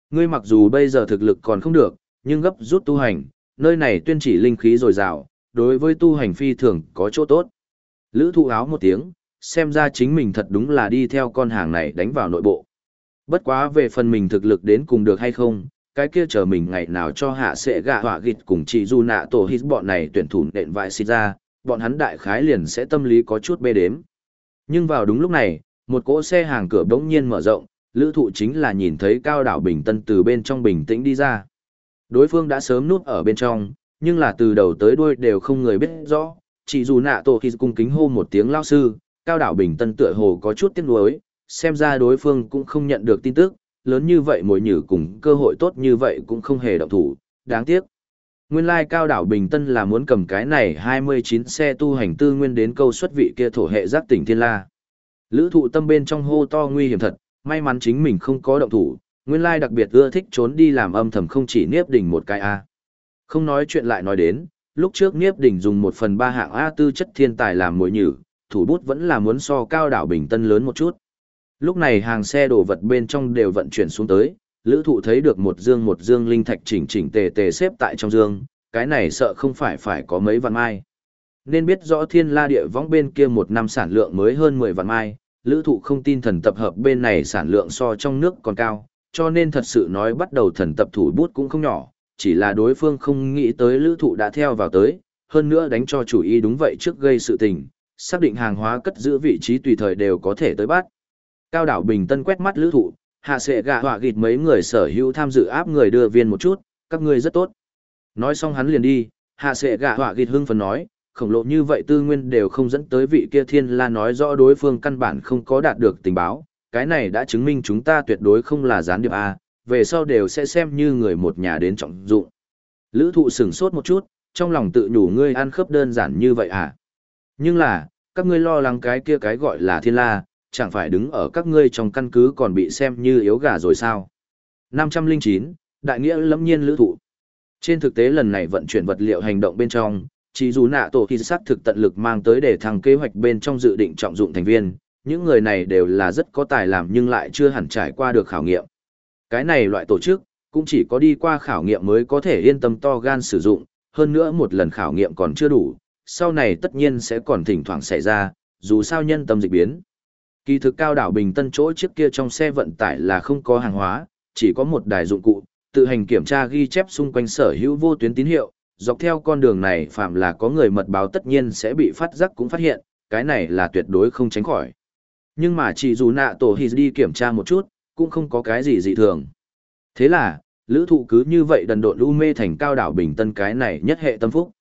Ngươi mặc dù bây giờ thực lực còn không được, nhưng gấp rút tu hành, nơi này tuyên chỉ linh khí dồi dào, đối với tu hành phi thường có chỗ tốt. Lữ thụ áo một tiếng, xem ra chính mình thật đúng là đi theo con hàng này đánh vào nội bộ. Bất quá về phần mình thực lực đến cùng được hay không, cái kia chờ mình ngày nào cho hạ sẽ gạ họa gịt cùng chị du nạ tổ hít bọn này tuyển thủ nện vại xịt ra, bọn hắn đại khái liền sẽ tâm lý có chút bê đếm. Nhưng vào đúng lúc này, một cỗ xe hàng cửa bỗng nhiên mở rộng, lữ thụ chính là nhìn thấy cao đảo bình tân từ bên trong bình tĩnh đi ra. Đối phương đã sớm núp ở bên trong, nhưng là từ đầu tới đuôi đều không người biết rõ, chỉ dù nạ tổ khi cung kính hô một tiếng lao sư, cao đảo bình tân tựa hồ có chút tiếc nuối, xem ra đối phương cũng không nhận được tin tức, lớn như vậy mồi nhử cùng cơ hội tốt như vậy cũng không hề động thủ, đáng tiếc. Nguyên lai cao đảo Bình Tân là muốn cầm cái này 29 xe tu hành tư nguyên đến câu xuất vị kia thổ hệ giác tỉnh thiên la. Lữ thụ tâm bên trong hô to nguy hiểm thật, may mắn chính mình không có động thủ, nguyên lai đặc biệt ưa thích trốn đi làm âm thầm không chỉ Niếp Đình một cái A. Không nói chuyện lại nói đến, lúc trước Niếp Đình dùng một phần ba hạng A tư chất thiên tài làm mồi nhử, thủ bút vẫn là muốn so cao đảo Bình Tân lớn một chút. Lúc này hàng xe đồ vật bên trong đều vận chuyển xuống tới, lữ thụ thấy được một dương một dương linh thạch chỉnh chỉnh tề tề xếp tại trong dương, cái này sợ không phải phải có mấy vạn mai. Nên biết rõ thiên la địa võng bên kia một năm sản lượng mới hơn 10 vạn mai, lữ thụ không tin thần tập hợp bên này sản lượng so trong nước còn cao, cho nên thật sự nói bắt đầu thần tập thủ bút cũng không nhỏ, chỉ là đối phương không nghĩ tới lữ thụ đã theo vào tới, hơn nữa đánh cho chủ ý đúng vậy trước gây sự tình, xác định hàng hóa cất giữ vị trí tùy thời đều có thể tới bắt. Cao đảo Bình Tân quét mắt lữ thụ, hạ sệ gạ họa gịt mấy người sở hữu tham dự áp người đưa viên một chút, các ngươi rất tốt. Nói xong hắn liền đi, hạ sệ gạ họa gịt hưng phấn nói, khổng lộ như vậy tư nguyên đều không dẫn tới vị kia thiên la nói rõ đối phương căn bản không có đạt được tình báo, cái này đã chứng minh chúng ta tuyệt đối không là gián điệp A, về sau đều sẽ xem như người một nhà đến trọng dụng. Lữ thụ sửng sốt một chút, trong lòng tự nhủ ngươi ăn khớp đơn giản như vậy à? Nhưng là, các ngươi lo lắng cái kia cái gọi là thiên la, chẳng phải đứng ở các ngươi trong căn cứ còn bị xem như yếu gà rồi sao. 509, Đại nghĩa lẫm nhiên lữ thụ. Trên thực tế lần này vận chuyển vật liệu hành động bên trong, chỉ dù nạ tổ khi sát thực tận lực mang tới để thằng kế hoạch bên trong dự định trọng dụng thành viên, những người này đều là rất có tài làm nhưng lại chưa hẳn trải qua được khảo nghiệm. Cái này loại tổ chức, cũng chỉ có đi qua khảo nghiệm mới có thể yên tâm to gan sử dụng, hơn nữa một lần khảo nghiệm còn chưa đủ, sau này tất nhiên sẽ còn thỉnh thoảng xảy ra, dù sao nhân tâm dịch biến. Kỳ thực cao đảo Bình Tân chỗ trước kia trong xe vận tải là không có hàng hóa, chỉ có một đài dụng cụ, tự hành kiểm tra ghi chép xung quanh sở hữu vô tuyến tín hiệu, dọc theo con đường này phạm là có người mật báo tất nhiên sẽ bị phát giác cũng phát hiện, cái này là tuyệt đối không tránh khỏi. Nhưng mà chỉ dù nạ tổ hì đi kiểm tra một chút, cũng không có cái gì dị thường. Thế là, lữ thụ cứ như vậy đần độn u mê thành cao đảo bình tân cái này nhất hệ tâm phúc.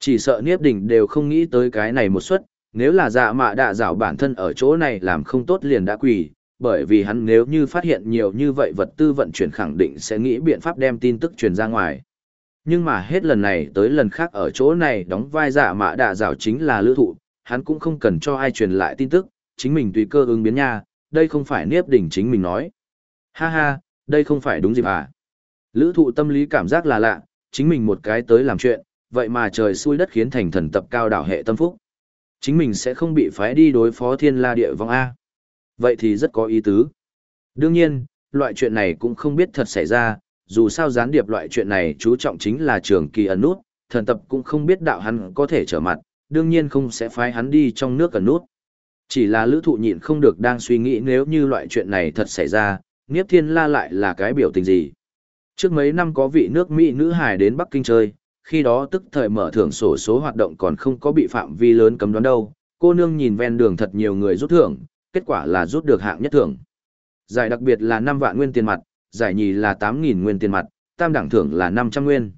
Chỉ sợ Niếp Đình đều không nghĩ tới cái này một suất, nếu là dạ mạ đạ rảo bản thân ở chỗ này làm không tốt liền đã quỳ, bởi vì hắn nếu như phát hiện nhiều như vậy vật tư vận chuyển khẳng định sẽ nghĩ biện pháp đem tin tức truyền ra ngoài. Nhưng mà hết lần này tới lần khác ở chỗ này đóng vai dạ mạ đạ rảo chính là lữ thụ, hắn cũng không cần cho ai truyền lại tin tức, chính mình tùy cơ ứng biến nha, đây không phải Niếp đỉnh chính mình nói. Ha ha, đây không phải đúng dịp à. Lữ thụ tâm lý cảm giác là lạ, chính mình một cái tới làm chuyện, vậy mà trời xui đất khiến thành thần tập cao đảo hệ tâm phúc. Chính mình sẽ không bị phái đi đối phó thiên la địa vong A. Vậy thì rất có ý tứ. Đương nhiên, loại chuyện này cũng không biết thật xảy ra, dù sao gián điệp loại chuyện này chú trọng chính là trường kỳ ẩn nút, thần tập cũng không biết đạo hắn có thể trở mặt, đương nhiên không sẽ phái hắn đi trong nước ẩn nút. Chỉ là lữ thụ nhịn không được đang suy nghĩ nếu như loại chuyện này thật xảy ra, Niếp Thiên La lại là cái biểu tình gì. Trước mấy năm có vị nước Mỹ nữ hải đến Bắc Kinh chơi, khi đó tức thời mở thưởng sổ số hoạt động còn không có bị phạm vi lớn cấm đoán đâu, cô nương nhìn ven đường thật nhiều người rút thưởng, kết quả là rút được hạng nhất thưởng. Giải đặc biệt là năm vạn nguyên tiền mặt, giải nhì là 8.000 nguyên tiền mặt, tam đẳng thưởng là 500 nguyên.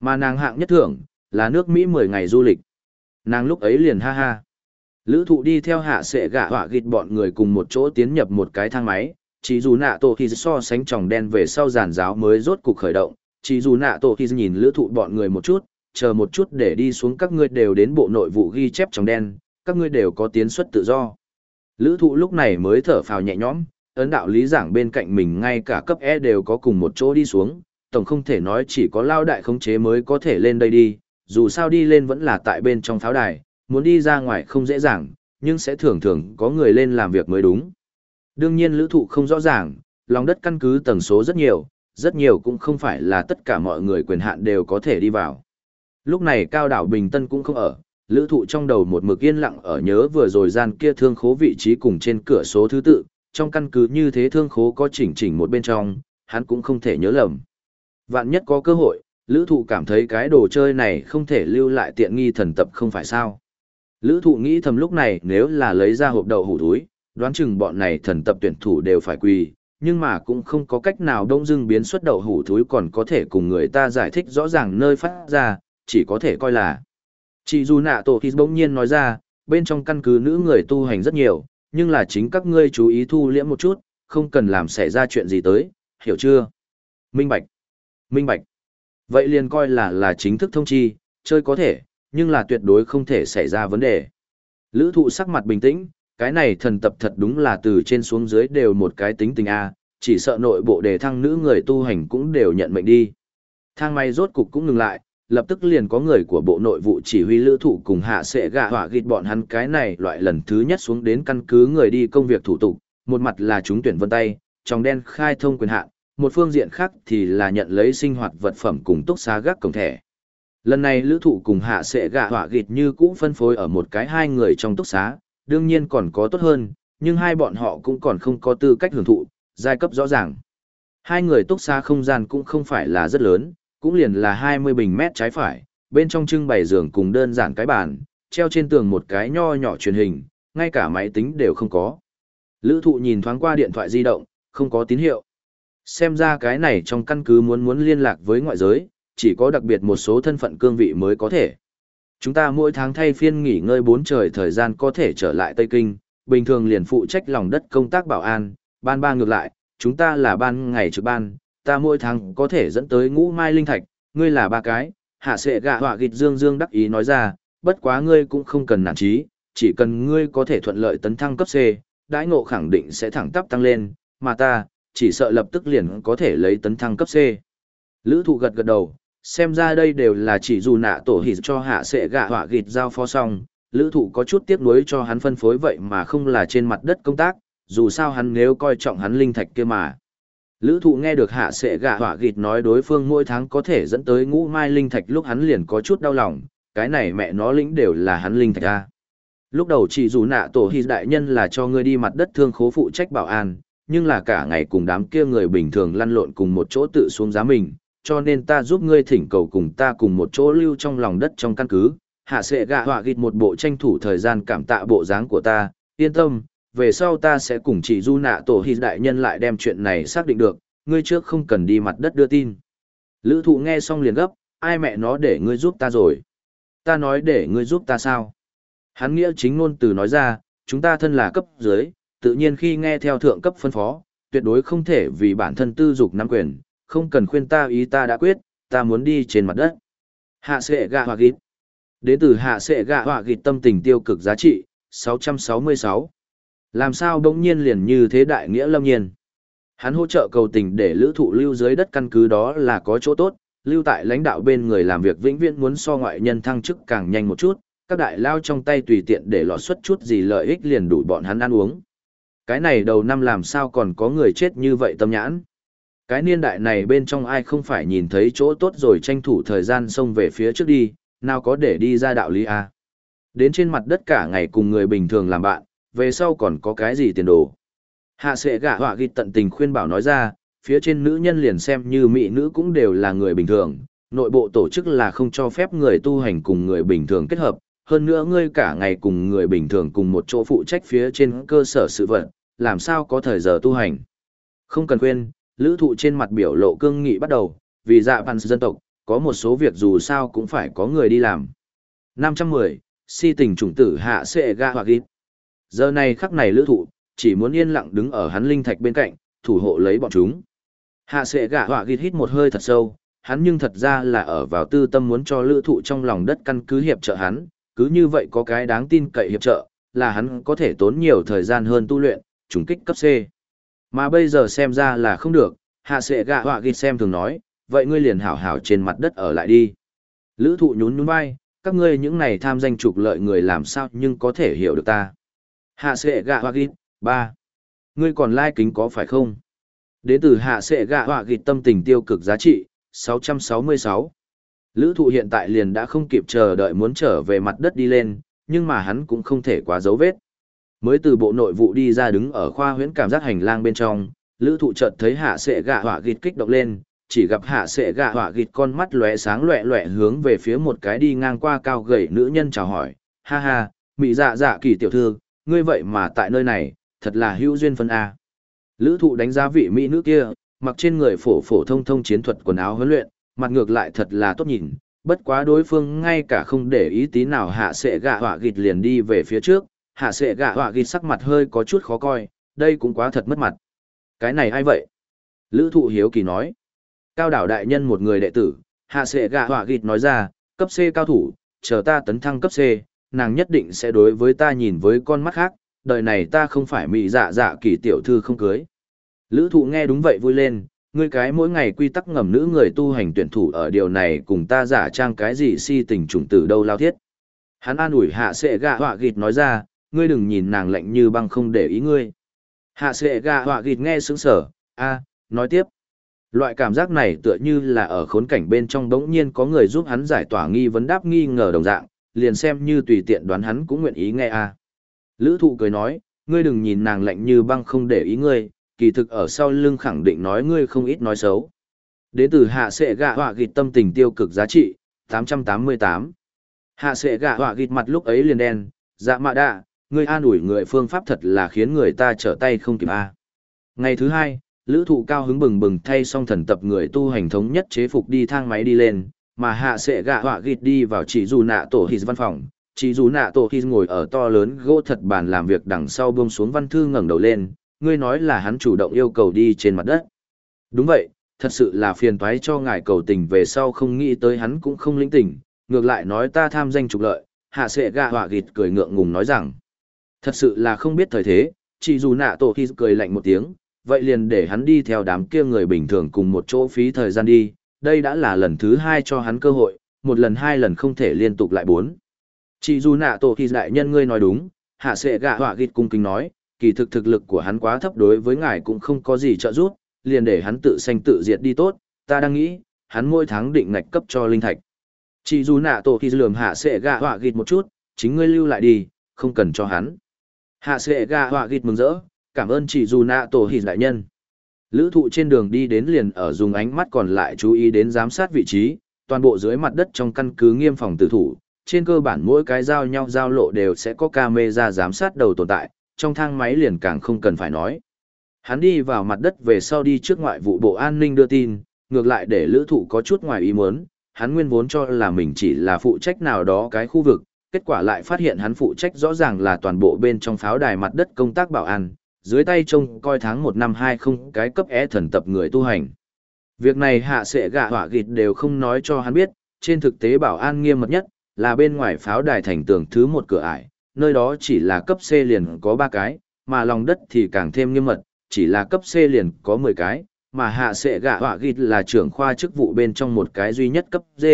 Mà nàng hạng nhất thưởng, là nước Mỹ 10 ngày du lịch. Nàng lúc ấy liền ha ha. Lữ thụ đi theo hạ sẽ gạ họa gịt bọn người cùng một chỗ tiến nhập một cái thang máy, chỉ dù nạ tổ khi so sánh tròng đen về sau giàn giáo mới rốt cục khởi động, chỉ dù nạ tổ khi nhìn lữ thụ bọn người một chút, chờ một chút để đi xuống các ngươi đều đến bộ nội vụ ghi chép trong đen, các ngươi đều có tiến xuất tự do. Lữ thụ lúc này mới thở phào nhẹ nhõm, ấn đạo lý giảng bên cạnh mình ngay cả cấp E đều có cùng một chỗ đi xuống, tổng không thể nói chỉ có lao đại khống chế mới có thể lên đây đi, dù sao đi lên vẫn là tại bên trong pháo đài, muốn đi ra ngoài không dễ dàng, nhưng sẽ thường thường có người lên làm việc mới đúng. Đương nhiên lữ thụ không rõ ràng, lòng đất căn cứ tầng số rất nhiều, rất nhiều cũng không phải là tất cả mọi người quyền hạn đều có thể đi vào. Lúc này cao đảo Bình Tân cũng không ở, lữ thụ trong đầu một mực yên lặng ở nhớ vừa rồi gian kia thương khố vị trí cùng trên cửa số thứ tự, trong căn cứ như thế thương khố có chỉnh chỉnh một bên trong, hắn cũng không thể nhớ lầm. Vạn nhất có cơ hội, lữ thụ cảm thấy cái đồ chơi này không thể lưu lại tiện nghi thần tập không phải sao. Lữ thụ nghĩ thầm lúc này nếu là lấy ra hộp đậu hủ túi, đoán chừng bọn này thần tập tuyển thủ đều phải quỳ, nhưng mà cũng không có cách nào đông dưng biến xuất đậu hủ thúi còn có thể cùng người ta giải thích rõ ràng nơi phát ra, chỉ có thể coi là. Chỉ dù nạ tổ khi bỗng nhiên nói ra, bên trong căn cứ nữ người tu hành rất nhiều, nhưng là chính các ngươi chú ý thu liễm một chút, không cần làm xảy ra chuyện gì tới, hiểu chưa? Minh Bạch. Minh Bạch. Vậy liền coi là là chính thức thông chi, chơi có thể, nhưng là tuyệt đối không thể xảy ra vấn đề. Lữ thụ sắc mặt bình tĩnh, cái này thần tập thật đúng là từ trên xuống dưới đều một cái tính tình A, chỉ sợ nội bộ đề thăng nữ người tu hành cũng đều nhận mệnh đi. Thang may rốt cục cũng ngừng lại, lập tức liền có người của bộ nội vụ chỉ huy lữ thụ cùng hạ sẽ gạ hỏa gịt bọn hắn cái này loại lần thứ nhất xuống đến căn cứ người đi công việc thủ tục, một mặt là chúng tuyển vân tay, trong đen khai thông quyền hạn một phương diện khác thì là nhận lấy sinh hoạt vật phẩm cùng túc xá gác cổng thẻ. Lần này lữ thụ cùng hạ sẽ gạ hỏa gịt như cũ phân phối ở một cái hai người trong túc xá, đương nhiên còn có tốt hơn, nhưng hai bọn họ cũng còn không có tư cách hưởng thụ, giai cấp rõ ràng. Hai người túc xa không gian cũng không phải là rất lớn, cũng liền là 20 bình mét trái phải, bên trong trưng bày giường cùng đơn giản cái bàn, treo trên tường một cái nho nhỏ truyền hình, ngay cả máy tính đều không có. Lữ thụ nhìn thoáng qua điện thoại di động, không có tín hiệu. Xem ra cái này trong căn cứ muốn muốn liên lạc với ngoại giới, chỉ có đặc biệt một số thân phận cương vị mới có thể. Chúng ta mỗi tháng thay phiên nghỉ ngơi bốn trời thời gian có thể trở lại Tây Kinh, bình thường liền phụ trách lòng đất công tác bảo an, ban ba ngược lại, chúng ta là ban ngày trực ban, ta mỗi tháng có thể dẫn tới ngũ mai linh thạch, ngươi là ba cái, hạ sệ gạ họa gịt dương dương đắc ý nói ra, bất quá ngươi cũng không cần nản trí, chỉ cần ngươi có thể thuận lợi tấn thăng cấp C, đãi ngộ khẳng định sẽ thẳng tắp tăng lên, mà ta, chỉ sợ lập tức liền có thể lấy tấn thăng cấp C. Lữ thụ gật gật đầu, xem ra đây đều là chỉ dù nạ tổ hỉ cho hạ sệ gạ họa gịt giao phó xong, lữ thụ có chút tiếc nuối cho hắn phân phối vậy mà không là trên mặt đất công tác, dù sao hắn nếu coi trọng hắn linh thạch kia mà. Lữ thụ nghe được hạ sệ gạ họa gịt nói đối phương mỗi tháng có thể dẫn tới ngũ mai linh thạch lúc hắn liền có chút đau lòng, cái này mẹ nó lĩnh đều là hắn linh thạch ra. Lúc đầu chỉ dù nạ tổ hỉ đại nhân là cho ngươi đi mặt đất thương khố phụ trách bảo an, nhưng là cả ngày cùng đám kia người bình thường lăn lộn cùng một chỗ tự xuống giá mình, cho nên ta giúp ngươi thỉnh cầu cùng ta cùng một chỗ lưu trong lòng đất trong căn cứ, Hạ sệ gạ họa gịt một bộ tranh thủ thời gian cảm tạ bộ dáng của ta, yên tâm, về sau ta sẽ cùng chỉ du nạ tổ hy đại nhân lại đem chuyện này xác định được, ngươi trước không cần đi mặt đất đưa tin. Lữ thụ nghe xong liền gấp, ai mẹ nó để ngươi giúp ta rồi. Ta nói để ngươi giúp ta sao? Hắn nghĩa chính ngôn từ nói ra, chúng ta thân là cấp dưới, tự nhiên khi nghe theo thượng cấp phân phó, tuyệt đối không thể vì bản thân tư dục nắm quyền, không cần khuyên ta ý ta đã quyết, ta muốn đi trên mặt đất. Hạ sệ gạ hòa gịt. Đến từ hạ sệ gạ hòa gịt tâm tình tiêu cực giá trị, 666. Làm sao đống nhiên liền như thế đại nghĩa lâm nhiên. Hắn hỗ trợ cầu tình để lữ thụ lưu dưới đất căn cứ đó là có chỗ tốt, lưu tại lãnh đạo bên người làm việc vĩnh viễn muốn so ngoại nhân thăng chức càng nhanh một chút, các đại lao trong tay tùy tiện để lọt xuất chút gì lợi ích liền đủ bọn hắn ăn uống. Cái này đầu năm làm sao còn có người chết như vậy tâm nhãn. Cái niên đại này bên trong ai không phải nhìn thấy chỗ tốt rồi tranh thủ thời gian xông về phía trước đi, nào có để đi ra đạo lý à. Đến trên mặt đất cả ngày cùng người bình thường làm bạn, về sau còn có cái gì tiền đồ. Hạ sệ gạ họa ghi tận tình khuyên bảo nói ra, phía trên nữ nhân liền xem như mỹ nữ cũng đều là người bình thường, nội bộ tổ chức là không cho phép người tu hành cùng người bình thường kết hợp, hơn nữa ngươi cả ngày cùng người bình thường cùng một chỗ phụ trách phía trên cơ sở sự vật, làm sao có thời giờ tu hành. Không cần quên, lữ thụ trên mặt biểu lộ cương nghị bắt đầu, vì dạ văn dân tộc, có một số việc dù sao cũng phải có người đi làm. 510, si tình chủng tử hạ sệ ga hoặc ít. Giờ này khắc này lữ thụ, chỉ muốn yên lặng đứng ở hắn linh thạch bên cạnh, thủ hộ lấy bọn chúng. Hạ sệ gạ họa ghi hít một hơi thật sâu, hắn nhưng thật ra là ở vào tư tâm muốn cho lữ thụ trong lòng đất căn cứ hiệp trợ hắn, cứ như vậy có cái đáng tin cậy hiệp trợ, là hắn có thể tốn nhiều thời gian hơn tu luyện, trùng kích cấp C. Mà bây giờ xem ra là không được, hạ sệ gạ họa ghi xem thường nói, vậy ngươi liền hảo hảo trên mặt đất ở lại đi. Lữ thụ nhún nhún vai, các ngươi những này tham danh trục lợi người làm sao nhưng có thể hiểu được ta. Hạ sệ gạ họa ghi, ba Ngươi còn lai like kính có phải không? Đến từ hạ sệ gạ họa ghi tâm tình tiêu cực giá trị, 666. Lữ thụ hiện tại liền đã không kịp chờ đợi muốn trở về mặt đất đi lên, nhưng mà hắn cũng không thể quá dấu vết. Mới từ bộ nội vụ đi ra đứng ở khoa huyễn cảm giác hành lang bên trong, lữ thụ chợt thấy hạ sệ gạ họa gịt kích động lên, chỉ gặp hạ sệ gạ họa gịt con mắt lóe sáng lóe lóe hướng về phía một cái đi ngang qua cao gầy nữ nhân chào hỏi, ha ha, mị dạ dạ kỳ tiểu thư, ngươi vậy mà tại nơi này, thật là hữu duyên phân A. Lữ thụ đánh giá vị mỹ nữ kia, mặc trên người phổ phổ thông thông chiến thuật quần áo huấn luyện, mặt ngược lại thật là tốt nhìn, bất quá đối phương ngay cả không để ý tí nào hạ sệ gạ họa gịt liền đi về phía trước, hạ sệ gạ họa ghi sắc mặt hơi có chút khó coi, đây cũng quá thật mất mặt. Cái này ai vậy? Lữ thụ hiếu kỳ nói. Cao đảo đại nhân một người đệ tử, hạ sệ gạ họa ghi nói ra, cấp C cao thủ, chờ ta tấn thăng cấp C, nàng nhất định sẽ đối với ta nhìn với con mắt khác, đời này ta không phải mị dạ dạ kỳ tiểu thư không cưới. Lữ thụ nghe đúng vậy vui lên, ngươi cái mỗi ngày quy tắc ngầm nữ người tu hành tuyển thủ ở điều này cùng ta giả trang cái gì si tình trùng tử đâu lao thiết. Hắn an ủi hạ sệ gạ họa gịt nói ra, ngươi đừng nhìn nàng lạnh như băng không để ý ngươi. Hạ sệ Gà họa gịt nghe sướng sở, a nói tiếp. Loại cảm giác này tựa như là ở khốn cảnh bên trong đống nhiên có người giúp hắn giải tỏa nghi vấn đáp nghi ngờ đồng dạng, liền xem như tùy tiện đoán hắn cũng nguyện ý nghe a. Lữ thụ cười nói, ngươi đừng nhìn nàng lạnh như băng không để ý ngươi, kỳ thực ở sau lưng khẳng định nói ngươi không ít nói xấu. Đến từ hạ sệ gạ họa gịt tâm tình tiêu cực giá trị, 888. Hạ sệ gạ họa gịt mặt lúc ấy liền đen, dạ mạ đạ, ngươi an ủi người phương pháp thật là khiến người ta trở tay không kịp a. Ngày thứ hai, lữ thụ cao hứng bừng bừng thay xong thần tập người tu hành thống nhất chế phục đi thang máy đi lên, mà hạ sẽ gạ họa gịt đi vào chỉ dù nạ tổ hít văn phòng, chỉ dù nạ tổ hít ngồi ở to lớn gỗ thật bàn làm việc đằng sau buông xuống văn thư ngẩng đầu lên, ngươi nói là hắn chủ động yêu cầu đi trên mặt đất. Đúng vậy, thật sự là phiền toái cho ngài cầu tình về sau không nghĩ tới hắn cũng không lĩnh tình, ngược lại nói ta tham danh trục lợi, hạ sệ gạ họa gịt cười ngượng ngùng nói rằng, thật sự là không biết thời thế, chỉ dù nạ tổ khi cười lạnh một tiếng, vậy liền để hắn đi theo đám kia người bình thường cùng một chỗ phí thời gian đi, đây đã là lần thứ hai cho hắn cơ hội, một lần hai lần không thể liên tục lại bốn. Chỉ dù nạ tổ thì đại nhân ngươi nói đúng, hạ sệ gạ họa gịt cung kính nói, kỳ thực thực lực của hắn quá thấp đối với ngài cũng không có gì trợ giúp, liền để hắn tự sanh tự diệt đi tốt, ta đang nghĩ, hắn mỗi tháng định ngạch cấp cho linh thạch. Chỉ dù nạ tổ thì lườm hạ sệ gạ họa gịt một chút, chính ngươi lưu lại đi, không cần cho hắn. Hạ sệ gà họa gịt mừng rỡ, cảm ơn chị dù nạ tổ hỉ đại nhân. Lữ thụ trên đường đi đến liền ở dùng ánh mắt còn lại chú ý đến giám sát vị trí, toàn bộ dưới mặt đất trong căn cứ nghiêm phòng tử thủ, trên cơ bản mỗi cái giao nhau giao lộ đều sẽ có camera giám sát đầu tồn tại, trong thang máy liền càng không cần phải nói. Hắn đi vào mặt đất về sau đi trước ngoại vụ bộ an ninh đưa tin, ngược lại để lữ thụ có chút ngoài ý muốn, hắn nguyên vốn cho là mình chỉ là phụ trách nào đó cái khu vực, kết quả lại phát hiện hắn phụ trách rõ ràng là toàn bộ bên trong pháo đài mặt đất công tác bảo an, dưới tay trông coi tháng 1 năm 20 cái cấp é e thần tập người tu hành. Việc này hạ sệ gạ hỏa gịt đều không nói cho hắn biết, trên thực tế bảo an nghiêm mật nhất, là bên ngoài pháo đài thành tường thứ một cửa ải, nơi đó chỉ là cấp C liền có 3 cái, mà lòng đất thì càng thêm nghiêm mật, chỉ là cấp C liền có 10 cái, mà hạ sệ gạ hỏa gịt là trưởng khoa chức vụ bên trong một cái duy nhất cấp D.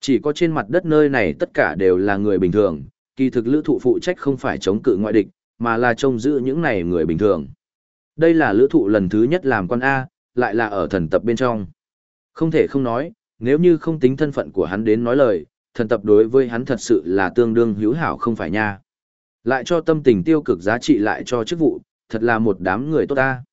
Chỉ có trên mặt đất nơi này tất cả đều là người bình thường, kỳ thực lữ thụ phụ trách không phải chống cự ngoại địch, mà là trông giữ những này người bình thường. Đây là lữ thụ lần thứ nhất làm quan A, lại là ở thần tập bên trong. Không thể không nói, nếu như không tính thân phận của hắn đến nói lời, thần tập đối với hắn thật sự là tương đương hữu hảo không phải nha. Lại cho tâm tình tiêu cực giá trị lại cho chức vụ, thật là một đám người tốt ta.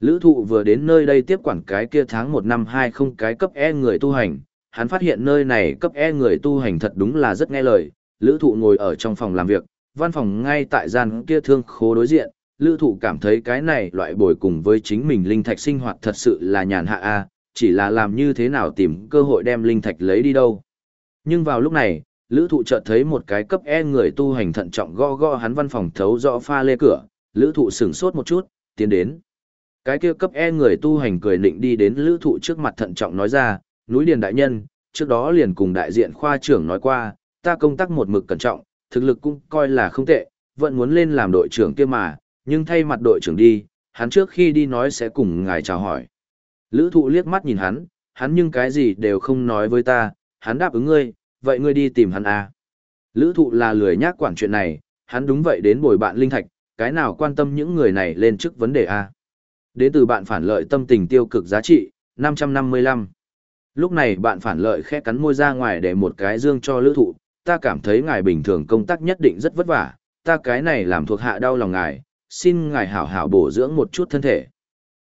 Lữ thụ vừa đến nơi đây tiếp quản cái kia tháng 1 năm 20 cái cấp E người tu hành, hắn phát hiện nơi này cấp E người tu hành thật đúng là rất nghe lời, lữ thụ ngồi ở trong phòng làm việc, văn phòng ngay tại gian kia thương khố đối diện, lữ thụ cảm thấy cái này loại bồi cùng với chính mình linh thạch sinh hoạt thật sự là nhàn hạ a chỉ là làm như thế nào tìm cơ hội đem linh thạch lấy đi đâu. Nhưng vào lúc này, lữ thụ chợt thấy một cái cấp E người tu hành thận trọng go go hắn văn phòng thấu rõ pha lê cửa, lữ thụ sửng sốt một chút, tiến đến. Cái kia cấp E người tu hành cười định đi đến lữ thụ trước mặt thận trọng nói ra, núi điền đại nhân, trước đó liền cùng đại diện khoa trưởng nói qua, ta công tác một mực cẩn trọng, thực lực cũng coi là không tệ, vẫn muốn lên làm đội trưởng kia mà, nhưng thay mặt đội trưởng đi, hắn trước khi đi nói sẽ cùng ngài chào hỏi. Lữ thụ liếc mắt nhìn hắn, hắn nhưng cái gì đều không nói với ta, hắn đáp ứng ngươi, vậy ngươi đi tìm hắn à. Lữ thụ là lười nhác quản chuyện này, hắn đúng vậy đến bồi bạn linh thạch, cái nào quan tâm những người này lên trước vấn đề à. Đến từ bạn phản lợi tâm tình tiêu cực giá trị, 555. Lúc này bạn phản lợi khẽ cắn môi ra ngoài để một cái dương cho lữ thụ, ta cảm thấy ngài bình thường công tác nhất định rất vất vả, ta cái này làm thuộc hạ đau lòng ngài, xin ngài hảo hảo bổ dưỡng một chút thân thể.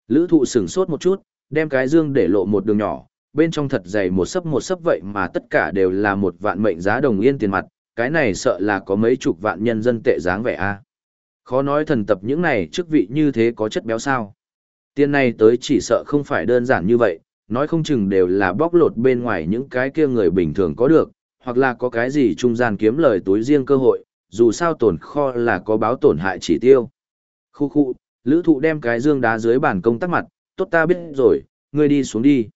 Lữ thụ sửng sốt một chút, đem cái dương để lộ một đường nhỏ, bên trong thật dày một sấp một sấp vậy mà tất cả đều là một vạn mệnh giá đồng yên tiền mặt, cái này sợ là có mấy chục vạn nhân dân tệ dáng vẻ a. Khó nói thần tập những này chức vị như thế có chất béo sao. Tiền này tới chỉ sợ không phải đơn giản như vậy, nói không chừng đều là bóc lột bên ngoài những cái kia người bình thường có được, hoặc là có cái gì trung gian kiếm lời túi riêng cơ hội, dù sao tổn kho là có báo tổn hại chỉ tiêu. Khu khu, lữ thụ đem cái dương đá dưới bàn công tắc mặt, tốt ta biết rồi, ngươi đi xuống đi.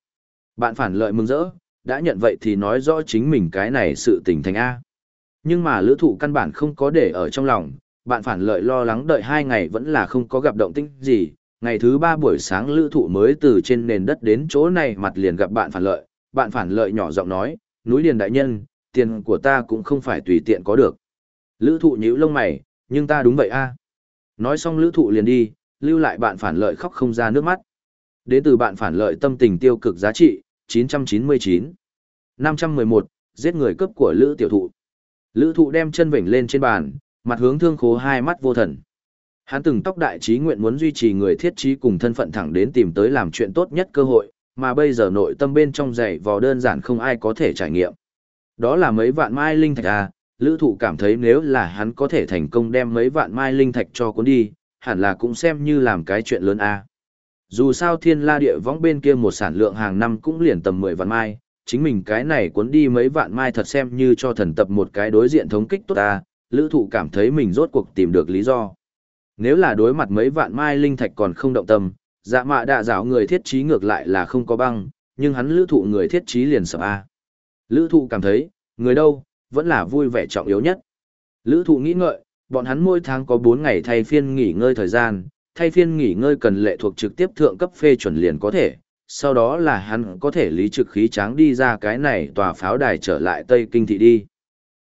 Bạn phản lợi mừng rỡ, đã nhận vậy thì nói rõ chính mình cái này sự tình thành A. Nhưng mà lữ thụ căn bản không có để ở trong lòng, bạn phản lợi lo lắng đợi hai ngày vẫn là không có gặp động tĩnh gì. Ngày thứ ba buổi sáng lữ thụ mới từ trên nền đất đến chỗ này mặt liền gặp bạn phản lợi. Bạn phản lợi nhỏ giọng nói, núi liền đại nhân, tiền của ta cũng không phải tùy tiện có được. Lữ thụ nhíu lông mày, nhưng ta đúng vậy a Nói xong lữ thụ liền đi, lưu lại bạn phản lợi khóc không ra nước mắt. Đến từ bạn phản lợi tâm tình tiêu cực giá trị, 999. 511, giết người cấp của lữ tiểu thụ. Lữ thụ đem chân vểnh lên trên bàn, mặt hướng thương khố hai mắt vô thần. Hắn từng tóc đại trí nguyện muốn duy trì người thiết trí cùng thân phận thẳng đến tìm tới làm chuyện tốt nhất cơ hội, mà bây giờ nội tâm bên trong dày vò đơn giản không ai có thể trải nghiệm. Đó là mấy vạn mai linh thạch à, lữ thụ cảm thấy nếu là hắn có thể thành công đem mấy vạn mai linh thạch cho cuốn đi, hẳn là cũng xem như làm cái chuyện lớn à. Dù sao thiên la địa võng bên kia một sản lượng hàng năm cũng liền tầm 10 vạn mai, chính mình cái này cuốn đi mấy vạn mai thật xem như cho thần tập một cái đối diện thống kích tốt ta, lữ thụ cảm thấy mình rốt cuộc tìm được lý do. Nếu là đối mặt mấy vạn mai linh thạch còn không động tâm, dạ mạ đạ giáo người thiết trí ngược lại là không có băng, nhưng hắn lữ thụ người thiết trí liền sợ A. Lữ thụ cảm thấy, người đâu, vẫn là vui vẻ trọng yếu nhất. Lữ thụ nghĩ ngợi, bọn hắn mỗi tháng có 4 ngày thay phiên nghỉ ngơi thời gian, thay phiên nghỉ ngơi cần lệ thuộc trực tiếp thượng cấp phê chuẩn liền có thể, sau đó là hắn có thể lý trực khí tráng đi ra cái này tòa pháo đài trở lại Tây Kinh Thị đi.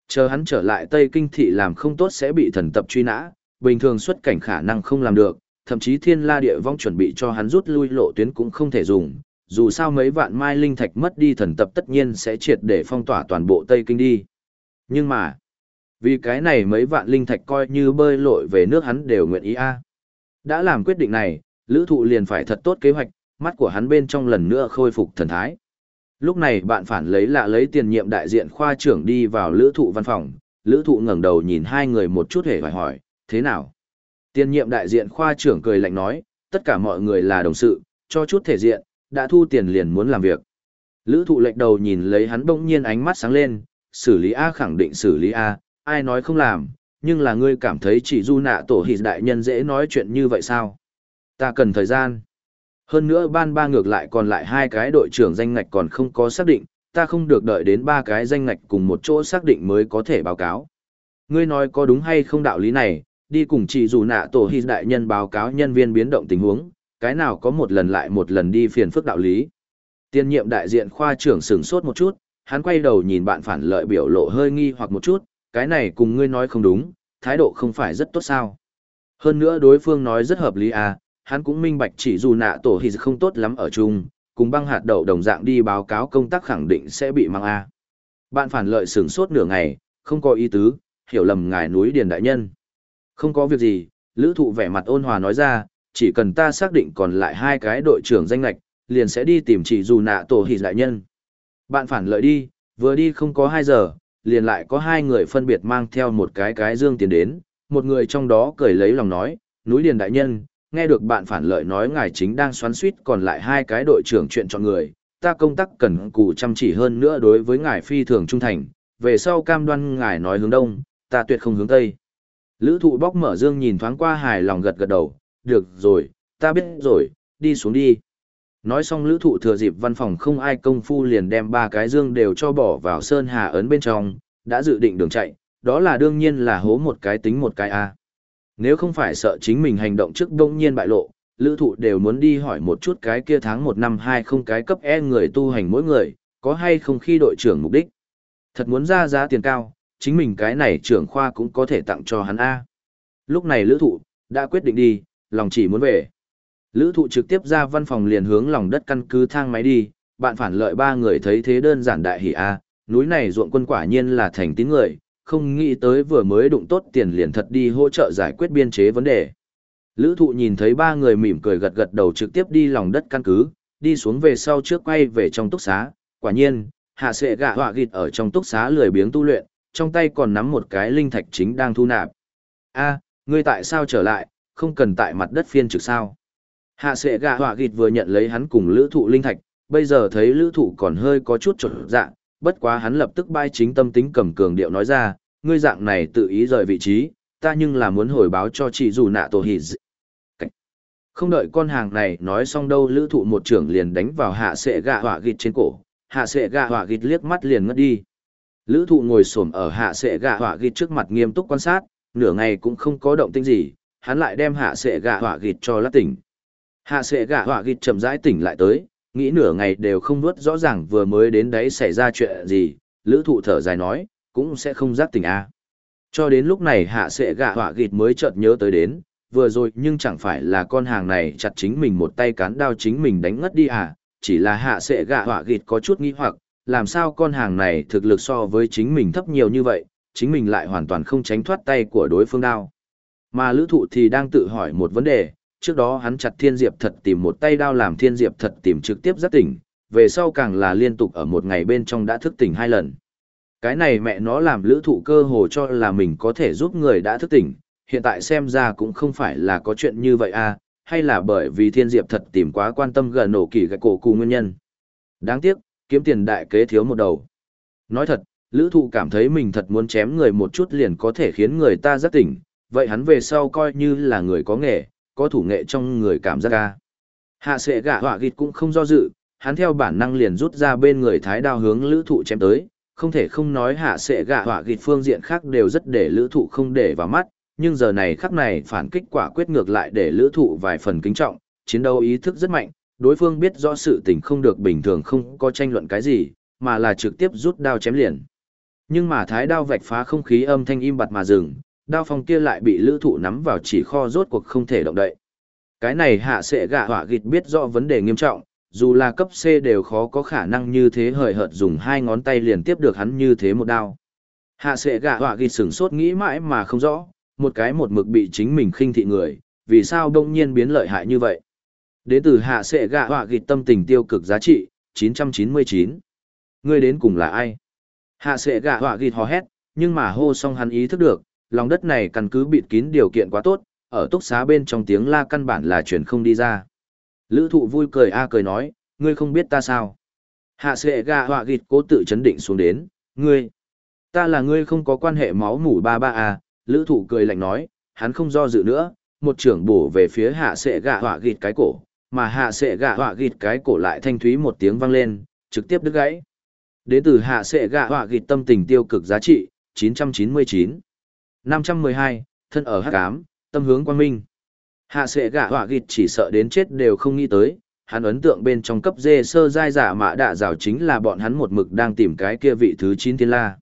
Chờ hắn trở lại Tây Kinh Thị làm không tốt sẽ bị thần tập truy nã, bình thường xuất cảnh khả năng không làm được, thậm chí thiên la địa vong chuẩn bị cho hắn rút lui lộ tuyến cũng không thể dùng, dù sao mấy vạn mai linh thạch mất đi thần tập tất nhiên sẽ triệt để phong tỏa toàn bộ Tây Kinh đi. Nhưng mà, vì cái này mấy vạn linh thạch coi như bơi lội về nước hắn đều nguyện ý a. Đã làm quyết định này, lữ thụ liền phải thật tốt kế hoạch, mắt của hắn bên trong lần nữa khôi phục thần thái. Lúc này bạn phản lấy lạ lấy tiền nhiệm đại diện khoa trưởng đi vào lữ thụ văn phòng, lữ thụ ngẩng đầu nhìn hai người một chút hề hỏi hỏi, thế nào? Tiền nhiệm đại diện khoa trưởng cười lạnh nói, tất cả mọi người là đồng sự, cho chút thể diện, đã thu tiền liền muốn làm việc. Lữ thụ lệch đầu nhìn lấy hắn bỗng nhiên ánh mắt sáng lên, xử lý A khẳng định xử lý A, ai nói không làm, nhưng là ngươi cảm thấy chỉ du nạ tổ hỷ đại nhân dễ nói chuyện như vậy sao? Ta cần thời gian. Hơn nữa ban ba ngược lại còn lại hai cái đội trưởng danh ngạch còn không có xác định, ta không được đợi đến ba cái danh ngạch cùng một chỗ xác định mới có thể báo cáo. Ngươi nói có đúng hay không đạo lý này, đi cùng chỉ dù nạ tổ hy đại nhân báo cáo nhân viên biến động tình huống, cái nào có một lần lại một lần đi phiền phức đạo lý. Tiên nhiệm đại diện khoa trưởng sửng sốt một chút, hắn quay đầu nhìn bạn phản lợi biểu lộ hơi nghi hoặc một chút, cái này cùng ngươi nói không đúng, thái độ không phải rất tốt sao. Hơn nữa đối phương nói rất hợp lý à, hắn cũng minh bạch chỉ dù nạ tổ hì không tốt lắm ở chung, cùng băng hạt đậu đồng dạng đi báo cáo công tác khẳng định sẽ bị mang A. Bạn phản lợi sửng sốt nửa ngày, không có ý tứ, hiểu lầm ngài núi điền đại nhân. Không có việc gì, lữ thụ vẻ mặt ôn hòa nói ra, chỉ cần ta xác định còn lại hai cái đội trưởng danh lạch, liền sẽ đi tìm chỉ dù nạ tổ hỉ đại nhân. Bạn phản lợi đi, vừa đi không có 2 giờ, liền lại có hai người phân biệt mang theo một cái cái dương tiền đến, một người trong đó cười lấy lòng nói, núi điền đại nhân, nghe được bạn phản lợi nói ngài chính đang xoắn suýt còn lại hai cái đội trưởng chuyện chọn người, ta công tác cần cù chăm chỉ hơn nữa đối với ngài phi thường trung thành, về sau cam đoan ngài nói hướng đông, ta tuyệt không hướng tây. Lữ thụ bóc mở dương nhìn thoáng qua hài lòng gật gật đầu, được rồi, ta biết rồi, đi xuống đi. Nói xong lữ thụ thừa dịp văn phòng không ai công phu liền đem ba cái dương đều cho bỏ vào sơn hà ấn bên trong, đã dự định đường chạy, đó là đương nhiên là hố một cái tính một cái A. Nếu không phải sợ chính mình hành động trước đông nhiên bại lộ, lữ thụ đều muốn đi hỏi một chút cái kia tháng 1 năm 2 không cái cấp E người tu hành mỗi người, có hay không khi đội trưởng mục đích. Thật muốn ra giá tiền cao, chính mình cái này trưởng khoa cũng có thể tặng cho hắn A. Lúc này lữ thụ, đã quyết định đi, lòng chỉ muốn về. Lữ thụ trực tiếp ra văn phòng liền hướng lòng đất căn cứ thang máy đi, bạn phản lợi ba người thấy thế đơn giản đại hỷ A, núi này ruộng quân quả nhiên là thành tín người, không nghĩ tới vừa mới đụng tốt tiền liền thật đi hỗ trợ giải quyết biên chế vấn đề. Lữ thụ nhìn thấy ba người mỉm cười gật gật đầu trực tiếp đi lòng đất căn cứ, đi xuống về sau trước quay về trong túc xá, quả nhiên, hạ sệ gạ họa gịt ở trong túc xá lười biếng tu luyện, trong tay còn nắm một cái linh thạch chính đang thu nạp. a ngươi tại sao trở lại, không cần tại mặt đất phiên trực sao? Hạ sệ gạ họa gịt vừa nhận lấy hắn cùng lữ thụ linh thạch, bây giờ thấy lữ thụ còn hơi có chút trộn dạng, bất quá hắn lập tức bai chính tâm tính cầm cường điệu nói ra, ngươi dạng này tự ý rời vị trí, ta nhưng là muốn hồi báo cho chị dù nạ tổ hỉ. Không đợi con hàng này nói xong đâu lữ thụ một trưởng liền đánh vào hạ sệ gạ hỏa gịt trên cổ, hạ sệ gạ hỏa gịt liếc mắt liền ngất đi. Lữ thụ ngồi xổm ở hạ sệ gạ hỏa gịt trước mặt nghiêm túc quan sát, nửa ngày cũng không có động tĩnh gì, hắn lại đem hạ sệ gạ hỏa gịt cho lát tỉnh. Hạ sệ gạ hỏa gịt chậm rãi tỉnh lại tới, nghĩ nửa ngày đều không nuốt rõ ràng vừa mới đến đấy xảy ra chuyện gì, lữ thụ thở dài nói, cũng sẽ không giác tỉnh a Cho đến lúc này hạ sệ gạ hỏa gịt mới chợt nhớ tới đến, vừa rồi nhưng chẳng phải là con hàng này chặt chính mình một tay cán đao chính mình đánh ngất đi à, chỉ là hạ sệ gạ hỏa gịt có chút nghi hoặc, làm sao con hàng này thực lực so với chính mình thấp nhiều như vậy, chính mình lại hoàn toàn không tránh thoát tay của đối phương đao. Mà lữ thụ thì đang tự hỏi một vấn đề, trước đó hắn chặt thiên diệp thật tìm một tay đao làm thiên diệp thật tìm trực tiếp giác tỉnh, về sau càng là liên tục ở một ngày bên trong đã thức tỉnh hai lần. Cái này mẹ nó làm lữ thụ cơ hồ cho là mình có thể giúp người đã thức tỉnh, hiện tại xem ra cũng không phải là có chuyện như vậy à, hay là bởi vì thiên diệp thật tìm quá quan tâm gần nổ kỳ gạch cổ cù nguyên nhân. Đáng tiếc, kiếm tiền đại kế thiếu một đầu. Nói thật, lữ thụ cảm thấy mình thật muốn chém người một chút liền có thể khiến người ta giác tỉnh, vậy hắn về sau coi như là người có nghề, có thủ nghệ trong người cảm giác ca. Hạ sệ gạ họa gịt cũng không do dự, hắn theo bản năng liền rút ra bên người thái đao hướng lữ thụ chém tới, không thể không nói hạ sệ gạ họa gịt phương diện khác đều rất để lữ thụ không để vào mắt, nhưng giờ này khắc này phản kích quả quyết ngược lại để lữ thụ vài phần kính trọng, chiến đấu ý thức rất mạnh, đối phương biết rõ sự tình không được bình thường không có tranh luận cái gì, mà là trực tiếp rút đao chém liền. Nhưng mà thái đao vạch phá không khí âm thanh im bặt mà dừng, đao phong kia lại bị lữ thụ nắm vào chỉ kho rốt cuộc không thể động đậy. Cái này hạ sẽ gạ hỏa gịt biết rõ vấn đề nghiêm trọng, dù là cấp C đều khó có khả năng như thế hời hợt dùng hai ngón tay liền tiếp được hắn như thế một đao. Hạ sẽ gạ hỏa gịt sửng sốt nghĩ mãi mà không rõ, một cái một mực bị chính mình khinh thị người, vì sao đông nhiên biến lợi hại như vậy. Đến từ hạ sệ gạ họa gịt tâm tình tiêu cực giá trị, 999. ngươi đến cùng là ai? Hạ sệ gạ họa gịt hò hét, nhưng mà hô xong hắn ý thức được, lòng đất này căn cứ bịt kín điều kiện quá tốt, ở túc xá bên trong tiếng la căn bản là chuyển không đi ra. Lữ thụ vui cười a cười nói, ngươi không biết ta sao? Hạ sệ gạ họa gịt cố tự chấn định xuống đến, ngươi. Ta là ngươi không có quan hệ máu mủ ba ba a lữ thụ cười lạnh nói, hắn không do dự nữa, một trưởng bổ về phía hạ sệ gạ họa gịt cái cổ, mà hạ sệ gạ họa gịt cái cổ lại thanh thúy một tiếng vang lên, trực tiếp đứt gãy. Đến từ hạ sệ gạ họa gịt tâm tình tiêu cực giá trị, 999. 512, thân ở hắc ám, tâm hướng quang minh. Hạ sệ gạ họa gịt chỉ sợ đến chết đều không nghĩ tới, hắn ấn tượng bên trong cấp dê sơ giai giả mã đạ rào chính là bọn hắn một mực đang tìm cái kia vị thứ 9 thiên la.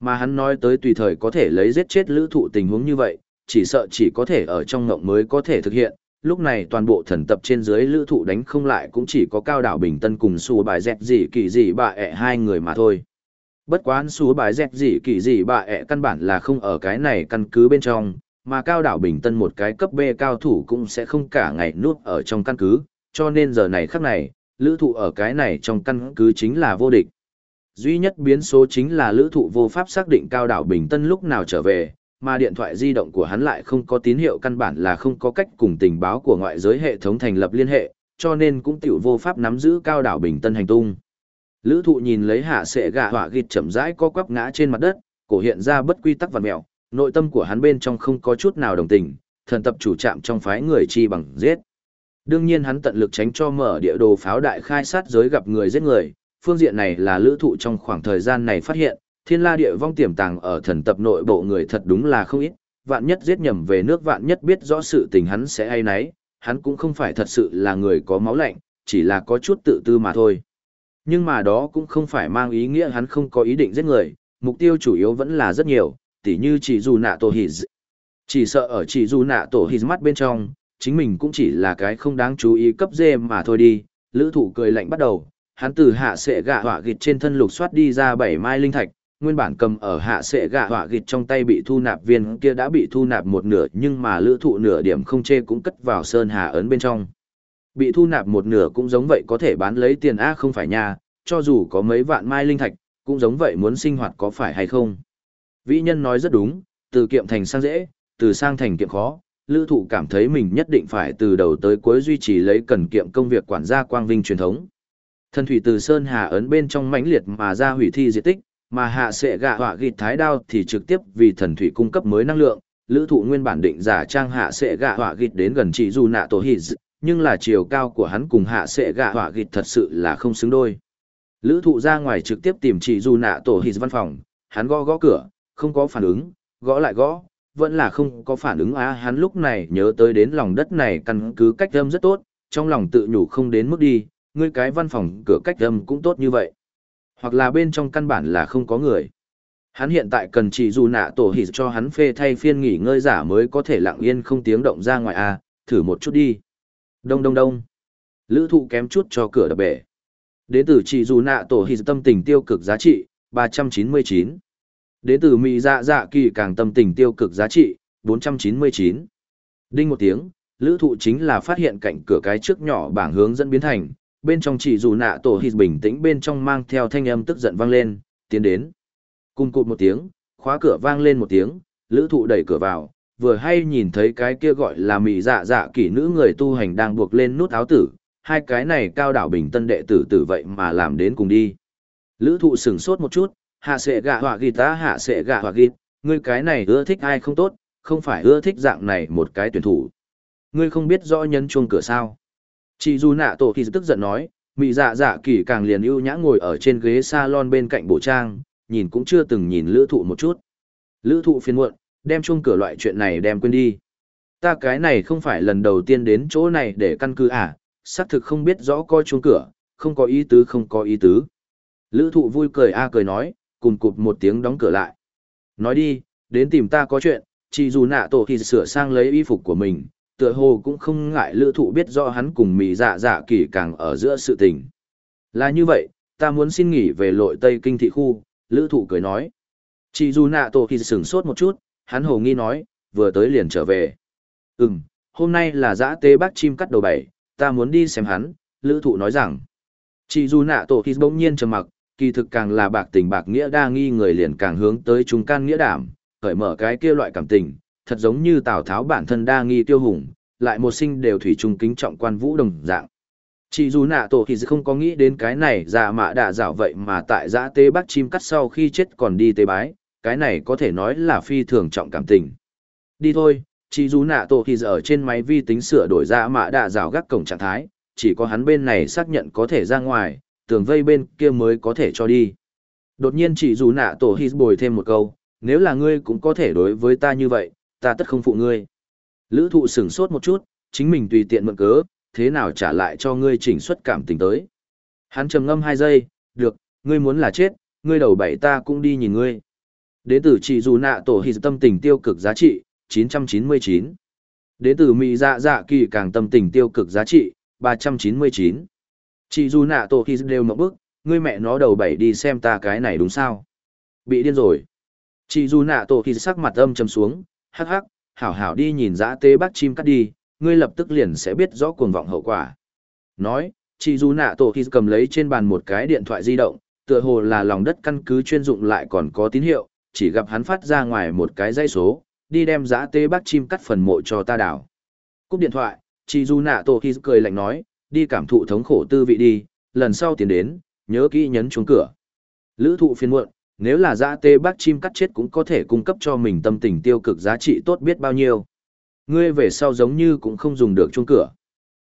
Mà hắn nói tới tùy thời có thể lấy giết chết lữ thụ tình huống như vậy, chỉ sợ chỉ có thể ở trong ngộng mới có thể thực hiện. Lúc này toàn bộ thần tập trên dưới lữ thụ đánh không lại cũng chỉ có cao đảo bình tân cùng xù bài dẹt gì kỳ gì bà ẹ hai người mà thôi. Bất quán xù bài dẹt gì kỳ gì bà ẹ căn bản là không ở cái này căn cứ bên trong, mà cao đảo bình tân một cái cấp B cao thủ cũng sẽ không cả ngày nuốt ở trong căn cứ, cho nên giờ này khắc này, lữ thụ ở cái này trong căn cứ chính là vô địch. Duy nhất biến số chính là lữ thụ vô pháp xác định cao đảo bình tân lúc nào trở về, mà điện thoại di động của hắn lại không có tín hiệu căn bản là không có cách cùng tình báo của ngoại giới hệ thống thành lập liên hệ, cho nên cũng tiểu vô pháp nắm giữ cao đảo bình tân hành tung. Lữ thụ nhìn lấy hạ sệ gạ hỏa gịt chậm rãi co quắp ngã trên mặt đất, cổ hiện ra bất quy tắc vằn mèo, nội tâm của hắn bên trong không có chút nào đồng tình, thần tập chủ chạm trong phái người chi bằng giết. Đương nhiên hắn tận lực tránh cho mở địa đồ pháo đại khai sát giới gặp người giết người, phương diện này là lữ thụ trong khoảng thời gian này phát hiện, thiên la địa vong tiềm tàng ở thần tập nội bộ người thật đúng là không ít, vạn nhất giết nhầm về nước vạn nhất biết rõ sự tình hắn sẽ hay nấy, hắn cũng không phải thật sự là người có máu lạnh, chỉ là có chút tự tư mà thôi. Nhưng mà đó cũng không phải mang ý nghĩa hắn không có ý định giết người, mục tiêu chủ yếu vẫn là rất nhiều, tỉ như chỉ dù nạ tổ hì Chỉ sợ ở chỉ dù nạ tổ hì mắt bên trong, chính mình cũng chỉ là cái không đáng chú ý cấp dê mà thôi đi, lữ thủ cười lạnh bắt đầu, hắn từ hạ sệ gạ họa gịt trên thân lục soát đi ra bảy mai linh thạch, nguyên bản cầm ở hạ sệ gạ họa gịt trong tay bị thu nạp viên kia đã bị thu nạp một nửa nhưng mà lữ thụ nửa điểm không chê cũng cất vào sơn hà ấn bên trong. Bị thu nạp một nửa cũng giống vậy có thể bán lấy tiền A không phải nha, cho dù có mấy vạn mai linh thạch, cũng giống vậy muốn sinh hoạt có phải hay không. Vĩ nhân nói rất đúng, từ kiệm thành sang dễ, từ sang thành kiệm khó, lữ thụ cảm thấy mình nhất định phải từ đầu tới cuối duy trì lấy cần kiệm công việc quản gia quang vinh truyền thống. Thần thủy từ Sơn Hà ấn bên trong mãnh liệt mà ra hủy thi diệt tích, mà hạ sệ gạ họa gịt thái đao thì trực tiếp vì thần thủy cung cấp mới năng lượng, lữ thụ nguyên bản định giả trang hạ sệ gạ họa gịt đến gần chị dù nạ tổ hỉ nhưng là chiều cao của hắn cùng hạ sệ gạ họa gịt thật sự là không xứng đôi. Lữ thụ ra ngoài trực tiếp tìm chị dù nạ tổ hỉ văn phòng, hắn gõ gõ cửa, không có phản ứng, gõ lại gõ, vẫn là không có phản ứng á hắn lúc này nhớ tới đến lòng đất này căn cứ cách âm rất tốt, trong lòng tự nhủ không đến mức đi, ngươi cái văn phòng cửa cách âm cũng tốt như vậy. Hoặc là bên trong căn bản là không có người. Hắn hiện tại cần chỉ dù nạ tổ hỉ cho hắn phê thay phiên nghỉ ngơi giả mới có thể lặng yên không tiếng động ra ngoài a thử một chút đi. Đông đông đông. Lữ thụ kém chút cho cửa đập bể. Đến từ chỉ dù nạ tổ hỉ tâm tình tiêu cực giá trị, 399. Đến từ mì dạ dạ kỳ càng tâm tình tiêu cực giá trị, 499. Đinh một tiếng, lữ thụ chính là phát hiện cạnh cửa cái trước nhỏ bảng hướng dẫn biến thành, bên trong chỉ dù nạ tổ hít bình tĩnh bên trong mang theo thanh âm tức giận vang lên, tiến đến. Cùng cụt một tiếng, khóa cửa vang lên một tiếng, lữ thụ đẩy cửa vào, vừa hay nhìn thấy cái kia gọi là mị dạ dạ kỷ nữ người tu hành đang buộc lên nút áo tử, hai cái này cao đảo bình tân đệ tử tử vậy mà làm đến cùng đi. Lữ thụ sửng sốt một chút, hạ sệ gạ họa ghi ta hạ sệ gạ họa ghi, ngươi cái này ưa thích ai không tốt, không phải ưa thích dạng này một cái tuyển thủ. Ngươi không biết rõ nhân chuông cửa sao. Chị dù nạ tổ thì tức giận nói, mị dạ dạ kỳ càng liền ưu nhã ngồi ở trên ghế salon bên cạnh bộ trang, nhìn cũng chưa từng nhìn lữ thụ một chút. Lữ thụ phiền muộn, đem chuông cửa loại chuyện này đem quên đi. Ta cái này không phải lần đầu tiên đến chỗ này để căn cứ à, xác thực không biết rõ coi chuông cửa, không có ý tứ không có ý tứ. Lữ thụ vui cười a cười nói, cùng cụp một tiếng đóng cửa lại. Nói đi, đến tìm ta có chuyện, chị dù nạ tổ thì sửa sang lấy y phục của mình, tựa hồ cũng không ngại lữ thụ biết rõ hắn cùng mì dạ dạ kỳ càng ở giữa sự tình. Là như vậy, ta muốn xin nghỉ về lội Tây Kinh thị khu, lữ thụ cười nói. Chị dù nạ tổ thì sửng sốt một chút, hắn hồ nghi nói, vừa tới liền trở về. Ừm, hôm nay là giã tế bác chim cắt đầu bảy, ta muốn đi xem hắn, lữ thụ nói rằng. Chị dù nạ tổ thì bỗng nhiên trầm mặc, kỳ thực càng là bạc tình bạc nghĩa đa nghi người liền càng hướng tới chúng can nghĩa đảm, khởi mở cái kia loại cảm tình, thật giống như Tào Tháo bản thân đa nghi tiêu hùng, lại một sinh đều thủy chung kính trọng quan vũ đồng dạng. Chỉ dù nạ tổ thì không có nghĩ đến cái này dạ mạ đạ dạo vậy mà tại giã tế bắt chim cắt sau khi chết còn đi tế bái, cái này có thể nói là phi thường trọng cảm tình. Đi thôi, chỉ dù nạ tổ thì ở trên máy vi tính sửa đổi dạ mạ đạ dạo gác cổng trạng thái, chỉ có hắn bên này xác nhận có thể ra ngoài, tường vây bên kia mới có thể cho đi. Đột nhiên chỉ dù nạ tổ hít bồi thêm một câu, nếu là ngươi cũng có thể đối với ta như vậy, ta tất không phụ ngươi. Lữ thụ sửng sốt một chút, chính mình tùy tiện mượn cớ, thế nào trả lại cho ngươi chỉnh xuất cảm tình tới. Hắn trầm ngâm hai giây, được, ngươi muốn là chết, ngươi đầu bảy ta cũng đi nhìn ngươi. Đến từ chỉ dù nạ tổ hì tâm tình tiêu cực giá trị, 999. Đến từ Mỹ dạ dạ kỳ càng tâm tình tiêu cực giá trị, 399. Chị dù nạ tổ hì đều mộng bức, ngươi mẹ nó đầu bảy đi xem ta cái này đúng sao? Bị điên rồi. Chị dù nạ tổ hì sắc mặt âm trầm xuống, hắc hắc, hảo hảo đi nhìn dã tế bác chim cắt đi, ngươi lập tức liền sẽ biết rõ cuồng vọng hậu quả. Nói, chị dù nạ tổ hít cầm lấy trên bàn một cái điện thoại di động, tựa hồ là lòng đất căn cứ chuyên dụng lại còn có tín hiệu, chỉ gặp hắn phát ra ngoài một cái dây số, đi đem giã tế bác chim cắt phần mộ cho ta đảo. Cúp điện thoại, chị dù nạ tổ khi cười lạnh nói, đi cảm thụ thống khổ tư vị đi, lần sau tiến đến, nhớ kỹ nhấn chuông cửa. Lữ thụ phiên muộn, nếu là dã tê bác chim cắt chết cũng có thể cung cấp cho mình tâm tình tiêu cực giá trị tốt biết bao nhiêu. Ngươi về sau giống như cũng không dùng được chuông cửa.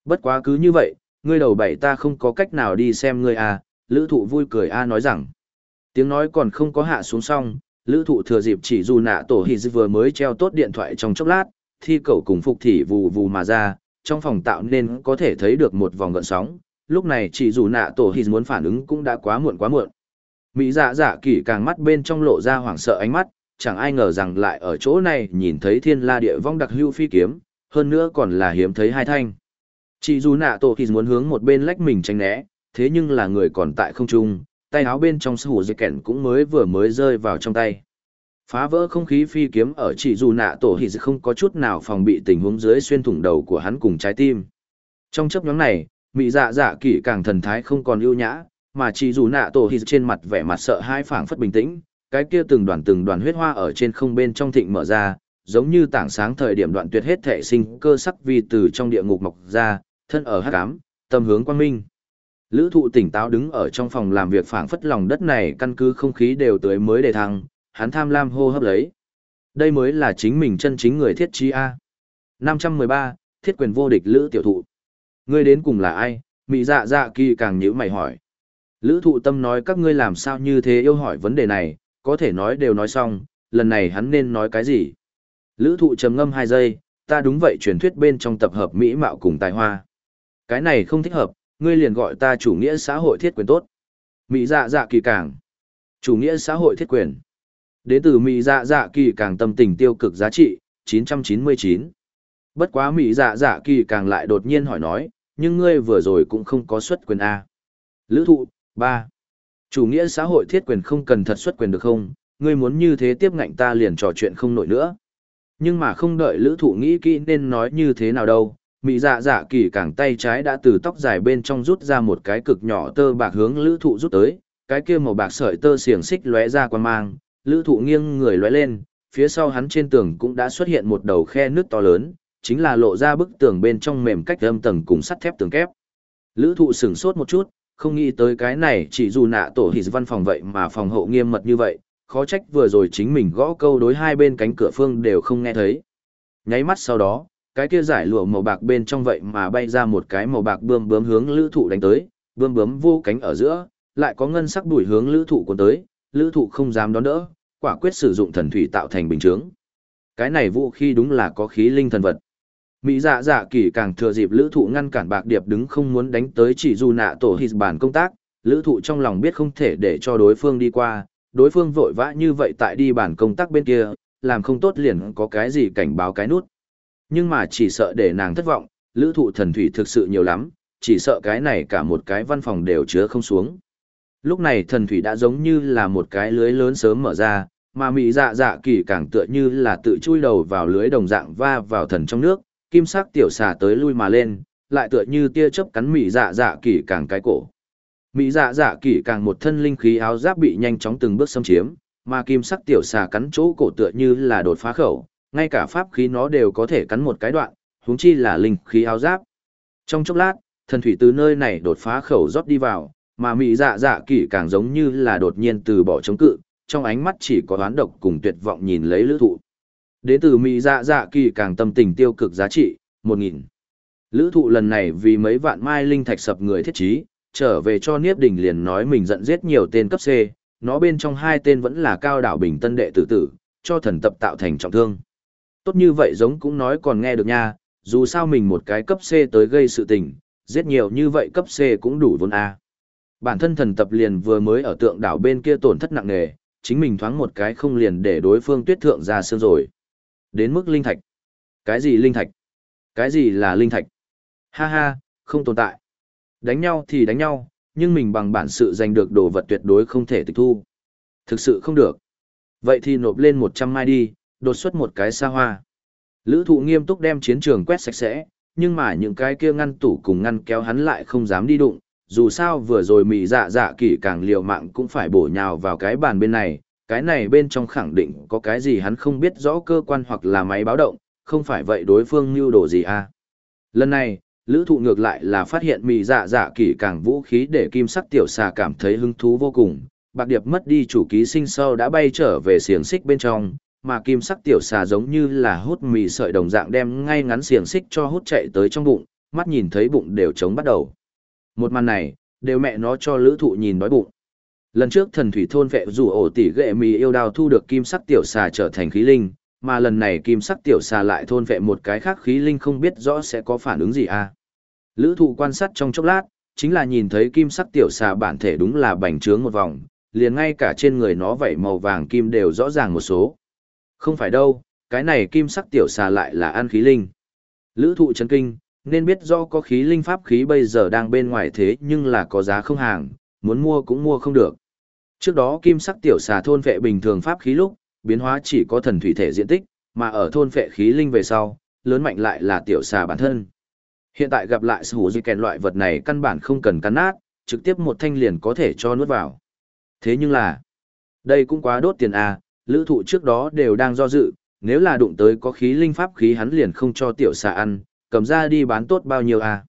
Bất quá cứ như vậy, ngươi đầu bảy ta không có cách nào đi xem ngươi à, lữ thụ vui cười a nói rằng. Tiếng nói còn không có hạ xuống xong, lữ thụ thừa dịp chỉ dù nạ tổ hì vừa mới treo tốt điện thoại trong chốc lát, thi cậu cùng phục thị vù vù mà ra, trong phòng tạo nên có thể thấy được một vòng gợn sóng, lúc này chỉ dù nạ tổ hì muốn phản ứng cũng đã quá muộn quá muộn. Mỹ dạ dạ kỳ càng mắt bên trong lộ ra hoảng sợ ánh mắt, chẳng ai ngờ rằng lại ở chỗ này nhìn thấy thiên la địa vong đặc hưu phi kiếm, hơn nữa còn là hiếm thấy hai thanh. Chị dù nạ tổ khi muốn hướng một bên lách mình tránh né, thế nhưng là người còn tại không trung, tay áo bên trong sủ dây kẹn cũng mới vừa mới rơi vào trong tay. Phá vỡ không khí phi kiếm ở Chị dù nạ tổ hì không có chút nào phòng bị tình huống dưới xuyên thủng đầu của hắn cùng trái tim. Trong chấp nhóm này, mị dạ dạ kỷ càng thần thái không còn ưu nhã, mà chỉ dù nạ tổ hít trên mặt vẻ mặt sợ hai phảng phất bình tĩnh, cái kia từng đoàn từng đoàn huyết hoa ở trên không bên trong thịnh mở ra, giống như tảng sáng thời điểm đoạn tuyệt hết thể sinh cơ sắc vi từ trong địa ngục mọc ra, thân ở hắc ám, tâm hướng quang minh. Lữ thụ tỉnh táo đứng ở trong phòng làm việc phảng phất lòng đất này căn cứ không khí đều tới mới đề thăng, hắn tham lam hô hấp lấy. Đây mới là chính mình chân chính người thiết trí A. 513, thiết quyền vô địch lữ tiểu thụ. Ngươi đến cùng là ai? Mị dạ dạ kỳ càng nhữ mày hỏi. Lữ thụ tâm nói các ngươi làm sao như thế yêu hỏi vấn đề này, có thể nói đều nói xong, lần này hắn nên nói cái gì? Lữ thụ trầm ngâm 2 giây, ta đúng vậy truyền thuyết bên trong tập hợp Mỹ mạo cùng tài hoa. Cái này không thích hợp, ngươi liền gọi ta chủ nghĩa xã hội thiết quyền tốt. Mỹ dạ dạ kỳ càng. Chủ nghĩa xã hội thiết quyền. Đến từ Mỹ dạ dạ kỳ càng tâm tình tiêu cực giá trị, 999. Bất quá Mỹ dạ dạ kỳ càng lại đột nhiên hỏi nói, nhưng ngươi vừa rồi cũng không có xuất quyền A. Lữ thụ, 3. Chủ nghĩa xã hội thiết quyền không cần thật xuất quyền được không, ngươi muốn như thế tiếp ngạnh ta liền trò chuyện không nổi nữa. Nhưng mà không đợi lữ thụ nghĩ kỹ nên nói như thế nào đâu, Mỹ dạ dạ kỳ cẳng tay trái đã từ tóc dài bên trong rút ra một cái cực nhỏ tơ bạc hướng lữ thụ rút tới, cái kia màu bạc sợi tơ xiềng xích lóe ra quan mang, lữ thụ nghiêng người lóe lên, phía sau hắn trên tường cũng đã xuất hiện một đầu khe nước to lớn, chính là lộ ra bức tường bên trong mềm cách âm tầng cùng sắt thép tường kép. Lữ thụ sửng sốt một chút, không nghĩ tới cái này chỉ dù nạ tổ hỉ văn phòng vậy mà phòng hộ nghiêm mật như vậy, khó trách vừa rồi chính mình gõ câu đối hai bên cánh cửa phương đều không nghe thấy. Nháy mắt sau đó, cái kia giải lụa màu bạc bên trong vậy mà bay ra một cái màu bạc bươm bướm hướng lữ thụ đánh tới, bươm bướm vô cánh ở giữa, lại có ngân sắc đuổi hướng lữ thụ cuốn tới, lữ thụ không dám đón đỡ, quả quyết sử dụng thần thủy tạo thành bình chướng. Cái này vũ khí đúng là có khí linh thần vật. Mỹ dạ dạ kỳ càng thừa dịp lữ thụ ngăn cản bạc điệp đứng không muốn đánh tới chỉ dù nạ tổ hít bản công tác, lữ thụ trong lòng biết không thể để cho đối phương đi qua, đối phương vội vã như vậy tại đi bản công tác bên kia, làm không tốt liền có cái gì cảnh báo cái nút. Nhưng mà chỉ sợ để nàng thất vọng, lữ thụ thần thủy thực sự nhiều lắm, chỉ sợ cái này cả một cái văn phòng đều chứa không xuống. Lúc này thần thủy đã giống như là một cái lưới lớn sớm mở ra, mà mị dạ dạ kỳ càng tựa như là tự chui đầu vào lưới đồng dạng va vào thần trong nước, kim sắc tiểu xà tới lui mà lên, lại tựa như tia chớp cắn mị dạ dạ kỳ càng cái cổ. Mỹ dạ dạ kỳ càng một thân linh khí áo giáp bị nhanh chóng từng bước xâm chiếm, mà kim sắc tiểu xà cắn chỗ cổ tựa như là đột phá khẩu, ngay cả pháp khí nó đều có thể cắn một cái đoạn, huống chi là linh khí áo giáp. Trong chốc lát, thần thủy từ nơi này đột phá khẩu rót đi vào, mà Mỹ dạ dạ kỳ càng giống như là đột nhiên từ bỏ chống cự, trong ánh mắt chỉ có oán độc cùng tuyệt vọng nhìn lấy lữ thụ. Đến từ Mỹ dạ dạ kỳ càng tâm tình tiêu cực giá trị, 1.000. Lữ thụ lần này vì mấy vạn mai linh thạch sập người thiết trí, trở về cho Niếp Đình liền nói mình giận giết nhiều tên cấp C, nó bên trong hai tên vẫn là cao đảo bình tân đệ tử tử, cho thần tập tạo thành trọng thương. Tốt như vậy giống cũng nói còn nghe được nha, dù sao mình một cái cấp C tới gây sự tình, giết nhiều như vậy cấp C cũng đủ vốn A. Bản thân thần tập liền vừa mới ở tượng đảo bên kia tổn thất nặng nề, chính mình thoáng một cái không liền để đối phương tuyết thượng ra xương rồi. Đến mức linh thạch. Cái gì linh thạch? Cái gì là linh thạch? Ha ha, không tồn tại. Đánh nhau thì đánh nhau, nhưng mình bằng bản sự giành được đồ vật tuyệt đối không thể tịch thu. Thực sự không được. Vậy thì nộp lên 100 mai đi, đột xuất một cái xa hoa. Lữ thụ nghiêm túc đem chiến trường quét sạch sẽ, nhưng mà những cái kia ngăn tủ cùng ngăn kéo hắn lại không dám đi đụng, dù sao vừa rồi mị dạ dạ kỳ càng liều mạng cũng phải bổ nhào vào cái bàn bên này, cái này bên trong khẳng định có cái gì hắn không biết rõ cơ quan hoặc là máy báo động, không phải vậy đối phương mưu đồ gì à. Lần này, lữ thụ ngược lại là phát hiện mị dạ dạ kỳ càng vũ khí để kim sắc tiểu xà cảm thấy hứng thú vô cùng, bạc điệp mất đi chủ ký sinh sâu đã bay trở về xiềng xích bên trong, mà kim sắc tiểu xà giống như là hút mì sợi đồng dạng đem ngay ngắn xiềng xích cho hút chạy tới trong bụng, mắt nhìn thấy bụng đều trống bắt đầu. Một màn này, đều mẹ nó cho lữ thụ nhìn đói bụng. Lần trước thần thủy thôn vệ rủ ổ tỷ ghệ mì yêu đào thu được kim sắc tiểu xà trở thành khí linh, mà lần này kim sắc tiểu xà lại thôn vệ một cái khác khí linh không biết rõ sẽ có phản ứng gì à. Lữ thụ quan sát trong chốc lát, chính là nhìn thấy kim sắc tiểu xà bản thể đúng là bành trướng một vòng, liền ngay cả trên người nó vảy màu vàng kim đều rõ ràng một số. Không phải đâu, cái này kim sắc tiểu xà lại là an khí linh. Lữ thụ chấn kinh, nên biết do có khí linh pháp khí bây giờ đang bên ngoài thế nhưng là có giá không hàng, muốn mua cũng mua không được. Trước đó kim sắc tiểu xà thôn vệ bình thường pháp khí lúc, biến hóa chỉ có thần thủy thể diện tích, mà ở thôn vệ khí linh về sau, lớn mạnh lại là tiểu xà bản thân. Hiện tại gặp lại sự hữu di kèn loại vật này căn bản không cần cắn nát, trực tiếp một thanh liền có thể cho nuốt vào. Thế nhưng là, đây cũng quá đốt tiền à, lữ thụ trước đó đều đang do dự, nếu là đụng tới có khí linh pháp khí hắn liền không cho tiểu xà ăn, cầm ra đi bán tốt bao nhiêu à.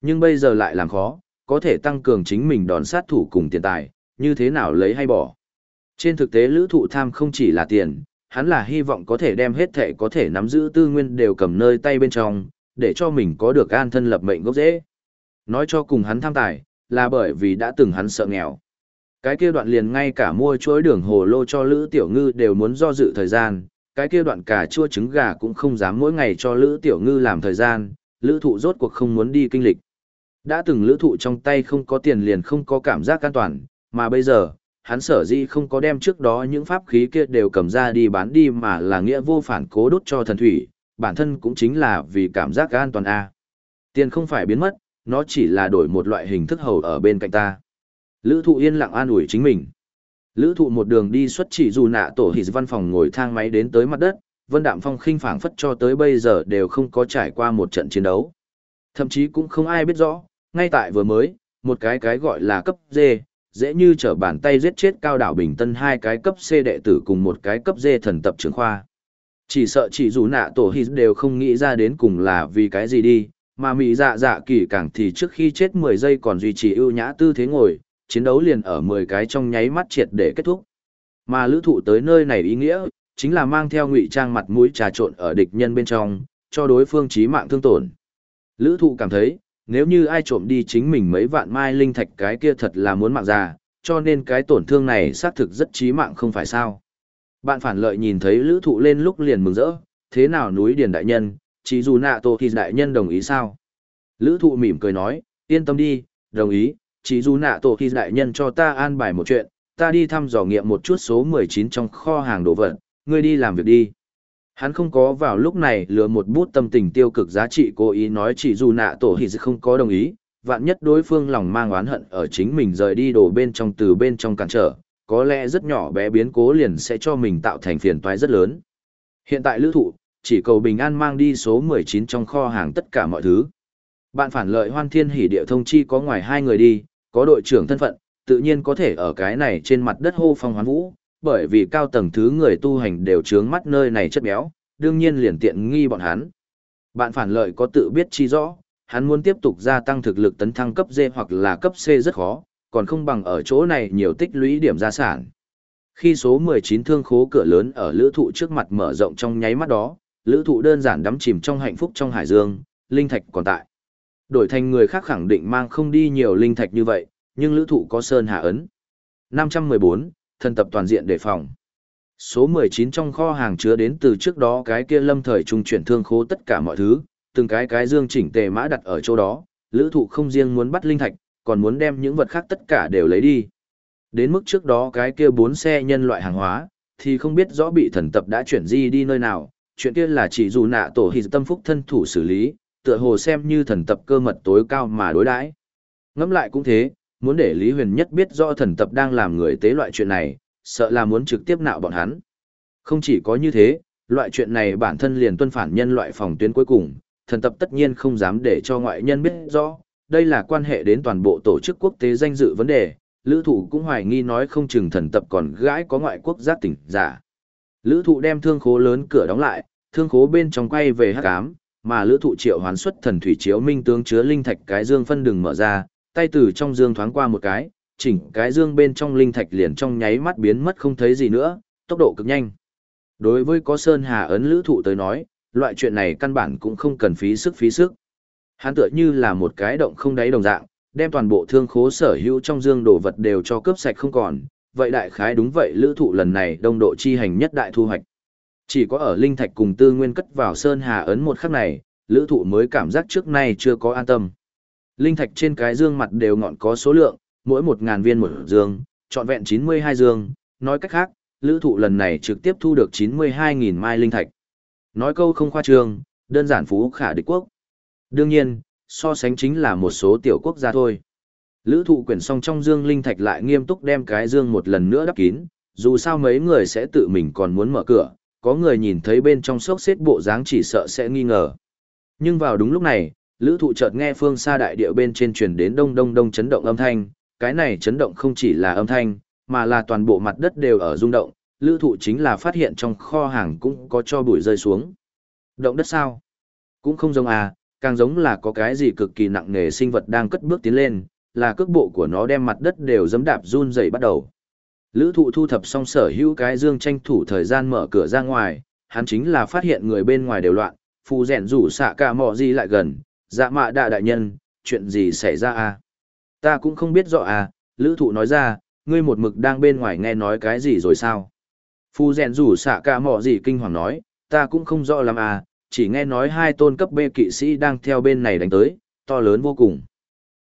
Nhưng bây giờ lại làm khó, có thể tăng cường chính mình đòn sát thủ cùng tiền tài, như thế nào lấy hay bỏ. Trên thực tế lữ thụ tham không chỉ là tiền, hắn là hy vọng có thể đem hết thể có thể nắm giữ tư nguyên đều cầm nơi tay bên trong, để cho mình có được an thân lập mệnh gốc dễ. Nói cho cùng hắn tham tài, là bởi vì đã từng hắn sợ nghèo. Cái kia đoạn liền ngay cả mua chuối đường hồ lô cho Lữ Tiểu Ngư đều muốn do dự thời gian, cái kia đoạn cả chua trứng gà cũng không dám mỗi ngày cho Lữ Tiểu Ngư làm thời gian, Lữ Thụ rốt cuộc không muốn đi kinh lịch. Đã từng Lữ Thụ trong tay không có tiền liền không có cảm giác an toàn, mà bây giờ, hắn sở dĩ không có đem trước đó những pháp khí kia đều cầm ra đi bán đi mà là nghĩa vô phản cố đốt cho thần thủy, bản thân cũng chính là vì cảm giác an toàn a. Tiền không phải biến mất, nó chỉ là đổi một loại hình thức hầu ở bên cạnh ta. Lữ thụ yên lặng an ủi chính mình. Lữ thụ một đường đi xuất chỉ dù nạ tổ hỉ văn phòng ngồi thang máy đến tới mặt đất, Vân Đạm Phong khinh phảng phất cho tới bây giờ đều không có trải qua một trận chiến đấu. Thậm chí cũng không ai biết rõ, ngay tại vừa mới, một cái cái gọi là cấp D, dễ như trở bàn tay giết chết cao đảo Bình Tân hai cái cấp C đệ tử cùng một cái cấp D thần tập trưởng khoa. Chỉ sợ chỉ dù nạ tổ hỉ đều không nghĩ ra đến cùng là vì cái gì đi, mà mị dạ dạ kỳ càng thì trước khi chết 10 giây còn duy trì ưu nhã tư thế ngồi, chiến đấu liền ở 10 cái trong nháy mắt triệt để kết thúc. Mà lữ thụ tới nơi này ý nghĩa, chính là mang theo ngụy trang mặt mũi trà trộn ở địch nhân bên trong, cho đối phương chí mạng thương tổn. Lữ thụ cảm thấy, nếu như ai trộm đi chính mình mấy vạn mai linh thạch cái kia thật là muốn mạng già, cho nên cái tổn thương này xác thực rất chí mạng không phải sao. Bạn phản lợi nhìn thấy lữ thụ lên lúc liền mừng rỡ, thế nào núi điền đại nhân, chỉ dù nạ tổ thì đại nhân đồng ý sao? Lữ thụ mỉm cười nói, yên tâm đi, đồng ý, chỉ dù nạ tổ thì đại nhân cho ta an bài một chuyện, ta đi thăm dò nghiệm một chút số 19 trong kho hàng đồ vật, ngươi đi làm việc đi. Hắn không có vào lúc này lừa một bút tâm tình tiêu cực giá trị cố ý nói chỉ dù nạ tổ hì không có đồng ý, vạn nhất đối phương lòng mang oán hận ở chính mình rời đi đổ bên trong từ bên trong cản trở, có lẽ rất nhỏ bé biến cố liền sẽ cho mình tạo thành phiền toái rất lớn. Hiện tại lữ thụ, chỉ cầu bình an mang đi số 19 trong kho hàng tất cả mọi thứ. Bạn phản lợi hoan thiên hỉ địa thông chi có ngoài hai người đi, có đội trưởng thân phận, tự nhiên có thể ở cái này trên mặt đất hô phong hoán vũ, bởi vì cao tầng thứ người tu hành đều trướng mắt nơi này chất béo, đương nhiên liền tiện nghi bọn hắn. Bạn phản lợi có tự biết chi rõ, hắn muốn tiếp tục gia tăng thực lực tấn thăng cấp D hoặc là cấp C rất khó, còn không bằng ở chỗ này nhiều tích lũy điểm gia sản. Khi số 19 thương khố cửa lớn ở lữ thụ trước mặt mở rộng trong nháy mắt đó, lữ thụ đơn giản đắm chìm trong hạnh phúc trong hải dương, linh thạch còn tại. Đổi thành người khác khẳng định mang không đi nhiều linh thạch như vậy, nhưng lữ thụ có sơn hạ ấn. 514, thần tập toàn diện đề phòng. Số 19 trong kho hàng chứa đến từ trước đó cái kia lâm thời trung chuyển thương khố tất cả mọi thứ, từng cái cái dương chỉnh tề mã đặt ở chỗ đó, lữ thụ không riêng muốn bắt linh thạch, còn muốn đem những vật khác tất cả đều lấy đi. Đến mức trước đó cái kia bốn xe nhân loại hàng hóa, thì không biết rõ bị thần tập đã chuyển di đi nơi nào, chuyện kia là chỉ dù nạ tổ hì tâm phúc thân thủ xử lý, tựa hồ xem như thần tập cơ mật tối cao mà đối đãi. ngắm lại cũng thế, muốn để Lý Huyền nhất biết rõ thần tập đang làm người tế loại chuyện này, sợ là muốn trực tiếp nạo bọn hắn. Không chỉ có như thế, loại chuyện này bản thân liền tuân phản nhân loại phòng tuyến cuối cùng, thần tập tất nhiên không dám để cho ngoại nhân biết rõ, đây là quan hệ đến toàn bộ tổ chức quốc tế danh dự vấn đề, lữ thụ cũng hoài nghi nói không chừng thần tập còn gãi có ngoại quốc giác tỉnh giả. Lữ thụ đem thương khố lớn cửa đóng lại, thương khố bên trong quay về hắc ám, mà lữ thụ triệu hoán xuất thần thủy chiếu minh tướng chứa linh thạch cái dương phân đường mở ra, tay từ trong dương thoáng qua một cái, chỉnh cái dương bên trong linh thạch liền trong nháy mắt biến mất không thấy gì nữa, tốc độ cực nhanh. Đối với có sơn hà ấn lữ thụ tới nói, loại chuyện này căn bản cũng không cần phí sức phí sức. Hắn tựa như là một cái động không đáy đồng dạng, đem toàn bộ thương khố sở hữu trong dương đồ vật đều cho cướp sạch không còn, vậy đại khái đúng vậy lữ thụ lần này đông độ chi hành nhất đại thu hoạch. Chỉ có ở linh thạch cùng tư nguyên cất vào sơn hà ấn một khắc này, lữ thụ mới cảm giác trước nay chưa có an tâm. Linh thạch trên cái dương mặt đều ngọn có số lượng, mỗi 1000 viên một dương, trọn vẹn 92 dương, nói cách khác, lữ thụ lần này trực tiếp thu được 92.000 mai linh thạch. Nói câu không khoa trương, đơn giản phú khả địch quốc. Đương nhiên, so sánh chính là một số tiểu quốc gia thôi. Lữ thụ quyển xong trong dương linh thạch lại nghiêm túc đem cái dương một lần nữa đắp kín, dù sao mấy người sẽ tự mình còn muốn mở cửa, có người nhìn thấy bên trong sốc xếp bộ dáng chỉ sợ sẽ nghi ngờ. Nhưng vào đúng lúc này, lữ thụ chợt nghe phương xa đại địa bên trên truyền đến đông đông đông chấn động âm thanh, cái này chấn động không chỉ là âm thanh, mà là toàn bộ mặt đất đều ở rung động, lữ thụ chính là phát hiện trong kho hàng cũng có cho bụi rơi xuống. Động đất sao? Cũng không giống à, càng giống là có cái gì cực kỳ nặng nề sinh vật đang cất bước tiến lên, là cước bộ của nó đem mặt đất đều giẫm đạp run rẩy bắt đầu. Lữ thụ thu thập xong sở hữu cái dương tranh thủ thời gian mở cửa ra ngoài, hắn chính là phát hiện người bên ngoài đều loạn, phù rèn rủ xạ cả mọ gì lại gần, dạ mạ đạ đại nhân, chuyện gì xảy ra à? Ta cũng không biết rõ à, lữ thụ nói ra, ngươi một mực đang bên ngoài nghe nói cái gì rồi sao? Phù rèn rủ xạ cả mọ gì kinh hoàng nói, ta cũng không rõ lắm à, chỉ nghe nói hai tôn cấp B kỵ sĩ đang theo bên này đánh tới, to lớn vô cùng.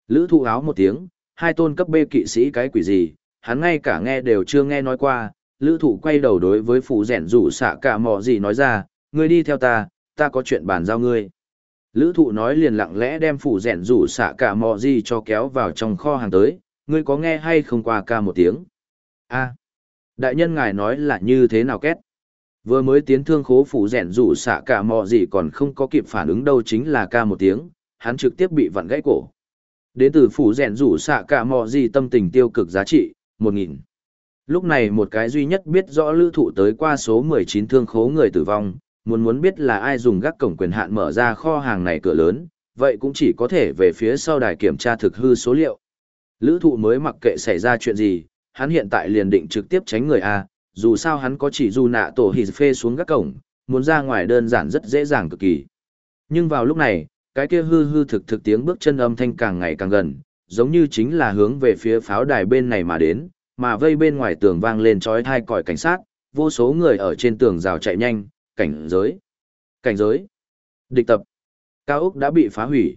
Lữ thụ áo một tiếng, hai tôn cấp B kỵ sĩ cái quỷ gì, hắn ngay cả nghe đều chưa nghe nói qua, lữ thụ quay đầu đối với phụ rèn rủ xạ cả mò gì nói ra, ngươi đi theo ta, ta có chuyện bàn giao ngươi. Lữ thụ nói liền lặng lẽ đem phủ rèn rủ xạ cả mò gì cho kéo vào trong kho hàng tới, ngươi có nghe hay không qua ca một tiếng. a đại nhân ngài nói là như thế nào két? Vừa mới tiến thương khố phủ rèn rủ xạ cả mò gì còn không có kịp phản ứng đâu chính là ca một tiếng, hắn trực tiếp bị vặn gãy cổ. Đến từ phủ rèn rủ xạ cả mò gì tâm tình tiêu cực giá trị, một nghìn Lúc này một cái duy nhất biết rõ lữ thụ tới qua số 19 thương khố người tử vong, muốn muốn biết là ai dùng gác cổng quyền hạn mở ra kho hàng này cửa lớn, vậy cũng chỉ có thể về phía sau đài kiểm tra thực hư số liệu. Lữ thụ mới mặc kệ xảy ra chuyện gì, hắn hiện tại liền định trực tiếp tránh người A, dù sao hắn có chỉ dù nạ tổ hì phê xuống gác cổng, muốn ra ngoài đơn giản rất dễ dàng cực kỳ. Nhưng vào lúc này, cái kia hư hư thực thực tiếng bước chân âm thanh càng ngày càng gần, giống như chính là hướng về phía pháo đài bên này mà đến, mà vây bên ngoài tường vang lên chói thai còi cảnh sát, vô số người ở trên tường rào chạy nhanh, cảnh giới, cảnh giới, địch tập, cao ốc đã bị phá hủy.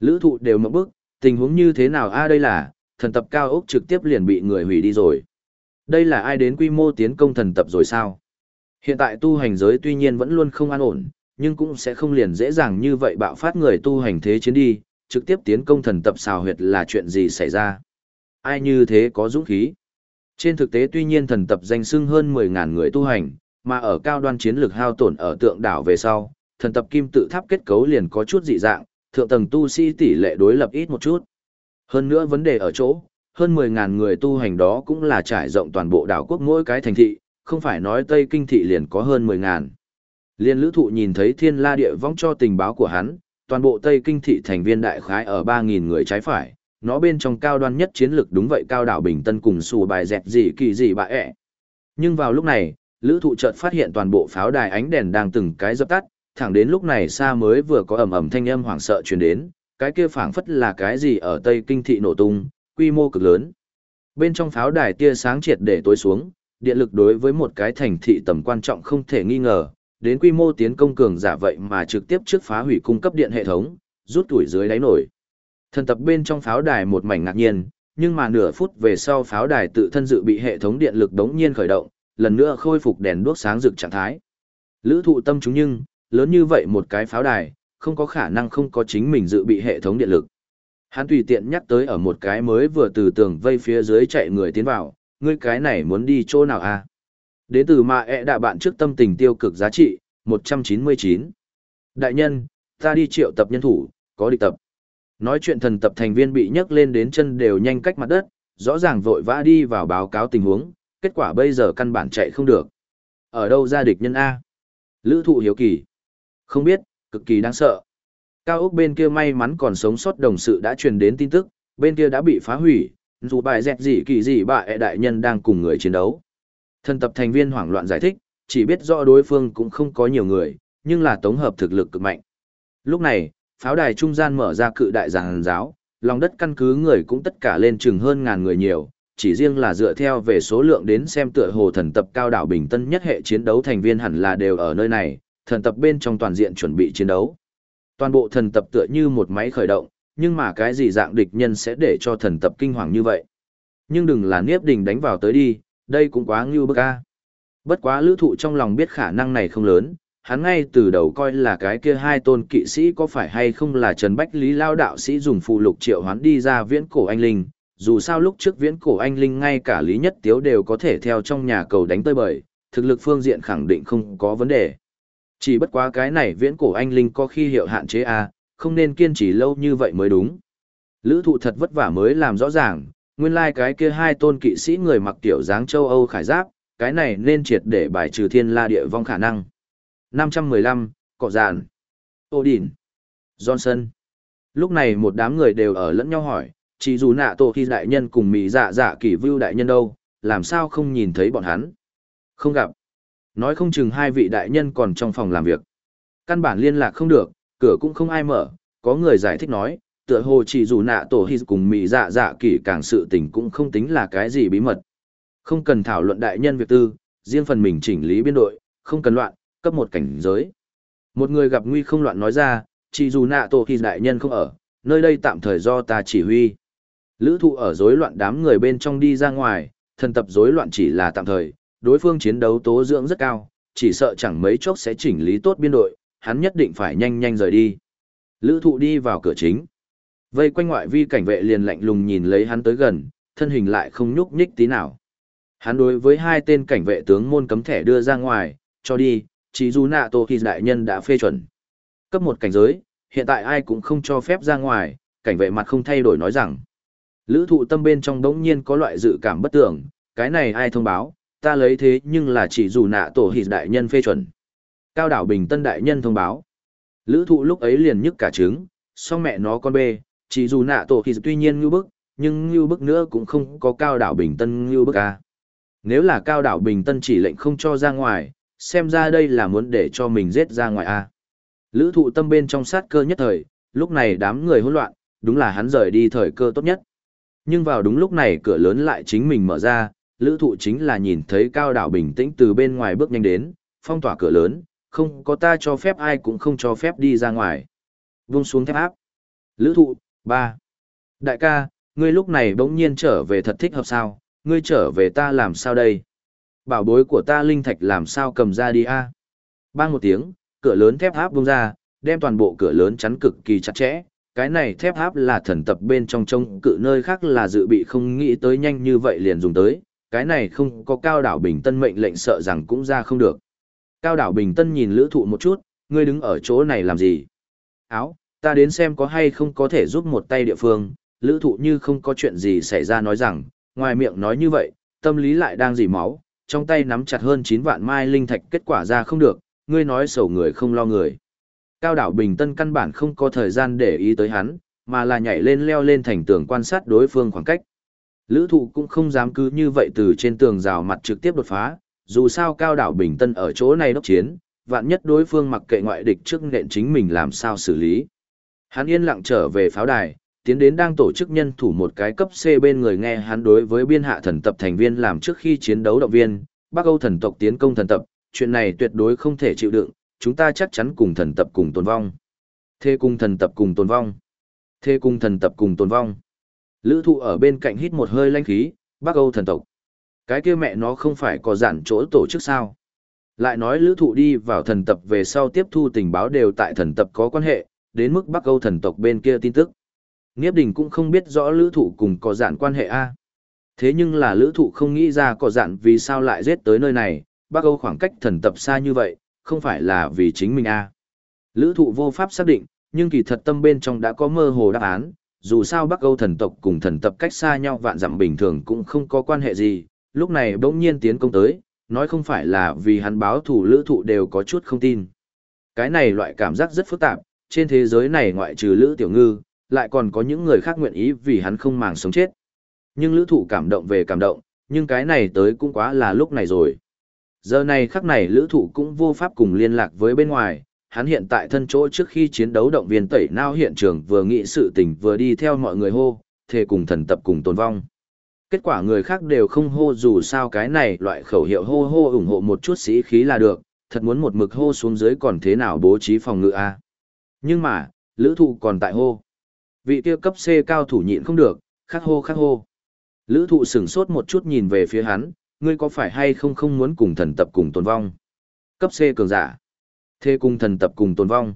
Lữ thụ đều mộng bức, tình huống như thế nào a đây là, thần tập cao ốc trực tiếp liền bị người hủy đi rồi. Đây là ai đến quy mô tiến công thần tập rồi sao? Hiện tại tu hành giới tuy nhiên vẫn luôn không an ổn, nhưng cũng sẽ không liền dễ dàng như vậy bạo phát người tu hành thế chiến đi, trực tiếp tiến công thần tập xào huyệt là chuyện gì xảy ra. Ai như thế có dũng khí. Trên thực tế tuy nhiên thần tập danh sưng hơn 10.000 người tu hành, mà ở cao đoan chiến lược hao tổn ở tượng đảo về sau, thần tập kim tự tháp kết cấu liền có chút dị dạng, thượng tầng tu sĩ tỷ lệ đối lập ít một chút. Hơn nữa vấn đề ở chỗ, hơn 10.000 người tu hành đó cũng là trải rộng toàn bộ đảo quốc mỗi cái thành thị, không phải nói Tây Kinh thị liền có hơn 10.000. Liên lữ thụ nhìn thấy thiên la địa vong cho tình báo của hắn, toàn bộ Tây Kinh thị thành viên đại khái ở 3.000 người trái phải, nó bên trong cao đoan nhất chiến lược đúng vậy cao đảo Bình Tân cùng xù bài dẹt gì kỳ gì bạ ẹ. Nhưng vào lúc này, lữ thụ chợt phát hiện toàn bộ pháo đài ánh đèn đang từng cái dập tắt, thẳng đến lúc này xa mới vừa có ầm ầm thanh âm hoảng sợ truyền đến, cái kia phảng phất là cái gì ở Tây Kinh thị nổ tung, quy mô cực lớn. Bên trong pháo đài tia sáng triệt để tối xuống, điện lực đối với một cái thành thị tầm quan trọng không thể nghi ngờ, đến quy mô tiến công cường giả vậy mà trực tiếp trước phá hủy cung cấp điện hệ thống, rút tuổi dưới đáy nổi. Thần tập bên trong pháo đài một mảnh ngạc nhiên, nhưng mà nửa phút về sau pháo đài tự thân dự bị hệ thống điện lực đống nhiên khởi động, lần nữa khôi phục đèn đuốc sáng rực trạng thái. Lữ thụ tâm chúng nhưng, lớn như vậy một cái pháo đài, không có khả năng không có chính mình dự bị hệ thống điện lực. Hắn tùy tiện nhắc tới ở một cái mới vừa từ tường vây phía dưới chạy người tiến vào, ngươi cái này muốn đi chỗ nào à? Đến từ mà ẹ e đạ bạn trước tâm tình tiêu cực giá trị, 199. Đại nhân, ta đi triệu tập nhân thủ, có địch tập. Nói chuyện thần tập thành viên bị nhấc lên đến chân đều nhanh cách mặt đất, rõ ràng vội vã đi vào báo cáo tình huống, kết quả bây giờ căn bản chạy không được. Ở đâu ra địch nhân A? Lữ thụ hiếu kỳ. Không biết, cực kỳ đáng sợ. Cao ốc bên kia may mắn còn sống sót đồng sự đã truyền đến tin tức, bên kia đã bị phá hủy, dù bài dẹt gì kỳ gì bà ẹ đại nhân đang cùng người chiến đấu. Thần tập thành viên hoảng loạn giải thích, chỉ biết rõ đối phương cũng không có nhiều người, nhưng là tổng hợp thực lực cực mạnh. Lúc này, pháo đài trung gian mở ra cự đại giàn giáo, lòng đất căn cứ người cũng tất cả lên chừng hơn ngàn người nhiều, chỉ riêng là dựa theo về số lượng đến xem tựa hồ thần tập cao đảo bình tân nhất hệ chiến đấu thành viên hẳn là đều ở nơi này, thần tập bên trong toàn diện chuẩn bị chiến đấu. Toàn bộ thần tập tựa như một máy khởi động, nhưng mà cái gì dạng địch nhân sẽ để cho thần tập kinh hoàng như vậy. Nhưng đừng là Niếp Đình đánh vào tới đi, đây cũng quá ngưu bức a. Bất quá lữ thụ trong lòng biết khả năng này không lớn, hắn ngay từ đầu coi là cái kia hai tôn kỵ sĩ có phải hay không là Trần Bách Lý Lao đạo sĩ dùng phụ lục triệu hoán đi ra viễn cổ anh linh, dù sao lúc trước viễn cổ anh linh ngay cả Lý Nhất Tiếu đều có thể theo trong nhà cầu đánh tơi bời, thực lực phương diện khẳng định không có vấn đề. Chỉ bất quá cái này viễn cổ anh linh có khi hiệu hạn chế A, không nên kiên trì lâu như vậy mới đúng. Lữ thụ thật vất vả mới làm rõ ràng, nguyên lai like cái kia hai tôn kỵ sĩ người mặc tiểu dáng châu Âu khải giáp, cái này nên triệt để bài trừ thiên la địa vong khả năng. 515, Cọ Giàn, Odin, Johnson. Lúc này một đám người đều ở lẫn nhau hỏi, chỉ dù nạ tổ khi đại nhân cùng mỹ dạ dạ kỷ vưu đại nhân đâu, làm sao không nhìn thấy bọn hắn. Không gặp. Nói không chừng hai vị đại nhân còn trong phòng làm việc. Căn bản liên lạc không được, cửa cũng không ai mở, có người giải thích nói, tựa hồ chỉ dù nạ tổ hy cùng mỹ dạ dạ kỷ càng sự tình cũng không tính là cái gì bí mật. Không cần thảo luận đại nhân việc tư, riêng phần mình chỉnh lý biên đội, không cần loạn, cấp một cảnh giới. Một người gặp nguy không loạn nói ra, chỉ dù nạ tổ hy đại nhân không ở, nơi đây tạm thời do ta chỉ huy. Lữ thụ ở rối loạn đám người bên trong đi ra ngoài, thần tập rối loạn chỉ là tạm thời, đối phương chiến đấu tố dưỡng rất cao, chỉ sợ chẳng mấy chốc sẽ chỉnh lý tốt biên đội, hắn nhất định phải nhanh nhanh rời đi. Lữ thụ đi vào cửa chính. Vây quanh ngoại vi cảnh vệ liền lạnh lùng nhìn lấy hắn tới gần, thân hình lại không nhúc nhích tí nào. Hắn đối với hai tên cảnh vệ tướng môn cấm thẻ đưa ra ngoài, cho đi, chỉ dù nạ tổ khi đại nhân đã phê chuẩn. Cấp một cảnh giới, hiện tại ai cũng không cho phép ra ngoài, cảnh vệ mặt không thay đổi nói rằng. Lữ thụ tâm bên trong đống nhiên có loại dự cảm bất tưởng, cái này ai thông báo, ta lấy thế nhưng là chỉ dù nạ tổ hịt đại nhân phê chuẩn. Cao đảo Bình Tân đại nhân thông báo. Lữ thụ lúc ấy liền nhức cả trứng, song mẹ nó con bê, chỉ dù nạ tổ hịt tuy nhiên như bức, nhưng như bức nữa cũng không có cao đảo Bình Tân như bức à. Nếu là cao đảo Bình Tân chỉ lệnh không cho ra ngoài, xem ra đây là muốn để cho mình giết ra ngoài à. Lữ thụ tâm bên trong sát cơ nhất thời, lúc này đám người hỗn loạn, đúng là hắn rời đi thời cơ tốt nhất. Nhưng vào đúng lúc này cửa lớn lại chính mình mở ra, lữ thụ chính là nhìn thấy cao đảo bình tĩnh từ bên ngoài bước nhanh đến, phong tỏa cửa lớn, không có ta cho phép ai cũng không cho phép đi ra ngoài. Vung xuống thép áp. Lữ thụ, 3. Đại ca, ngươi lúc này bỗng nhiên trở về thật thích hợp sao, ngươi trở về ta làm sao đây? Bảo bối của ta linh thạch làm sao cầm ra đi a Bang một tiếng, cửa lớn thép áp bung ra, đem toàn bộ cửa lớn chắn cực kỳ chặt chẽ, cái này thép áp là thần tập bên trong trông cự nơi khác là dự bị không nghĩ tới nhanh như vậy liền dùng tới, cái này không có cao đảo bình tân mệnh lệnh sợ rằng cũng ra không được. Cao đảo bình tân nhìn lữ thụ một chút, ngươi đứng ở chỗ này làm gì? Áo, ta đến xem có hay không có thể giúp một tay địa phương, lữ thụ như không có chuyện gì xảy ra nói rằng, ngoài miệng nói như vậy, tâm lý lại đang dỉ máu, trong tay nắm chặt hơn 9 vạn mai linh thạch kết quả ra không được, ngươi nói sầu người không lo người. Cao đảo Bình Tân căn bản không có thời gian để ý tới hắn, mà là nhảy lên leo lên thành tường quan sát đối phương khoảng cách. Lữ thụ cũng không dám cứ như vậy từ trên tường rào mặt trực tiếp đột phá, dù sao cao đảo Bình Tân ở chỗ này đốc chiến, vạn nhất đối phương mặc kệ ngoại địch trước nện chính mình làm sao xử lý. Hắn yên lặng trở về pháo đài, tiến đến đang tổ chức nhân thủ một cái cấp C bên người nghe hắn đối với biên hạ thần tập thành viên làm trước khi chiến đấu động viên, Bắc Âu thần tộc tiến công thần tập, chuyện này tuyệt đối không thể chịu đựng, chúng ta chắc chắn cùng thần tập cùng tồn vong. Thê cùng thần tập cùng tồn vong. Thê cùng thần tập cùng tồn vong. Lữ thụ ở bên cạnh hít một hơi lanh khí, Bắc Âu thần tộc. Cái kia mẹ nó không phải có giản chỗ tổ chức sao. Lại nói lữ thụ đi vào thần tập về sau tiếp thu tình báo đều tại thần tập có quan hệ, đến mức Bắc Âu thần tộc bên kia tin tức. Nghiếp đình cũng không biết rõ lữ thụ cùng có giản quan hệ A. Thế nhưng là lữ thụ không nghĩ ra có giản vì sao lại giết tới nơi này, Bắc Âu khoảng cách thần tập xa như vậy, không phải là vì chính mình A. Lữ thụ vô pháp xác định, nhưng kỳ thật tâm bên trong đã có mơ hồ đáp án, dù sao Bắc Âu thần tộc cùng thần tập cách xa nhau vạn dặm bình thường cũng không có quan hệ gì, lúc này bỗng nhiên tiến công tới, nói không phải là vì hắn báo thủ lữ thụ đều có chút không tin. Cái này loại cảm giác rất phức tạp, trên thế giới này ngoại trừ lữ tiểu ngư, lại còn có những người khác nguyện ý vì hắn không màng sống chết. Nhưng lữ thụ cảm động về cảm động, nhưng cái này tới cũng quá là lúc này rồi. Giờ này khắc này lữ thụ cũng vô pháp cùng liên lạc với bên ngoài, hắn hiện tại thân chỗ trước khi chiến đấu động viên tẩy nao hiện trường vừa nghĩ sự tình vừa đi theo mọi người hô, thề cùng thần tập cùng tồn vong. Kết quả người khác đều không hô dù sao cái này loại khẩu hiệu hô hô ủng hộ một chút sĩ khí là được, thật muốn một mực hô xuống dưới còn thế nào bố trí phòng ngự a Nhưng mà, lữ thụ còn tại hô. Vị kia cấp C cao thủ nhịn không được, khắc hô khắc hô. Lữ thụ sửng sốt một chút nhìn về phía hắn, ngươi có phải hay không không muốn cùng thần tập cùng tồn vong? Cấp C cường giả. Thê cùng thần tập cùng tồn vong.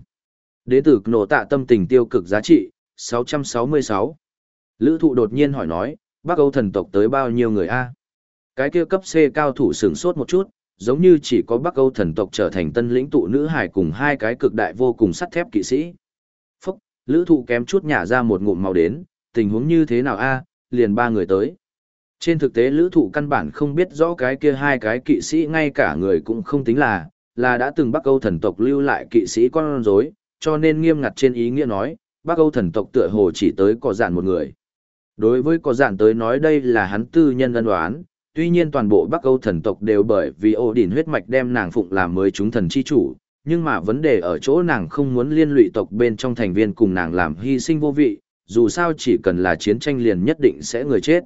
Đế tử nổ tạ tâm tình tiêu cực giá trị, 666. Lữ thụ đột nhiên hỏi nói, Bắc Âu thần tộc tới bao nhiêu người a? Cái kia cấp C cao thủ sướng sốt một chút, giống như chỉ có Bắc Âu thần tộc trở thành tân lĩnh tụ nữ hải cùng hai cái cực đại vô cùng sắt thép kỵ sĩ. Phúc, lữ thụ kém chút nhả ra một ngụm màu đến, tình huống như thế nào a? liền ba người tới. Trên thực tế lữ thụ căn bản không biết rõ cái kia hai cái kỵ sĩ ngay cả người cũng không tính là, là đã từng Bắc Âu thần tộc lưu lại kỵ sĩ con rối, cho nên nghiêm ngặt trên ý nghĩa nói, Bắc Âu thần tộc tựa hồ chỉ tới có dạn một người. Đối với có dạn tới nói đây là hắn tư nhân ân đoán, tuy nhiên toàn bộ Bắc Âu thần tộc đều bởi vì ô đỉnh huyết mạch đem nàng phụng làm mới chúng thần chi chủ, nhưng mà vấn đề ở chỗ nàng không muốn liên lụy tộc bên trong thành viên cùng nàng làm hy sinh vô vị, dù sao chỉ cần là chiến tranh liền nhất định sẽ người chết.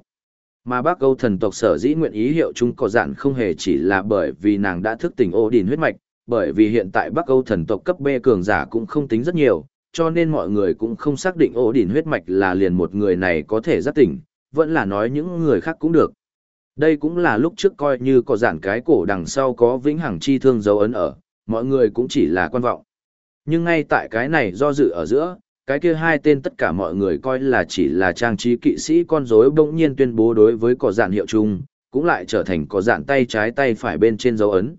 Mà bác Âu thần tộc sở dĩ nguyện ý hiệu chung có dạn không hề chỉ là bởi vì nàng đã thức tỉnh ô đình huyết mạch, bởi vì hiện tại Bắc Âu thần tộc cấp B cường giả cũng không tính rất nhiều, cho nên mọi người cũng không xác định ô đình huyết mạch là liền một người này có thể giác tỉnh, vẫn là nói những người khác cũng được. Đây cũng là lúc trước coi như có giản cái cổ đằng sau có vĩnh hằng chi thương dấu ấn ở, mọi người cũng chỉ là quan vọng. Nhưng ngay tại cái này do dự ở giữa, cái kia hai tên tất cả mọi người coi là chỉ là trang trí kỵ sĩ con rối bỗng nhiên tuyên bố đối với cỏ dạn hiệu chung, cũng lại trở thành cỏ dạn tay trái tay phải bên trên dấu ấn.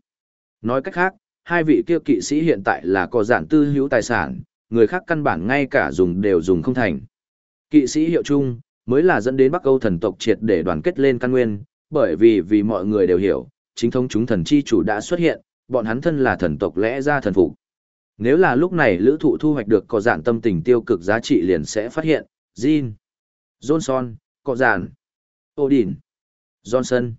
Nói cách khác, hai vị kia kỵ sĩ hiện tại là cỏ dạn tư hữu tài sản, người khác căn bản ngay cả dùng đều dùng không thành. Kỵ sĩ hiệu chung, mới là dẫn đến Bắc Âu thần tộc triệt để đoàn kết lên căn nguyên, bởi vì vì mọi người đều hiểu, chính thống chúng thần chi chủ đã xuất hiện, bọn hắn thân là thần tộc lẽ ra thần phục. Nếu là lúc này lữ thụ thu hoạch được có dạng tâm tình tiêu cực giá trị liền sẽ phát hiện, Jin, Johnson, có dạng, Odin, Johnson.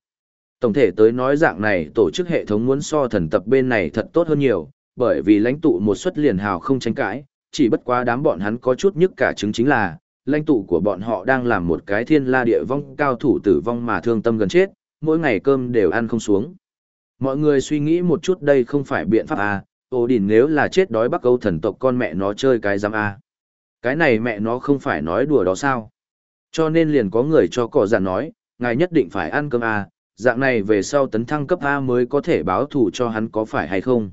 Tổng thể tới nói dạng này tổ chức hệ thống muốn so thần tập bên này thật tốt hơn nhiều, bởi vì lãnh tụ một suất liền hào không tranh cãi, chỉ bất quá đám bọn hắn có chút nhức cả chứng chính là, lãnh tụ của bọn họ đang làm một cái thiên la địa vong cao thủ tử vong mà thương tâm gần chết, mỗi ngày cơm đều ăn không xuống. Mọi người suy nghĩ một chút đây không phải biện pháp à, Ô Đình nếu là chết đói Bắc Âu thần tộc con mẹ nó chơi cái giam A. Cái này mẹ nó không phải nói đùa đó sao. Cho nên liền có người cho cỏ giản nói, ngài nhất định phải ăn cơm A, dạng này về sau tấn thăng cấp A mới có thể báo thù cho hắn có phải hay không.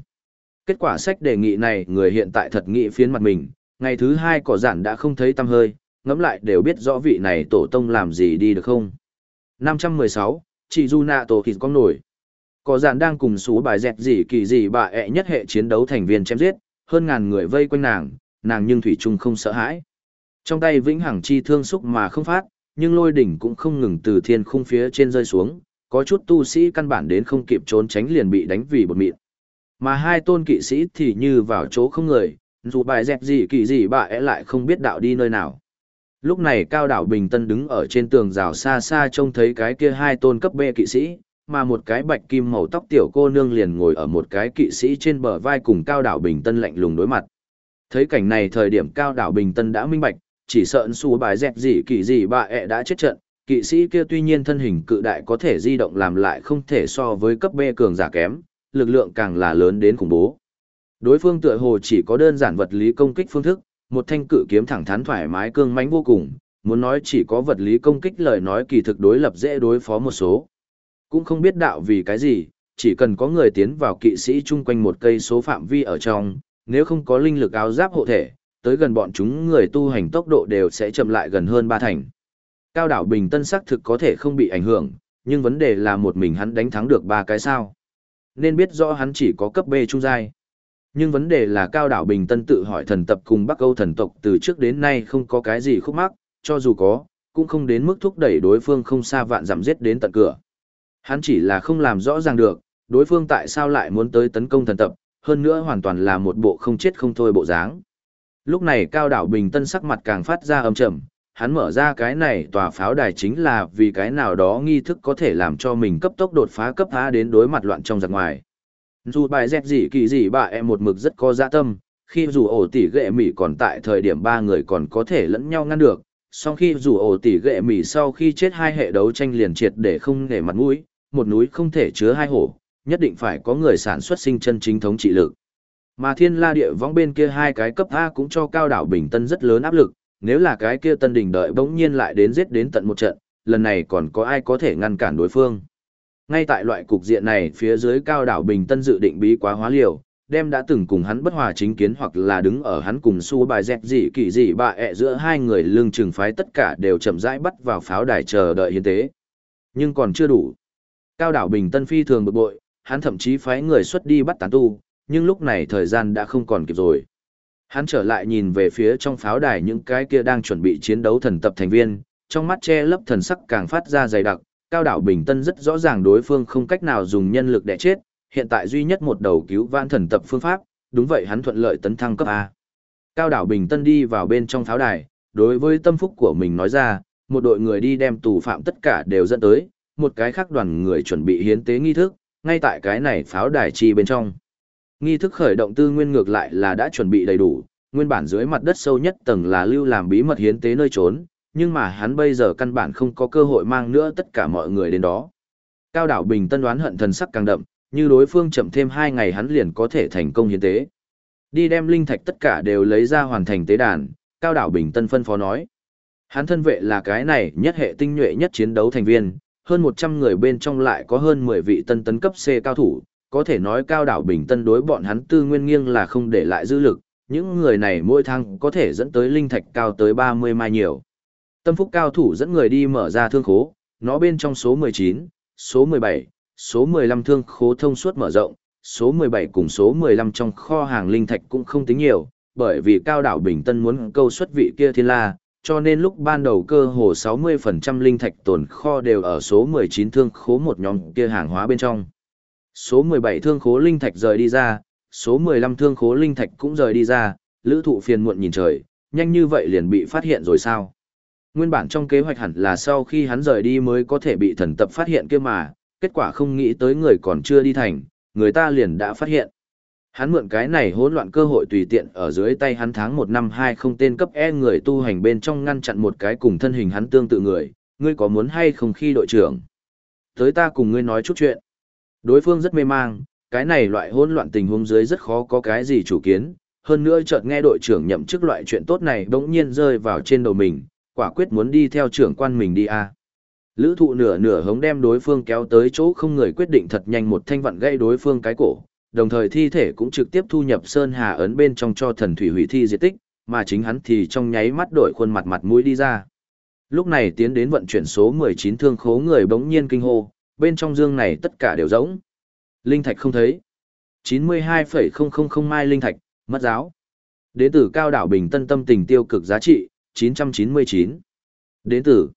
Kết quả sách đề nghị này người hiện tại thật nghị phiến mặt mình, ngày thứ hai cỏ giản đã không thấy tâm hơi, ngẫm lại đều biết rõ vị này tổ tông làm gì đi được không. 516, chị Du Nạ Tổ Thịt Con Nổi có dàn đang cùng số bài dẹt gì kỳ gì bà ẹ nhất hệ chiến đấu thành viên chém giết, hơn ngàn người vây quanh nàng, nàng nhưng thủy trung không sợ hãi. Trong tay vĩnh hằng chi thương xúc mà không phát, nhưng lôi đỉnh cũng không ngừng từ thiên khung phía trên rơi xuống, có chút tu sĩ căn bản đến không kịp trốn tránh liền bị đánh vì bột mịn. Mà hai tôn kỵ sĩ thì như vào chỗ không người, dù bài dẹp gì kỳ gì bà ẽ lại không biết đạo đi nơi nào. Lúc này cao đảo Bình Tân đứng ở trên tường rào xa xa trông thấy cái kia hai tôn cấp B kỵ sĩ, mà một cái bạch kim màu tóc tiểu cô nương liền ngồi ở một cái kỵ sĩ trên bờ vai cùng cao đảo Bình Tân lạnh lùng đối mặt. Thấy cảnh này thời điểm cao đảo Bình Tân đã minh bạch, chỉ sợ xù bài dẹp gì kỳ gì bà ẹ đã chết trận, kỵ sĩ kia tuy nhiên thân hình cự đại có thể di động làm lại không thể so với cấp B cường giả kém, lực lượng càng là lớn đến khủng bố. Đối phương tựa hồ chỉ có đơn giản vật lý công kích phương thức, một thanh cự kiếm thẳng thắn thoải mái cương mãnh vô cùng, muốn nói chỉ có vật lý công kích lời nói kỳ thực đối lập dễ đối phó một số. Cũng không biết đạo vì cái gì, chỉ cần có người tiến vào kỵ sĩ chung quanh một cây số phạm vi ở trong, nếu không có linh lực áo giáp hộ thể, tới gần bọn chúng người tu hành tốc độ đều sẽ chậm lại gần hơn ba thành. Cao đảo Bình Tân sắc thực có thể không bị ảnh hưởng, nhưng vấn đề là một mình hắn đánh thắng được ba cái sao. Nên biết rõ hắn chỉ có cấp B trung giai. Nhưng vấn đề là cao đảo Bình Tân tự hỏi thần tập cùng Bắc Âu thần tộc từ trước đến nay không có cái gì khúc mắc, cho dù có, cũng không đến mức thúc đẩy đối phương không xa vạn giảm giết đến tận cửa. Hắn chỉ là không làm rõ ràng được, đối phương tại sao lại muốn tới tấn công thần tập, hơn nữa hoàn toàn là một bộ không chết không thôi bộ dáng. Lúc này cao đảo Bình Tân sắc mặt càng phát ra âm trầm, hắn mở ra cái này tòa pháo đài chính là vì cái nào đó nghi thức có thể làm cho mình cấp tốc đột phá cấp A đến đối mặt loạn trong giặc ngoài. Dù bài dẹp gì kỳ gì bà em một mực rất có dạ tâm, khi dù ổ tỷ ghệ mỉ còn tại thời điểm ba người còn có thể lẫn nhau ngăn được, song khi dù ổ tỷ ghệ mỉ sau khi chết hai hệ đấu tranh liền triệt để không nể mặt mũi, một núi không thể chứa hai hổ, nhất định phải có người sản xuất sinh chân chính thống trị lực. Mà thiên la địa võng bên kia hai cái cấp A cũng cho cao đảo Bình Tân rất lớn áp lực, nếu là cái kia tân đình đợi bỗng nhiên lại đến giết đến tận một trận, lần này còn có ai có thể ngăn cản đối phương. Ngay tại loại cục diện này phía dưới cao đảo Bình Tân dự định bí quá hóa liều, đem đã từng cùng hắn bất hòa chính kiến hoặc là đứng ở hắn cùng su bài dẹp gì kỳ gì bạ ẹ giữa hai người lương trừng phái tất cả đều chậm rãi bắt vào pháo đài chờ đợi hiến tế. Nhưng còn chưa đủ. Cao đảo Bình Tân phi thường bực bội, hắn thậm chí phái người xuất đi bắt tán tu, nhưng lúc này thời gian đã không còn kịp rồi. Hắn trở lại nhìn về phía trong pháo đài những cái kia đang chuẩn bị chiến đấu thần tập thành viên, trong mắt che lấp thần sắc càng phát ra dày đặc, cao đảo Bình Tân rất rõ ràng đối phương không cách nào dùng nhân lực để chết, hiện tại duy nhất một đầu cứu vãn thần tập phương pháp, đúng vậy hắn thuận lợi tấn thăng cấp A. Cao đảo Bình Tân đi vào bên trong pháo đài, đối với tâm phúc của mình nói ra, một đội người đi đem tù phạm tất cả đều dẫn tới, một cái khác đoàn người chuẩn bị hiến tế nghi thức, ngay tại cái này pháo đài chi bên trong. Nghi thức khởi động tư nguyên ngược lại là đã chuẩn bị đầy đủ, nguyên bản dưới mặt đất sâu nhất tầng là lưu làm bí mật hiến tế nơi trốn, nhưng mà hắn bây giờ căn bản không có cơ hội mang nữa tất cả mọi người đến đó. Cao đảo Bình Tân đoán hận thần sắc càng đậm, như đối phương chậm thêm hai ngày hắn liền có thể thành công hiến tế. Đi đem linh thạch tất cả đều lấy ra hoàn thành tế đàn, Cao đảo Bình Tân phân phó nói. Hắn thân vệ là cái này nhất hệ tinh nhuệ nhất chiến đấu thành viên, hơn 100 người bên trong lại có hơn 10 vị tân tấn cấp C cao thủ, có thể nói cao đảo Bình Tân đối bọn hắn tư nguyên nghiêng là không để lại dư lực, những người này mỗi tháng có thể dẫn tới linh thạch cao tới 30 mai nhiều. Tâm phúc cao thủ dẫn người đi mở ra thương khố, nó bên trong số 19, số 17, số 15 thương khố thông suốt mở rộng, số 17 cùng số 15 trong kho hàng linh thạch cũng không tính nhiều, bởi vì cao đảo Bình Tân muốn câu xuất vị kia thiên la, cho nên lúc ban đầu cơ hồ 60% linh thạch tồn kho đều ở số 19 thương khố một nhóm kia hàng hóa bên trong. Số 17 thương khố linh thạch rời đi ra, số 15 thương khố linh thạch cũng rời đi ra, lữ thụ phiền muộn nhìn trời, nhanh như vậy liền bị phát hiện rồi sao? Nguyên bản trong kế hoạch hẳn là sau khi hắn rời đi mới có thể bị thần tập phát hiện kia mà, kết quả không nghĩ tới người còn chưa đi thành, người ta liền đã phát hiện. Hắn mượn cái này hỗn loạn cơ hội tùy tiện ở dưới tay hắn tháng 1 năm 2 không tên cấp E người tu hành bên trong ngăn chặn một cái cùng thân hình hắn tương tự người, ngươi có muốn hay không khi đội trưởng? Tới ta cùng ngươi nói chút chuyện. Đối phương rất mê mang, cái này loại hỗn loạn tình huống dưới rất khó có cái gì chủ kiến, hơn nữa chợt nghe đội trưởng nhậm chức loại chuyện tốt này bỗng nhiên rơi vào trên đầu mình, quả quyết muốn đi theo trưởng quan mình đi a. Lữ thụ nửa nửa hống đem đối phương kéo tới chỗ không người quyết định thật nhanh một thanh vặn gây đối phương cái cổ, đồng thời thi thể cũng trực tiếp thu nhập Sơn Hà ấn bên trong cho thần thủy hủy thi diệt tích, mà chính hắn thì trong nháy mắt đổi khuôn mặt mặt mũi đi ra. Lúc này tiến đến vận chuyển số 19 thương khố người bỗng nhiên kinh hô, bên trong dương này tất cả đều rỗng. Linh thạch không thấy. 92,000 mai linh thạch, mất giáo. Đến từ cao đảo Bình Tân tâm tình tiêu cực giá trị, 999. Đến từ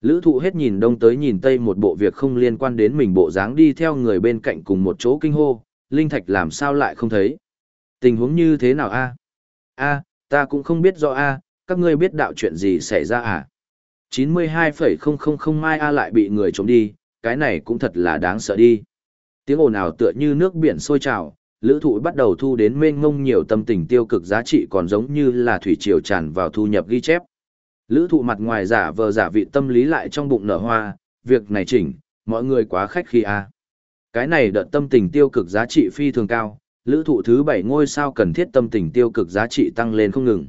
Lữ thụ hết nhìn đông tới nhìn tây một bộ việc không liên quan đến mình bộ dáng đi theo người bên cạnh cùng một chỗ kinh hô, linh thạch làm sao lại không thấy. Tình huống như thế nào a a ta cũng không biết rõ a các ngươi biết đạo chuyện gì xảy ra à? 92,000 mai a lại bị người trộm đi, cái này cũng thật là đáng sợ đi. Tiếng ồn ào tựa như nước biển sôi trào, lữ thụ bắt đầu thu đến mênh ngông nhiều tâm tình tiêu cực giá trị còn giống như là thủy triều tràn vào thu nhập ghi chép. Lữ thụ mặt ngoài giả vờ giả vị tâm lý lại trong bụng nở hoa, việc này chỉnh, mọi người quá khách khi a cái này đợt tâm tình tiêu cực giá trị phi thường cao, lữ thụ thứ 7 ngôi sao cần thiết tâm tình tiêu cực giá trị tăng lên không ngừng.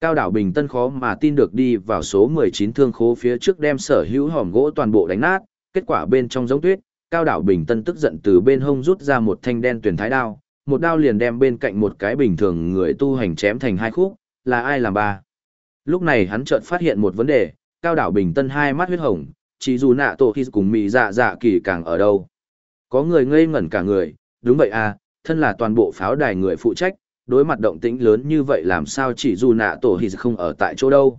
Cao đảo Bình Tân khó mà tin được đi vào số 19 thương khố phía trước đem sở hữu hòm gỗ toàn bộ đánh nát, kết quả bên trong giống tuyết, Cao đảo Bình Tân tức giận từ bên hông rút ra một thanh đen tuyển thái đao, một đao liền đem bên cạnh một cái bình thường người tu hành chém thành hai khúc, là ai làm ba. Lúc này hắn chợt phát hiện một vấn đề, Cao đảo Bình Tân hai mắt huyết hồng, chỉ dù nạ tổ khi cùng mị dạ dạ kỳ càng ở đâu. Có người ngây ngẩn cả người, đúng vậy à, thân là toàn bộ pháo đài người phụ trách, đối mặt động tĩnh lớn như vậy làm sao chỉ dù nạ tổ hì không ở tại chỗ đâu.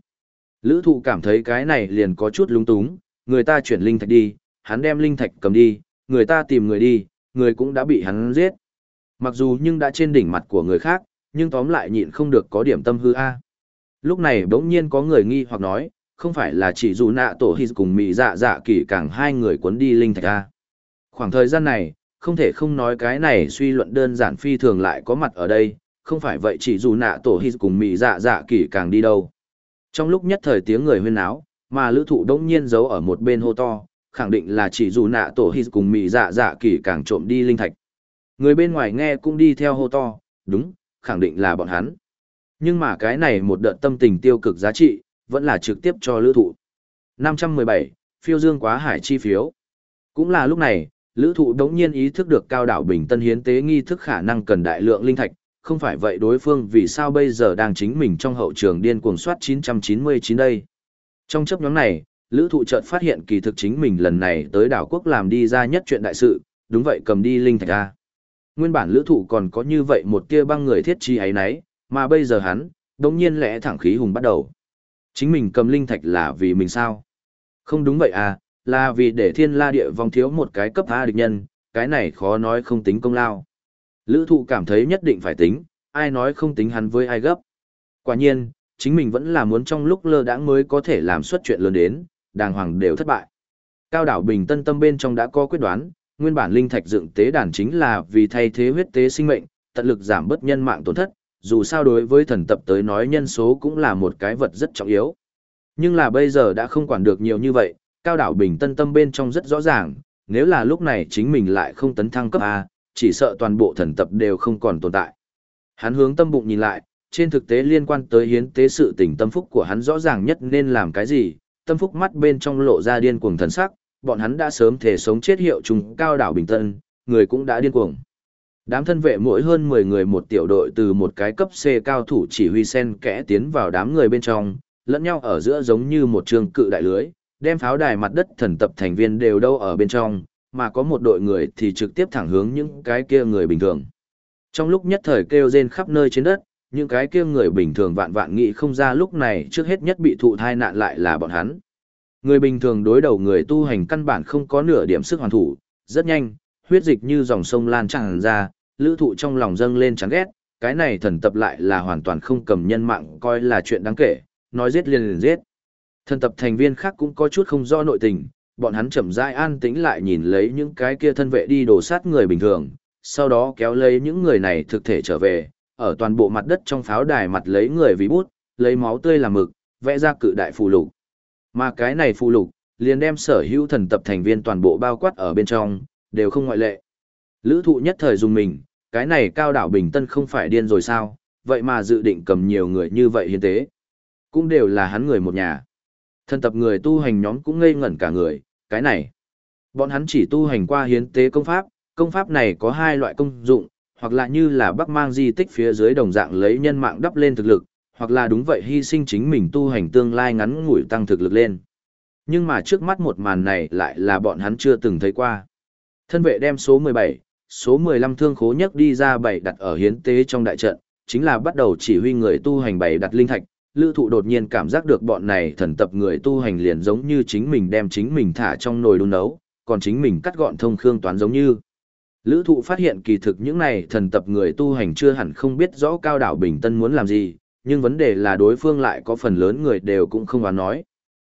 Lữ thụ cảm thấy cái này liền có chút lúng túng, người ta chuyển linh thạch đi, hắn đem linh thạch cầm đi, người ta tìm người đi, người cũng đã bị hắn giết. Mặc dù nhưng đã trên đỉnh mặt của người khác, nhưng tóm lại nhịn không được có điểm tâm hư A. Lúc này bỗng nhiên có người nghi hoặc nói, không phải là chỉ dù nạ tổ hì cùng mị dạ dạ kỳ càng hai người cuốn đi linh thạch A. Khoảng thời gian này, không thể không nói cái này suy luận đơn giản phi thường lại có mặt ở đây, không phải vậy chỉ dù nạ tổ hít cùng mị dạ dạ kỳ càng đi đâu. Trong lúc nhất thời tiếng người huyên náo, mà lữ thụ đông nhiên giấu ở một bên hô to, khẳng định là chỉ dù nạ tổ hít cùng mị dạ dạ kỳ càng trộm đi linh thạch. Người bên ngoài nghe cũng đi theo hô to, đúng, khẳng định là bọn hắn. Nhưng mà cái này một đợt tâm tình tiêu cực giá trị, vẫn là trực tiếp cho lữ thụ. 517, phiêu dương quá hải chi phiếu. Cũng là lúc này, lữ thụ đống nhiên ý thức được cao đảo bình tân hiến tế nghi thức khả năng cần đại lượng linh thạch, không phải vậy đối phương vì sao bây giờ đang chính mình trong hậu trường điên cuồng soát 999 đây. Trong chấp nhóm này, lữ thụ chợt phát hiện kỳ thực chính mình lần này tới đảo quốc làm đi ra nhất chuyện đại sự, đúng vậy cầm đi linh thạch ra. Nguyên bản lữ thụ còn có như vậy một tia băng người thiết chi ấy nấy, mà bây giờ hắn, đống nhiên lẽ thẳng khí hùng bắt đầu. Chính mình cầm linh thạch là vì mình sao? Không đúng vậy à, là vì để thiên la địa vong thiếu một cái cấp A địch nhân, cái này khó nói không tính công lao. Lữ thụ cảm thấy nhất định phải tính, ai nói không tính hắn với ai gấp. Quả nhiên, chính mình vẫn là muốn trong lúc lơ đãng mới có thể làm xuất chuyện lớn đến, đàng hoàng đều thất bại. Cao đảo Bình Tân tâm bên trong đã có quyết đoán, nguyên bản linh thạch dựng tế đàn chính là vì thay thế huyết tế sinh mệnh, tận lực giảm bớt nhân mạng tổn thất, dù sao đối với thần tập tới nói nhân số cũng là một cái vật rất trọng yếu. Nhưng là bây giờ đã không quản được nhiều như vậy, cao đảo Bình Tân tâm bên trong rất rõ ràng, nếu là lúc này chính mình lại không tấn thăng cấp A, chỉ sợ toàn bộ thần tập đều không còn tồn tại. Hắn hướng tâm bụng nhìn lại, trên thực tế liên quan tới hiến tế sự tình tâm phúc của hắn rõ ràng nhất nên làm cái gì, tâm phúc mắt bên trong lộ ra điên cuồng thần sắc, bọn hắn đã sớm thể sống chết hiệu trùng cao đảo bình tân, người cũng đã điên cuồng. Đám thân vệ mỗi hơn 10 người một tiểu đội từ một cái cấp C cao thủ chỉ huy sen kẽ tiến vào đám người bên trong, lẫn nhau ở giữa giống như một trường cự đại lưới, đem pháo đài mặt đất thần tập thành viên đều đâu ở bên trong, mà có một đội người thì trực tiếp thẳng hướng những cái kia người bình thường. Trong lúc nhất thời kêu rên khắp nơi trên đất, những cái kia người bình thường vạn vạn nghĩ không ra lúc này trước hết nhất bị thụ thai nạn lại là bọn hắn. Người bình thường đối đầu người tu hành căn bản không có nửa điểm sức hoàn thủ, rất nhanh, huyết dịch như dòng sông lan tràn ra, lữ thụ trong lòng dâng lên chán ghét, cái này thần tập lại là hoàn toàn không cầm nhân mạng coi là chuyện đáng kể, nói giết liền liền giết. Thần tập thành viên khác cũng có chút không do nội tình, bọn hắn chậm rãi an tĩnh lại nhìn lấy những cái kia thân vệ đi đổ sát người bình thường, sau đó kéo lấy những người này thực thể trở về, ở toàn bộ mặt đất trong pháo đài mặt lấy người vì bút, lấy máu tươi làm mực, vẽ ra cự đại phù lục. Mà cái này phù lục, liền đem sở hữu thần tập thành viên toàn bộ bao quát ở bên trong, đều không ngoại lệ. Lữ thụ nhất thời dùng mình, cái này cao đảo bình tân không phải điên rồi sao, vậy mà dự định cầm nhiều người như vậy hiến tế. Cũng đều là hắn người một nhà. Thần tập người tu hành nhóm cũng ngây ngẩn cả người, cái này. Bọn hắn chỉ tu hành qua hiến tế công pháp, công pháp này có hai loại công dụng, hoặc là như là bắc mang di tích phía dưới đồng dạng lấy nhân mạng đắp lên thực lực, hoặc là đúng vậy hy sinh chính mình tu hành tương lai ngắn ngủi tăng thực lực lên. Nhưng mà trước mắt một màn này lại là bọn hắn chưa từng thấy qua. Thân vệ đem số 17, số 15 thương khố nhất đi ra bảy đặt ở hiến tế trong đại trận, chính là bắt đầu chỉ huy người tu hành bảy đặt linh thạch, lữ thụ đột nhiên cảm giác được bọn này thần tập người tu hành liền giống như chính mình đem chính mình thả trong nồi đun nấu, còn chính mình cắt gọn thông khương toán giống như. Lữ thụ phát hiện kỳ thực những này thần tập người tu hành chưa hẳn không biết rõ cao đảo Bình Tân muốn làm gì, nhưng vấn đề là đối phương lại có phần lớn người đều cũng không oán nói.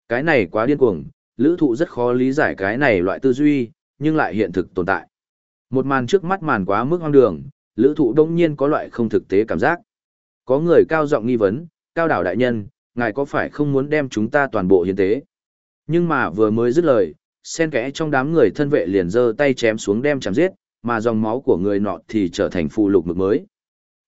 Cái này quá điên cuồng, lữ thụ rất khó lý giải cái này loại tư duy, nhưng lại hiện thực tồn tại. Một màn trước mắt màn quá mức hoang đường, lữ thụ đông nhiên có loại không thực tế cảm giác. Có người cao giọng nghi vấn, cao đảo đại nhân, ngài có phải không muốn đem chúng ta toàn bộ hiến tế? Nhưng mà vừa mới dứt lời, sen kẽ trong đám người thân vệ liền giơ tay chém xuống đem chém giết, mà dòng máu của người nọ thì trở thành phụ lục mực mới.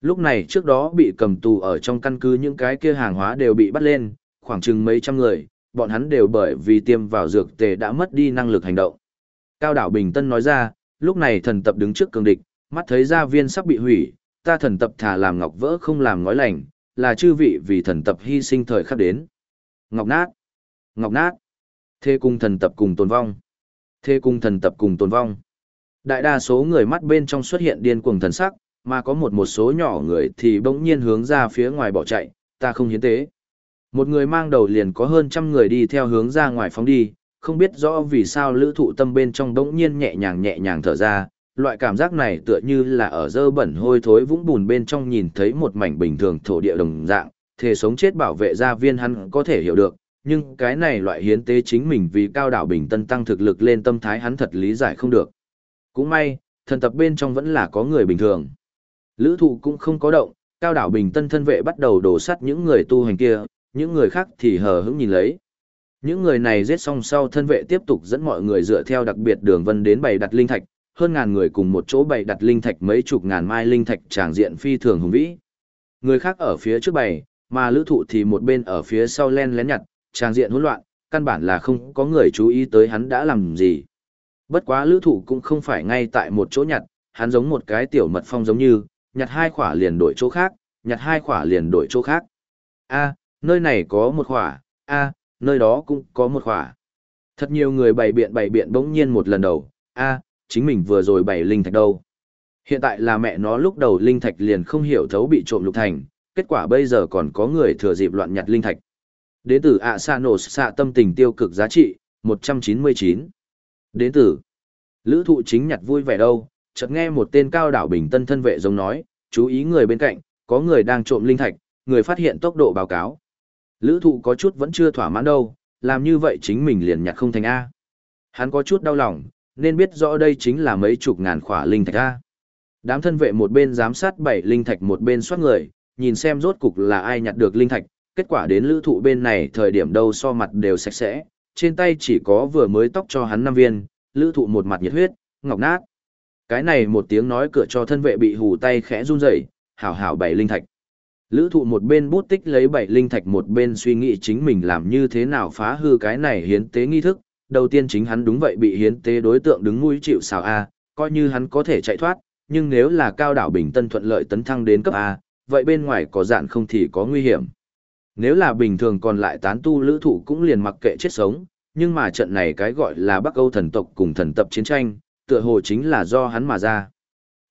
Lúc này trước đó bị cầm tù ở trong căn cứ những cái kia hàng hóa đều bị bắt lên, khoảng chừng mấy trăm người, bọn hắn đều bởi vì tiêm vào dược tề đã mất đi năng lực hành động. Cao đảo Bình Tân nói ra, lúc này thần tập đứng trước cường địch, mắt thấy gia viên sắp bị hủy, ta thần tập thà làm ngọc vỡ không làm ngói lành, là chư vị vì thần tập hy sinh thời khắc đến. Ngọc nát, ngọc nát, thê cung thần tập cùng tồn vong, thê cung thần tập cùng tồn vong. Đại đa số người mắt bên trong xuất hiện điên cuồng thần sắc, mà có một một số nhỏ người thì bỗng nhiên hướng ra phía ngoài bỏ chạy, ta không hiến tế. Một người mang đầu liền có hơn trăm người đi theo hướng ra ngoài phóng đi, không biết rõ vì sao lữ thụ tâm bên trong bỗng nhiên nhẹ nhàng nhẹ nhàng thở ra, loại cảm giác này tựa như là ở dơ bẩn hôi thối vũng bùn bên trong nhìn thấy một mảnh bình thường thổ địa đồng dạng, thể sống chết bảo vệ gia viên hắn có thể hiểu được, nhưng cái này loại hiến tế chính mình vì cao đảo bình tân tăng thực lực lên tâm thái hắn thật lý giải không được. Cũng may, thần tập bên trong vẫn là có người bình thường. Lữ thụ cũng không có động, cao đảo bình tân thân vệ bắt đầu đổ sắt những người tu hành kia, những người khác thì hờ hững nhìn lấy. Những người này giết xong sau thân vệ tiếp tục dẫn mọi người dựa theo đặc biệt đường vân đến bày đặt linh thạch, hơn ngàn người cùng một chỗ bày đặt linh thạch mấy chục ngàn mai linh thạch tràng diện phi thường hùng vĩ. Người khác ở phía trước bày, mà lữ thụ thì một bên ở phía sau len lén nhặt, tràng diện hỗn loạn, căn bản là không có người chú ý tới hắn đã làm gì. Bất quá lữ thụ cũng không phải ngay tại một chỗ nhặt, hắn giống một cái tiểu mật phong giống như, nhặt hai khỏa liền đổi chỗ khác, nhặt hai khỏa liền đổi chỗ khác. A, nơi này có một khỏa, a, nơi đó cũng có một khỏa. Thật nhiều người bày biện bày biện bỗng nhiên một lần đầu, a, chính mình vừa rồi bày linh thạch đâu. Hiện tại là mẹ nó lúc đầu linh thạch liền không hiểu thấu bị trộm lục thành, kết quả bây giờ còn có người thừa dịp loạn nhặt linh thạch. Đến từ ạ xa nổ xạ tâm tình tiêu cực giá trị, 199. Đến từ Lữ thụ chính nhặt vui vẻ đâu, chợt nghe một tên cao đảo bình tân thân vệ giống nói, chú ý người bên cạnh, có người đang trộm linh thạch, người phát hiện tốc độ báo cáo. Lữ thụ có chút vẫn chưa thỏa mãn đâu, làm như vậy chính mình liền nhặt không thành A. Hắn có chút đau lòng, nên biết rõ đây chính là mấy chục ngàn khỏa linh thạch A. Đám thân vệ một bên giám sát bảy linh thạch một bên soát người, nhìn xem rốt cục là ai nhặt được linh thạch, kết quả đến lữ thụ bên này thời điểm đâu so mặt đều sạch sẽ, trên tay chỉ có vừa mới tóc cho hắn năm viên, lữ thụ một mặt nhiệt huyết, ngọc nát. Cái này một tiếng nói cửa cho thân vệ bị hù tay khẽ run rẩy hảo hảo bảy linh thạch. Lữ thụ một bên bút tích lấy bảy linh thạch một bên suy nghĩ chính mình làm như thế nào phá hư cái này hiến tế nghi thức. Đầu tiên chính hắn đúng vậy bị hiến tế đối tượng đứng mũi chịu xào A, coi như hắn có thể chạy thoát, nhưng nếu là cao đảo bình tân thuận lợi tấn thăng đến cấp A, vậy bên ngoài có dạn không thì có nguy hiểm. Nếu là bình thường còn lại tán tu lữ thụ cũng liền mặc kệ chết sống, nhưng mà trận này cái gọi là Bắc Âu thần tộc cùng thần tập chiến tranh, tựa hồ chính là do hắn mà ra.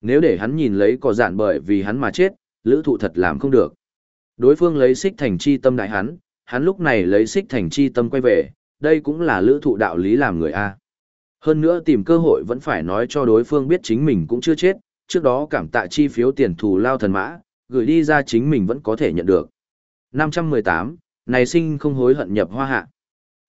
Nếu để hắn nhìn lấy có dạn bởi vì hắn mà chết, lữ thụ thật làm không được. Đối phương lấy xích thành chi tâm đại hắn, hắn lúc này lấy xích thành chi tâm quay về, đây cũng là lữ thụ đạo lý làm người A. Hơn nữa tìm cơ hội vẫn phải nói cho đối phương biết chính mình cũng chưa chết, trước đó cảm tạ chi phiếu tiền thù lao thần mã, gửi đi ra chính mình vẫn có thể nhận được. 518, này sinh không hối hận nhập hoa hạ.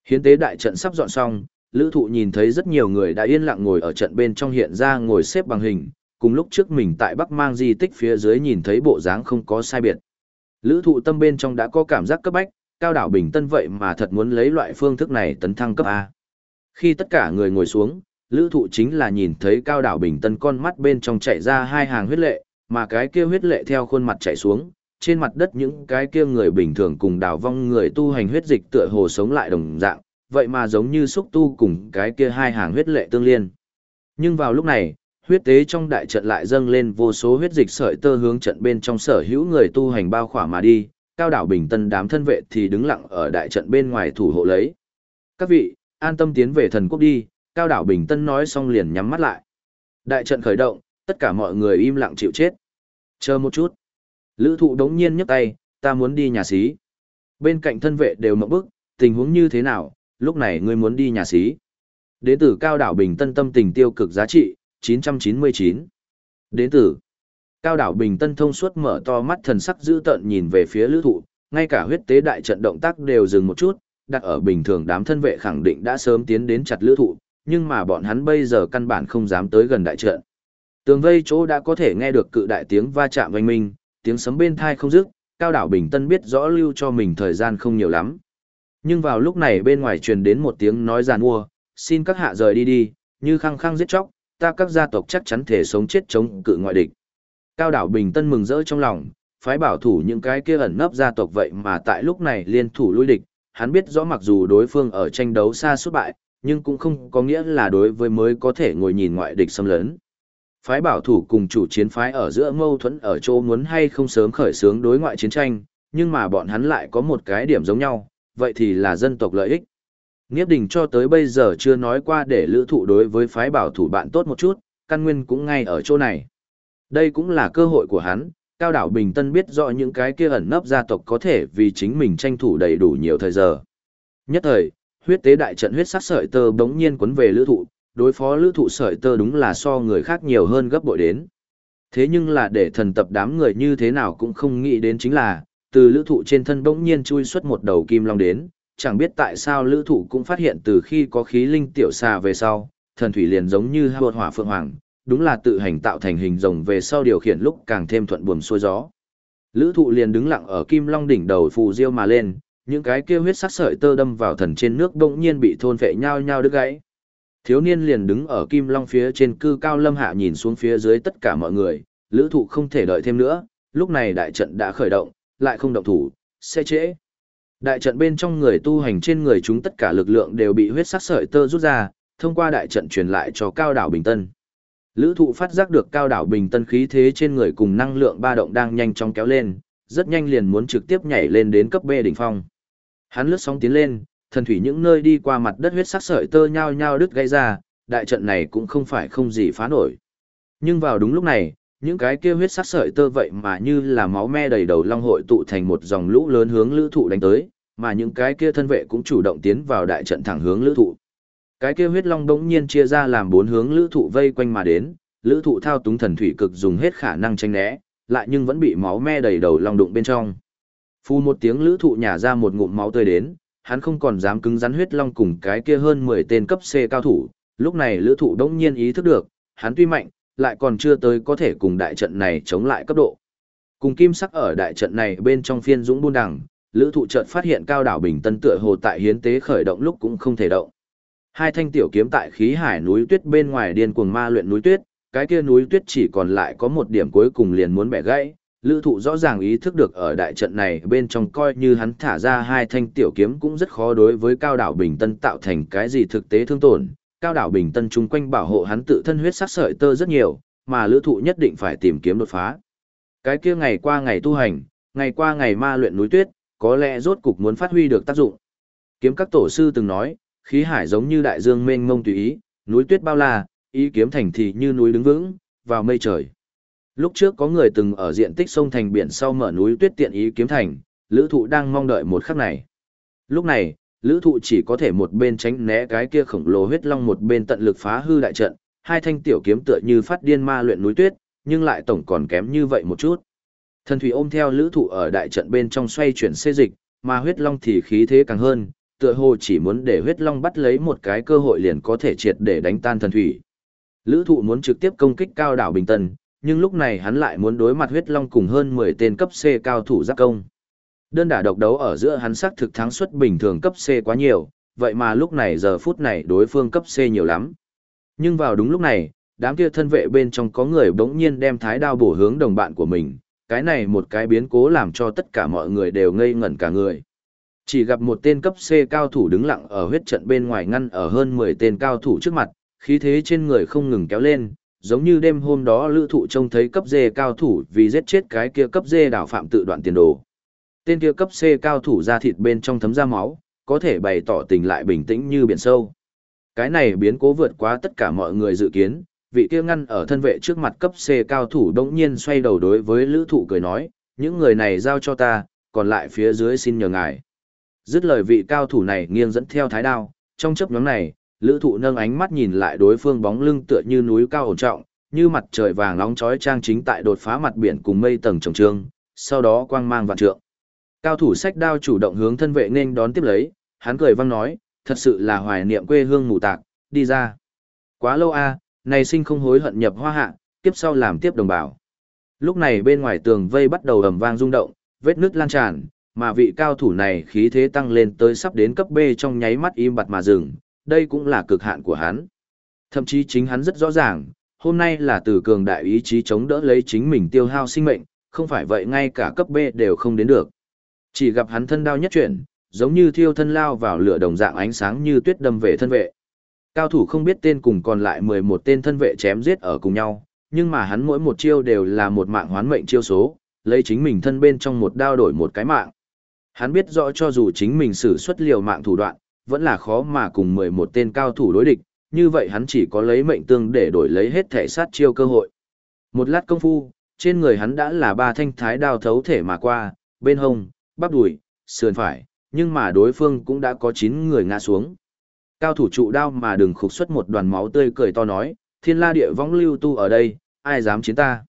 Hiến tế đại trận sắp dọn xong, lữ thụ nhìn thấy rất nhiều người đã yên lặng ngồi ở trận bên trong hiện ra ngồi xếp bằng hình, cùng lúc trước mình tại Bắc mang di tích phía dưới nhìn thấy bộ dáng không có sai biệt. Lữ thụ tâm bên trong đã có cảm giác cấp bách, cao đảo bình tân vậy mà thật muốn lấy loại phương thức này tấn thăng cấp A. Khi tất cả người ngồi xuống, lữ thụ chính là nhìn thấy cao đảo bình tân con mắt bên trong chạy ra hai hàng huyết lệ, mà cái kia huyết lệ theo khuôn mặt chạy xuống, trên mặt đất những cái kia người bình thường cùng đảo vong người tu hành huyết dịch tựa hồ sống lại đồng dạng, vậy mà giống như xúc tu cùng cái kia hai hàng huyết lệ tương liên. Nhưng vào lúc này, huyết tế trong đại trận lại dâng lên vô số huyết dịch sợi tơ hướng trận bên trong sở hữu người tu hành bao khỏa mà đi, cao đảo bình tân đám thân vệ thì đứng lặng ở đại trận bên ngoài thủ hộ lấy. Các vị, an tâm tiến về thần quốc đi, cao đảo bình tân nói xong liền nhắm mắt lại. Đại trận khởi động, tất cả mọi người im lặng chịu chết. Chờ một chút. Lữ thụ đống nhiên nhấc tay, ta muốn đi nhà xí. Bên cạnh thân vệ đều mộng bức, tình huống như thế nào, lúc này ngươi muốn đi nhà xí. Đến từ cao đảo Bình Tân tâm tình tiêu cực giá trị, 999. Đến từ cao đảo Bình Tân thông suốt mở to mắt thần sắc dữ tợn nhìn về phía lữ thụ, ngay cả huyết tế đại trận động tác đều dừng một chút, đặt ở bình thường đám thân vệ khẳng định đã sớm tiến đến chặt lữ thụ, nhưng mà bọn hắn bây giờ căn bản không dám tới gần đại trận. Tường vây chỗ đã có thể nghe được cự đại tiếng va chạm vang minh, tiếng sấm bên thai không dứt, cao đảo Bình Tân biết rõ lưu cho mình thời gian không nhiều lắm. Nhưng vào lúc này bên ngoài truyền đến một tiếng nói giàn mua, xin các hạ rời đi đi, như khăng khăng giết chóc, ta các gia tộc chắc chắn thể sống chết chống cự ngoại địch. Cao đảo Bình Tân mừng rỡ trong lòng, phái bảo thủ những cái kia ẩn nấp gia tộc vậy mà tại lúc này liên thủ lui địch, hắn biết rõ mặc dù đối phương ở tranh đấu xa suốt bại, nhưng cũng không có nghĩa là đối với mới có thể ngồi nhìn ngoại địch xâm lấn. Phái bảo thủ cùng chủ chiến phái ở giữa mâu thuẫn ở chỗ muốn hay không sớm khởi xướng đối ngoại chiến tranh, nhưng mà bọn hắn lại có một cái điểm giống nhau, vậy thì là dân tộc lợi ích. Nghiếp đình cho tới bây giờ chưa nói qua để lữ thụ đối với phái bảo thủ bạn tốt một chút, căn nguyên cũng ngay ở chỗ này. Đây cũng là cơ hội của hắn, cao đảo Bình Tân biết rõ những cái kia ẩn nấp gia tộc có thể vì chính mình tranh thủ đầy đủ nhiều thời giờ. Nhất thời, huyết tế đại trận huyết sắc sợi tơ bỗng nhiên quấn về lữ thụ, đối phó lữ thụ sợi tơ đúng là so người khác nhiều hơn gấp bội đến. Thế nhưng là để thần tập đám người như thế nào cũng không nghĩ đến chính là, từ lữ thụ trên thân bỗng nhiên chui xuất một đầu kim long đến, chẳng biết tại sao lữ thụ cũng phát hiện từ khi có khí linh tiểu xà về sau, thần thủy liền giống như hạ hỏa phượng hoàng, đúng là tự hành tạo thành hình rồng về sau điều khiển lúc càng thêm thuận buồm xuôi gió. Lữ thụ liền đứng lặng ở kim long đỉnh đầu phù diêu mà lên, những cái kia huyết sắc sợi tơ đâm vào thần trên nước bỗng nhiên bị thôn vệ nhau nhau đứt gãy. Thiếu niên liền đứng ở kim long phía trên cư cao lâm hạ nhìn xuống phía dưới tất cả mọi người, lữ thụ không thể đợi thêm nữa, lúc này đại trận đã khởi động, lại không động thủ, sẽ trễ. Đại trận bên trong người tu hành trên người chúng tất cả lực lượng đều bị huyết sắc sợi tơ rút ra, thông qua đại trận truyền lại cho cao đảo Bình Tân. Lữ thụ phát giác được cao đảo Bình Tân khí thế trên người cùng năng lượng ba động đang nhanh chóng kéo lên, rất nhanh liền muốn trực tiếp nhảy lên đến cấp B đỉnh phong. Hắn lướt sóng tiến lên, thần thủy những nơi đi qua mặt đất huyết sắc sợi tơ nhau nhau đứt gây ra, đại trận này cũng không phải không gì phá nổi. Nhưng vào đúng lúc này, những cái kia huyết sắc sợi tơ vậy mà như là máu me đầy đầu long hội tụ thành một dòng lũ lớn hướng lữ thụ đánh tới, mà những cái kia thân vệ cũng chủ động tiến vào đại trận thẳng hướng lữ thụ. Cái kia huyết long đống nhiên chia ra làm bốn hướng lữ thụ vây quanh mà đến, lữ thụ thao túng thần thủy cực dùng hết khả năng tranh né, lại nhưng vẫn bị máu me đầy đầu long đụng bên trong. Phu một tiếng lữ thụ nhả ra một ngụm máu tươi đến, hắn không còn dám cứng rắn huyết long cùng cái kia hơn 10 tên cấp C cao thủ, lúc này lữ thụ đống nhiên ý thức được, hắn tuy mạnh, lại còn chưa tới có thể cùng đại trận này chống lại cấp độ. Cùng kim sắc ở đại trận này bên trong phiên dũng buôn đằng, lữ thụ trận phát hiện cao đảo bình tân tựa hồ tại hiến tế khởi động lúc cũng không thể động. Hai thanh tiểu kiếm tại khí hải núi tuyết bên ngoài điên cuồng ma luyện núi tuyết, cái kia núi tuyết chỉ còn lại có một điểm cuối cùng liền muốn bẻ gãy. Lữ thụ rõ ràng ý thức được ở đại trận này bên trong coi như hắn thả ra hai thanh tiểu kiếm cũng rất khó đối với cao đảo Bình Tân tạo thành cái gì thực tế thương tổn, cao đảo Bình Tân chung quanh bảo hộ hắn tự thân huyết sắc sợi tơ rất nhiều, mà lữ thụ nhất định phải tìm kiếm đột phá. Cái kia ngày qua ngày tu hành, ngày qua ngày ma luyện núi tuyết, có lẽ rốt cục muốn phát huy được tác dụng. Kiếm các tổ sư từng nói, khí hải giống như đại dương mênh mông tùy ý, núi tuyết bao la, ý kiếm thành thì như núi đứng vững, vào mây trời. Lúc trước có người từng ở diện tích sông thành biển sau mở núi tuyết tiện ý kiếm thành, lữ thụ đang mong đợi một khắc này. Lúc này, lữ thụ chỉ có thể một bên tránh né cái kia khổng lồ huyết long một bên tận lực phá hư đại trận, hai thanh tiểu kiếm tựa như phát điên ma luyện núi tuyết, nhưng lại tổng còn kém như vậy một chút. Thần thủy ôm theo lữ thụ ở đại trận bên trong xoay chuyển xê dịch, mà huyết long thì khí thế càng hơn, tựa hồ chỉ muốn để huyết long bắt lấy một cái cơ hội liền có thể triệt để đánh tan thần thủy. Lữ thụ muốn trực tiếp công kích cao đảo Bình Tân, nhưng lúc này hắn lại muốn đối mặt huyết long cùng hơn 10 tên cấp C cao thủ giáp công. Đơn đả độc đấu ở giữa hắn sắc thực thắng suất bình thường cấp C quá nhiều, vậy mà lúc này giờ phút này đối phương cấp C nhiều lắm. Nhưng vào đúng lúc này, đám kia thân vệ bên trong có người bỗng nhiên đem thái đao bổ hướng đồng bạn của mình, cái này một cái biến cố làm cho tất cả mọi người đều ngây ngẩn cả người. Chỉ gặp một tên cấp C cao thủ đứng lặng ở huyết trận bên ngoài ngăn ở hơn 10 tên cao thủ trước mặt, khí thế trên người không ngừng kéo lên, giống như đêm hôm đó lữ thụ trông thấy cấp D cao thủ vì giết chết cái kia cấp D đảo phạm tự đoạn tiền đồ. Tên kia cấp C cao thủ ra thịt bên trong thấm ra máu, có thể bày tỏ tình lại bình tĩnh như biển sâu. Cái này biến cố vượt quá tất cả mọi người dự kiến, vị kia ngăn ở thân vệ trước mặt cấp C cao thủ đống nhiên xoay đầu đối với lữ thụ cười nói, những người này giao cho ta, còn lại phía dưới xin nhờ ngài. Dứt lời vị cao thủ này nghiêng dẫn theo thái đao, trong chấp nhóm này, lữ thụ nâng ánh mắt nhìn lại đối phương bóng lưng tựa như núi cao ổn trọng, như mặt trời vàng nóng chói trang chính tại đột phá mặt biển cùng mây tầng trồng trương, sau đó quang mang vạn trượng. Cao thủ sách đao chủ động hướng thân vệ nên đón tiếp lấy, hắn cười vang nói, thật sự là hoài niệm quê hương mù tạc, đi ra. Quá lâu a, này sinh không hối hận nhập hoa hạ, tiếp sau làm tiếp đồng bào. Lúc này bên ngoài tường vây bắt đầu ầm vang rung động, vết nứt lan tràn, mà vị cao thủ này khí thế tăng lên tới sắp đến cấp B trong nháy mắt im bặt mà dừng, đây cũng là cực hạn của hắn. Thậm chí chính hắn rất rõ ràng, hôm nay là từ cường đại ý chí chống đỡ lấy chính mình tiêu hao sinh mệnh, không phải vậy ngay cả cấp B đều không đến được. Chỉ gặp hắn thân đao nhất chuyển, giống như thiêu thân lao vào lửa đồng dạng ánh sáng như tuyết đâm về thân vệ. Cao thủ không biết tên cùng còn lại 11 tên thân vệ chém giết ở cùng nhau, nhưng mà hắn mỗi một chiêu đều là một mạng hoán mệnh chiêu số, lấy chính mình thân bên trong một đao đổi một cái mạng. Hắn biết rõ cho dù chính mình sử xuất liều mạng thủ đoạn, vẫn là khó mà cùng 11 tên cao thủ đối địch, như vậy hắn chỉ có lấy mệnh tương để đổi lấy hết thể sát chiêu cơ hội. Một lát công phu, trên người hắn đã là ba thanh thái đao thấu thể mà qua, bên hông, bắp đùi, sườn phải, nhưng mà đối phương cũng đã có 9 người ngã xuống. Cao thủ trụ đao mà đừng khục xuất một đoàn máu tươi cười to nói, thiên la địa võng lưu tu ở đây, ai dám chiến ta.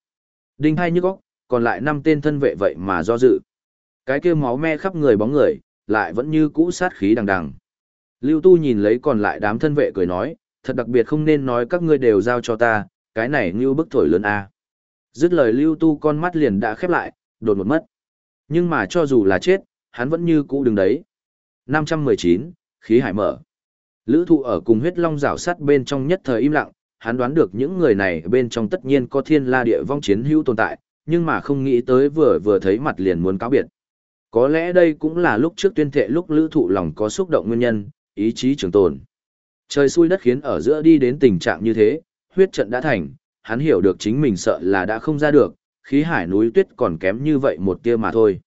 Đinh hai như góc, còn lại năm tên thân vệ vậy mà do dự. Cái kia máu me khắp người bóng người, lại vẫn như cũ sát khí đằng đằng. Lưu tu nhìn lấy còn lại đám thân vệ cười nói, thật đặc biệt không nên nói các ngươi đều giao cho ta, cái này như bức thổi lớn a. Dứt lời lưu tu con mắt liền đã khép lại, đột một mất. Nhưng mà cho dù là chết, hắn vẫn như cũ đứng đấy. 519, khí hải mở. Lữ thụ ở cùng huyết long rảo sắt bên trong nhất thời im lặng, hắn đoán được những người này bên trong tất nhiên có thiên la địa vong chiến hữu tồn tại, nhưng mà không nghĩ tới vừa vừa thấy mặt liền muốn cáo biệt. Có lẽ đây cũng là lúc trước tuyên thệ lúc lữ thụ lòng có xúc động nguyên nhân, ý chí trường tồn. Trời xui đất khiến ở giữa đi đến tình trạng như thế, huyết trận đã thành, hắn hiểu được chính mình sợ là đã không ra được, khí hải núi tuyết còn kém như vậy một tia mà thôi.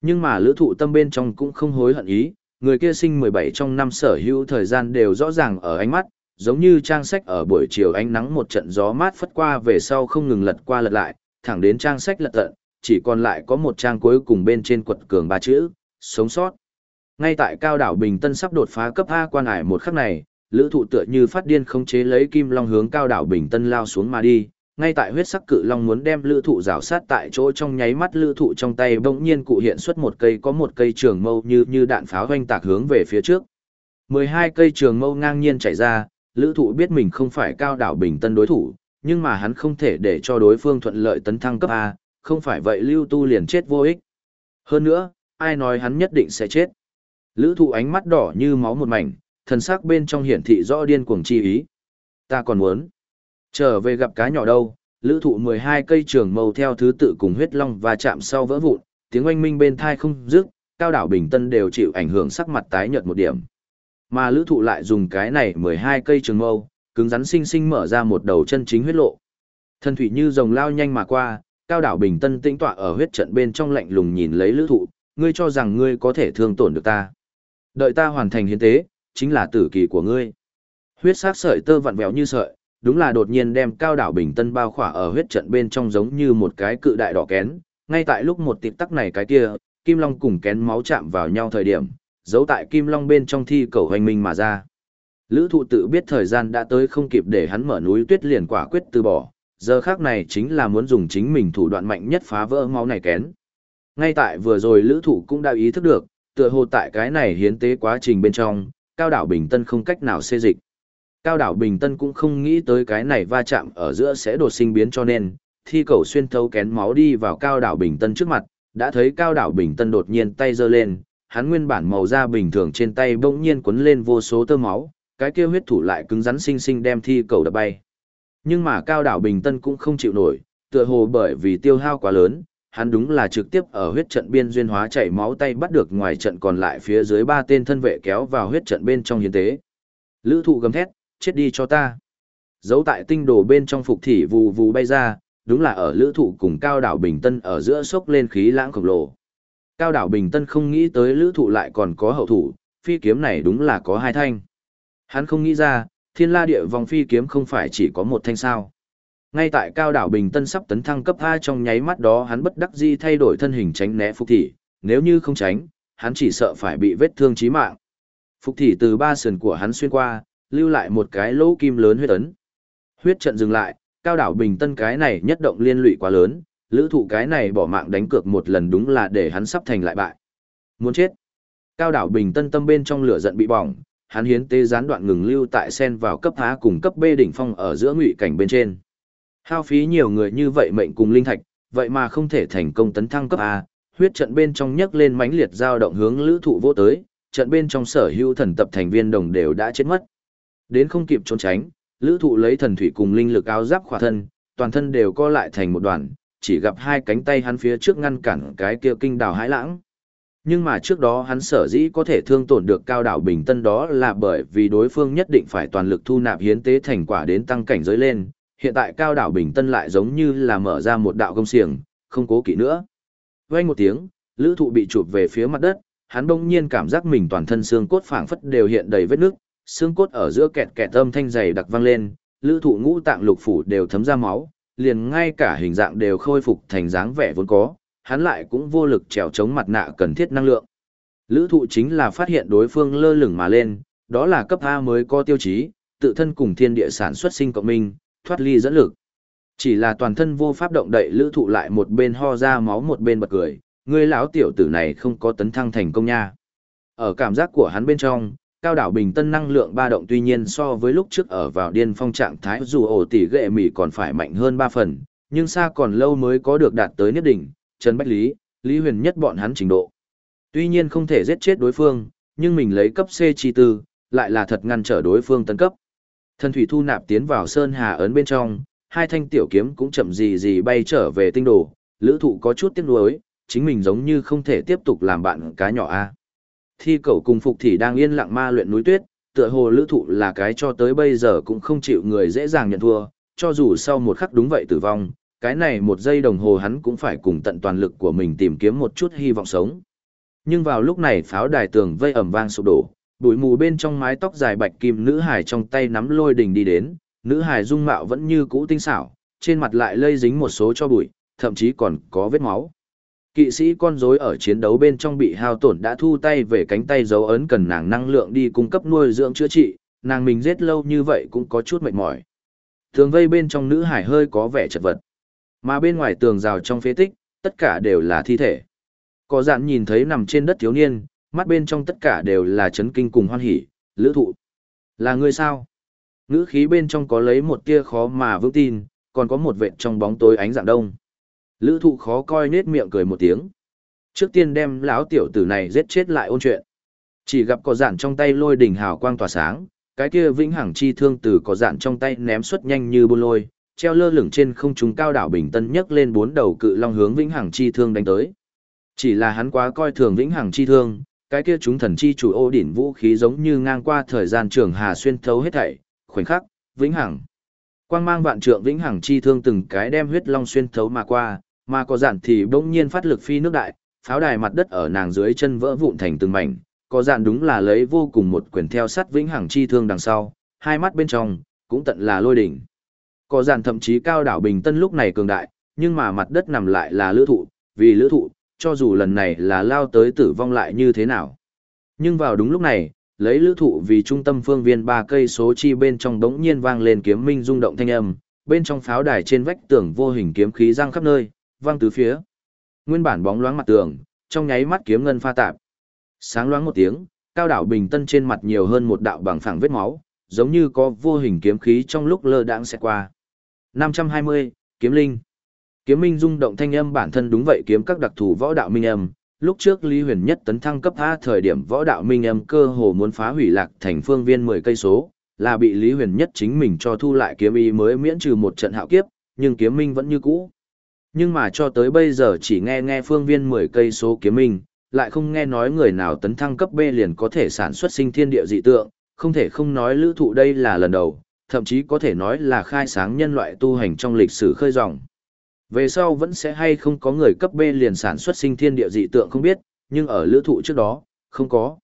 Nhưng mà lữ thụ tâm bên trong cũng không hối hận ý, người kia sinh 17 trong năm sở hữu thời gian đều rõ ràng ở ánh mắt, giống như trang sách ở buổi chiều ánh nắng một trận gió mát phất qua về sau không ngừng lật qua lật lại, thẳng đến trang sách lật tận, chỉ còn lại có một trang cuối cùng bên trên quật cường ba chữ, sống sót. Ngay tại cao đảo Bình Tân sắp đột phá cấp A quan ải một khắc này, lữ thụ tựa như phát điên không chế lấy kim long hướng cao đảo Bình Tân lao xuống mà đi. Ngay tại huyết sắc cự long muốn đem lữ thụ rào sát tại chỗ trong nháy mắt lữ thụ trong tay bỗng nhiên cụ hiện xuất một cây có một cây trường mâu như như đạn pháo hoanh tạc hướng về phía trước. 12 cây trường mâu ngang nhiên chạy ra, lữ thụ biết mình không phải cao đảo Bình Tân đối thủ, nhưng mà hắn không thể để cho đối phương thuận lợi tấn thăng cấp A, không phải vậy lưu tu liền chết vô ích. Hơn nữa, ai nói hắn nhất định sẽ chết. Lữ thụ ánh mắt đỏ như máu một mảnh, thần sắc bên trong hiển thị rõ điên cuồng chi ý. Ta còn muốn trở về gặp cá nhỏ đâu, lữ thụ 12 cây trường màu theo thứ tự cùng huyết long và chạm sau vỡ vụn, tiếng oanh minh bên thai không dứt, cao đảo Bình Tân đều chịu ảnh hưởng sắc mặt tái nhợt một điểm. Mà lữ thụ lại dùng cái này 12 cây trường mâu, cứng rắn sinh sinh mở ra một đầu chân chính huyết lộ. Thân thủy như rồng lao nhanh mà qua, cao đảo Bình Tân tĩnh tọa ở huyết trận bên trong lạnh lùng nhìn lấy lữ thụ, ngươi cho rằng ngươi có thể thương tổn được ta. Đợi ta hoàn thành hiến tế, chính là tử kỳ của ngươi. Huyết sắc sợi tơ vặn vẹo như sợi, đúng là đột nhiên đem cao đảo Bình Tân bao khỏa ở huyết trận bên trong giống như một cái cự đại đỏ kén. Ngay tại lúc một tịp tắc này cái kia, Kim Long cùng kén máu chạm vào nhau thời điểm, giấu tại Kim Long bên trong thi cầu hành minh mà ra. Lữ thụ tự biết thời gian đã tới không kịp để hắn mở núi tuyết liền quả quyết từ bỏ, giờ khác này chính là muốn dùng chính mình thủ đoạn mạnh nhất phá vỡ máu này kén. Ngay tại vừa rồi lữ thủ cũng đã ý thức được, tựa hồ tại cái này hiến tế quá trình bên trong, cao đảo Bình Tân không cách nào xê dịch. Cao đảo Bình Tân cũng không nghĩ tới cái này va chạm ở giữa sẽ đột sinh biến cho nên, thi cầu xuyên thấu kén máu đi vào cao đảo Bình Tân trước mặt, đã thấy cao đảo Bình Tân đột nhiên tay giơ lên, hắn nguyên bản màu da bình thường trên tay bỗng nhiên cuốn lên vô số tơ máu, cái kia huyết thủ lại cứng rắn sinh sinh đem thi cầu đập bay. Nhưng mà cao đảo Bình Tân cũng không chịu nổi, tựa hồ bởi vì tiêu hao quá lớn, hắn đúng là trực tiếp ở huyết trận biên duyên hóa chảy máu tay bắt được ngoài trận còn lại phía dưới ba tên thân vệ kéo vào huyết trận bên trong hiến tế. Lữ thụ gầm thét, chết đi cho ta. Giấu tại tinh đồ bên trong phục thị vù vù bay ra, đúng là ở lữ thụ cùng cao đảo Bình Tân ở giữa sốc lên khí lãng khổng lồ. Cao đảo Bình Tân không nghĩ tới lữ thụ lại còn có hậu thủ, phi kiếm này đúng là có hai thanh. Hắn không nghĩ ra, thiên la địa vòng phi kiếm không phải chỉ có một thanh sao. Ngay tại cao đảo Bình Tân sắp tấn thăng cấp A trong nháy mắt đó hắn bất đắc dĩ thay đổi thân hình tránh né phục thị, nếu như không tránh, hắn chỉ sợ phải bị vết thương chí mạng. Phục thị từ ba sườn của hắn xuyên qua, lưu lại một cái lỗ kim lớn huyết ấn. Huyết trận dừng lại, cao đảo bình tân cái này nhất động liên lụy quá lớn, lữ thụ cái này bỏ mạng đánh cược một lần đúng là để hắn sắp thành lại bại. Muốn chết. Cao đảo bình tân tâm bên trong lửa giận bị bỏng, hắn hiến tế gián đoạn ngừng lưu tại sen vào cấp A cùng cấp B đỉnh phong ở giữa ngụy cảnh bên trên. Hao phí nhiều người như vậy mệnh cùng linh thạch, vậy mà không thể thành công tấn thăng cấp A, huyết trận bên trong nhấc lên mãnh liệt dao động hướng lữ thụ vô tới, trận bên trong sở hữu thần tập thành viên đồng đều đã chết mất. Đến không kịp trốn tránh, lữ thụ lấy thần thủy cùng linh lực áo giáp khỏa thân, toàn thân đều co lại thành một đoàn, chỉ gặp hai cánh tay hắn phía trước ngăn cản cái kia kinh đảo hãi lãng. Nhưng mà trước đó hắn sở dĩ có thể thương tổn được cao đảo bình tân đó là bởi vì đối phương nhất định phải toàn lực thu nạp hiến tế thành quả đến tăng cảnh giới lên. Hiện tại cao đảo bình tân lại giống như là mở ra một đạo công xiềng, không cố kỵ nữa. Vang một tiếng, lữ thụ bị chụp về phía mặt đất, hắn đông nhiên cảm giác mình toàn thân xương cốt phảng phất đều hiện đầy vết nước, xương cốt ở giữa kẹt kẹt âm thanh dày đặc vang lên, lữ thụ ngũ tạng lục phủ đều thấm ra máu, liền ngay cả hình dạng đều khôi phục thành dáng vẻ vốn có, hắn lại cũng vô lực trèo chống mặt nạ cần thiết năng lượng. Lữ thụ chính là phát hiện đối phương lơ lửng mà lên, đó là cấp A mới có tiêu chí, tự thân cùng thiên địa sản xuất sinh cộng minh, thoát ly dẫn lực. Chỉ là toàn thân vô pháp động đậy lữ thụ lại một bên ho ra máu một bên bật cười, người lão tiểu tử này không có tấn thăng thành công nha. Ở cảm giác của hắn bên trong, cao đảo bình tân năng lượng ba động tuy nhiên so với lúc trước ở vào điên phong trạng thái dù ổ tỷ ghệ mỉ còn phải mạnh hơn 3 phần, nhưng xa còn lâu mới có được đạt tới nhất đỉnh. Trần Bách Lý, Lý Huyền nhất bọn hắn trình độ. Tuy nhiên không thể giết chết đối phương, nhưng mình lấy cấp C chi tư, lại là thật ngăn trở đối phương tấn cấp. Thần thủy thu nạp tiến vào sơn hà ấn bên trong, hai thanh tiểu kiếm cũng chậm gì gì bay trở về tinh đồ, lữ thụ có chút tiếc nuối, chính mình giống như không thể tiếp tục làm bạn cá nhỏ a. Thi Cẩu cùng phục thì đang yên lặng ma luyện núi tuyết, tựa hồ lữ thụ là cái cho tới bây giờ cũng không chịu người dễ dàng nhận thua, cho dù sau một khắc đúng vậy tử vong, cái này một giây đồng hồ hắn cũng phải cùng tận toàn lực của mình tìm kiếm một chút hy vọng sống. Nhưng vào lúc này pháo đài tường vây ẩm vang sụp đổ, bụi mù bên trong mái tóc dài bạch kim nữ hải trong tay nắm lôi đình đi đến, nữ hải dung mạo vẫn như cũ tinh xảo, trên mặt lại lây dính một số cho bụi, thậm chí còn có vết máu. Kỵ sĩ con rối ở chiến đấu bên trong bị hao tổn đã thu tay về cánh tay dấu ấn cần nàng năng lượng đi cung cấp nuôi dưỡng chữa trị, nàng mình giết lâu như vậy cũng có chút mệt mỏi. thường vây bên trong nữ hải hơi có vẻ chật vật. Mà bên ngoài tường rào trong phế tích, tất cả đều là thi thể. Có dạn nhìn thấy nằm trên đất thiếu niên, mắt bên trong tất cả đều là chấn kinh cùng hoan hỉ, lữ thụ. Là người sao? Ngữ khí bên trong có lấy một tia khó mà vững tin, còn có một vệt trong bóng tối ánh dạng đông. Lữ thụ khó coi nết miệng cười một tiếng. Trước tiên đem lão tiểu tử này giết chết lại ôn chuyện. Chỉ gặp có dạn trong tay lôi đỉnh hào quang tỏa sáng, cái kia vĩnh hằng chi thương từ có dạn trong tay ném xuất nhanh như buôn lôi, treo lơ lửng trên không trung cao đảo bình tân nhấc lên bốn đầu cự long hướng vĩnh hằng chi thương đánh tới. Chỉ là hắn quá coi thường vĩnh hằng chi thương, cái kia chúng thần chi chủ ô đỉnh vũ khí giống như ngang qua thời gian trường hà xuyên thấu hết thảy, khoảnh khắc, vĩnh hằng. Quang mang vạn trượng vĩnh hằng chi thương từng cái đem huyết long xuyên thấu mà qua, mà có dạn thì bỗng nhiên phát lực phi nước đại, pháo đài mặt đất ở nàng dưới chân vỡ vụn thành từng mảnh, có dạn đúng là lấy vô cùng một quyền theo sát vĩnh hằng chi thương đằng sau, hai mắt bên trong cũng tận là lôi đỉnh. Có dàn thậm chí cao đảo bình tân lúc này cường đại, nhưng mà mặt đất nằm lại là lữ thụ, vì lữ thụ, cho dù lần này là lao tới tử vong lại như thế nào. Nhưng vào đúng lúc này, lấy lữ thụ vì trung tâm phương viên ba cây số chi bên trong đống nhiên vang lên kiếm minh rung động thanh âm, bên trong pháo đài trên vách tường vô hình kiếm khí răng khắp nơi, vang tứ phía. Nguyên bản bóng loáng mặt tường, trong nháy mắt kiếm ngân pha tạp. Sáng loáng một tiếng, cao đảo bình tân trên mặt nhiều hơn một đạo bằng phẳng vết máu, giống như có vô hình kiếm khí trong lúc lơ đãng sẽ qua. 520, Kiếm Linh. Kiếm Minh rung động thanh âm bản thân đúng vậy kiếm các đặc thù võ đạo minh âm. Lúc trước Lý Huyền Nhất tấn thăng cấp A thời điểm võ đạo minh âm cơ hồ muốn phá hủy lạc thành phương viên 10 cây số, là bị Lý Huyền Nhất chính mình cho thu lại kiếm ý mới miễn trừ một trận hạo kiếp, nhưng kiếm minh vẫn như cũ. Nhưng mà cho tới bây giờ chỉ nghe nghe phương viên 10 cây số kiếm minh, lại không nghe nói người nào tấn thăng cấp B liền có thể sản xuất sinh thiên địa dị tượng, không thể không nói lữ thụ đây là lần đầu, thậm chí có thể nói là khai sáng nhân loại tu hành trong lịch sử khơi dòng. Về sau vẫn sẽ hay không có người cấp B liền sản xuất sinh thiên địa dị tượng không biết, nhưng ở lữ thụ trước đó, không có.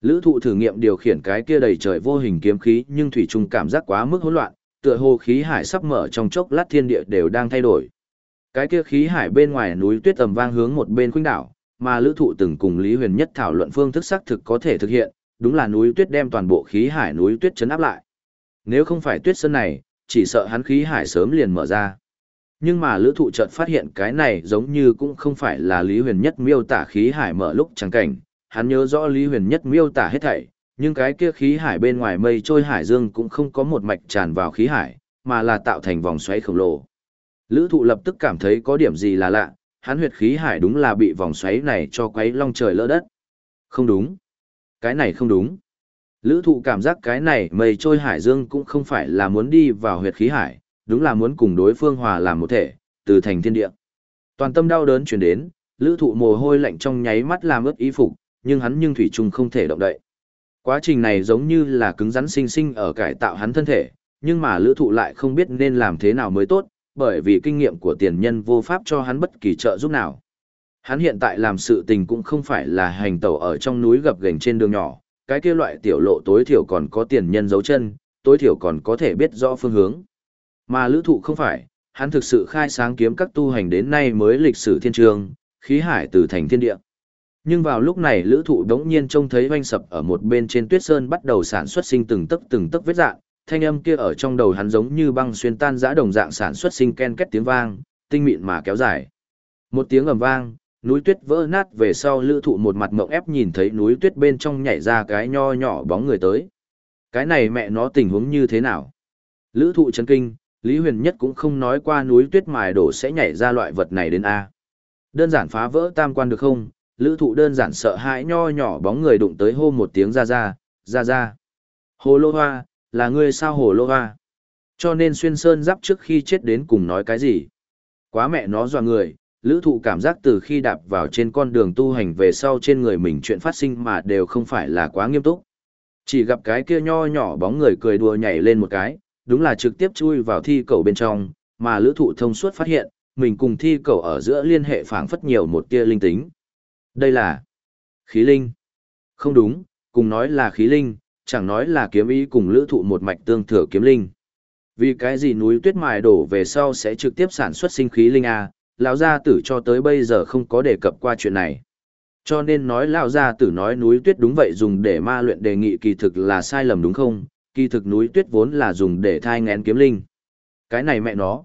Lữ thụ thử nghiệm điều khiển cái kia đầy trời vô hình kiếm khí nhưng thủy trùng cảm giác quá mức hỗn loạn, tựa hồ khí hải sắp mở trong chốc lát thiên địa đều đang thay đổi. Cái kia khí hải bên ngoài núi tuyết tầm vang hướng một bên khuynh đảo, mà lữ thụ từng cùng Lý Huyền Nhất thảo luận phương thức xác thực có thể thực hiện, đúng là núi tuyết đem toàn bộ khí hải núi tuyết chấn áp lại. Nếu không phải tuyết sơn này, chỉ sợ hắn khí hải sớm liền mở ra. Nhưng mà lữ thụ chợt phát hiện cái này giống như cũng không phải là Lý Huyền Nhất miêu tả khí hải mở lúc chẳng cảnh, hắn nhớ rõ Lý Huyền Nhất miêu tả hết thảy, nhưng cái kia khí hải bên ngoài mây trôi hải dương cũng không có một mạch tràn vào khí hải, mà là tạo thành vòng xoáy khổng lồ. Lữ thụ lập tức cảm thấy có điểm gì là lạ, hắn huyệt khí hải đúng là bị vòng xoáy này cho quấy long trời lỡ đất. Không đúng. Cái này không đúng. Lữ thụ cảm giác cái này mây trôi hải dương cũng không phải là muốn đi vào huyệt khí hải, đúng là muốn cùng đối phương hòa làm một thể, từ thành thiên địa. Toàn tâm đau đớn chuyển đến, lữ thụ mồ hôi lạnh trong nháy mắt làm ướt ý phục, nhưng hắn nhưng thủy chung không thể động đậy. Quá trình này giống như là cứng rắn sinh sinh ở cải tạo hắn thân thể, nhưng mà lữ thụ lại không biết nên làm thế nào mới tốt, bởi vì kinh nghiệm của tiền nhân vô pháp cho hắn bất kỳ trợ giúp nào. Hắn hiện tại làm sự tình cũng không phải là hành tẩu ở trong núi gập ghềnh trên đường nhỏ, cái kia loại tiểu lộ tối thiểu còn có tiền nhân dấu chân, tối thiểu còn có thể biết rõ phương hướng. Mà lữ thụ không phải, hắn thực sự khai sáng kiếm các tu hành đến nay mới lịch sử thiên trường, khí hải từ thành thiên địa. Nhưng vào lúc này lữ thụ đống nhiên trông thấy hoanh sập ở một bên trên tuyết sơn bắt đầu sản xuất sinh từng tấc từng tấc vết dạng, thanh âm kia ở trong đầu hắn giống như băng xuyên tan giã đồng dạng sản xuất sinh ken két tiếng vang, tinh mịn mà kéo dài. Một tiếng ầm vang, núi tuyết vỡ nát về sau lữ thụ một mặt mộng ép nhìn thấy núi tuyết bên trong nhảy ra cái nho nhỏ bóng người tới. Cái này mẹ nó tình huống như thế nào? Lữ thụ chấn kinh, Lý Huyền Nhất cũng không nói qua núi tuyết mài đổ sẽ nhảy ra loại vật này đến A. Đơn giản phá vỡ tam quan được không? Lữ thụ đơn giản sợ hãi nho nhỏ bóng người đụng tới hô một tiếng ra ra, ra ra. Hồ lô hoa, là ngươi sao hồ lô hoa? Cho nên xuyên sơn giáp trước khi chết đến cùng nói cái gì? Quá mẹ nó dò người, lữ thụ cảm giác từ khi đạp vào trên con đường tu hành về sau trên người mình chuyện phát sinh mà đều không phải là quá nghiêm túc. Chỉ gặp cái kia nho nhỏ bóng người cười đùa nhảy lên một cái, đúng là trực tiếp chui vào thi cầu bên trong, mà lữ thụ thông suốt phát hiện, mình cùng thi cầu ở giữa liên hệ phản phất nhiều một tia linh tính. Đây là khí linh. Không đúng, cùng nói là khí linh, chẳng nói là kiếm ý cùng lữ thụ một mạch tương thừa kiếm linh. Vì cái gì núi tuyết mài đổ về sau sẽ trực tiếp sản xuất sinh khí linh A, lão gia tử cho tới bây giờ không có đề cập qua chuyện này. Cho nên nói lão gia tử nói núi tuyết đúng vậy dùng để ma luyện đề nghị kỳ thực là sai lầm đúng không? Kỳ thực núi tuyết vốn là dùng để thai ngén kiếm linh. Cái này mẹ nó.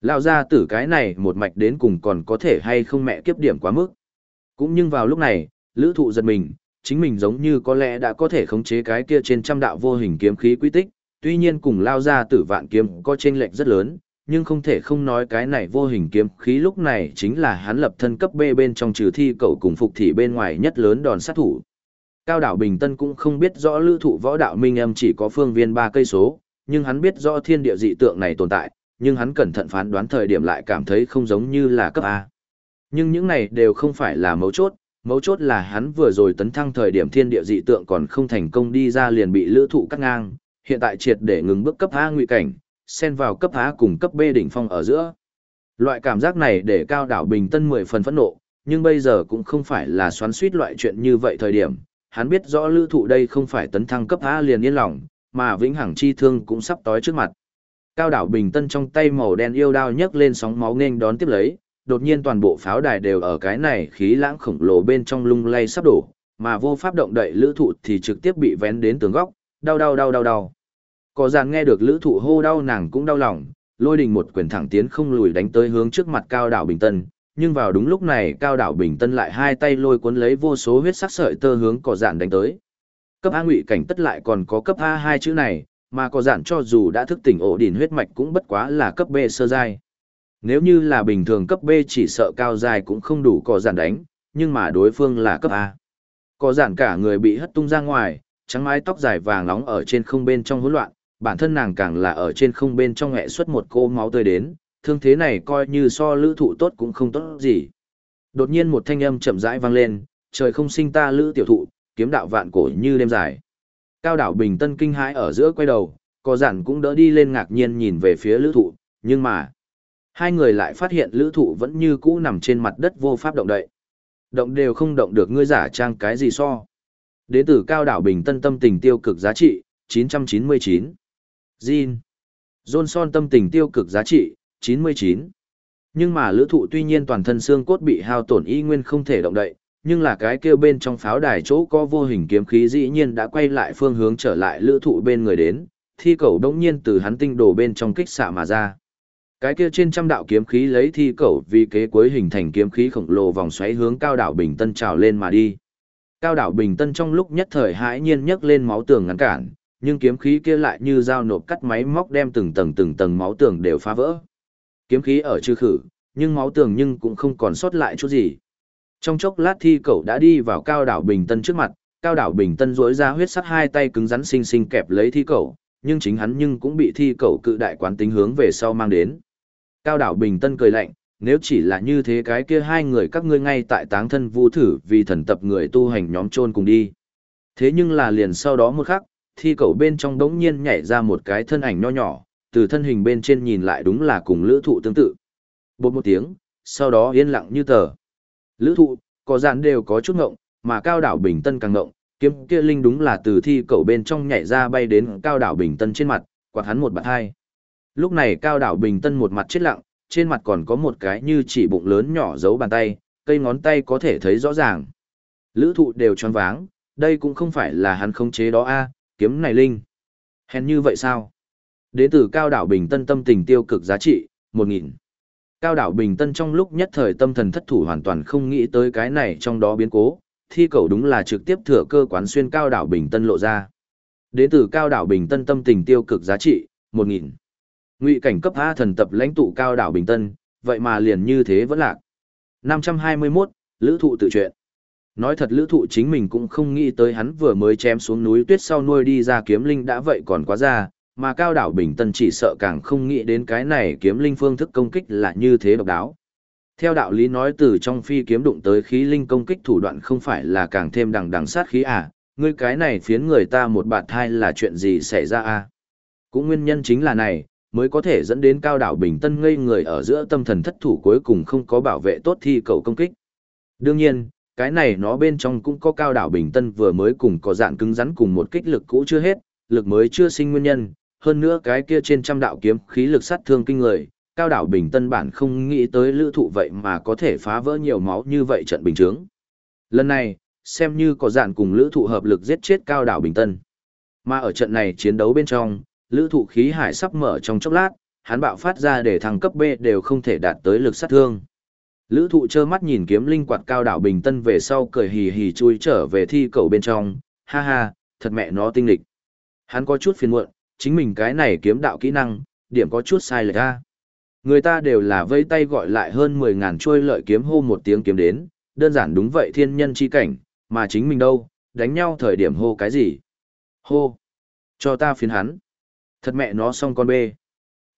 Lão gia tử cái này một mạch đến cùng còn có thể hay không mẹ kiếp điểm quá mức. Cũng nhưng vào lúc này, lữ thụ giật mình, chính mình giống như có lẽ đã có thể khống chế cái kia trên trăm đạo vô hình kiếm khí quy tích, tuy nhiên cùng lao ra tử vạn kiếm có chênh lệch rất lớn, nhưng không thể không nói cái này vô hình kiếm khí lúc này chính là hắn lập thân cấp B bên trong trừ thi cậu cùng phục thị bên ngoài nhất lớn đòn sát thủ. Cao đảo Bình Tân cũng không biết rõ lữ thụ võ đạo minh âm chỉ có phương viên 3 cây số, nhưng hắn biết rõ thiên địa dị tượng này tồn tại, nhưng hắn cẩn thận phán đoán thời điểm lại cảm thấy không giống như là cấp A. Nhưng những này đều không phải là mấu chốt, mấu chốt là hắn vừa rồi tấn thăng thời điểm thiên địa dị tượng còn không thành công đi ra liền bị lữ thụ cắt ngang, hiện tại triệt để ngừng bước cấp A nguy cảnh, xen vào cấp A cùng cấp B đỉnh phong ở giữa. Loại cảm giác này để cao đảo bình tân 10 phần phẫn nộ, nhưng bây giờ cũng không phải là xoắn suýt loại chuyện như vậy thời điểm, hắn biết rõ lữ thụ đây không phải tấn thăng cấp A liền yên lòng, mà vĩnh hằng chi thương cũng sắp tối trước mặt. Cao đảo bình tân trong tay màu đen yêu đao nhấc lên sóng máu nên đón tiếp lấy, đột nhiên toàn bộ pháo đài đều ở cái này khí lãng khổng lồ bên trong lung lay sắp đổ, mà vô pháp động đậy lữ thụ thì trực tiếp bị vén đến tường góc, đau đau đau đau đau. Có giàn nghe được lữ thụ hô đau nàng cũng đau lòng, lôi đình một quyền thẳng tiến không lùi đánh tới hướng trước mặt cao đảo Bình Tân, nhưng vào đúng lúc này cao đảo Bình Tân lại hai tay lôi cuốn lấy vô số huyết sắc sợi tơ hướng cỏ giản đánh tới. Cấp A ngụy cảnh tất lại còn có cấp A hai chữ này, mà cỏ giản cho dù đã thức tỉnh ổ đỉnh huyết mạch cũng bất quá là cấp B sơ giai. Nếu như là bình thường cấp B chỉ sợ cao dài cũng không đủ cỏ giản đánh, nhưng mà đối phương là cấp A. Cỏ giản cả người bị hất tung ra ngoài, trắng mái tóc dài vàng nóng ở trên không bên trong hỗn loạn, bản thân nàng càng là ở trên không bên trong hẹ xuất một cô máu tươi đến, thương thế này coi như so lữ thụ tốt cũng không tốt gì. Đột nhiên một thanh âm chậm rãi vang lên, trời không sinh ta lữ tiểu thụ, kiếm đạo vạn cổ như đêm dài. Cao đảo bình tân kinh hãi ở giữa quay đầu, có giản cũng đỡ đi lên ngạc nhiên nhìn về phía lữ thụ, nhưng mà hai người lại phát hiện lữ thụ vẫn như cũ nằm trên mặt đất vô pháp động đậy. Động đều không động được ngươi giả trang cái gì so. Đến từ cao đảo bình tân tâm tình tiêu cực giá trị, 999. Jin. Johnson tâm tình tiêu cực giá trị, 99. Nhưng mà lữ thụ tuy nhiên toàn thân xương cốt bị hao tổn y nguyên không thể động đậy, nhưng là cái kia bên trong pháo đài chỗ có vô hình kiếm khí dĩ nhiên đã quay lại phương hướng trở lại lữ thụ bên người đến, thi cầu đống nhiên từ hắn tinh đồ bên trong kích xạ mà ra. Cái kia trên trăm đạo kiếm khí lấy thi cầu vì kế cuối hình thành kiếm khí khổng lồ vòng xoáy hướng cao đảo Bình Tân trào lên mà đi. Cao đảo Bình Tân trong lúc nhất thời hãi nhiên nhấc lên máu tường ngăn cản, nhưng kiếm khí kia lại như dao nộp cắt máy móc đem từng tầng từng tầng máu tường đều phá vỡ. Kiếm khí ở trừ khử, nhưng máu tường nhưng cũng không còn sót lại chút gì. Trong chốc lát thi cậu đã đi vào cao đảo Bình Tân trước mặt, cao đảo Bình Tân rỗi ra huyết sắt hai tay cứng rắn xinh xinh kẹp lấy thi cậu, nhưng chính hắn nhưng cũng bị thi cậu cự đại quán tính hướng về sau mang đến. Cao đảo Bình Tân cười lạnh, nếu chỉ là như thế cái kia hai người các ngươi ngay tại táng thân vu thử vì thần tập người tu hành nhóm chôn cùng đi. Thế nhưng là liền sau đó một khắc, thi cậu bên trong đống nhiên nhảy ra một cái thân ảnh nho nhỏ, từ thân hình bên trên nhìn lại đúng là cùng lữ thụ tương tự. Bột một tiếng, sau đó yên lặng như tờ. Lữ thụ, có dạng đều có chút ngộng, mà cao đảo Bình Tân càng ngộng, kiếm kia linh đúng là từ thi cậu bên trong nhảy ra bay đến cao đảo Bình Tân trên mặt, quạt hắn một bạt hai. Lúc này cao đảo Bình Tân một mặt chết lặng, trên mặt còn có một cái như chỉ bụng lớn nhỏ giấu bàn tay, cây ngón tay có thể thấy rõ ràng. Lữ thụ đều tròn váng, đây cũng không phải là hắn khống chế đó a kiếm này linh. Hèn như vậy sao? Đến từ cao đảo Bình Tân tâm tình tiêu cực giá trị, 1.000. Cao đảo Bình Tân trong lúc nhất thời tâm thần thất thủ hoàn toàn không nghĩ tới cái này trong đó biến cố, thi cầu đúng là trực tiếp thừa cơ quán xuyên cao đảo Bình Tân lộ ra. Đến từ cao đảo Bình Tân tâm tình tiêu cực giá trị, 1.000. Ngụy cảnh cấp A thần tập lãnh tụ cao đảo Bình Tân, vậy mà liền như thế vẫn lạc. 521, Lữ thụ tự chuyện. Nói thật lữ thụ chính mình cũng không nghĩ tới hắn vừa mới chém xuống núi tuyết sau nuôi đi ra kiếm linh đã vậy còn quá ra, mà cao đảo Bình Tân chỉ sợ càng không nghĩ đến cái này kiếm linh phương thức công kích là như thế độc đáo. Theo đạo lý nói từ trong phi kiếm đụng tới khí linh công kích thủ đoạn không phải là càng thêm đằng đằng sát khí à, ngươi cái này phiến người ta một bạt thai là chuyện gì xảy ra à. Cũng nguyên nhân chính là này, mới có thể dẫn đến cao đảo Bình Tân ngây người ở giữa tâm thần thất thủ cuối cùng không có bảo vệ tốt thi cầu công kích. Đương nhiên, cái này nó bên trong cũng có cao đảo Bình Tân vừa mới cùng có dạng cứng rắn cùng một kích lực cũ chưa hết, lực mới chưa sinh nguyên nhân, hơn nữa cái kia trên trăm đạo kiếm khí lực sát thương kinh người, cao đảo Bình Tân bản không nghĩ tới lữ thụ vậy mà có thể phá vỡ nhiều máu như vậy trận bình trướng. Lần này, xem như có dạn cùng lữ thụ hợp lực giết chết cao đảo Bình Tân. Mà ở trận này chiến đấu bên trong, lữ thụ khí hải sắp mở trong chốc lát, hắn bạo phát ra để thằng cấp B đều không thể đạt tới lực sát thương. Lữ thụ trơ mắt nhìn kiếm linh quạt cao đảo Bình Tân về sau cười hì hì chui trở về thi cầu bên trong, ha ha, thật mẹ nó tinh lịch. Hắn có chút phiền muộn, chính mình cái này kiếm đạo kỹ năng, điểm có chút sai lệch ra. Người ta đều là vây tay gọi lại hơn 10.000 trôi lợi kiếm hô một tiếng kiếm đến, đơn giản đúng vậy thiên nhân chi cảnh, mà chính mình đâu, đánh nhau thời điểm hô cái gì? Hô! Cho ta phiến hắn. Thật mẹ nó xong con bê.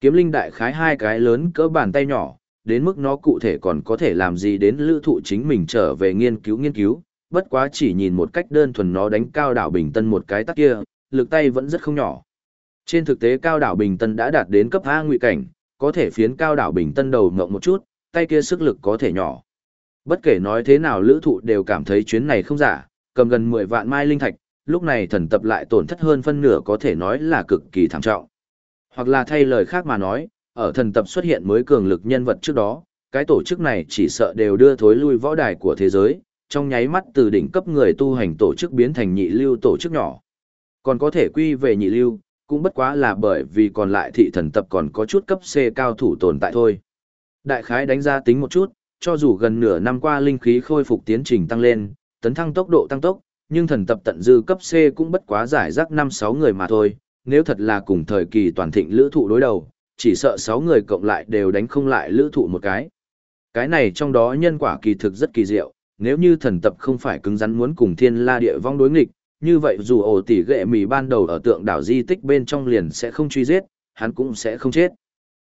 Kiếm linh đại khái hai cái lớn cỡ bàn tay nhỏ, đến mức nó cụ thể còn có thể làm gì đến lữ thụ chính mình trở về nghiên cứu nghiên cứu, bất quá chỉ nhìn một cách đơn thuần nó đánh cao đảo Bình Tân một cái tắc kia, lực tay vẫn rất không nhỏ. Trên thực tế cao đảo Bình Tân đã đạt đến cấp A nguy cảnh, có thể phiến cao đảo Bình Tân đầu ngộng một chút, tay kia sức lực có thể nhỏ. Bất kể nói thế nào lữ thụ đều cảm thấy chuyến này không giả, cầm gần 10 vạn mai linh thạch, lúc này thần tập lại tổn thất hơn phân nửa có thể nói là cực kỳ thảm trọng. Hoặc là thay lời khác mà nói, ở thần tập xuất hiện mới cường lực nhân vật trước đó, cái tổ chức này chỉ sợ đều đưa thối lui võ đài của thế giới, trong nháy mắt từ đỉnh cấp người tu hành tổ chức biến thành nhị lưu tổ chức nhỏ. Còn có thể quy về nhị lưu, cũng bất quá là bởi vì còn lại thị thần tập còn có chút cấp C cao thủ tồn tại thôi. Đại khái đánh giá tính một chút, cho dù gần nửa năm qua linh khí khôi phục tiến trình tăng lên, tấn thăng tốc độ tăng tốc, nhưng thần tập tận dư cấp C cũng bất quá giải rác 5-6 người mà thôi, nếu thật là cùng thời kỳ toàn thịnh lữ thụ đối đầu, chỉ sợ sáu người cộng lại đều đánh không lại lữ thụ một cái. Cái này trong đó nhân quả kỳ thực rất kỳ diệu, nếu như thần tập không phải cứng rắn muốn cùng thiên la địa vong đối nghịch, như vậy dù ổ tỷ ghệ mì ban đầu ở tượng đảo di tích bên trong liền sẽ không truy giết, hắn cũng sẽ không chết.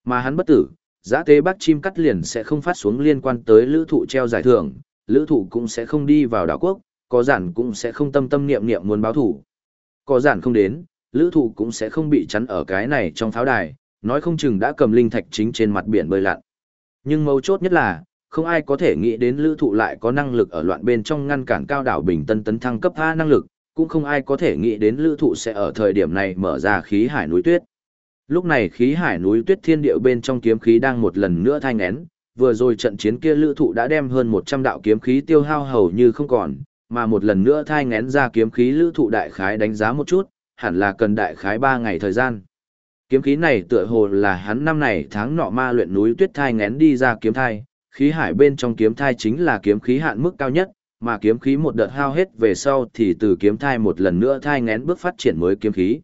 Mà hắn bất tử, giã tế bác chim cắt liền sẽ không phát xuống liên quan tới lữ thụ treo giải thưởng, lữ thụ cũng sẽ không đi vào đảo quốc, có giản cũng sẽ không tâm tâm niệm niệm muốn báo thủ. Có giản không đến, lữ thụ cũng sẽ không bị chắn ở cái này trong pháo đài, nói không chừng đã cầm linh thạch chính trên mặt biển bơi lặn. Nhưng mấu chốt nhất là, không ai có thể nghĩ đến lữ thụ lại có năng lực ở loạn bên trong ngăn cản cao đảo Bình Tân tấn thăng cấp A năng lực, cũng không ai có thể nghĩ đến lữ thụ sẽ ở thời điểm này mở ra khí hải núi tuyết. Lúc này khí hải núi tuyết thiên điệu bên trong kiếm khí đang một lần nữa thanh én, vừa rồi trận chiến kia lữ thụ đã đem hơn 100 đạo kiếm khí tiêu hao hầu như không còn, mà một lần nữa thai ngén ra kiếm khí lữ thụ đại khái đánh giá một chút, hẳn là cần đại khái 3 ngày thời gian. Kiếm khí này tựa hồ là hắn năm này tháng nọ ma luyện núi tuyết thai ngén đi ra kiếm thai, khí hải bên trong kiếm thai chính là kiếm khí hạn mức cao nhất, mà kiếm khí một đợt hao hết về sau thì từ kiếm thai một lần nữa thai ngén bước phát triển mới kiếm khí.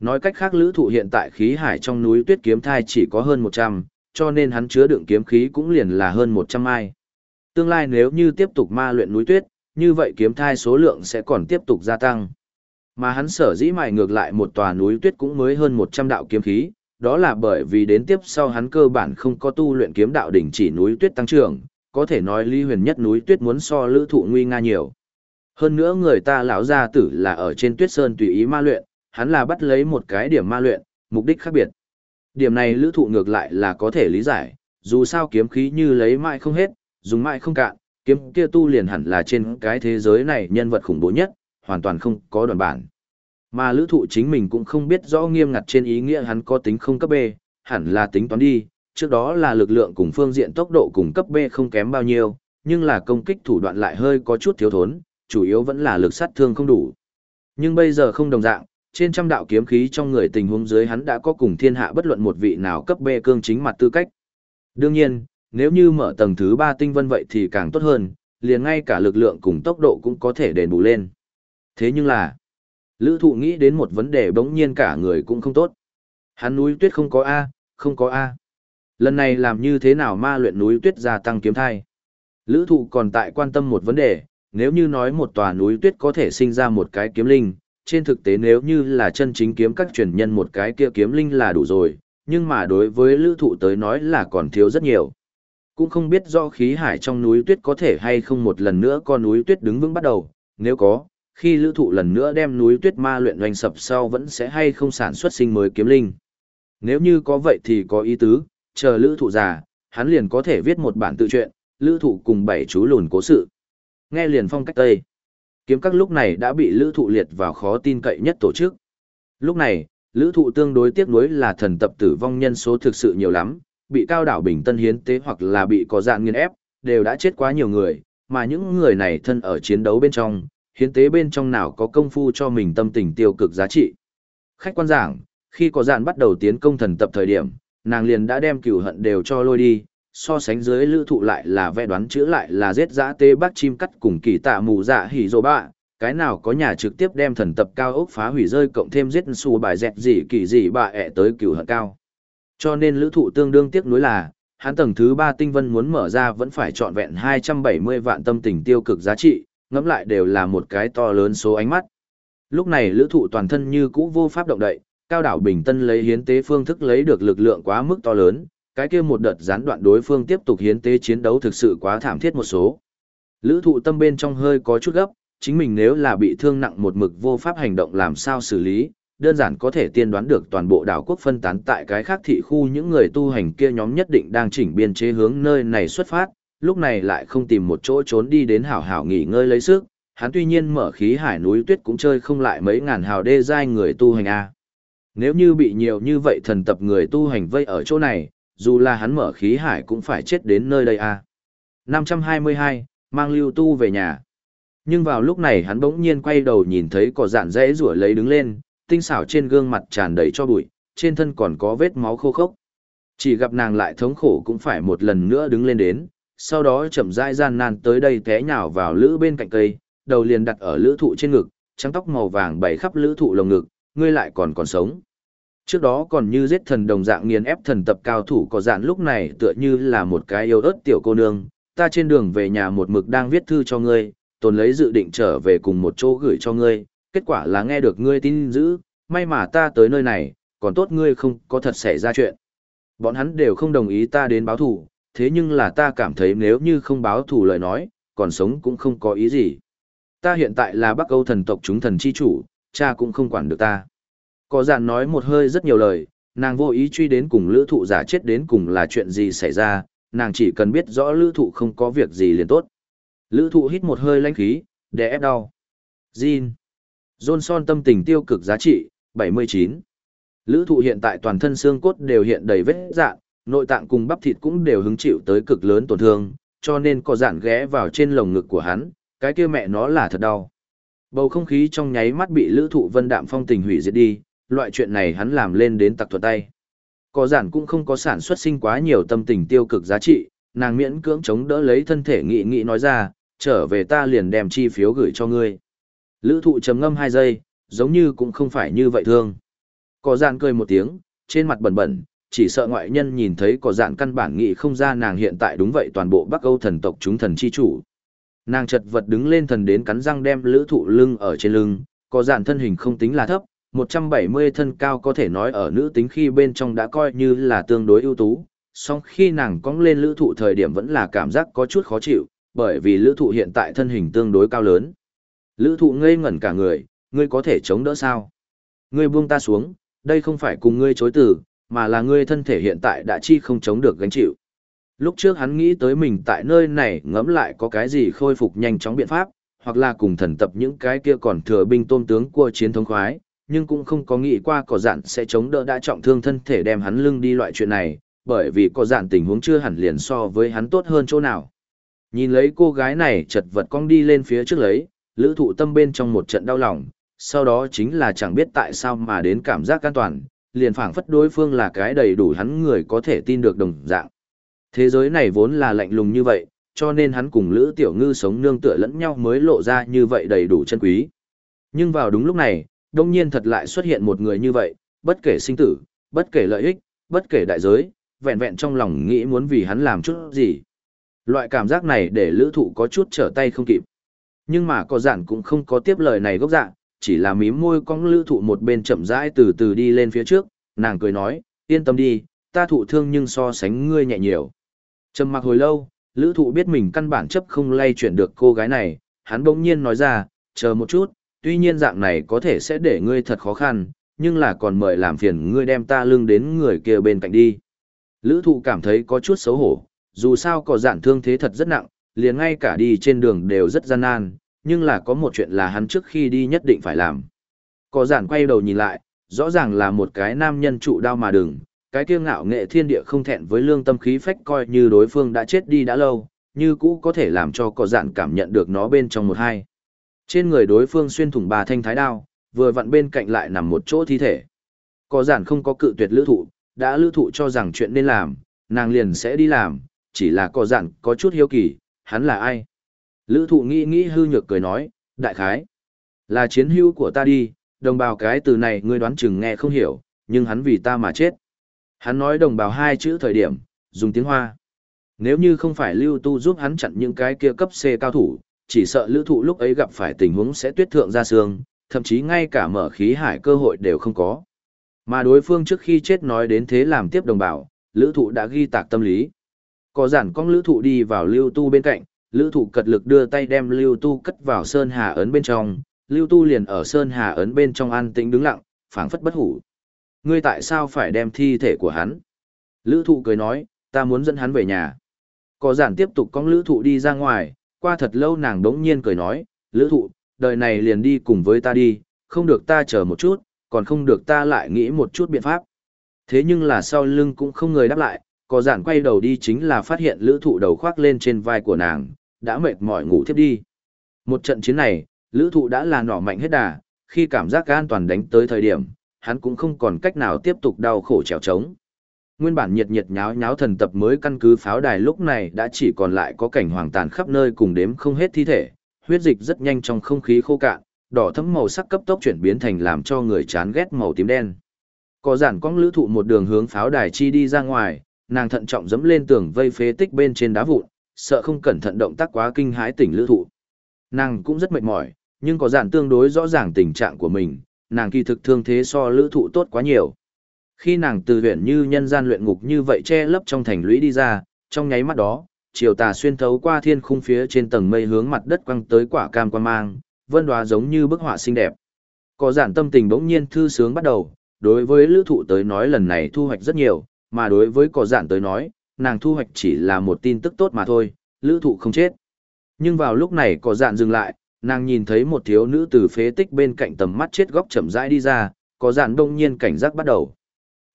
Nói cách khác lữ thụ hiện tại khí hải trong núi tuyết kiếm thai chỉ có hơn 100, cho nên hắn chứa đựng kiếm khí cũng liền là hơn 100 mai. Tương lai nếu như tiếp tục ma luyện núi tuyết, như vậy kiếm thai số lượng sẽ còn tiếp tục gia tăng. Mà hắn sở dĩ mài ngược lại một tòa núi tuyết cũng mới hơn 100 đạo kiếm khí, đó là bởi vì đến tiếp sau hắn cơ bản không có tu luyện kiếm đạo đỉnh chỉ núi tuyết tăng trưởng, có thể nói ly huyền nhất núi tuyết muốn so lữ thụ nguy nga nhiều. Hơn nữa người ta lão gia tử là ở trên tuyết sơn tùy ý ma luyện, hắn là bắt lấy một cái điểm ma luyện, mục đích khác biệt. Điểm này lữ thụ ngược lại là có thể lý giải, dù sao kiếm khí như lấy mãi không hết, dùng mãi không cạn, kiếm kia tu liền hẳn là trên cái thế giới này nhân vật khủng bố nhất, hoàn toàn không có đoàn bản. Mà lữ thụ chính mình cũng không biết rõ nghiêm ngặt trên ý nghĩa hắn có tính không cấp B, hẳn là tính toán đi, trước đó là lực lượng cùng phương diện tốc độ cùng cấp B không kém bao nhiêu, nhưng là công kích thủ đoạn lại hơi có chút thiếu thốn, chủ yếu vẫn là lực sát thương không đủ. Nhưng bây giờ không đồng dạng, trên trăm đạo kiếm khí trong người tình huống dưới hắn đã có cùng thiên hạ bất luận một vị nào cấp B cương chính mặt tư cách. Đương nhiên, nếu như mở tầng thứ 3 tinh vân vậy thì càng tốt hơn, liền ngay cả lực lượng cùng tốc độ cũng có thể đền bù lên. Thế nhưng là, lữ thụ nghĩ đến một vấn đề bỗng nhiên cả người cũng không tốt. Hắn núi tuyết không có A, không có A. Lần này làm như thế nào ma luyện núi tuyết gia tăng kiếm thai? Lữ thụ còn tại quan tâm một vấn đề, nếu như nói một tòa núi tuyết có thể sinh ra một cái kiếm linh, trên thực tế nếu như là chân chính kiếm các truyền nhân một cái kia kiếm linh là đủ rồi, nhưng mà đối với lữ thụ tới nói là còn thiếu rất nhiều. Cũng không biết do khí hải trong núi tuyết có thể hay không một lần nữa con núi tuyết đứng vững bắt đầu, nếu có, khi lữ thụ lần nữa đem núi tuyết ma luyện doanh sập sau vẫn sẽ hay không sản xuất sinh mới kiếm linh. Nếu như có vậy thì có ý tứ, chờ lữ thụ già, hắn liền có thể viết một bản tự truyện, lữ thụ cùng bảy chú lùn cố sự. Nghe liền phong cách Tây. Kiếm các lúc này đã bị lữ thụ liệt vào khó tin cậy nhất tổ chức. Lúc này, lữ thụ tương đối tiếc nuối là thần tập tử vong nhân số thực sự nhiều lắm, bị cao đảo bình tân hiến tế hoặc là bị có dạng nghiên ép, đều đã chết quá nhiều người, mà những người này thân ở chiến đấu bên trong, hiến tế bên trong nào có công phu cho mình tâm tình tiêu cực giá trị. Khách quan giảng, khi có dạn bắt đầu tiến công thần tập thời điểm, nàng liền đã đem cửu hận đều cho lôi đi, so sánh dưới lữ thụ lại là vẽ đoán chữ lại là giết giã tê bác chim cắt cùng kỳ tạ mù dạ hỉ dô bạ, cái nào có nhà trực tiếp đem thần tập cao ốc phá hủy rơi cộng thêm giết xù bài dẹt gì kỳ gì bà ẹ tới cửu hận cao. Cho nên lữ thụ tương đương tiếc nuối là, hắn tầng thứ 3 tinh vân muốn mở ra vẫn phải trọn vẹn 270 vạn tâm tình tiêu cực giá trị, ngẫm lại đều là một cái to lớn số ánh mắt. Lúc này lữ thụ toàn thân như cũ vô pháp động đậy, cao đảo bình tân lấy hiến tế phương thức lấy được lực lượng quá mức to lớn, cái kia một đợt gián đoạn đối phương tiếp tục hiến tế chiến đấu thực sự quá thảm thiết một số. Lữ thụ tâm bên trong hơi có chút gấp, chính mình nếu là bị thương nặng một mực vô pháp hành động làm sao xử lý, đơn giản có thể tiên đoán được toàn bộ đảo quốc phân tán tại cái khác thị khu những người tu hành kia nhóm nhất định đang chỉnh biên chế hướng nơi này xuất phát, lúc này lại không tìm một chỗ trốn đi đến hảo hảo nghỉ ngơi lấy sức, hắn tuy nhiên mở khí hải núi tuyết cũng chơi không lại mấy ngàn hào đê giai người tu hành a. Nếu như bị nhiều như vậy thần tập người tu hành vây ở chỗ này, dù là hắn mở khí hải cũng phải chết đến nơi đây a. 522, mang lưu tu về nhà. Nhưng vào lúc này hắn bỗng nhiên quay đầu nhìn thấy cỏ dạn rẽ rủa lấy đứng lên, tinh xảo trên gương mặt tràn đầy cho bụi, trên thân còn có vết máu khô khốc. Chỉ gặp nàng lại thống khổ cũng phải một lần nữa đứng lên đến, sau đó chậm rãi gian nan tới đây té nhào vào lữ bên cạnh cây, đầu liền đặt ở lữ thụ trên ngực, trắng tóc màu vàng bày khắp lữ thụ lồng ngực, ngươi lại còn còn sống. Trước đó còn như giết thần đồng dạng nghiền ép thần tập cao thủ có dạn lúc này tựa như là một cái yêu ớt tiểu cô nương, ta trên đường về nhà một mực đang viết thư cho ngươi, tồn lấy dự định trở về cùng một chỗ gửi cho ngươi, kết quả là nghe được ngươi tin dữ, may mà ta tới nơi này, còn tốt ngươi không có thật xảy ra chuyện. Bọn hắn đều không đồng ý ta đến báo thủ, thế nhưng là ta cảm thấy nếu như không báo thủ lời nói, còn sống cũng không có ý gì. Ta hiện tại là Bắc Âu thần tộc chúng thần chi chủ, cha cũng không quản được ta. Có giản nói một hơi rất nhiều lời, nàng vô ý truy đến cùng lữ thụ giả chết đến cùng là chuyện gì xảy ra, nàng chỉ cần biết rõ lữ thụ không có việc gì liền tốt. Lữ thụ hít một hơi lãnh khí, để ép đau. Jin. Johnson tâm tình tiêu cực giá trị, 79. Lữ thụ hiện tại toàn thân xương cốt đều hiện đầy vết dạng, Nội tạng cùng bắp thịt cũng đều hứng chịu tới cực lớn tổn thương, cho nên có giản ghé vào trên lồng ngực của hắn, cái kia mẹ nó là thật đau. Bầu không khí trong nháy mắt bị lữ thụ vân đạm phong tình hủy diệt đi, loại chuyện này hắn làm lên đến tặc thuật tay. Có giản cũng không có sản xuất sinh quá nhiều tâm tình tiêu cực giá trị, nàng miễn cưỡng chống đỡ lấy thân thể nghị nghị nói ra, trở về ta liền đem chi phiếu gửi cho ngươi. Lữ thụ chấm ngâm 2 giây, giống như cũng không phải như vậy thương. Có giản cười một tiếng, trên mặt bẩn bẩn, chỉ sợ ngoại nhân nhìn thấy có dạng căn bản nghị không ra nàng hiện tại đúng vậy toàn bộ Bắc Âu thần tộc chúng thần chi chủ. Nàng chật vật đứng lên thần đến cắn răng đem lữ thụ lưng ở trên lưng, có dạng thân hình không tính là thấp, 170 thân cao có thể nói ở nữ tính khi bên trong đã coi như là tương đối ưu tú, song khi nàng cong lên lữ thụ thời điểm vẫn là cảm giác có chút khó chịu, bởi vì lữ thụ hiện tại thân hình tương đối cao lớn. Lữ thụ ngây ngẩn cả người, ngươi có thể chống đỡ sao? Ngươi buông ta xuống, đây không phải cùng ngươi chối từ, mà là ngươi thân thể hiện tại đã chi không chống được gánh chịu. Lúc trước hắn nghĩ tới mình tại nơi này ngẫm lại có cái gì khôi phục nhanh chóng biện pháp, hoặc là cùng thần tập những cái kia còn thừa binh tôm tướng của chiến thống khoái, nhưng cũng không có nghĩ qua có dạn sẽ chống đỡ đã trọng thương thân thể đem hắn lưng đi loại chuyện này, bởi vì có dạn tình huống chưa hẳn liền so với hắn tốt hơn chỗ nào. Nhìn lấy cô gái này chật vật cong đi lên phía trước lấy, lữ thụ tâm bên trong một trận đau lòng, sau đó chính là chẳng biết tại sao mà đến cảm giác an toàn, liền phảng phất đối phương là cái đầy đủ hắn người có thể tin được đồng dạng. Thế giới này vốn là lạnh lùng như vậy, cho nên hắn cùng Lữ Tiểu Ngư sống nương tựa lẫn nhau mới lộ ra như vậy đầy đủ chân quý. Nhưng vào đúng lúc này, đông nhiên thật lại xuất hiện một người như vậy, bất kể sinh tử, bất kể lợi ích, bất kể đại giới, vẹn vẹn trong lòng nghĩ muốn vì hắn làm chút gì. Loại cảm giác này để lữ thụ có chút trở tay không kịp. Nhưng mà có giản cũng không có tiếp lời này gốc dạng, chỉ là mím môi cong lữ thụ một bên chậm rãi từ từ đi lên phía trước, nàng cười nói, yên tâm đi, ta thụ thương nhưng so sánh ngươi nhẹ nhiều. Trầm mặc hồi lâu, lữ thụ biết mình căn bản chấp không lay chuyển được cô gái này, hắn bỗng nhiên nói ra, chờ một chút, tuy nhiên dạng này có thể sẽ để ngươi thật khó khăn, nhưng là còn mời làm phiền ngươi đem ta lưng đến người kia bên cạnh đi. Lữ thụ cảm thấy có chút xấu hổ, dù sao có dạng thương thế thật rất nặng, liền ngay cả đi trên đường đều rất gian nan, nhưng là có một chuyện là hắn trước khi đi nhất định phải làm. Có giản quay đầu nhìn lại, rõ ràng là một cái nam nhân trụ đao mà đừng, cái kiêu ngạo nghệ thiên địa không thẹn với lương tâm khí phách coi như đối phương đã chết đi đã lâu, như cũ có thể làm cho có giản cảm nhận được nó bên trong một hai. Trên người đối phương xuyên thủng bà thanh thái đao, vừa vặn bên cạnh lại nằm một chỗ thi thể. Có giản không có cự tuyệt lữ thụ, đã lữ thụ cho rằng chuyện nên làm, nàng liền sẽ đi làm, chỉ là có giản có chút hiếu kỳ, hắn là ai? Lữ thụ nghĩ nghĩ hư nhược cười nói, đại khái, là chiến hữu của ta đi, đồng bào cái từ này ngươi đoán chừng nghe không hiểu, nhưng hắn vì ta mà chết. Hắn nói đồng bào hai chữ thời điểm, dùng tiếng Hoa. Nếu như không phải lưu tu giúp hắn chặn những cái kia cấp C cao thủ, chỉ sợ lữ thụ lúc ấy gặp phải tình huống sẽ tuyết thượng ra xương, thậm chí ngay cả mở khí hải cơ hội đều không có. Mà đối phương trước khi chết nói đến thế làm tiếp đồng bào, lữ thụ đã ghi tạc tâm lý. Có giản con lữ thụ đi vào lưu tu bên cạnh, lữ thụ cật lực đưa tay đem lưu tu cất vào sơn hà ấn bên trong, lưu tu liền ở sơn hà ấn bên trong an tĩnh đứng lặng, phảng phất bất hủ. Ngươi tại sao phải đem thi thể của hắn? Lữ thụ cười nói, ta muốn dẫn hắn về nhà. Có giản tiếp tục con lữ thụ đi ra ngoài, qua thật lâu nàng đống nhiên cười nói, lữ thụ, đời này liền đi cùng với ta đi, không được ta chờ một chút, còn không được ta lại nghĩ một chút biện pháp. Thế nhưng là sau lưng cũng không người đáp lại, có giản quay đầu đi chính là phát hiện lữ thụ đầu khoác lên trên vai của nàng, đã mệt mỏi ngủ thiếp đi. Một trận chiến này, lữ thụ đã là nỏ mạnh hết đà, khi cảm giác an toàn đánh tới thời điểm, hắn cũng không còn cách nào tiếp tục đau khổ trèo trống. Nguyên bản nhiệt nhiệt nháo nháo thần tập mới căn cứ pháo đài lúc này đã chỉ còn lại có cảnh hoàng tàn khắp nơi cùng đếm không hết thi thể, huyết dịch rất nhanh trong không khí khô cạn, đỏ thấm màu sắc cấp tốc chuyển biến thành làm cho người chán ghét màu tím đen. Có giản cong lữ thụ một đường hướng pháo đài chi đi ra ngoài, nàng thận trọng dẫm lên tường vây phế tích bên trên đá vụn, sợ không cẩn thận động tác quá kinh hãi tỉnh lữ thụ. Nàng cũng rất mệt mỏi, nhưng có giản tương đối rõ ràng tình trạng của mình, nàng kỳ thực thương thế so lữ thụ tốt quá nhiều. Khi nàng từ huyện như nhân gian luyện ngục như vậy che lấp trong thành lũy đi ra, trong nháy mắt đó, chiều tà xuyên thấu qua thiên khung phía trên tầng mây hướng mặt đất quăng tới quả cam quan mang, vân đoá giống như bức họa xinh đẹp. Có giản tâm tình bỗng nhiên thư sướng bắt đầu, đối với lữ thụ tới nói lần này thu hoạch rất nhiều, mà đối với có giản tới nói, nàng thu hoạch chỉ là một tin tức tốt mà thôi, lữ thụ không chết. Nhưng vào lúc này có dạn dừng lại, nàng nhìn thấy một thiếu nữ từ phế tích bên cạnh tầm mắt chết góc chậm rãi đi ra, có dạn đông nhiên cảnh giác bắt đầu.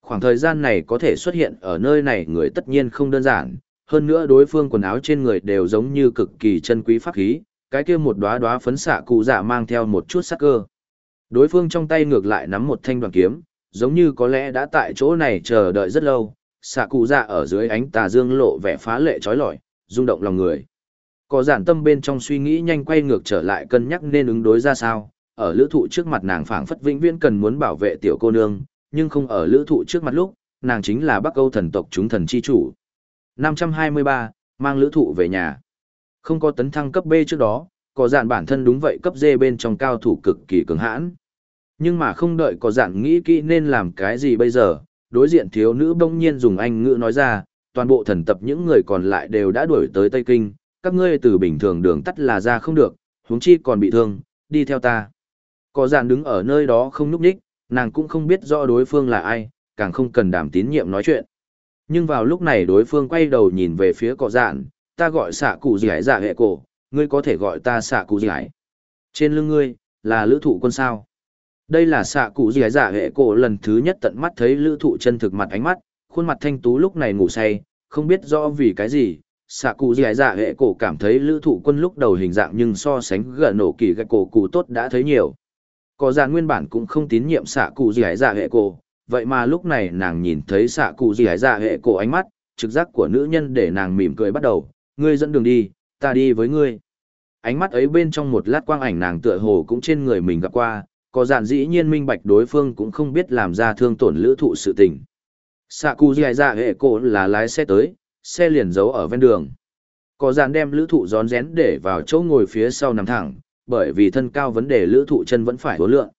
Khoảng thời gian này có thể xuất hiện ở nơi này người tất nhiên không đơn giản, hơn nữa đối phương quần áo trên người đều giống như cực kỳ chân quý pháp khí, cái kia một đóa đóa phấn xạ cụ dạ mang theo một chút sắc cơ. Đối phương trong tay ngược lại nắm một thanh đoàn kiếm, giống như có lẽ đã tại chỗ này chờ đợi rất lâu, xạ cụ dạ ở dưới ánh tà dương lộ vẻ phá lệ trói lọi, rung động lòng người. Có giản tâm bên trong suy nghĩ nhanh quay ngược trở lại cân nhắc nên ứng đối ra sao, ở lữ thụ trước mặt nàng phảng phất vĩnh viễn cần muốn bảo vệ tiểu cô nương, nhưng không ở lữ thụ trước mặt lúc, nàng chính là Bắc Âu thần tộc chúng thần chi chủ. 523, mang lữ thụ về nhà. Không có tấn thăng cấp B trước đó, có dạn bản thân đúng vậy cấp D bên trong cao thủ cực kỳ cứng hãn. Nhưng mà không đợi có dạn nghĩ kỹ nên làm cái gì bây giờ, đối diện thiếu nữ bỗng nhiên dùng anh ngữ nói ra, toàn bộ thần tập những người còn lại đều đã đuổi tới Tây Kinh, các ngươi từ bình thường đường tắt là ra không được, huống chi còn bị thương, đi theo ta. Có Dạng đứng ở nơi đó không núp đích, nàng cũng không biết rõ đối phương là ai, càng không cần đảm tín nhiệm nói chuyện. Nhưng vào lúc này đối phương quay đầu nhìn về phía cọ dạn, ta gọi xạ cụ gì hải dạ hệ cổ, ngươi có thể gọi ta xạ cụ gì hải. Trên lưng ngươi, là lữ thụ quân sao. Đây là xạ cụ dì dạ hệ cổ lần thứ nhất tận mắt thấy lữ thụ chân thực mặt ánh mắt, khuôn mặt thanh tú lúc này ngủ say, không biết rõ vì cái gì. Xạ cụ dì dạ hệ cổ cảm thấy lữ thụ quân lúc đầu hình dạng nhưng so sánh gần nổ kỳ gạch cổ cụ tốt đã thấy nhiều. Có ra nguyên bản cũng không tín nhiệm xạ cụ dì dạ hệ cổ, vậy mà lúc này nàng nhìn thấy xạ cụ dì dạ hệ cổ ánh mắt, trực giác của nữ nhân để nàng mỉm cười bắt đầu, ngươi dẫn đường đi, ta đi với ngươi. Ánh mắt ấy bên trong một lát quang ảnh nàng tựa hồ cũng trên người mình gặp qua, có dạn dĩ nhiên minh bạch đối phương cũng không biết làm ra thương tổn lữ thụ sự tình. Sạ cụ dài ra hệ cổ là lái xe tới, xe liền giấu ở ven đường. Có dàn đem lữ thụ gión rén để vào chỗ ngồi phía sau nằm thẳng, bởi vì thân cao vấn đề lữ thụ chân vẫn phải hối lượng.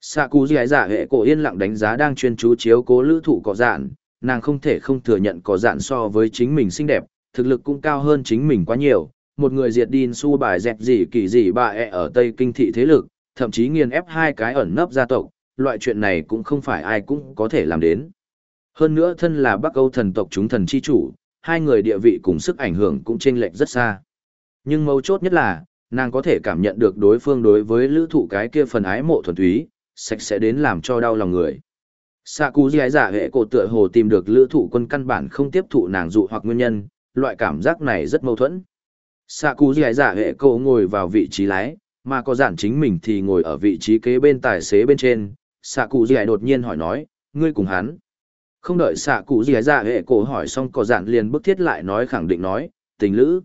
Sạ cụ dài ra hệ cổ yên lặng đánh giá đang chuyên chú chiếu cố lữ thụ có dạn, nàng không thể không thừa nhận có dạn so với chính mình xinh đẹp, thực lực cũng cao hơn chính mình quá nhiều. Một người diệt đin su bài dẹp gì kỳ gì bà ẹ e ở Tây Kinh thị thế lực, thậm chí nghiền ép hai cái ẩn nấp gia tộc, loại chuyện này cũng không phải ai cũng có thể làm đến. Hơn nữa thân là Bắc Âu thần tộc chúng thần chi chủ, hai người địa vị cùng sức ảnh hưởng cũng chênh lệch rất xa. Nhưng mấu chốt nhất là, nàng có thể cảm nhận được đối phương đối với lữ thụ cái kia phần ái mộ thuần túy, sạch sẽ đến làm cho đau lòng người. Sạ cú dì giả hệ cổ tựa hồ tìm được lữ thụ quân căn bản không tiếp thụ nàng dụ hoặc nguyên nhân, loại cảm giác này rất mâu thuẫn. Sạ cú dì giả hệ cổ ngồi vào vị trí lái, mà có giản chính mình thì ngồi ở vị trí kế bên tài xế bên trên. xạ cụ dì đột nhiên hỏi nói, ngươi cùng hắn. Không đợi xạ cụ dì giả hệ cổ hỏi xong có giản liền bức thiết lại nói khẳng định nói, tình lữ.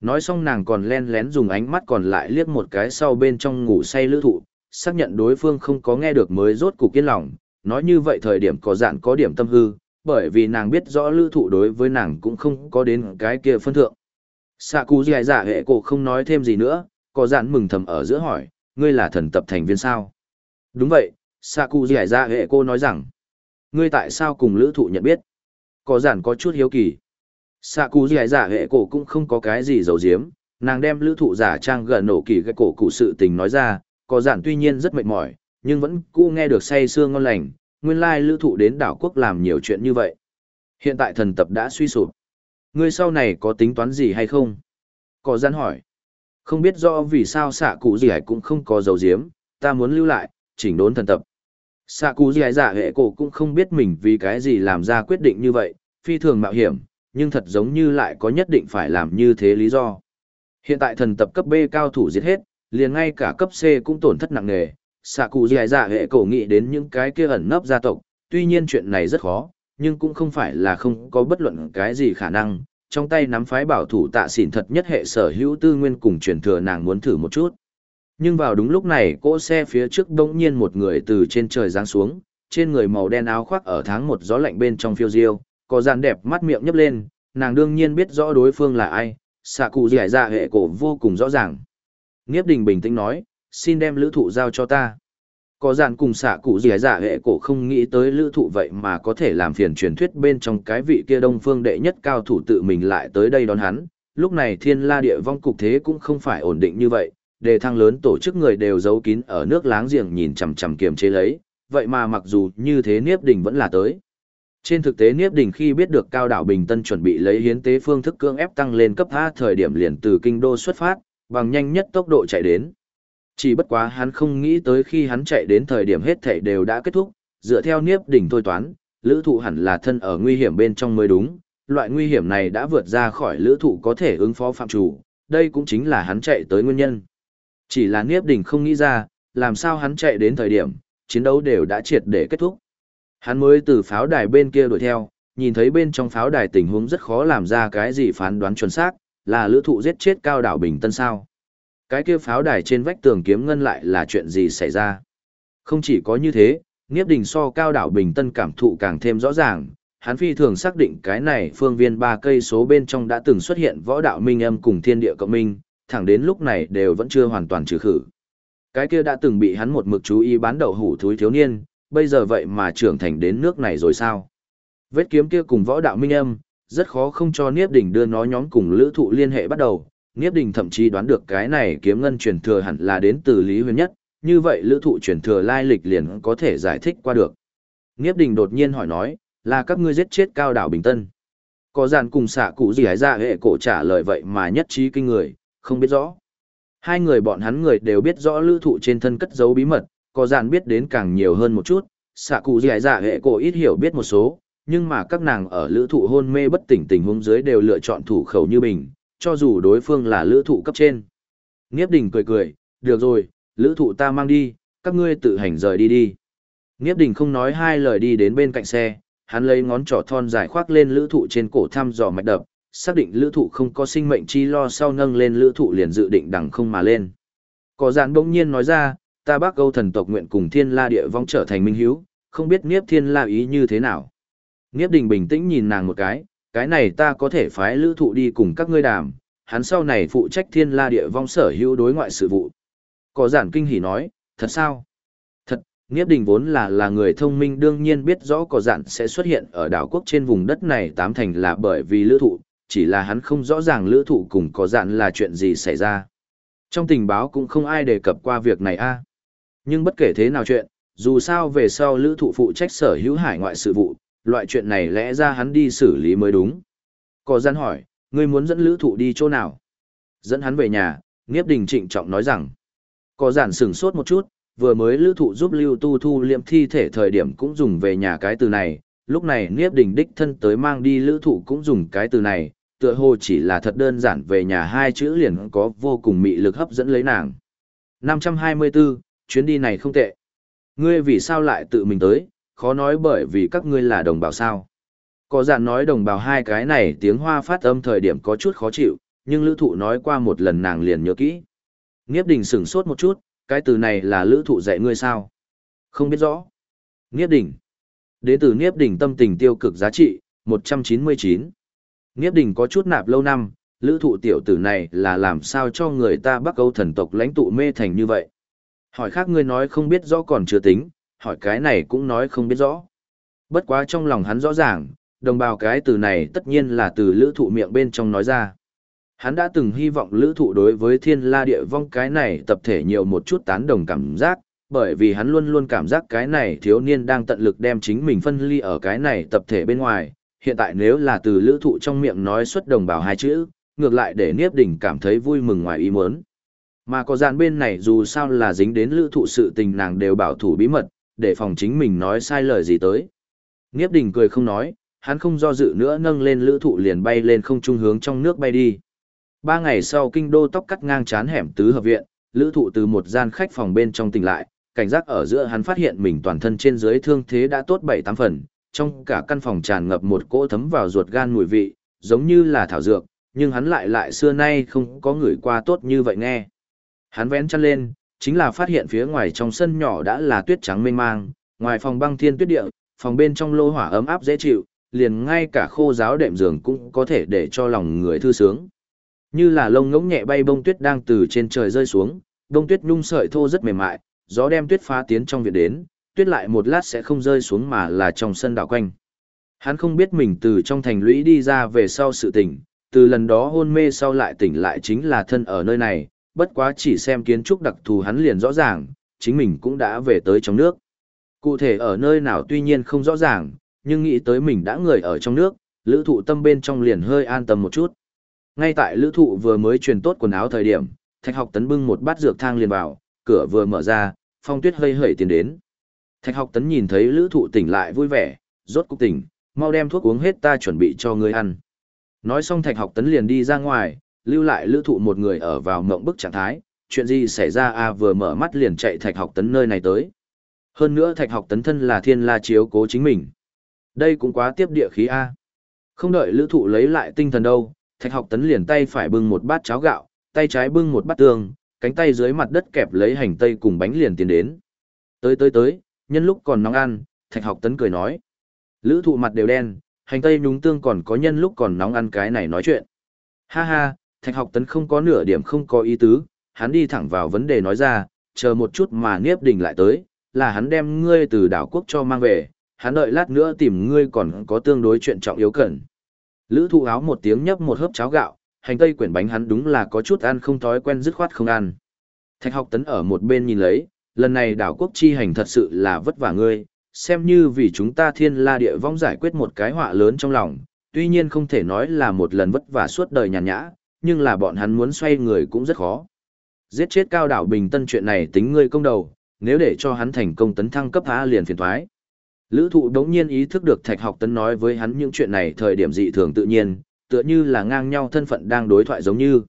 Nói xong nàng còn len lén dùng ánh mắt còn lại liếc một cái sau bên trong ngủ say lữ thụ, xác nhận đối phương không có nghe được mới rốt cục yên lòng, nói như vậy thời điểm có giản có điểm tâm hư, bởi vì nàng biết rõ lữ thụ đối với nàng cũng không có đến cái kia phân thượng. xạ cụ dì dạ hệ cổ không nói thêm gì nữa, có dạn mừng thầm ở giữa hỏi, ngươi là thần tập thành viên sao? Đúng vậy, Sa cú giải dạ hệ cô nói rằng, ngươi tại sao cùng lữ thụ nhận biết? Có dạn có chút hiếu kỳ. Sa cú giải dạ hệ cổ cũng không có cái gì giấu giếm, nàng đem lữ thụ giả trang gần nổ kỳ cái cổ cụ sự tình nói ra, có dạn tuy nhiên rất mệt mỏi, nhưng vẫn cũ nghe được say sương ngon lành, nguyên lai lữ thụ đến đảo quốc làm nhiều chuyện như vậy. Hiện tại thần tập đã suy sụp. Ngươi sau này có tính toán gì hay không? Có gian hỏi. Không biết rõ vì sao xạ cụ gì cũng không có dấu diếm, ta muốn lưu lại, chỉnh đốn thần tập. Xạ cụ gì giả hệ cổ cũng không biết mình vì cái gì làm ra quyết định như vậy, phi thường mạo hiểm, nhưng thật giống như lại có nhất định phải làm như thế lý do. Hiện tại thần tập cấp B cao thủ giết hết, liền ngay cả cấp C cũng tổn thất nặng nề, xạ cụ dì giả hệ cổ nghĩ đến những cái kia ẩn nấp gia tộc, tuy nhiên chuyện này rất khó, nhưng cũng không phải là không có bất luận cái gì khả năng, trong tay nắm phái bảo thủ tạ xỉn thật nhất hệ sở hữu tư nguyên cùng truyền thừa nàng muốn thử một chút. Nhưng vào đúng lúc này cỗ xe phía trước đống nhiên một người từ trên trời giáng xuống, trên người màu đen áo khoác ở tháng một gió lạnh bên trong phiêu diêu, có dàn đẹp mắt miệng nhấp lên, nàng đương nhiên biết rõ đối phương là ai, xạ cụ giải ra dạ hệ cổ vô cùng rõ ràng. Nghiếp đình bình tĩnh nói, xin đem lữ thụ giao cho ta. Có dàn cùng xạ cụ dì dạ hệ cổ không nghĩ tới lữ thụ vậy mà có thể làm phiền truyền thuyết bên trong cái vị kia đông phương đệ nhất cao thủ tự mình lại tới đây đón hắn. Lúc này thiên la địa vong cục thế cũng không phải ổn định như vậy, đề thăng lớn tổ chức người đều giấu kín ở nước láng giềng nhìn chằm chằm kiềm chế lấy, vậy mà mặc dù như thế Niếp Đình vẫn là tới. Trên thực tế Niếp Đình khi biết được Cao đảo Bình Tân chuẩn bị lấy hiến tế phương thức cưỡng ép tăng lên cấp A thời điểm liền từ kinh đô xuất phát, bằng nhanh nhất tốc độ chạy đến. Chỉ bất quá hắn không nghĩ tới khi hắn chạy đến thời điểm hết thảy đều đã kết thúc, dựa theo niếp đỉnh thôi toán, lữ thụ hẳn là thân ở nguy hiểm bên trong mới đúng, loại nguy hiểm này đã vượt ra khỏi lữ thụ có thể ứng phó phạm chủ, đây cũng chính là hắn chạy tới nguyên nhân. Chỉ là Niếp đỉnh không nghĩ ra, làm sao hắn chạy đến thời điểm, chiến đấu đều đã triệt để kết thúc. Hắn mới từ pháo đài bên kia đuổi theo, nhìn thấy bên trong pháo đài tình huống rất khó làm ra cái gì phán đoán chuẩn xác, là lữ thụ giết chết cao đảo Bình Tân sao. Cái kia pháo đài trên vách tường kiếm ngân lại là chuyện gì xảy ra. Không chỉ có như thế, Niếp Đình so cao đảo Bình Tân cảm thụ càng thêm rõ ràng, hắn phi thường xác định cái này phương viên ba cây số bên trong đã từng xuất hiện võ đạo minh âm cùng thiên địa cộng minh, thẳng đến lúc này đều vẫn chưa hoàn toàn trừ khử. Cái kia đã từng bị hắn một mực chú ý bán đậu hủ thúi thiếu niên, bây giờ vậy mà trưởng thành đến nước này rồi sao? Vết kiếm kia cùng võ đạo minh âm, rất khó không cho Niếp Đình đưa nó nhóm cùng lữ thụ liên hệ bắt đầu. Niếp Đình thậm chí đoán được cái này kiếm ngân truyền thừa hẳn là đến từ Lý Huyền Nhất, như vậy lữ thụ truyền thừa lai lịch liền có thể giải thích qua được. Niếp Đình đột nhiên hỏi nói, là các ngươi giết chết cao đảo Bình Tân. Có dàn cùng xạ cụ gì hái ra hệ cổ trả lời vậy mà nhất trí kinh người, không biết rõ. Hai người bọn hắn người đều biết rõ lữ thụ trên thân cất giấu bí mật, có dàn biết đến càng nhiều hơn một chút, xạ cụ gì hái ra hệ cổ ít hiểu biết một số, nhưng mà các nàng ở lữ thụ hôn mê bất tỉnh tình huống dưới đều lựa chọn thủ khẩu như bình, cho dù đối phương là lữ thụ cấp trên. Nghiếp đình cười cười, được rồi, lữ thụ ta mang đi, các ngươi tự hành rời đi đi. Nghiếp đình không nói hai lời đi đến bên cạnh xe, hắn lấy ngón trỏ thon dài khoác lên lữ thụ trên cổ thăm dò mạch đập, xác định lữ thụ không có sinh mệnh chi lo sau nâng lên lữ thụ liền dự định đằng không mà lên. Có giản bỗng nhiên nói ra, ta bác câu thần tộc nguyện cùng thiên la địa vong trở thành minh hiếu, không biết nghiếp thiên la ý như thế nào. Nghiếp đình bình tĩnh nhìn nàng một cái, cái này ta có thể phái lữ thụ đi cùng các ngươi đàm, hắn sau này phụ trách thiên la địa vong sở hữu đối ngoại sự vụ. Có giản kinh hỉ nói, thật sao? Thật, Nghiếp đình vốn là là người thông minh đương nhiên biết rõ có giản sẽ xuất hiện ở đảo quốc trên vùng đất này tám thành là bởi vì lữ thụ, chỉ là hắn không rõ ràng lữ thụ cùng có giản là chuyện gì xảy ra. Trong tình báo cũng không ai đề cập qua việc này a à. Nhưng bất kể thế nào chuyện, dù sao về sau lữ thụ phụ trách sở hữu hải ngoại sự vụ, loại chuyện này lẽ ra hắn đi xử lý mới đúng. Có gian hỏi, ngươi muốn dẫn lữ thụ đi chỗ nào? Dẫn hắn về nhà, Nghiếp Đình trịnh trọng nói rằng. Có giản sửng sốt một chút, vừa mới lữ thụ giúp lưu tu thu liệm thi thể thời điểm cũng dùng về nhà cái từ này, lúc này Niếp Đình đích thân tới mang đi lữ thụ cũng dùng cái từ này, tựa hồ chỉ là thật đơn giản về nhà hai chữ liền có vô cùng mị lực hấp dẫn lấy nàng. 524, chuyến đi này không tệ. Ngươi vì sao lại tự mình tới, khó nói bởi vì các ngươi là đồng bào sao. Có giản nói đồng bào hai cái này tiếng hoa phát âm thời điểm có chút khó chịu, nhưng lữ thụ nói qua một lần nàng liền nhớ kỹ. Nghiếp đình sửng sốt một chút, cái từ này là lữ thụ dạy ngươi sao? Không biết rõ. Nghiếp đình. Đế tử Nghiếp đình tâm tình tiêu cực giá trị, 199. Nghiếp đình có chút nạp lâu năm, lữ thụ tiểu tử này là làm sao cho người ta bắt câu thần tộc lãnh tụ mê thành như vậy. Hỏi khác ngươi nói không biết rõ còn chưa tính, hỏi cái này cũng nói không biết rõ. Bất quá trong lòng hắn rõ ràng, đồng bào cái từ này tất nhiên là từ lữ thụ miệng bên trong nói ra. Hắn đã từng hy vọng lữ thụ đối với thiên la địa vong cái này tập thể nhiều một chút tán đồng cảm giác, bởi vì hắn luôn luôn cảm giác cái này thiếu niên đang tận lực đem chính mình phân ly ở cái này tập thể bên ngoài. Hiện tại nếu là từ lữ thụ trong miệng nói xuất đồng bào hai chữ, ngược lại để Niếp Đỉnh cảm thấy vui mừng ngoài ý muốn. Mà có dàn bên này dù sao là dính đến lữ thụ sự tình nàng đều bảo thủ bí mật, để phòng chính mình nói sai lời gì tới. Niếp Đình cười không nói, hắn không do dự nữa nâng lên lữ thụ liền bay lên không trung hướng trong nước bay đi. Ba ngày sau kinh đô tóc cắt ngang chán hẻm tứ hợp viện, lữ thụ từ một gian khách phòng bên trong tỉnh lại, cảnh giác ở giữa hắn phát hiện mình toàn thân trên dưới thương thế đã tốt 7-8 phần, trong cả căn phòng tràn ngập một cỗ thấm vào ruột gan mùi vị, giống như là thảo dược, nhưng hắn lại lại xưa nay không có người qua tốt như vậy nghe. Hắn vén chăn lên, chính là phát hiện phía ngoài trong sân nhỏ đã là tuyết trắng mênh mang, ngoài phòng băng thiên tuyết địa, phòng bên trong lô hỏa ấm áp dễ chịu, liền ngay cả khô giáo đệm giường cũng có thể để cho lòng người thư sướng. Như là lông ngỗng nhẹ bay bông tuyết đang từ trên trời rơi xuống, bông tuyết nhung sợi thô rất mềm mại, gió đem tuyết phá tiến trong viện đến, tuyết lại một lát sẽ không rơi xuống mà là trong sân đảo quanh. Hắn không biết mình từ trong thành lũy đi ra về sau sự tỉnh, từ lần đó hôn mê sau lại tỉnh lại chính là thân ở nơi này, bất quá chỉ xem kiến trúc đặc thù hắn liền rõ ràng, chính mình cũng đã về tới trong nước. Cụ thể ở nơi nào tuy nhiên không rõ ràng, nhưng nghĩ tới mình đã người ở trong nước, lữ thụ tâm bên trong liền hơi an tâm một chút. Ngay tại lữ thụ vừa mới truyền tốt quần áo thời điểm, thạch học tấn bưng một bát dược thang liền vào, cửa vừa mở ra, phong tuyết hơi hởi tiến đến. Thạch học tấn nhìn thấy lữ thụ tỉnh lại vui vẻ, rốt cục tỉnh, mau đem thuốc uống hết ta chuẩn bị cho ngươi ăn. Nói xong thạch học tấn liền đi ra ngoài, lưu lại lữ thụ một người ở vào mộng bức trạng thái, chuyện gì xảy ra a vừa mở mắt liền chạy thạch học tấn nơi này tới. Hơn nữa thạch học tấn thân là thiên la chiếu cố chính mình. Đây cũng quá tiếp địa khí a. Không đợi lữ thụ lấy lại tinh thần đâu, thạch học tấn liền tay phải bưng một bát cháo gạo, tay trái bưng một bát tương, cánh tay dưới mặt đất kẹp lấy hành tây cùng bánh liền tiến đến. Tới tới tới, nhân lúc còn nóng ăn, thạch học tấn cười nói. Lữ thụ mặt đều đen, hành tây nhúng tương còn có nhân lúc còn nóng ăn cái này nói chuyện. Ha ha, thạch học tấn không có nửa điểm không có ý tứ, hắn đi thẳng vào vấn đề nói ra, chờ một chút mà Niếp Đình lại tới, là hắn đem ngươi từ đảo quốc cho mang về, hắn đợi lát nữa tìm ngươi còn có tương đối chuyện trọng yếu cần. Lữ thụ áo một tiếng nhấp một hớp cháo gạo, hành tây quyển bánh hắn đúng là có chút ăn không thói quen dứt khoát không ăn. Thạch học tấn ở một bên nhìn lấy, lần này đảo quốc chi hành thật sự là vất vả ngươi, xem như vì chúng ta thiên la địa vong giải quyết một cái họa lớn trong lòng, tuy nhiên không thể nói là một lần vất vả suốt đời nhàn nhã, nhưng là bọn hắn muốn xoay người cũng rất khó. Giết chết cao đảo Bình Tân chuyện này tính ngươi công đầu, nếu để cho hắn thành công tấn thăng cấp A liền phiền thoái. Lữ thụ đống nhiên ý thức được thạch học tấn nói với hắn những chuyện này thời điểm dị thường tự nhiên, tựa như là ngang nhau thân phận đang đối thoại giống như.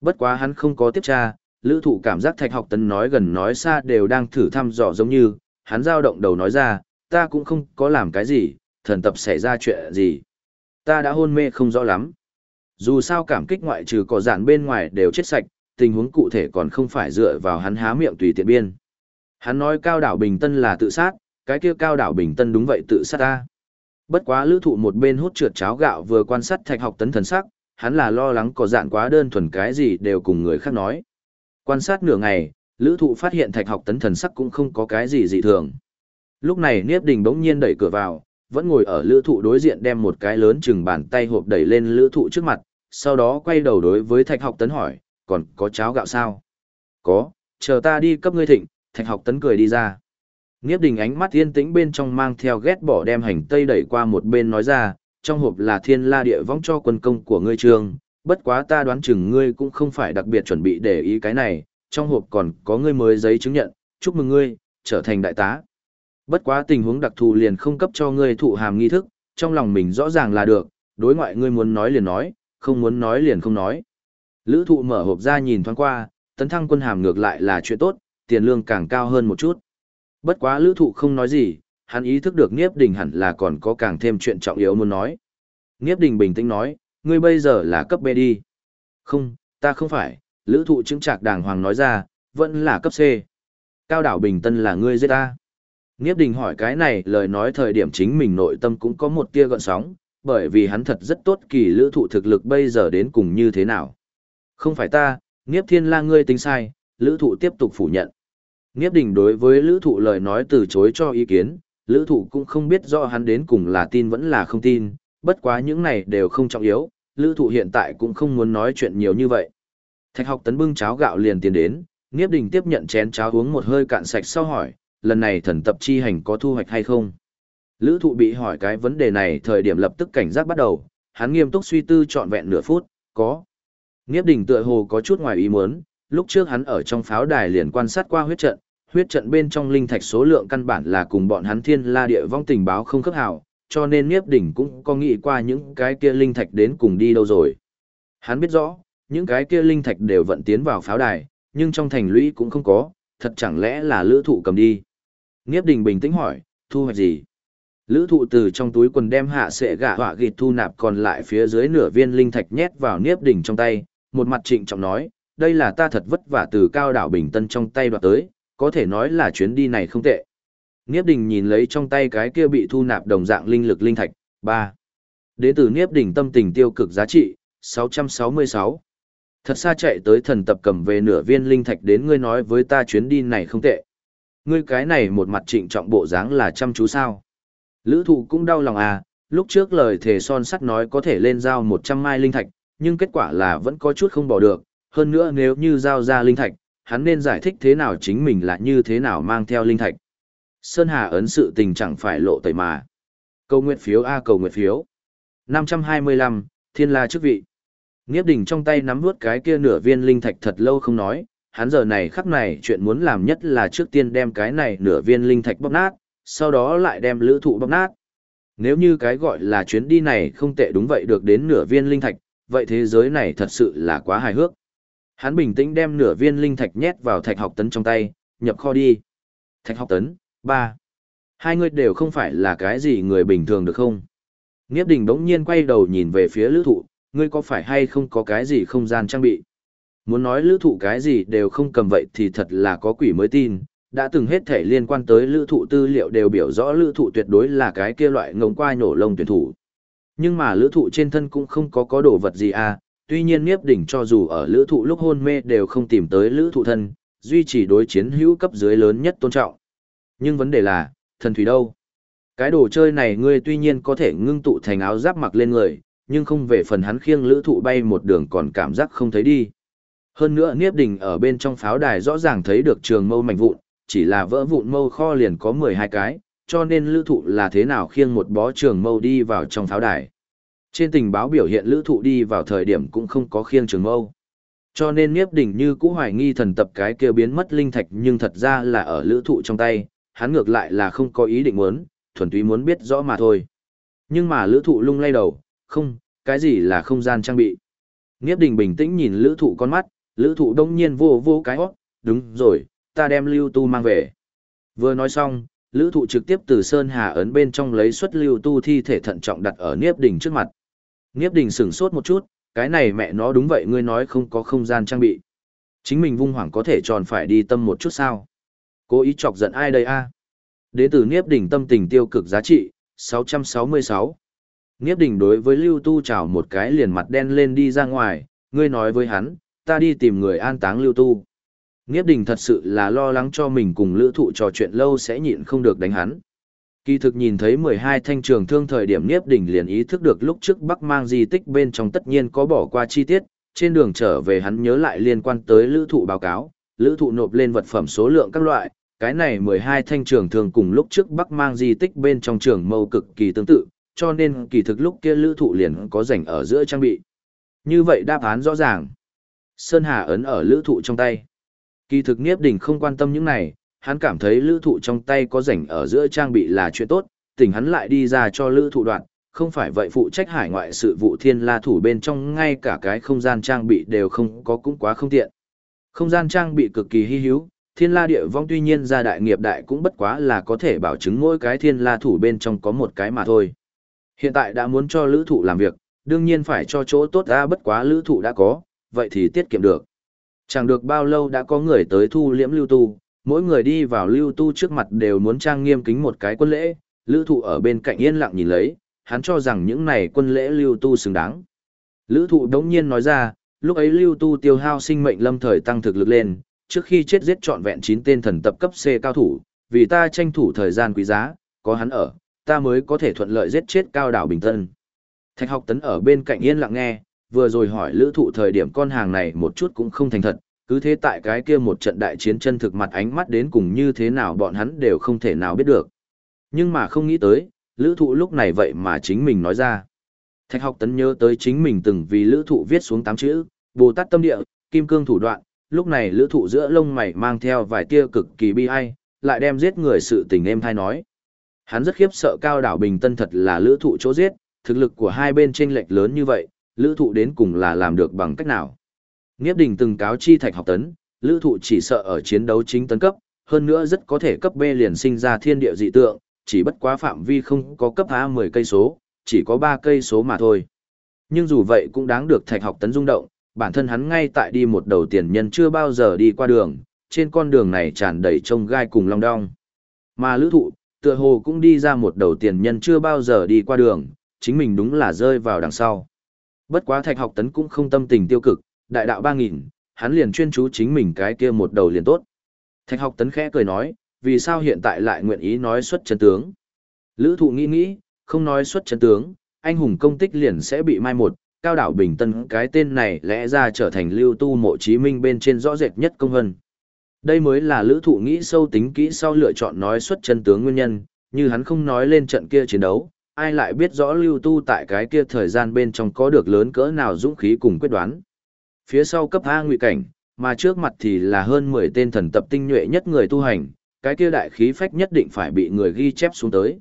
Bất quá hắn không có tiếp tra, lữ thụ cảm giác thạch học tấn nói gần nói xa đều đang thử thăm dò giống như, hắn giao động đầu nói ra, ta cũng không có làm cái gì, thần tập xảy ra chuyện gì. Ta đã hôn mê không rõ lắm. Dù sao cảm kích ngoại trừ cỏ dạn bên ngoài đều chết sạch, tình huống cụ thể còn không phải dựa vào hắn há miệng tùy tiện biên. Hắn nói cao đảo Bình Tân là tự sát, cái kia cao đảo Bình Tân đúng vậy tự sát ta. Bất quá lữ thụ một bên hút trượt cháo gạo vừa quan sát thạch học tấn thần sắc, hắn là lo lắng có dạn quá đơn thuần cái gì đều cùng người khác nói. Quan sát nửa ngày, lữ thụ phát hiện thạch học tấn thần sắc cũng không có cái gì dị thường. Lúc này Niếp Đình bỗng nhiên đẩy cửa vào, vẫn ngồi ở lữ thụ đối diện đem một cái lớn chừng bàn tay hộp đẩy lên lữ thụ trước mặt, sau đó quay đầu đối với thạch học tấn hỏi, còn có cháo gạo sao? Có, chờ ta đi cấp ngươi thịnh, thạch học tấn cười đi ra. Nghiếp đình ánh mắt yên tĩnh bên trong mang theo ghét bỏ đem hành tây đẩy qua một bên nói ra, trong hộp là thiên la địa vong cho quân công của ngươi trường, bất quá ta đoán chừng ngươi cũng không phải đặc biệt chuẩn bị để ý cái này, trong hộp còn có ngươi mới giấy chứng nhận, chúc mừng ngươi, trở thành đại tá. Bất quá tình huống đặc thù liền không cấp cho ngươi thụ hàm nghi thức, trong lòng mình rõ ràng là được, đối ngoại ngươi muốn nói liền nói, không muốn nói liền không nói. Lữ thụ mở hộp ra nhìn thoáng qua, tấn thăng quân hàm ngược lại là chuyện tốt, tiền lương càng cao hơn một chút. Bất quá lữ thụ không nói gì, hắn ý thức được Niếp Đình hẳn là còn có càng thêm chuyện trọng yếu muốn nói. Niếp Đình bình tĩnh nói, ngươi bây giờ là cấp B đi. Không, ta không phải, lữ thụ chứng trạc đàng hoàng nói ra, vẫn là cấp C. Cao đảo Bình Tân là ngươi giết ta. Niếp Đình hỏi cái này lời nói thời điểm chính mình nội tâm cũng có một tia gọn sóng, bởi vì hắn thật rất tốt kỳ lữ thụ thực lực bây giờ đến cùng như thế nào. Không phải ta, Niếp Thiên La ngươi tính sai, lữ thụ tiếp tục phủ nhận. Niếp Đình đối với lữ thụ lời nói từ chối cho ý kiến, lữ thụ cũng không biết rõ hắn đến cùng là tin vẫn là không tin, bất quá những này đều không trọng yếu, lữ thụ hiện tại cũng không muốn nói chuyện nhiều như vậy. Thạch học tấn bưng cháo gạo liền tiến đến, Niếp Đình tiếp nhận chén cháo uống một hơi cạn sạch sau hỏi, lần này thần tập chi hành có thu hoạch hay không? Lữ thụ bị hỏi cái vấn đề này thời điểm lập tức cảnh giác bắt đầu, hắn nghiêm túc suy tư trọn vẹn nửa phút, có. Niếp Đình tựa hồ có chút ngoài ý muốn, lúc trước hắn ở trong pháo đài liền quan sát qua huyết trận, huyết trận bên trong linh thạch số lượng căn bản là cùng bọn hắn thiên la địa vong tình báo không khớp hảo, cho nên Niếp Đình cũng có nghĩ qua những cái kia linh thạch đến cùng đi đâu rồi. Hắn biết rõ, những cái kia linh thạch đều vận tiến vào pháo đài, nhưng trong thành lũy cũng không có, thật chẳng lẽ là lữ thụ cầm đi. Niếp Đình bình tĩnh hỏi, thu hoạch gì? Lữ thụ từ trong túi quần đem hạ sệ gạ họa gịt thu nạp còn lại phía dưới nửa viên linh thạch nhét vào Niếp đỉnh trong tay, một mặt trịnh trọng nói, đây là ta thật vất vả từ cao đảo Bình Tân trong tay đoạt tới, có thể nói là chuyến đi này không tệ. Niếp đỉnh nhìn lấy trong tay cái kia bị thu nạp đồng dạng linh lực linh thạch, 3. Đến từ Niếp đỉnh tâm tình tiêu cực giá trị, 666. Thật xa chạy tới thần tập cầm về nửa viên linh thạch đến ngươi nói với ta chuyến đi này không tệ. Ngươi cái này một mặt trịnh trọng bộ dáng là chăm chú sao. Lữ thụ cũng đau lòng à, lúc trước lời thề son sắt nói có thể lên giao 100 mai linh thạch, nhưng kết quả là vẫn có chút không bỏ được, hơn nữa nếu như giao ra linh thạch, hắn nên giải thích thế nào chính mình là như thế nào mang theo linh thạch. Sơn Hà ấn sự tình chẳng phải lộ tẩy mà. Cầu nguyện phiếu A cầu nguyện phiếu. 525, Thiên La chức vị. Nghiếp đỉnh trong tay nắm vuốt cái kia nửa viên linh thạch thật lâu không nói, hắn giờ này khắc này chuyện muốn làm nhất là trước tiên đem cái này nửa viên linh thạch bóp nát, sau đó lại đem lữ thụ bóc nát. Nếu như cái gọi là chuyến đi này không tệ đúng vậy được đến nửa viên linh thạch, vậy thế giới này thật sự là quá hài hước. Hắn bình tĩnh đem nửa viên linh thạch nhét vào thạch học tấn trong tay, nhập kho đi. Thạch học tấn, ba. Hai người đều không phải là cái gì người bình thường được không? Nghiếp đình đống nhiên quay đầu nhìn về phía lữ thụ, ngươi có phải hay không có cái gì không gian trang bị? Muốn nói lữ thụ cái gì đều không cầm vậy thì thật là có quỷ mới tin, đã từng hết thể liên quan tới lữ thụ tư liệu đều biểu rõ lữ thụ tuyệt đối là cái kia loại ngông qua nổ lông tuyển thủ. Nhưng mà lữ thụ trên thân cũng không có có đồ vật gì à, tuy nhiên Niếp Đỉnh cho dù ở lữ thụ lúc hôn mê đều không tìm tới lữ thụ thân, duy trì đối chiến hữu cấp dưới lớn nhất tôn trọng. Nhưng vấn đề là, thần thủy đâu? Cái đồ chơi này ngươi tuy nhiên có thể ngưng tụ thành áo giáp mặc lên người, nhưng không về phần hắn khiêng lữ thụ bay một đường còn cảm giác không thấy đi. Hơn nữa Niếp Đình ở bên trong pháo đài rõ ràng thấy được trường mâu mảnh vụn, chỉ là vỡ vụn mâu kho liền có 12 cái, cho nên lữ thụ là thế nào khiêng một bó trường mâu đi vào trong pháo đài. Trên tình báo biểu hiện lữ thụ đi vào thời điểm cũng không có khiêng trường mâu. Cho nên Niếp đỉnh như cũ hoài nghi thần tập cái kia biến mất linh thạch nhưng thật ra là ở lữ thụ trong tay, hắn ngược lại là không có ý định muốn, thuần túy muốn biết rõ mà thôi. Nhưng mà lữ thụ lung lay đầu, không, cái gì là không gian trang bị. Niếp Đình bình tĩnh nhìn lữ thụ con mắt, lữ thụ đông nhiên vô vô cái hót, đúng rồi, ta đem lưu tu mang về. Vừa nói xong, lữ thụ trực tiếp từ Sơn Hà ấn bên trong lấy xuất lưu tu thi thể thận trọng đặt ở Niếp Đình trước mặt. Niếp Đình sửng sốt một chút, cái này mẹ nó đúng vậy ngươi nói không có không gian trang bị. Chính mình vung hoảng có thể tròn phải đi tâm một chút sao. Cố ý chọc giận ai đây a à? Đế tử Niếp Đình tâm tình tiêu cực giá trị, 666. Niếp Đình đối với Lưu Tu chào một cái liền mặt đen lên đi ra ngoài, ngươi nói với hắn, ta đi tìm người an táng Lưu Tu. Niếp Đình thật sự là lo lắng cho mình cùng lữ thụ trò chuyện lâu sẽ nhịn không được đánh hắn. Kỳ thực nhìn thấy 12 thanh trường thương thời điểm Niếp Đình liền ý thức được lúc trước Bắc mang di tích bên trong tất nhiên có bỏ qua chi tiết, trên đường trở về hắn nhớ lại liên quan tới lữ thụ báo cáo, lữ thụ nộp lên vật phẩm số lượng các loại, cái này 12 thanh trường thương cùng lúc trước Bắc mang di tích bên trong trường mâu cực kỳ tương tự, cho nên kỳ thực lúc kia lữ thụ liền có rảnh ở giữa trang bị. Như vậy đáp án rõ ràng. Sơn Hà ấn ở lữ thụ trong tay. Kỳ thực Niếp Đình không quan tâm những này, hắn cảm thấy lữ thụ trong tay có rảnh ở giữa trang bị là chuyện tốt, tỉnh hắn lại đi ra cho lữ thụ đoạn, không phải vậy phụ trách hải ngoại sự vụ thiên la thủ bên trong ngay cả cái không gian trang bị đều không có cũng quá không tiện. Không gian trang bị cực kỳ hy hữu, thiên la địa vong tuy nhiên ra đại nghiệp đại cũng bất quá là có thể bảo chứng mỗi cái thiên la thủ bên trong có một cái mà thôi. Hiện tại đã muốn cho lữ thụ làm việc, đương nhiên phải cho chỗ tốt ra bất quá lữ thụ đã có, vậy thì tiết kiệm được. Chẳng được bao lâu đã có người tới thu liễm lưu tu, mỗi người đi vào lưu tu trước mặt đều muốn trang nghiêm kính một cái quân lễ, lữ thụ ở bên cạnh yên lặng nhìn lấy, hắn cho rằng những này quân lễ lưu tu xứng đáng. Lữ thụ đống nhiên nói ra, lúc ấy lưu tu tiêu hao sinh mệnh lâm thời tăng thực lực lên, trước khi chết giết trọn vẹn 9 tên thần tập cấp C cao thủ, vì ta tranh thủ thời gian quý giá, có hắn ở, ta mới có thể thuận lợi giết chết cao đảo Bình Tân. Thạch học tấn ở bên cạnh yên lặng nghe, vừa rồi hỏi lữ thụ thời điểm con hàng này một chút cũng không thành thật, cứ thế tại cái kia một trận đại chiến chân thực mặt ánh mắt đến cùng như thế nào bọn hắn đều không thể nào biết được. Nhưng mà không nghĩ tới, lữ thụ lúc này vậy mà chính mình nói ra. Thạch học tấn nhớ tới chính mình từng vì lữ thụ viết xuống 8 chữ, Bồ Tát tâm địa, kim cương thủ đoạn, lúc này lữ thụ giữa lông mày mang theo vài tia cực kỳ bi ai, lại đem giết người sự tình em thai nói. Hắn rất khiếp sợ cao đảo Bình Tân thật là lữ thụ chỗ giết, thực lực của hai bên chênh lệch lớn như vậy, lữ thụ đến cùng là làm được bằng cách nào. Nghiếp đình từng cáo chi thạch học tấn, lữ thụ chỉ sợ ở chiến đấu chính tấn cấp, hơn nữa rất có thể cấp B liền sinh ra thiên địa dị tượng, chỉ bất quá phạm vi không có cấp A 10 cây số, chỉ có 3 cây số mà thôi. Nhưng dù vậy cũng đáng được thạch học tấn rung động, bản thân hắn ngay tại đi một đầu tiền nhân chưa bao giờ đi qua đường, trên con đường này tràn đầy trông gai cùng long đong. Mà lữ thụ, tựa hồ cũng đi ra một đầu tiền nhân chưa bao giờ đi qua đường, chính mình đúng là rơi vào đằng sau. Bất quá thạch học tấn cũng không tâm tình tiêu cực, đại đạo ba nghìn hắn liền chuyên chú chính mình cái kia một đầu liền tốt. Thạch học tấn khẽ cười nói, vì sao hiện tại lại nguyện ý nói xuất chân tướng. Lữ thụ nghĩ nghĩ, không nói xuất chân tướng, anh hùng công tích liền sẽ bị mai một, cao đảo Bình Tân cái tên này lẽ ra trở thành lưu tu mộ chí minh bên trên rõ rệt nhất công hân. Đây mới là lữ thụ nghĩ sâu tính kỹ sau lựa chọn nói xuất chân tướng nguyên nhân, như hắn không nói lên trận kia chiến đấu, ai lại biết rõ lưu tu tại cái kia thời gian bên trong có được lớn cỡ nào dũng khí cùng quyết đoán. Phía sau cấp A ngụy cảnh, mà trước mặt thì là hơn 10 tên thần tập tinh nhuệ nhất người tu hành, cái kia đại khí phách nhất định phải bị người ghi chép xuống tới.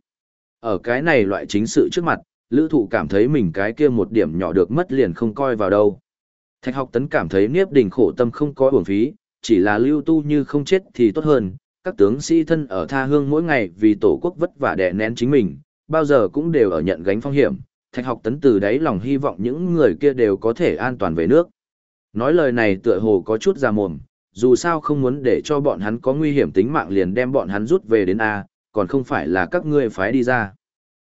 Ở cái này loại chính sự trước mặt, lữ thụ cảm thấy mình cái kia một điểm nhỏ được mất liền không coi vào đâu. Thạch học tấn cảm thấy Niếp Đình khổ tâm không có uổng phí, chỉ là lưu tu như không chết thì tốt hơn, các tướng sĩ thân ở tha hương mỗi ngày vì tổ quốc vất vả đè nén chính mình, bao giờ cũng đều ở nhận gánh phong hiểm, thạch học tấn từ đấy lòng hy vọng những người kia đều có thể an toàn về nước. Nói lời này tựa hồ có chút ra mồm, dù sao không muốn để cho bọn hắn có nguy hiểm tính mạng liền đem bọn hắn rút về đến A, còn không phải là các ngươi phái đi ra.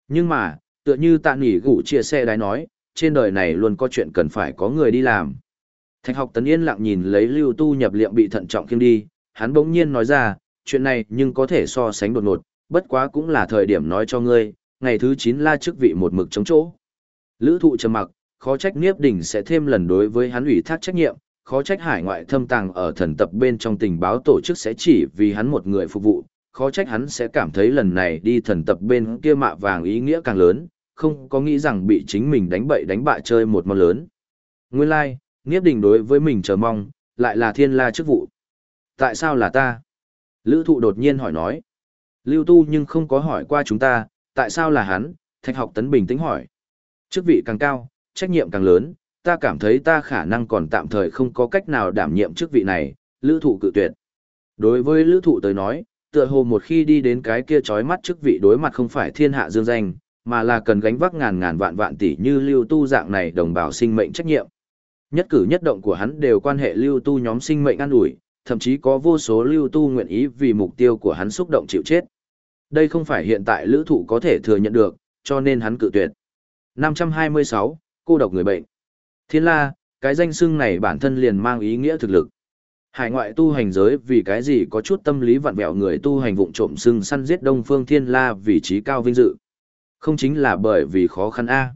Nhưng mà, tựa như tạ nghỉ gủ chia xe đái nói, trên đời này luôn có chuyện cần phải có người đi làm. Thạch học tấn yên lặng nhìn lấy lưu tu nhập liệm bị thận trọng kiêng đi, hắn bỗng nhiên nói ra, chuyện này nhưng có thể so sánh đột ngột, bất quá cũng là thời điểm nói cho ngươi, ngày thứ 9 la chức vị một mực chống chỗ. Lữ thụ trầm mặc, khó trách Niếp Đình sẽ thêm lần đối với hắn ủy thác trách nhiệm, khó trách hải ngoại thâm tàng ở thần tập bên trong tình báo tổ chức sẽ chỉ vì hắn một người phục vụ, khó trách hắn sẽ cảm thấy lần này đi thần tập bên kia mạ vàng ý nghĩa càng lớn, không có nghĩ rằng bị chính mình đánh bậy đánh bại chơi một món lớn. Nguyên lai, like, Niếp Đình đối với mình chờ mong, lại là thiên la chức vụ. Tại sao là ta? Lữ thụ đột nhiên hỏi nói. Lưu tu nhưng không có hỏi qua chúng ta, tại sao là hắn, thạch học tấn bình tĩnh hỏi. Chức vị càng cao, trách nhiệm càng lớn, ta cảm thấy ta khả năng còn tạm thời không có cách nào đảm nhiệm chức vị này, lữ thụ cự tuyệt. Đối với lữ thụ tới nói, tựa hồ một khi đi đến cái kia chói mắt chức vị đối mặt không phải thiên hạ dương danh, mà là cần gánh vác ngàn ngàn vạn vạn tỷ như lưu tu dạng này đồng bào sinh mệnh trách nhiệm. Nhất cử nhất động của hắn đều quan hệ lưu tu nhóm sinh mệnh an ủi, thậm chí có vô số lưu tu nguyện ý vì mục tiêu của hắn xúc động chịu chết. Đây không phải hiện tại lữ thụ có thể thừa nhận được, cho nên hắn cự tuyệt. 526, cô độc người bệnh. Thiên la, cái danh xưng này bản thân liền mang ý nghĩa thực lực. Hải ngoại tu hành giới vì cái gì có chút tâm lý vặn vẹo người tu hành vụng trộm xưng săn giết Đông Phương Thiên La vị trí cao vinh dự. Không chính là bởi vì khó khăn A.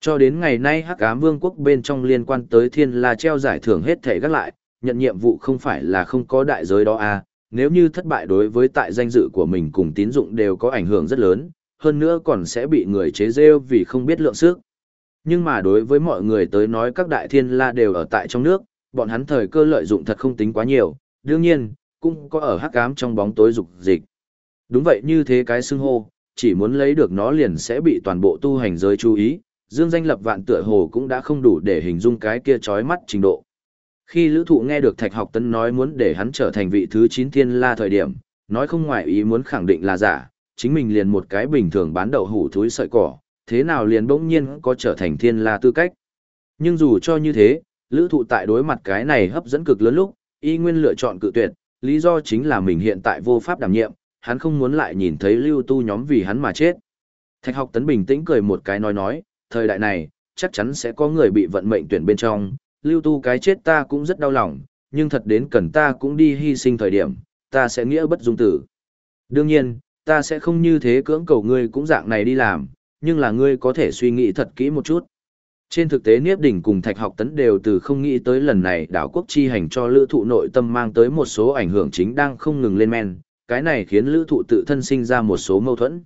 Cho đến ngày nay Hắc Ám Vương quốc bên trong liên quan tới Thiên La treo giải thưởng hết thể gác lại, nhận nhiệm vụ không phải là không có đại giới đó A, nếu như thất bại đối với tại danh dự của mình cùng tín dụng đều có ảnh hưởng rất lớn, hơn nữa còn sẽ bị người chế rêu vì không biết lượng sức. Nhưng mà đối với mọi người tới nói các đại thiên la đều ở tại trong nước, bọn hắn thời cơ lợi dụng thật không tính quá nhiều, đương nhiên, cũng có ở hắc ám trong bóng tối dục dịch. Đúng vậy như thế cái xưng hô, chỉ muốn lấy được nó liền sẽ bị toàn bộ tu hành giới chú ý, dương danh lập vạn tựa hồ cũng đã không đủ để hình dung cái kia chói mắt trình độ. Khi lữ thụ nghe được Thạch Học Tấn nói muốn để hắn trở thành vị thứ 9 thiên la thời điểm, nói không ngoại ý muốn khẳng định là giả, chính mình liền một cái bình thường bán đậu hủ thúi sợi cỏ, thế nào liền bỗng nhiên có trở thành thiên la tư cách. Nhưng dù cho như thế, lữ thụ tại đối mặt cái này hấp dẫn cực lớn lúc, y nguyên lựa chọn cự tuyệt, lý do chính là mình hiện tại vô pháp đảm nhiệm, hắn không muốn lại nhìn thấy lưu tu nhóm vì hắn mà chết. Thạch học tấn bình tĩnh cười một cái nói nói, thời đại này, chắc chắn sẽ có người bị vận mệnh tuyển bên trong, lưu tu cái chết ta cũng rất đau lòng, nhưng thật đến cần ta cũng đi hy sinh thời điểm, ta sẽ nghĩa bất dung tử. Đương nhiên, ta sẽ không như thế cưỡng cầu ngươi cũng dạng này đi làm, nhưng là ngươi có thể suy nghĩ thật kỹ một chút. Trên thực tế Niếp Đỉnh cùng Thạch Học Tấn đều từ không nghĩ tới lần này đảo quốc chi hành cho lữ thụ nội tâm mang tới một số ảnh hưởng chính đang không ngừng lên men, cái này khiến lữ thụ tự thân sinh ra một số mâu thuẫn.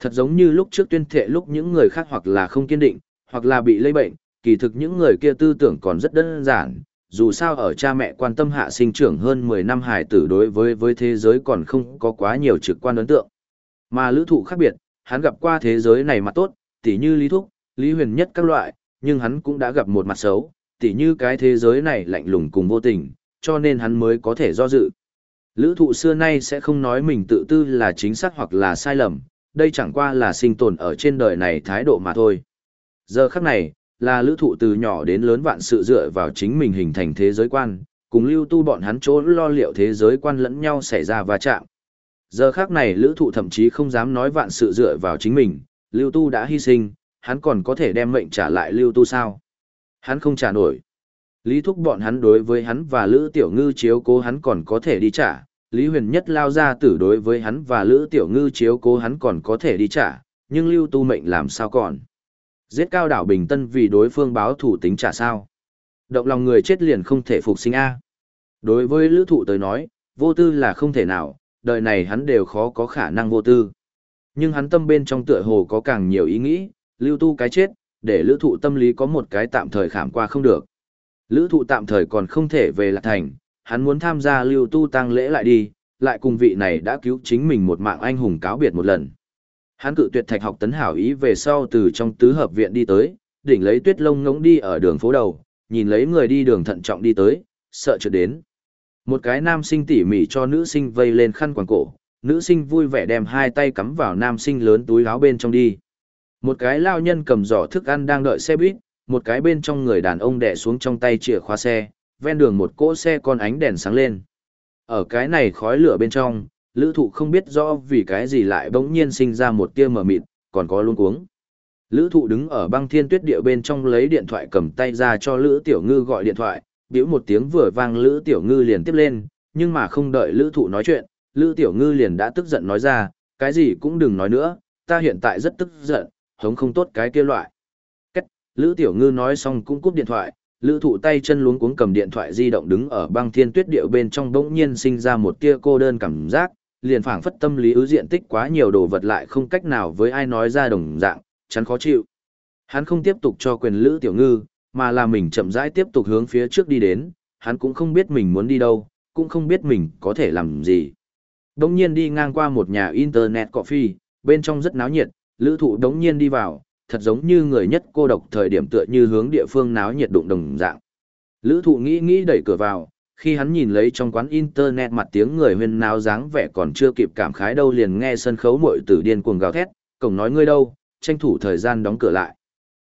Thật giống như lúc trước tuyên thệ lúc những người khác hoặc là không kiên định, hoặc là bị lây bệnh, kỳ thực những người kia tư tưởng còn rất đơn giản, dù sao ở cha mẹ quan tâm hạ sinh trưởng hơn 10 năm hài tử đối với với thế giới còn không có quá nhiều trực quan ấn tượng. Mà lữ thụ khác biệt, hắn gặp qua thế giới này mặt tốt, tỉ như lý thúc, lý huyền nhất các loại, nhưng hắn cũng đã gặp một mặt xấu, tỉ như cái thế giới này lạnh lùng cùng vô tình, cho nên hắn mới có thể do dự. Lữ thụ xưa nay sẽ không nói mình tự tư là chính xác hoặc là sai lầm, đây chẳng qua là sinh tồn ở trên đời này thái độ mà thôi. Giờ khắc này, là lữ thụ từ nhỏ đến lớn vạn sự dựa vào chính mình hình thành thế giới quan, cùng lưu tu bọn hắn chỗ lo liệu thế giới quan lẫn nhau xảy ra va chạm. Giờ khác này lữ thụ thậm chí không dám nói vạn sự dựa vào chính mình, lưu tu đã hy sinh, hắn còn có thể đem mệnh trả lại lưu tu sao? Hắn không trả nổi. Lý thúc bọn hắn đối với hắn và Lữ Tiểu Ngư chiếu cố hắn còn có thể đi trả, Lý Huyền Nhất lao ra tử đối với hắn và Lữ Tiểu Ngư chiếu cố hắn còn có thể đi trả, nhưng lưu tu mệnh làm sao còn? Giết cao đảo Bình Tân vì đối phương báo thủ tính trả sao? Động lòng người chết liền không thể phục sinh A. Đối với lữ thụ tới nói, vô tư là không thể nào, đời này hắn đều khó có khả năng vô tư. Nhưng hắn tâm bên trong tựa hồ có càng nhiều ý nghĩ, lưu tu cái chết, để lữ thụ tâm lý có một cái tạm thời khảm qua không được. Lữ thụ tạm thời còn không thể về lạc thành, hắn muốn tham gia lưu tu tăng lễ lại đi, lại cùng vị này đã cứu chính mình một mạng anh hùng cáo biệt một lần. Hắn cự tuyệt thạch học tấn hảo ý về sau từ trong tứ hợp viện đi tới, đỉnh lấy tuyết lông ngống đi ở đường phố đầu, nhìn lấy người đi đường thận trọng đi tới, sợ trượt đến. Một cái nam sinh tỉ mỉ cho nữ sinh vây lên khăn quàng cổ, nữ sinh vui vẻ đem hai tay cắm vào nam sinh lớn túi áo bên trong đi. Một cái lao nhân cầm giỏ thức ăn đang đợi xe buýt, một cái bên trong người đàn ông đè xuống trong tay chìa khóa xe, ven đường một cỗ xe con ánh đèn sáng lên. Ở cái này khói lửa bên trong, lữ thụ không biết rõ vì cái gì lại bỗng nhiên sinh ra một tia mờ mịt, còn có luôn cuống. Lữ thụ đứng ở băng thiên tuyết địa bên trong lấy điện thoại cầm tay ra cho Lữ Tiểu Ngư gọi điện thoại, biểu một tiếng vừa vang Lữ Tiểu Ngư liền tiếp lên, nhưng mà không đợi Lữ thụ nói chuyện, Lữ Tiểu Ngư liền đã tức giận nói ra, cái gì cũng đừng nói nữa, ta hiện tại rất tức giận, hống không tốt cái kia loại. Cách, Lữ Tiểu Ngư nói xong cũng cúp điện thoại, Lữ thụ tay chân luống cuống cầm điện thoại di động đứng ở băng thiên tuyết địa bên trong bỗng nhiên sinh ra một tia cô đơn cảm giác, liền phảng phất tâm lý ứ diện tích quá nhiều đồ vật lại không cách nào với ai nói ra đồng dạng, chắn khó chịu. Hắn không tiếp tục cho quyền Lữ Tiểu Ngư, mà là mình chậm rãi tiếp tục hướng phía trước đi đến, hắn cũng không biết mình muốn đi đâu, cũng không biết mình có thể làm gì. Đống nhiên đi ngang qua một nhà internet coffee, bên trong rất náo nhiệt, lữ thụ đống nhiên đi vào, thật giống như người nhất cô độc thời điểm tựa như hướng địa phương náo nhiệt đụng đồng dạng. Lữ thụ nghĩ nghĩ đẩy cửa vào, khi hắn nhìn lấy trong quán internet mặt tiếng người huyên náo dáng vẻ còn chưa kịp cảm khái đâu liền nghe sân khấu mội tử điên cuồng gào thét, cổng nói ngươi đâu, tranh thủ thời gian đóng cửa lại.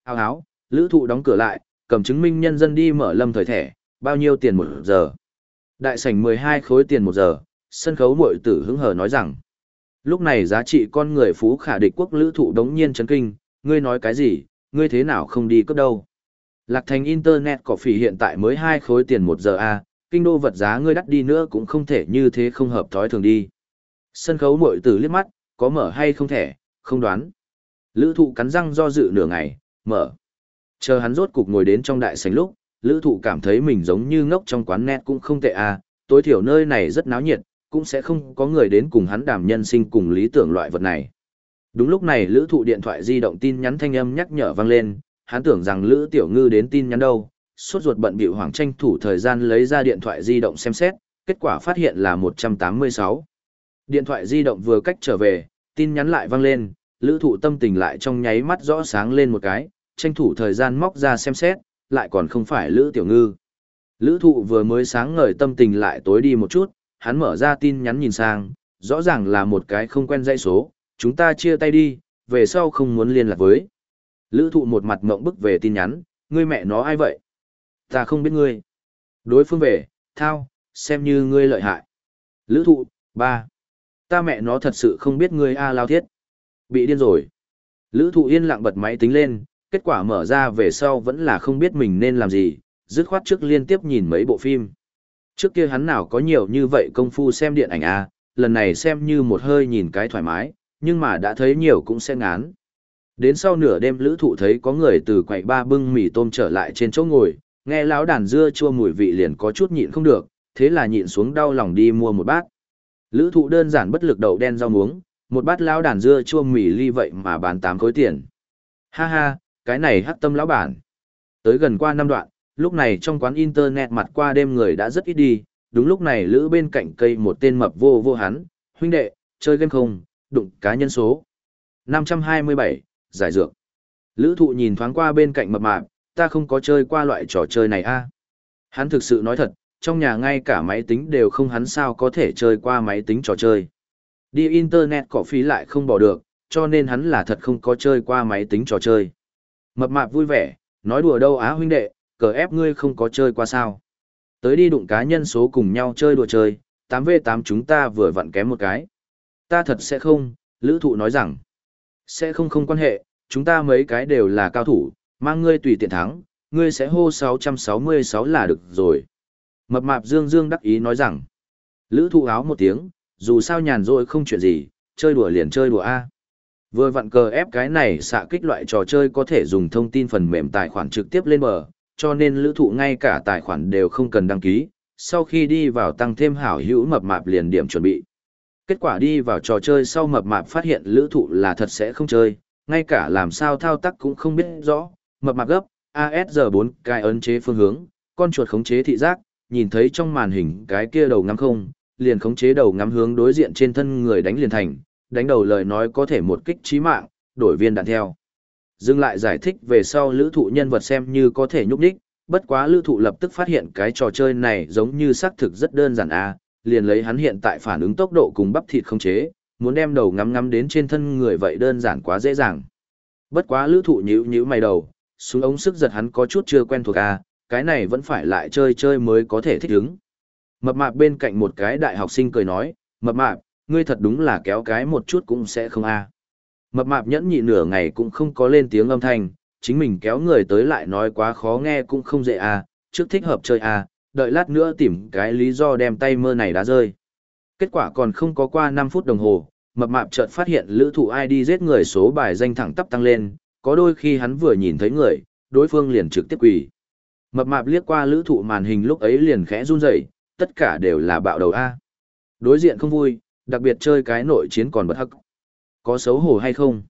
Áo áo, lữ thụ đóng cửa lại, cầm chứng minh nhân dân đi mở lâm thời thẻ, bao nhiêu tiền một giờ. Đại sảnh 12 khối tiền một giờ, sân khấu mội tử hứng hờ nói rằng. Lúc này giá trị con người phú khả địch quốc lữ thụ đống nhiên chấn kinh, ngươi nói cái gì, ngươi thế nào không đi cấp đâu. Lạc thành Internet cỏ phỉ hiện tại mới 2 khối tiền một giờ a kinh đô vật giá ngươi đắt đi nữa cũng không thể như thế không hợp thói thường đi. Sân khấu mội tử liếc mắt, có mở hay không thể, không đoán. Lữ thụ cắn răng do dự nửa ngày, mở. Chờ hắn rốt cục ngồi đến trong đại sảnh lúc, lữ thụ cảm thấy mình giống như ngốc trong quán net cũng không tệ à, tối thiểu nơi này rất náo nhiệt, cũng sẽ không có người đến cùng hắn đảm nhân sinh cùng lý tưởng loại vật này. Đúng lúc này lữ thụ điện thoại di động tin nhắn thanh âm nhắc nhở vang lên, hắn tưởng rằng lữ tiểu ngư đến tin nhắn đâu, suốt ruột bận bịu hoàng tranh thủ thời gian lấy ra điện thoại di động xem xét, kết quả phát hiện là 186. Điện thoại di động vừa cách trở về, tin nhắn lại vang lên, lữ thụ tâm tình lại trong nháy mắt rõ sáng lên một cái, tranh thủ thời gian móc ra xem xét, lại còn không phải lữ tiểu ngư. Lữ thụ vừa mới sáng ngời tâm tình lại tối đi một chút, hắn mở ra tin nhắn nhìn sang, rõ ràng là một cái không quen dãy số, chúng ta chia tay đi, về sau không muốn liên lạc với. Lữ thụ một mặt mộng bức về tin nhắn, ngươi mẹ nó ai vậy? Ta không biết ngươi. Đối phương về, thao, xem như ngươi lợi hại. Lữ thụ, ba. Ta mẹ nó thật sự không biết ngươi A lao thiết. Bị điên rồi. Lữ thụ yên lặng bật máy tính lên, kết quả mở ra về sau vẫn là không biết mình nên làm gì, dứt khoát trước liên tiếp nhìn mấy bộ phim. Trước kia hắn nào có nhiều như vậy công phu xem điện ảnh A, lần này xem như một hơi nhìn cái thoải mái, nhưng mà đã thấy nhiều cũng sẽ ngán. Đến sau nửa đêm lữ thụ thấy có người từ quậy ba bưng mì tôm trở lại trên chỗ ngồi, nghe lão đàn dưa chua mùi vị liền có chút nhịn không được, thế là nhịn xuống đau lòng đi mua một bát. Lữ thụ đơn giản bất lực đậu đen rau muống, một bát lão đàn dưa chua mì ly vậy mà bán 8 khối tiền. Ha ha, cái này hắc tâm lão bản. Tới gần qua năm đoạn, lúc này trong quán internet mặt qua đêm người đã rất ít đi, đúng lúc này lữ bên cạnh cây một tên mập vô vô hắn, huynh đệ, chơi game không, đụng cá nhân số. 527, giải dược. Lữ thụ nhìn thoáng qua bên cạnh mập mạp, ta không có chơi qua loại trò chơi này a à? Hắn thực sự nói thật, trong nhà ngay cả máy tính đều không hắn sao có thể chơi qua máy tính trò chơi. Đi internet cỏ phí lại không bỏ được, cho nên hắn là thật không có chơi qua máy tính trò chơi. Mập mạp vui vẻ, nói đùa đâu á huynh đệ, cờ ép ngươi không có chơi qua sao. Tới đi đụng cá nhân số cùng nhau chơi đùa chơi, 8v8 chúng ta vừa vặn kém một cái. Ta thật sẽ không, lữ thụ nói rằng. Sẽ không không quan hệ, chúng ta mấy cái đều là cao thủ, mang ngươi tùy tiện thắng, ngươi sẽ hô 666 là được rồi. Mập mạp dương dương đắc ý nói rằng. Lữ thụ áo một tiếng, dù sao nhàn rồi không chuyện gì, chơi đùa liền chơi đùa A. Vừa vặn cờ ép cái này xạ kích loại trò chơi có thể dùng thông tin phần mềm tài khoản trực tiếp lên bờ, cho nên lữ thụ ngay cả tài khoản đều không cần đăng ký, sau khi đi vào tăng thêm hảo hữu mập mạp liền điểm chuẩn bị. Kết quả đi vào trò chơi sau mập mạp phát hiện lữ thụ là thật sẽ không chơi, ngay cả làm sao thao tác cũng không biết rõ, mập mạp gấp, ASR4 cái ấn chế phương hướng, con chuột khống chế thị giác, nhìn thấy trong màn hình cái kia đầu ngắm không, liền khống chế đầu ngắm hướng đối diện trên thân người đánh liền thành, đánh đầu lời nói có thể một kích chí mạng, đổi viên đạn theo. Dừng lại giải thích về sau lữ thụ nhân vật xem như có thể nhúc đích, bất quá lữ thụ lập tức phát hiện cái trò chơi này giống như xác thực rất đơn giản a liền lấy hắn hiện tại phản ứng tốc độ cùng bắp thịt không chế, muốn đem đầu ngắm ngắm đến trên thân người vậy đơn giản quá dễ dàng. Bất quá lữ thụ nhíu nhíu mày đầu, xuống ống sức giật hắn có chút chưa quen thuộc à, cái này vẫn phải lại chơi chơi mới có thể thích ứng. Mập mạp bên cạnh một cái đại học sinh cười nói, mập mạp, ngươi thật đúng là kéo cái một chút cũng sẽ không a Mập mạp nhẫn nhị nửa ngày cũng không có lên tiếng âm thanh, chính mình kéo người tới lại nói quá khó nghe cũng không dễ a trước thích hợp chơi a đợi lát nữa tìm cái lý do đem tay mơ này đã rơi. Kết quả còn không có qua 5 phút đồng hồ, mập mạp chợt phát hiện lữ thụ đi giết người số bài danh thẳng tắp tăng lên, có đôi khi hắn vừa nhìn thấy người, đối phương liền trực tiếp quỳ. Mập mạp liếc qua lữ thụ màn hình lúc ấy liền khẽ run rẩy tất cả đều là bạo đầu A. Đối diện không vui, đặc biệt chơi cái nội chiến còn bất hắc. Có xấu hổ hay không?